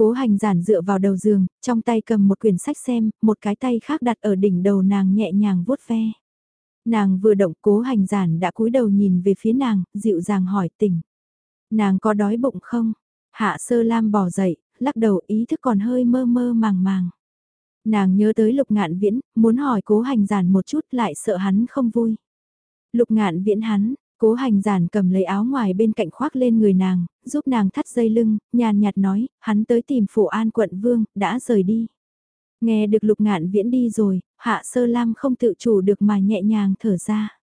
Cố hành giản dựa vào đầu giường, trong tay cầm một quyển sách xem, một cái tay khác đặt ở đỉnh đầu nàng nhẹ nhàng vuốt ve. Nàng vừa động cố hành giản đã cúi đầu nhìn về phía nàng, dịu dàng hỏi tỉnh. Nàng có đói bụng không? Hạ sơ lam bỏ dậy, lắc đầu ý thức còn hơi mơ mơ màng màng. Nàng nhớ tới lục ngạn viễn, muốn hỏi cố hành giản một chút lại sợ hắn không vui. Lục ngạn viễn hắn, Cố hành giản cầm lấy áo ngoài bên cạnh khoác lên người nàng, giúp nàng thắt dây lưng, nhàn nhạt nói, hắn tới tìm phủ an quận vương, đã rời đi. Nghe được lục ngạn viễn đi rồi, hạ sơ lam không tự chủ được mà nhẹ nhàng thở ra.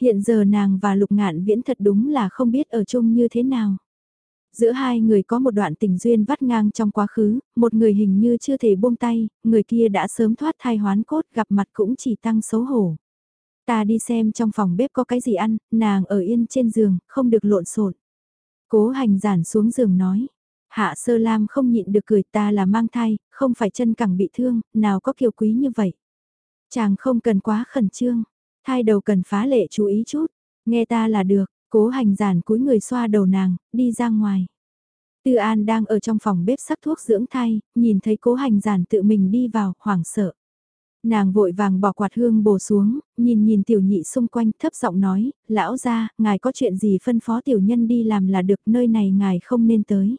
Hiện giờ nàng và lục ngạn viễn thật đúng là không biết ở chung như thế nào. Giữa hai người có một đoạn tình duyên vắt ngang trong quá khứ, một người hình như chưa thể buông tay, người kia đã sớm thoát thai hoán cốt gặp mặt cũng chỉ tăng xấu hổ. Ta đi xem trong phòng bếp có cái gì ăn, nàng ở yên trên giường, không được lộn xộn. Cố hành giản xuống giường nói. Hạ sơ lam không nhịn được cười ta là mang thai, không phải chân cẳng bị thương, nào có kiều quý như vậy. Chàng không cần quá khẩn trương, thai đầu cần phá lệ chú ý chút, nghe ta là được, cố hành giản cúi người xoa đầu nàng, đi ra ngoài. Tư An đang ở trong phòng bếp sắc thuốc dưỡng thai, nhìn thấy cố hành giản tự mình đi vào, hoảng sợ. Nàng vội vàng bỏ quạt hương bổ xuống, nhìn nhìn tiểu nhị xung quanh thấp giọng nói, lão ra, ngài có chuyện gì phân phó tiểu nhân đi làm là được nơi này ngài không nên tới.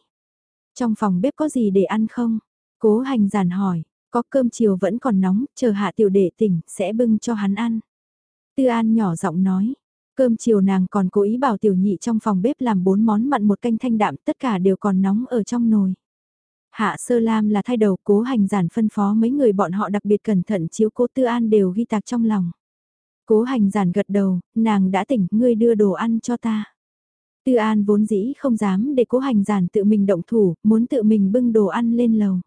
Trong phòng bếp có gì để ăn không? Cố hành giản hỏi, có cơm chiều vẫn còn nóng, chờ hạ tiểu đệ tỉnh, sẽ bưng cho hắn ăn. Tư An nhỏ giọng nói, cơm chiều nàng còn cố ý bảo tiểu nhị trong phòng bếp làm bốn món mặn một canh thanh đạm, tất cả đều còn nóng ở trong nồi. Hạ Sơ Lam là thay đầu cố hành giản phân phó mấy người bọn họ đặc biệt cẩn thận chiếu cố Tư An đều ghi tạc trong lòng. Cố hành giản gật đầu, nàng đã tỉnh, ngươi đưa đồ ăn cho ta. Tư An vốn dĩ không dám để cố hành giản tự mình động thủ, muốn tự mình bưng đồ ăn lên lầu.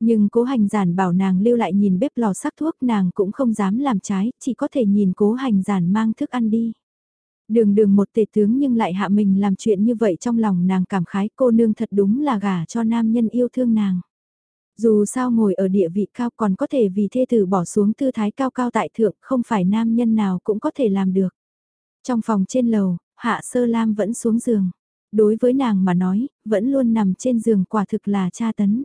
Nhưng cố hành giản bảo nàng lưu lại nhìn bếp lò sắc thuốc nàng cũng không dám làm trái, chỉ có thể nhìn cố hành giản mang thức ăn đi. Đường đường một tể tướng nhưng lại hạ mình làm chuyện như vậy trong lòng nàng cảm khái cô nương thật đúng là gả cho nam nhân yêu thương nàng. Dù sao ngồi ở địa vị cao còn có thể vì thê tử bỏ xuống tư thái cao cao tại thượng không phải nam nhân nào cũng có thể làm được. Trong phòng trên lầu, Hạ Sơ Lam vẫn xuống giường. Đối với nàng mà nói, vẫn luôn nằm trên giường quả thực là tra tấn.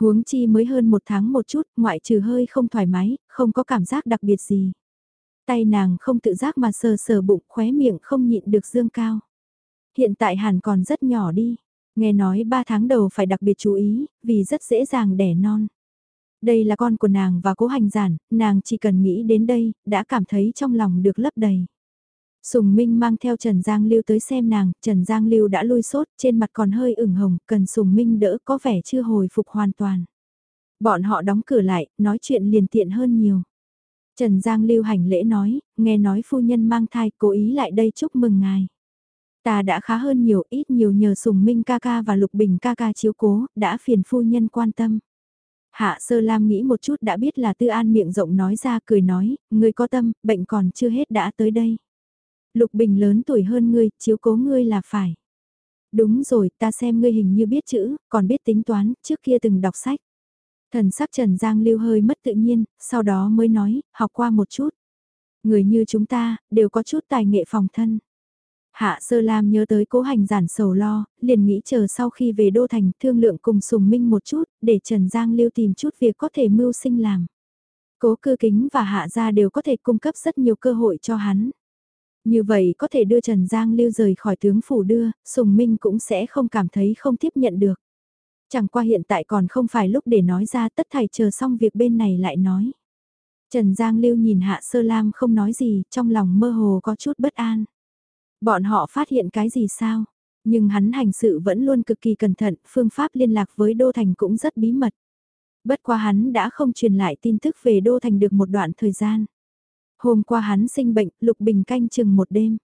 Huống chi mới hơn một tháng một chút, ngoại trừ hơi không thoải mái, không có cảm giác đặc biệt gì. Tay nàng không tự giác mà sờ sờ bụng khóe miệng không nhịn được dương cao. Hiện tại hẳn còn rất nhỏ đi. Nghe nói 3 tháng đầu phải đặc biệt chú ý, vì rất dễ dàng đẻ non. Đây là con của nàng và cố hành giản, nàng chỉ cần nghĩ đến đây, đã cảm thấy trong lòng được lấp đầy. Sùng Minh mang theo Trần Giang Lưu tới xem nàng, Trần Giang Lưu đã lui sốt, trên mặt còn hơi ửng hồng, cần Sùng Minh đỡ có vẻ chưa hồi phục hoàn toàn. Bọn họ đóng cửa lại, nói chuyện liền tiện hơn nhiều. Trần Giang lưu hành lễ nói, nghe nói phu nhân mang thai cố ý lại đây chúc mừng ngài. Ta đã khá hơn nhiều ít nhiều nhờ Sùng Minh ca ca và Lục Bình ca ca chiếu cố, đã phiền phu nhân quan tâm. Hạ Sơ Lam nghĩ một chút đã biết là Tư An miệng rộng nói ra cười nói, ngươi có tâm, bệnh còn chưa hết đã tới đây. Lục Bình lớn tuổi hơn ngươi, chiếu cố ngươi là phải. Đúng rồi, ta xem ngươi hình như biết chữ, còn biết tính toán, trước kia từng đọc sách. Thần sắc Trần Giang lưu hơi mất tự nhiên, sau đó mới nói, học qua một chút. Người như chúng ta, đều có chút tài nghệ phòng thân. Hạ Sơ Lam nhớ tới cố hành giản sầu lo, liền nghĩ chờ sau khi về Đô Thành thương lượng cùng Sùng Minh một chút, để Trần Giang Lưu tìm chút việc có thể mưu sinh làm. Cố cư kính và Hạ gia đều có thể cung cấp rất nhiều cơ hội cho hắn. Như vậy có thể đưa Trần Giang Lưu rời khỏi tướng phủ đưa, Sùng Minh cũng sẽ không cảm thấy không tiếp nhận được. Chẳng qua hiện tại còn không phải lúc để nói ra tất thảy chờ xong việc bên này lại nói. Trần Giang Lưu nhìn Hạ Sơ Lam không nói gì, trong lòng mơ hồ có chút bất an. Bọn họ phát hiện cái gì sao? Nhưng hắn hành sự vẫn luôn cực kỳ cẩn thận, phương pháp liên lạc với Đô Thành cũng rất bí mật. Bất qua hắn đã không truyền lại tin tức về Đô Thành được một đoạn thời gian. Hôm qua hắn sinh bệnh, Lục Bình canh chừng một đêm.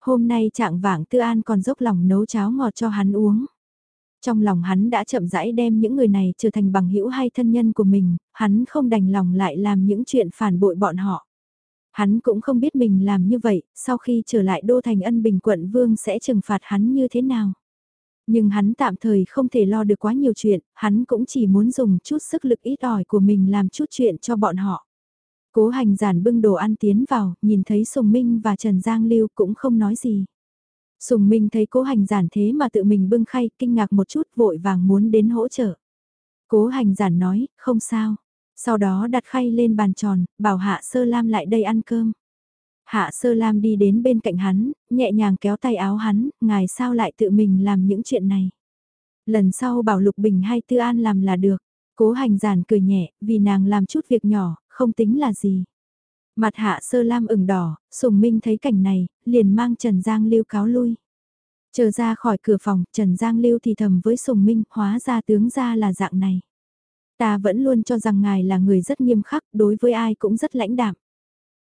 Hôm nay trạng vảng Tư An còn dốc lòng nấu cháo ngọt cho hắn uống. Trong lòng hắn đã chậm rãi đem những người này trở thành bằng hữu hay thân nhân của mình, hắn không đành lòng lại làm những chuyện phản bội bọn họ. Hắn cũng không biết mình làm như vậy, sau khi trở lại đô thành ân bình quận vương sẽ trừng phạt hắn như thế nào. Nhưng hắn tạm thời không thể lo được quá nhiều chuyện, hắn cũng chỉ muốn dùng chút sức lực ít ỏi của mình làm chút chuyện cho bọn họ. Cố hành giản bưng đồ ăn tiến vào, nhìn thấy Sùng Minh và Trần Giang Lưu cũng không nói gì. Sùng Minh thấy cố hành giản thế mà tự mình bưng khay, kinh ngạc một chút vội vàng muốn đến hỗ trợ. Cố hành giản nói, không sao. Sau đó đặt khay lên bàn tròn, bảo Hạ Sơ Lam lại đây ăn cơm. Hạ Sơ Lam đi đến bên cạnh hắn, nhẹ nhàng kéo tay áo hắn, ngài sao lại tự mình làm những chuyện này. Lần sau bảo Lục Bình hay Tư An làm là được. Cố hành giản cười nhẹ, vì nàng làm chút việc nhỏ, không tính là gì. Mặt hạ sơ lam ửng đỏ, sùng minh thấy cảnh này, liền mang Trần Giang Lưu cáo lui. Chờ ra khỏi cửa phòng, Trần Giang Lưu thì thầm với sùng minh, hóa ra tướng ra là dạng này. Ta vẫn luôn cho rằng ngài là người rất nghiêm khắc, đối với ai cũng rất lãnh đạm.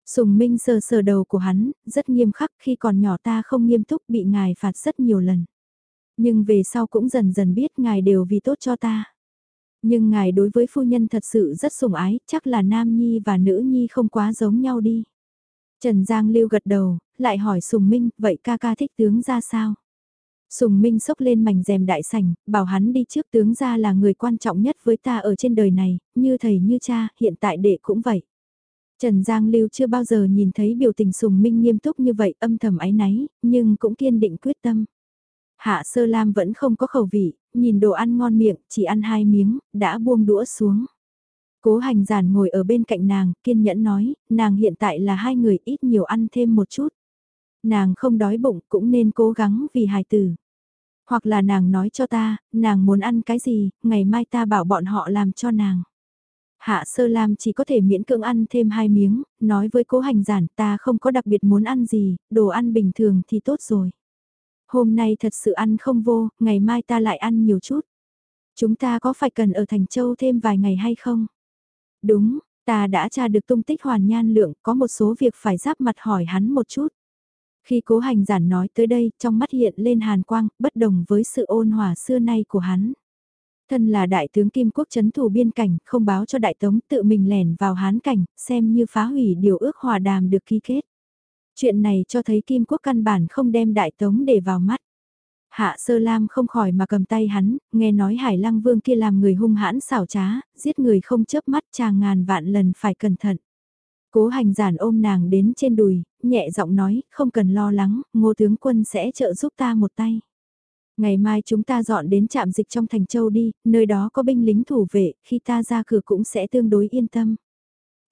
Sùng Minh sờ sờ đầu của hắn, rất nghiêm khắc khi còn nhỏ ta không nghiêm túc bị ngài phạt rất nhiều lần. Nhưng về sau cũng dần dần biết ngài đều vì tốt cho ta. Nhưng ngài đối với phu nhân thật sự rất sủng ái, chắc là nam nhi và nữ nhi không quá giống nhau đi. Trần Giang Lưu gật đầu, lại hỏi Sùng Minh, vậy ca ca thích tướng ra sao? Sùng Minh sốc lên mảnh rèm đại sảnh, bảo hắn đi trước tướng ra là người quan trọng nhất với ta ở trên đời này, như thầy như cha, hiện tại đệ cũng vậy. Trần Giang Lưu chưa bao giờ nhìn thấy biểu tình Sùng Minh nghiêm túc như vậy âm thầm ái náy, nhưng cũng kiên định quyết tâm. Hạ Sơ Lam vẫn không có khẩu vị, nhìn đồ ăn ngon miệng, chỉ ăn hai miếng, đã buông đũa xuống. Cố hành giản ngồi ở bên cạnh nàng, kiên nhẫn nói, nàng hiện tại là hai người ít nhiều ăn thêm một chút. Nàng không đói bụng cũng nên cố gắng vì hài tử. Hoặc là nàng nói cho ta, nàng muốn ăn cái gì, ngày mai ta bảo bọn họ làm cho nàng. Hạ sơ lam chỉ có thể miễn cưỡng ăn thêm hai miếng, nói với cố hành giản ta không có đặc biệt muốn ăn gì, đồ ăn bình thường thì tốt rồi. Hôm nay thật sự ăn không vô, ngày mai ta lại ăn nhiều chút. Chúng ta có phải cần ở Thành Châu thêm vài ngày hay không? Đúng, ta đã tra được tung tích hoàn nhan lượng, có một số việc phải giáp mặt hỏi hắn một chút. Khi cố hành giản nói tới đây, trong mắt hiện lên hàn quang, bất đồng với sự ôn hòa xưa nay của hắn. Thân là đại tướng Kim Quốc chấn thủ biên cảnh, không báo cho đại tống tự mình lẻn vào hán cảnh, xem như phá hủy điều ước hòa đàm được ký kết. Chuyện này cho thấy Kim Quốc căn bản không đem đại tống để vào mắt. Hạ Sơ Lam không khỏi mà cầm tay hắn, nghe nói Hải Lăng Vương kia làm người hung hãn xảo trá, giết người không chớp mắt chàng ngàn vạn lần phải cẩn thận. Cố hành giản ôm nàng đến trên đùi, nhẹ giọng nói, không cần lo lắng, ngô tướng quân sẽ trợ giúp ta một tay. Ngày mai chúng ta dọn đến trạm dịch trong thành châu đi, nơi đó có binh lính thủ vệ, khi ta ra cửa cũng sẽ tương đối yên tâm.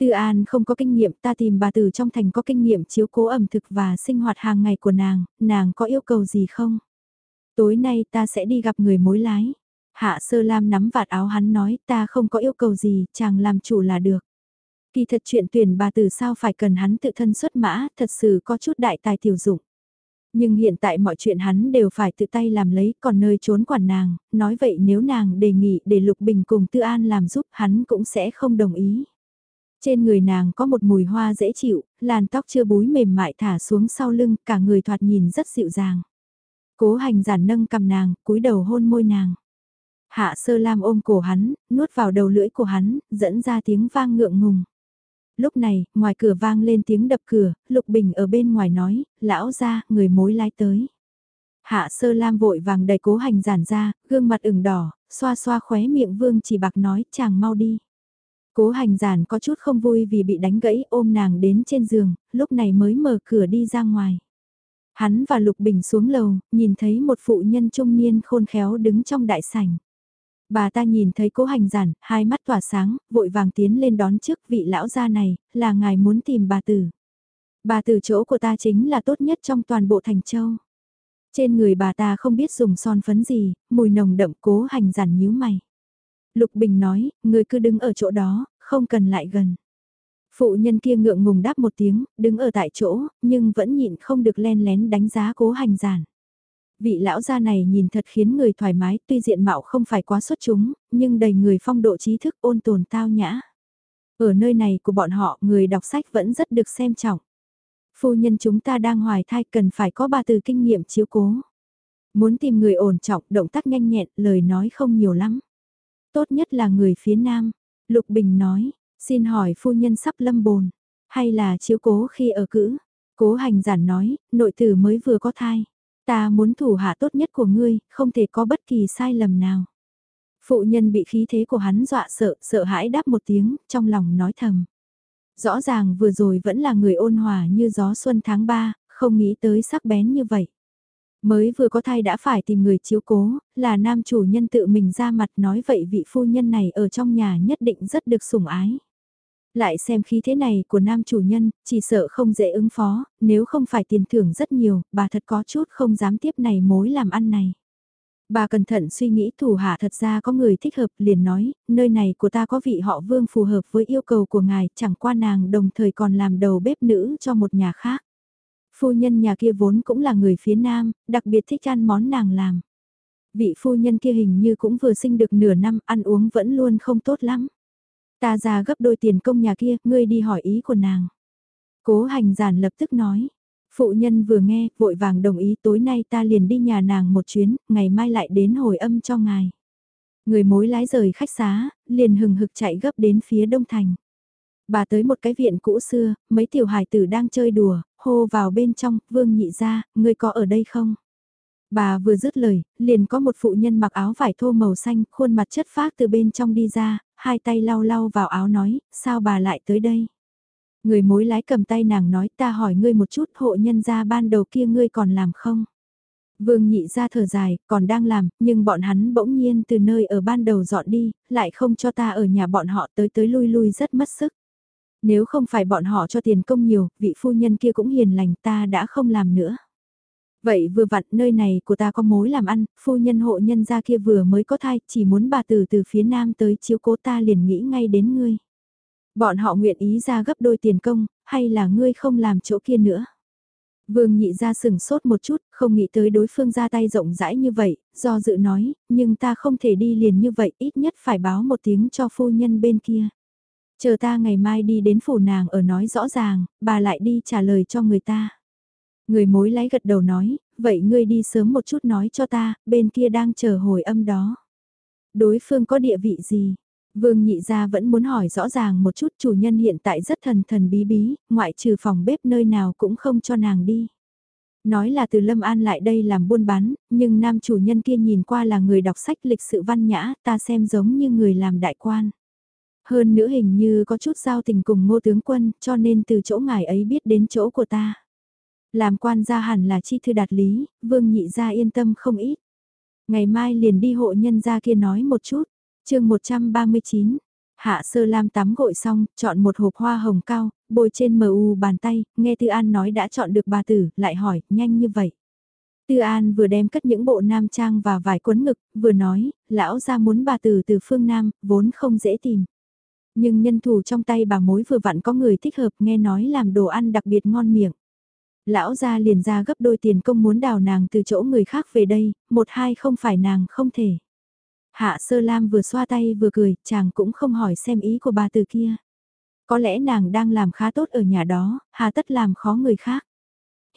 Tư An không có kinh nghiệm ta tìm bà Từ trong thành có kinh nghiệm chiếu cố ẩm thực và sinh hoạt hàng ngày của nàng, nàng có yêu cầu gì không? Tối nay ta sẽ đi gặp người mối lái. Hạ Sơ Lam nắm vạt áo hắn nói ta không có yêu cầu gì, chàng làm chủ là được. Kỳ thật chuyện tuyển bà Từ sao phải cần hắn tự thân xuất mã, thật sự có chút đại tài tiểu dụng. Nhưng hiện tại mọi chuyện hắn đều phải tự tay làm lấy, còn nơi trốn quản nàng, nói vậy nếu nàng đề nghị để Lục Bình cùng Tư An làm giúp hắn cũng sẽ không đồng ý. Trên người nàng có một mùi hoa dễ chịu, làn tóc chưa búi mềm mại thả xuống sau lưng, cả người thoạt nhìn rất dịu dàng. Cố hành giản nâng cầm nàng, cúi đầu hôn môi nàng. Hạ sơ lam ôm cổ hắn, nuốt vào đầu lưỡi của hắn, dẫn ra tiếng vang ngượng ngùng. Lúc này, ngoài cửa vang lên tiếng đập cửa, Lục Bình ở bên ngoài nói, lão ra, người mối lái tới. Hạ sơ lam vội vàng đẩy cố hành giản ra, gương mặt ửng đỏ, xoa xoa khóe miệng vương chỉ bạc nói, chàng mau đi. Cố hành giản có chút không vui vì bị đánh gãy ôm nàng đến trên giường, lúc này mới mở cửa đi ra ngoài. Hắn và Lục Bình xuống lầu, nhìn thấy một phụ nhân trung niên khôn khéo đứng trong đại sảnh. Bà ta nhìn thấy cố hành giản, hai mắt tỏa sáng, vội vàng tiến lên đón trước vị lão gia này, là ngài muốn tìm bà tử. Bà tử chỗ của ta chính là tốt nhất trong toàn bộ thành châu. Trên người bà ta không biết dùng son phấn gì, mùi nồng đậm cố hành giản nhíu mày. Lục Bình nói, người cứ đứng ở chỗ đó, không cần lại gần. Phụ nhân kia ngượng ngùng đáp một tiếng, đứng ở tại chỗ, nhưng vẫn nhịn không được len lén đánh giá cố hành giản. Vị lão gia này nhìn thật khiến người thoải mái, tuy diện mạo không phải quá xuất chúng, nhưng đầy người phong độ trí thức ôn tồn tao nhã. Ở nơi này của bọn họ, người đọc sách vẫn rất được xem trọng. Phu nhân chúng ta đang hoài thai cần phải có ba từ kinh nghiệm chiếu cố. Muốn tìm người ổn trọng, động tác nhanh nhẹn, lời nói không nhiều lắm. Tốt nhất là người phía nam. Lục Bình nói, xin hỏi phu nhân sắp lâm bồn, hay là chiếu cố khi ở cữ. Cố hành giản nói, nội tử mới vừa có thai. Ta muốn thủ hạ tốt nhất của ngươi, không thể có bất kỳ sai lầm nào. Phụ nhân bị khí thế của hắn dọa sợ, sợ hãi đáp một tiếng, trong lòng nói thầm. Rõ ràng vừa rồi vẫn là người ôn hòa như gió xuân tháng 3, không nghĩ tới sắc bén như vậy. Mới vừa có thai đã phải tìm người chiếu cố, là nam chủ nhân tự mình ra mặt nói vậy vị phu nhân này ở trong nhà nhất định rất được sủng ái. Lại xem khí thế này của nam chủ nhân, chỉ sợ không dễ ứng phó, nếu không phải tiền thưởng rất nhiều, bà thật có chút không dám tiếp này mối làm ăn này. Bà cẩn thận suy nghĩ thủ hạ thật ra có người thích hợp liền nói, nơi này của ta có vị họ vương phù hợp với yêu cầu của ngài, chẳng qua nàng đồng thời còn làm đầu bếp nữ cho một nhà khác. Phu nhân nhà kia vốn cũng là người phía nam, đặc biệt thích ăn món nàng làm. Vị phu nhân kia hình như cũng vừa sinh được nửa năm, ăn uống vẫn luôn không tốt lắm. Ta ra gấp đôi tiền công nhà kia, ngươi đi hỏi ý của nàng. Cố hành giản lập tức nói. Phụ nhân vừa nghe, vội vàng đồng ý tối nay ta liền đi nhà nàng một chuyến, ngày mai lại đến hồi âm cho ngài. Người mối lái rời khách xá, liền hừng hực chạy gấp đến phía đông thành. Bà tới một cái viện cũ xưa, mấy tiểu hài tử đang chơi đùa, hô vào bên trong, vương nhị ra, ngươi có ở đây không? Bà vừa dứt lời, liền có một phụ nhân mặc áo vải thô màu xanh, khuôn mặt chất phác từ bên trong đi ra, hai tay lau lau vào áo nói, sao bà lại tới đây? Người mối lái cầm tay nàng nói ta hỏi ngươi một chút hộ nhân gia ban đầu kia ngươi còn làm không? Vương nhị ra thở dài, còn đang làm, nhưng bọn hắn bỗng nhiên từ nơi ở ban đầu dọn đi, lại không cho ta ở nhà bọn họ tới tới lui lui rất mất sức. Nếu không phải bọn họ cho tiền công nhiều, vị phu nhân kia cũng hiền lành ta đã không làm nữa. Vậy vừa vặn nơi này của ta có mối làm ăn, phu nhân hộ nhân gia kia vừa mới có thai, chỉ muốn bà từ từ phía nam tới chiếu cố ta liền nghĩ ngay đến ngươi. Bọn họ nguyện ý ra gấp đôi tiền công, hay là ngươi không làm chỗ kia nữa. Vương nhị ra sừng sốt một chút, không nghĩ tới đối phương ra tay rộng rãi như vậy, do dự nói, nhưng ta không thể đi liền như vậy, ít nhất phải báo một tiếng cho phu nhân bên kia. Chờ ta ngày mai đi đến phủ nàng ở nói rõ ràng, bà lại đi trả lời cho người ta. Người mối lái gật đầu nói, vậy ngươi đi sớm một chút nói cho ta, bên kia đang chờ hồi âm đó. Đối phương có địa vị gì? Vương nhị gia vẫn muốn hỏi rõ ràng một chút chủ nhân hiện tại rất thần thần bí bí, ngoại trừ phòng bếp nơi nào cũng không cho nàng đi. Nói là từ Lâm An lại đây làm buôn bán, nhưng nam chủ nhân kia nhìn qua là người đọc sách lịch sự văn nhã, ta xem giống như người làm đại quan. Hơn nữa hình như có chút giao tình cùng ngô tướng quân, cho nên từ chỗ ngài ấy biết đến chỗ của ta. Làm quan gia hẳn là chi thư đạt lý, vương nhị gia yên tâm không ít. Ngày mai liền đi hộ nhân gia kia nói một chút. chương 139, Hạ sơ lam tắm gội xong, chọn một hộp hoa hồng cao, bôi trên mờ u bàn tay, nghe Tư An nói đã chọn được bà tử, lại hỏi, nhanh như vậy. Tư An vừa đem cất những bộ nam trang và vài cuốn ngực, vừa nói, lão ra muốn bà tử từ phương Nam, vốn không dễ tìm. Nhưng nhân thủ trong tay bà mối vừa vặn có người thích hợp nghe nói làm đồ ăn đặc biệt ngon miệng. Lão ra liền ra gấp đôi tiền công muốn đào nàng từ chỗ người khác về đây, một hai không phải nàng không thể. Hạ sơ lam vừa xoa tay vừa cười, chàng cũng không hỏi xem ý của bà từ kia. Có lẽ nàng đang làm khá tốt ở nhà đó, hà tất làm khó người khác.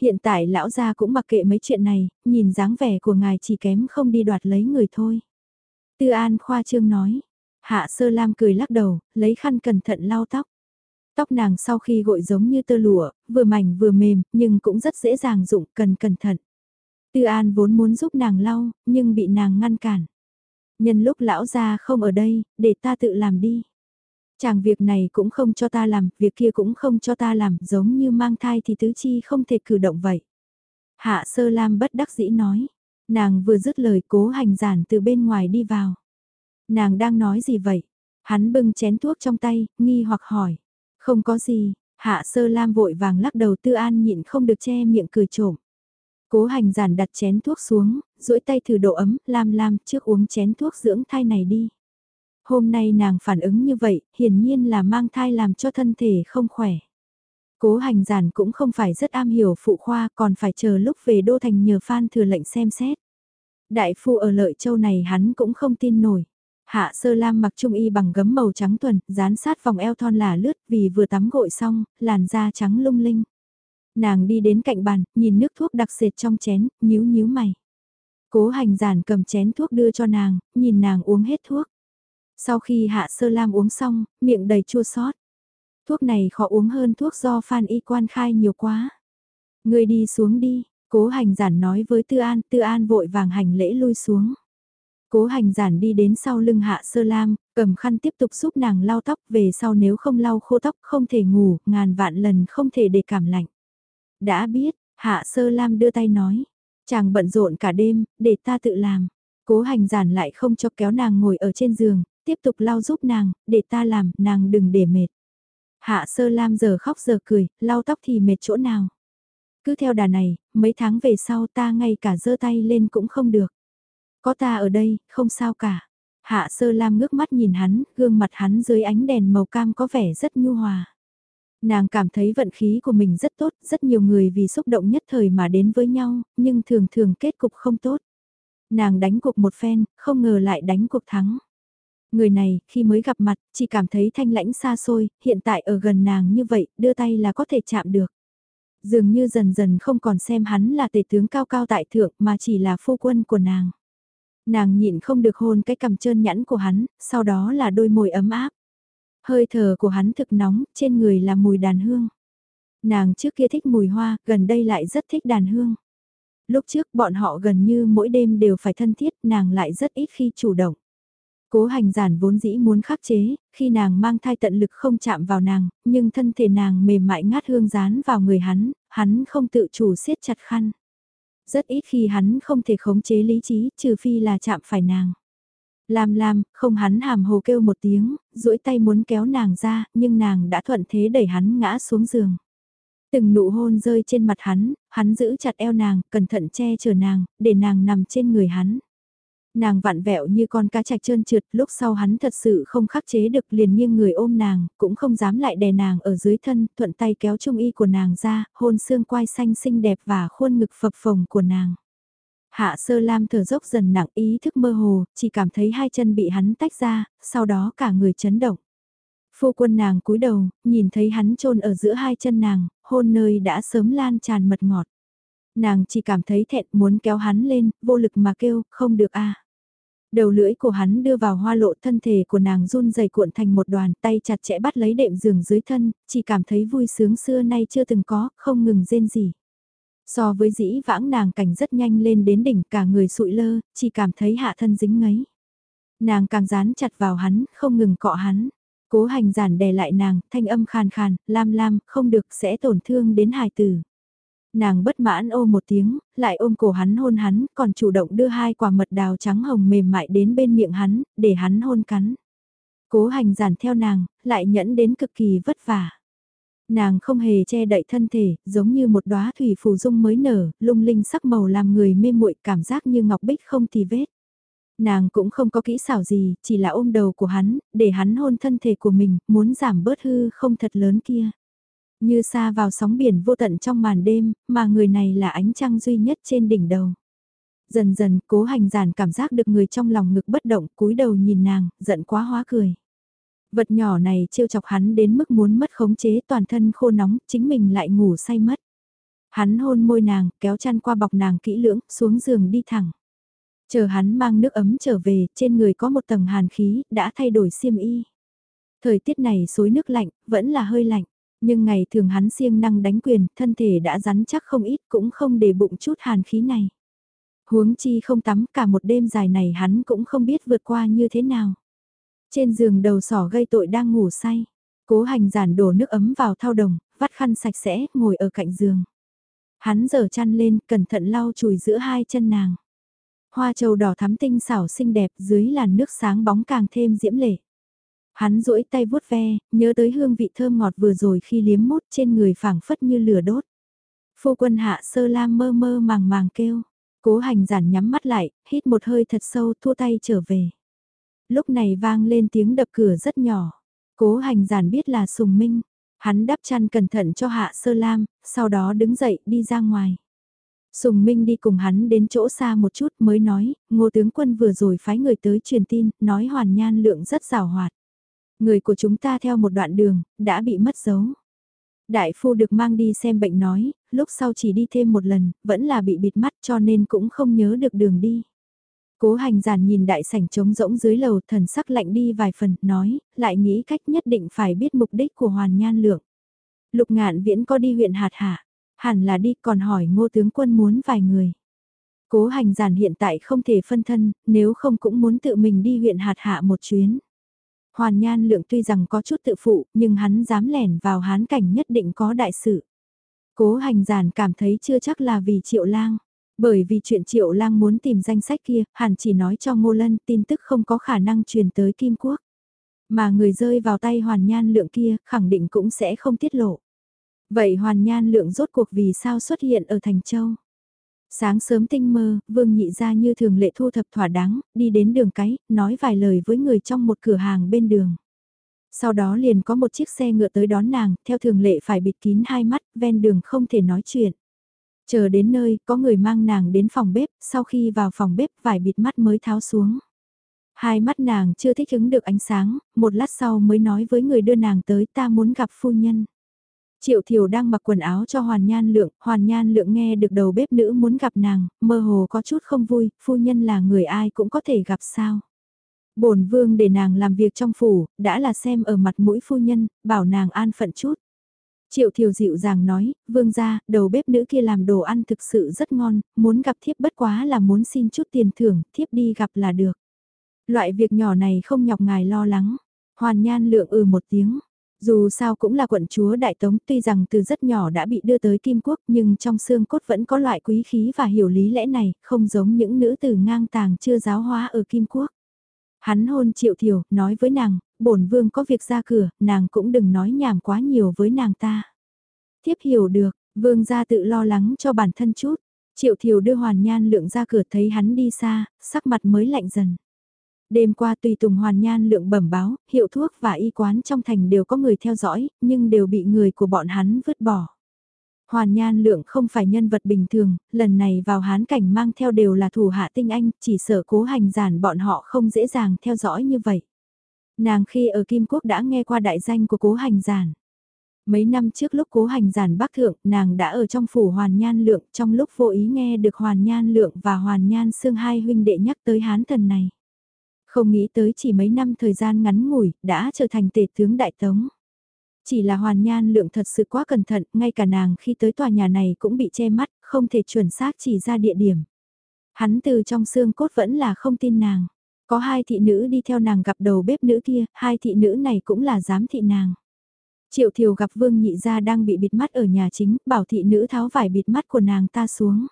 Hiện tại lão gia cũng mặc kệ mấy chuyện này, nhìn dáng vẻ của ngài chỉ kém không đi đoạt lấy người thôi. Tư An khoa trương nói. Hạ sơ lam cười lắc đầu, lấy khăn cẩn thận lau tóc. Tóc nàng sau khi gội giống như tơ lụa, vừa mảnh vừa mềm, nhưng cũng rất dễ dàng dụng, cần cẩn thận. Tư An vốn muốn giúp nàng lau, nhưng bị nàng ngăn cản. Nhân lúc lão gia không ở đây, để ta tự làm đi. Chàng việc này cũng không cho ta làm, việc kia cũng không cho ta làm, giống như mang thai thì tứ chi không thể cử động vậy. Hạ sơ lam bất đắc dĩ nói. Nàng vừa dứt lời cố hành giản từ bên ngoài đi vào. Nàng đang nói gì vậy? Hắn bưng chén thuốc trong tay, nghi hoặc hỏi. Không có gì, hạ sơ lam vội vàng lắc đầu tư an nhịn không được che miệng cười trộm. Cố hành giản đặt chén thuốc xuống, duỗi tay thử độ ấm, lam lam trước uống chén thuốc dưỡng thai này đi. Hôm nay nàng phản ứng như vậy, hiển nhiên là mang thai làm cho thân thể không khỏe. Cố hành giản cũng không phải rất am hiểu phụ khoa còn phải chờ lúc về đô thành nhờ Phan thừa lệnh xem xét. Đại phu ở lợi châu này hắn cũng không tin nổi. Hạ sơ lam mặc trung y bằng gấm màu trắng tuần, dán sát vòng eo thon là lướt vì vừa tắm gội xong, làn da trắng lung linh. Nàng đi đến cạnh bàn, nhìn nước thuốc đặc sệt trong chén, nhíu nhíu mày. Cố hành giản cầm chén thuốc đưa cho nàng, nhìn nàng uống hết thuốc. Sau khi hạ sơ lam uống xong, miệng đầy chua sót. Thuốc này khó uống hơn thuốc do Phan Y quan khai nhiều quá. Người đi xuống đi, cố hành giản nói với Tư An, Tư An vội vàng hành lễ lui xuống. Cố hành giản đi đến sau lưng hạ sơ lam, cầm khăn tiếp tục giúp nàng lau tóc về sau nếu không lau khô tóc không thể ngủ, ngàn vạn lần không thể để cảm lạnh. Đã biết, hạ sơ lam đưa tay nói, chàng bận rộn cả đêm, để ta tự làm. Cố hành giản lại không cho kéo nàng ngồi ở trên giường, tiếp tục lau giúp nàng, để ta làm, nàng đừng để mệt. Hạ sơ lam giờ khóc giờ cười, lau tóc thì mệt chỗ nào. Cứ theo đà này, mấy tháng về sau ta ngay cả giơ tay lên cũng không được. Có ta ở đây, không sao cả. Hạ sơ lam ngước mắt nhìn hắn, gương mặt hắn dưới ánh đèn màu cam có vẻ rất nhu hòa. Nàng cảm thấy vận khí của mình rất tốt, rất nhiều người vì xúc động nhất thời mà đến với nhau, nhưng thường thường kết cục không tốt. Nàng đánh cuộc một phen, không ngờ lại đánh cuộc thắng. Người này, khi mới gặp mặt, chỉ cảm thấy thanh lãnh xa xôi, hiện tại ở gần nàng như vậy, đưa tay là có thể chạm được. Dường như dần dần không còn xem hắn là tể tướng cao cao tại thượng mà chỉ là phu quân của nàng. Nàng nhịn không được hôn cái cằm trơn nhẵn của hắn, sau đó là đôi môi ấm áp. Hơi thở của hắn thực nóng, trên người là mùi đàn hương. Nàng trước kia thích mùi hoa, gần đây lại rất thích đàn hương. Lúc trước bọn họ gần như mỗi đêm đều phải thân thiết, nàng lại rất ít khi chủ động. Cố hành giản vốn dĩ muốn khắc chế, khi nàng mang thai tận lực không chạm vào nàng, nhưng thân thể nàng mềm mại ngát hương dán vào người hắn, hắn không tự chủ siết chặt khăn. Rất ít khi hắn không thể khống chế lý trí, trừ phi là chạm phải nàng. Lam Lam, không hắn hàm hồ kêu một tiếng, duỗi tay muốn kéo nàng ra, nhưng nàng đã thuận thế đẩy hắn ngã xuống giường. Từng nụ hôn rơi trên mặt hắn, hắn giữ chặt eo nàng, cẩn thận che chở nàng, để nàng nằm trên người hắn. Nàng vặn vẹo như con cá chạch trơn trượt, lúc sau hắn thật sự không khắc chế được liền nghiêng người ôm nàng, cũng không dám lại đè nàng ở dưới thân, thuận tay kéo trung y của nàng ra, hôn xương quai xanh xinh đẹp và khuôn ngực phập phồng của nàng. Hạ sơ lam thở dốc dần nặng ý thức mơ hồ, chỉ cảm thấy hai chân bị hắn tách ra, sau đó cả người chấn động. Phu quân nàng cúi đầu, nhìn thấy hắn trôn ở giữa hai chân nàng, hôn nơi đã sớm lan tràn mật ngọt. Nàng chỉ cảm thấy thẹn muốn kéo hắn lên, vô lực mà kêu, không được a. Đầu lưỡi của hắn đưa vào hoa lộ thân thể của nàng run rẩy cuộn thành một đoàn tay chặt chẽ bắt lấy đệm giường dưới thân, chỉ cảm thấy vui sướng xưa nay chưa từng có, không ngừng rên gì. So với dĩ vãng nàng cảnh rất nhanh lên đến đỉnh cả người sụi lơ, chỉ cảm thấy hạ thân dính ngấy. Nàng càng dán chặt vào hắn, không ngừng cọ hắn. Cố hành giản đè lại nàng, thanh âm khàn khàn, lam lam, không được sẽ tổn thương đến hài tử. Nàng bất mãn ô một tiếng, lại ôm cổ hắn hôn hắn, còn chủ động đưa hai quả mật đào trắng hồng mềm mại đến bên miệng hắn, để hắn hôn cắn. Cố hành giản theo nàng, lại nhẫn đến cực kỳ vất vả. Nàng không hề che đậy thân thể, giống như một đóa thủy phù dung mới nở, lung linh sắc màu làm người mê muội cảm giác như ngọc bích không tì vết. Nàng cũng không có kỹ xảo gì, chỉ là ôm đầu của hắn, để hắn hôn thân thể của mình, muốn giảm bớt hư không thật lớn kia. Như xa vào sóng biển vô tận trong màn đêm, mà người này là ánh trăng duy nhất trên đỉnh đầu. Dần dần, cố hành giản cảm giác được người trong lòng ngực bất động, cúi đầu nhìn nàng, giận quá hóa cười. Vật nhỏ này trêu chọc hắn đến mức muốn mất khống chế toàn thân khô nóng, chính mình lại ngủ say mất. Hắn hôn môi nàng, kéo chăn qua bọc nàng kỹ lưỡng, xuống giường đi thẳng. Chờ hắn mang nước ấm trở về, trên người có một tầng hàn khí, đã thay đổi xiêm y. Thời tiết này suối nước lạnh, vẫn là hơi lạnh. Nhưng ngày thường hắn siêng năng đánh quyền, thân thể đã rắn chắc không ít cũng không để bụng chút hàn khí này. Huống chi không tắm cả một đêm dài này hắn cũng không biết vượt qua như thế nào. Trên giường đầu sỏ gây tội đang ngủ say. Cố hành giản đổ nước ấm vào thao đồng, vắt khăn sạch sẽ, ngồi ở cạnh giường. Hắn giở chăn lên, cẩn thận lau chùi giữa hai chân nàng. Hoa trầu đỏ thắm tinh xảo xinh đẹp dưới làn nước sáng bóng càng thêm diễm lệ. Hắn duỗi tay vuốt ve, nhớ tới hương vị thơm ngọt vừa rồi khi liếm mút trên người phảng phất như lửa đốt. Phu quân hạ sơ lam mơ mơ màng màng kêu. Cố hành giản nhắm mắt lại, hít một hơi thật sâu thua tay trở về. Lúc này vang lên tiếng đập cửa rất nhỏ. Cố hành giản biết là sùng minh. Hắn đắp chăn cẩn thận cho hạ sơ lam, sau đó đứng dậy đi ra ngoài. Sùng Minh đi cùng hắn đến chỗ xa một chút mới nói, ngô tướng quân vừa rồi phái người tới truyền tin, nói hoàn nhan lượng rất rào hoạt. Người của chúng ta theo một đoạn đường, đã bị mất dấu. Đại phu được mang đi xem bệnh nói, lúc sau chỉ đi thêm một lần, vẫn là bị bịt mắt cho nên cũng không nhớ được đường đi. Cố hành giản nhìn đại sảnh trống rỗng dưới lầu thần sắc lạnh đi vài phần, nói, lại nghĩ cách nhất định phải biết mục đích của hoàn nhan lượng. Lục ngạn viễn có đi huyện hạt hạ, hẳn là đi còn hỏi ngô tướng quân muốn vài người. Cố hành giản hiện tại không thể phân thân, nếu không cũng muốn tự mình đi huyện hạt hạ một chuyến. Hoàn nhan lượng tuy rằng có chút tự phụ, nhưng hắn dám lẻn vào hán cảnh nhất định có đại sự. Cố hành giản cảm thấy chưa chắc là vì triệu lang. Bởi vì chuyện triệu lang muốn tìm danh sách kia, hẳn chỉ nói cho Ngô Lân tin tức không có khả năng truyền tới Kim Quốc. Mà người rơi vào tay hoàn nhan lượng kia khẳng định cũng sẽ không tiết lộ. Vậy hoàn nhan lượng rốt cuộc vì sao xuất hiện ở Thành Châu? Sáng sớm tinh mơ, Vương Nhị ra như thường lệ thu thập thỏa đáng, đi đến đường cái, nói vài lời với người trong một cửa hàng bên đường. Sau đó liền có một chiếc xe ngựa tới đón nàng, theo thường lệ phải bịt kín hai mắt, ven đường không thể nói chuyện. Chờ đến nơi, có người mang nàng đến phòng bếp, sau khi vào phòng bếp vải bịt mắt mới tháo xuống. Hai mắt nàng chưa thích ứng được ánh sáng, một lát sau mới nói với người đưa nàng tới ta muốn gặp phu nhân. Triệu Thiều đang mặc quần áo cho Hoàn Nhan Lượng, Hoàn Nhan Lượng nghe được đầu bếp nữ muốn gặp nàng, mơ hồ có chút không vui, phu nhân là người ai cũng có thể gặp sao. bổn vương để nàng làm việc trong phủ, đã là xem ở mặt mũi phu nhân, bảo nàng an phận chút. Triệu Thiều dịu dàng nói, vương gia, đầu bếp nữ kia làm đồ ăn thực sự rất ngon, muốn gặp thiếp bất quá là muốn xin chút tiền thưởng, thiếp đi gặp là được. Loại việc nhỏ này không nhọc ngài lo lắng. Hoàn Nhan Lượng ừ một tiếng, dù sao cũng là quận chúa Đại Tống tuy rằng từ rất nhỏ đã bị đưa tới Kim Quốc nhưng trong xương cốt vẫn có loại quý khí và hiểu lý lẽ này, không giống những nữ tử ngang tàng chưa giáo hóa ở Kim Quốc. Hắn hôn triệu thiểu, nói với nàng, bổn vương có việc ra cửa, nàng cũng đừng nói nhảm quá nhiều với nàng ta. Tiếp hiểu được, vương gia tự lo lắng cho bản thân chút. Triệu thiểu đưa hoàn nhan lượng ra cửa thấy hắn đi xa, sắc mặt mới lạnh dần. Đêm qua tùy tùng hoàn nhan lượng bẩm báo, hiệu thuốc và y quán trong thành đều có người theo dõi, nhưng đều bị người của bọn hắn vứt bỏ. Hoàn nhan lượng không phải nhân vật bình thường, lần này vào hán cảnh mang theo đều là thủ hạ tinh anh, chỉ sợ cố hành giản bọn họ không dễ dàng theo dõi như vậy. Nàng khi ở Kim Quốc đã nghe qua đại danh của cố hành giản. Mấy năm trước lúc cố hành giản bắc thượng, nàng đã ở trong phủ hoàn nhan lượng, trong lúc vô ý nghe được hoàn nhan lượng và hoàn nhan xương hai huynh đệ nhắc tới hán thần này. Không nghĩ tới chỉ mấy năm thời gian ngắn ngủi, đã trở thành tể tướng đại tống. Chỉ là hoàn nhan lượng thật sự quá cẩn thận, ngay cả nàng khi tới tòa nhà này cũng bị che mắt, không thể chuẩn xác chỉ ra địa điểm. Hắn từ trong xương cốt vẫn là không tin nàng. Có hai thị nữ đi theo nàng gặp đầu bếp nữ kia, hai thị nữ này cũng là giám thị nàng. Triệu thiều gặp vương nhị gia đang bị bịt mắt ở nhà chính, bảo thị nữ tháo vải bịt mắt của nàng ta xuống.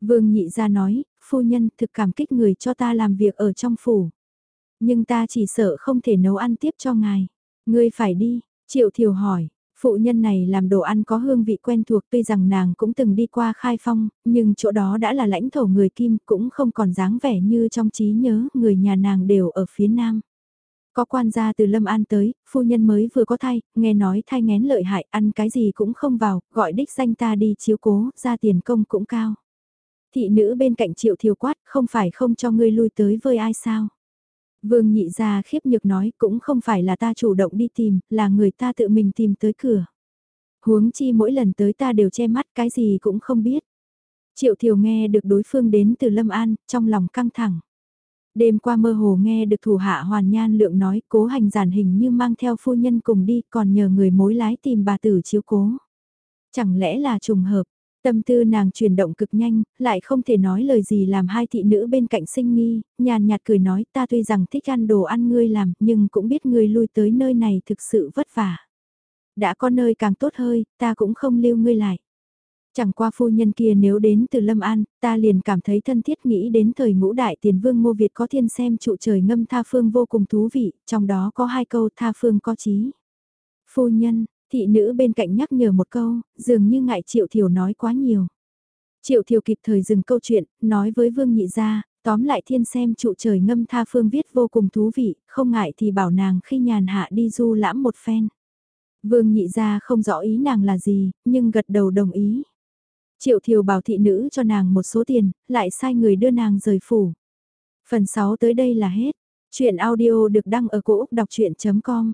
Vương nhị gia nói, phu nhân thực cảm kích người cho ta làm việc ở trong phủ. Nhưng ta chỉ sợ không thể nấu ăn tiếp cho ngài. Ngươi phải đi, Triệu Thiều hỏi, phụ nhân này làm đồ ăn có hương vị quen thuộc tuy rằng nàng cũng từng đi qua khai phong, nhưng chỗ đó đã là lãnh thổ người Kim cũng không còn dáng vẻ như trong trí nhớ người nhà nàng đều ở phía nam. Có quan gia từ Lâm An tới, phu nhân mới vừa có thai, nghe nói thai ngén lợi hại, ăn cái gì cũng không vào, gọi đích danh ta đi chiếu cố, ra tiền công cũng cao. Thị nữ bên cạnh triệu thiều quát, không phải không cho ngươi lui tới với ai sao. Vương nhị gia khiếp nhược nói cũng không phải là ta chủ động đi tìm, là người ta tự mình tìm tới cửa. Huống chi mỗi lần tới ta đều che mắt cái gì cũng không biết. Triệu Thiều nghe được đối phương đến từ Lâm An, trong lòng căng thẳng. Đêm qua mơ hồ nghe được thủ hạ Hoàn Nhan Lượng nói cố hành giản hình như mang theo phu nhân cùng đi còn nhờ người mối lái tìm bà tử chiếu cố. Chẳng lẽ là trùng hợp, Tâm tư nàng chuyển động cực nhanh, lại không thể nói lời gì làm hai thị nữ bên cạnh sinh nghi, nhàn nhạt cười nói ta tuy rằng thích ăn đồ ăn ngươi làm, nhưng cũng biết ngươi lui tới nơi này thực sự vất vả. Đã có nơi càng tốt hơi, ta cũng không lưu ngươi lại. Chẳng qua phu nhân kia nếu đến từ Lâm An, ta liền cảm thấy thân thiết nghĩ đến thời ngũ đại tiền vương ngô Việt có thiên xem trụ trời ngâm tha phương vô cùng thú vị, trong đó có hai câu tha phương có trí. Phu nhân, Thị nữ bên cạnh nhắc nhở một câu, dường như ngại Triệu Thiều nói quá nhiều. Triệu Thiều kịp thời dừng câu chuyện, nói với Vương Nhị Gia, tóm lại thiên xem trụ trời ngâm tha phương viết vô cùng thú vị, không ngại thì bảo nàng khi nhàn hạ đi du lãm một phen. Vương Nhị Gia không rõ ý nàng là gì, nhưng gật đầu đồng ý. Triệu Thiều bảo thị nữ cho nàng một số tiền, lại sai người đưa nàng rời phủ. Phần 6 tới đây là hết. Chuyện audio được đăng ở cổ Úc đọc chuyện.com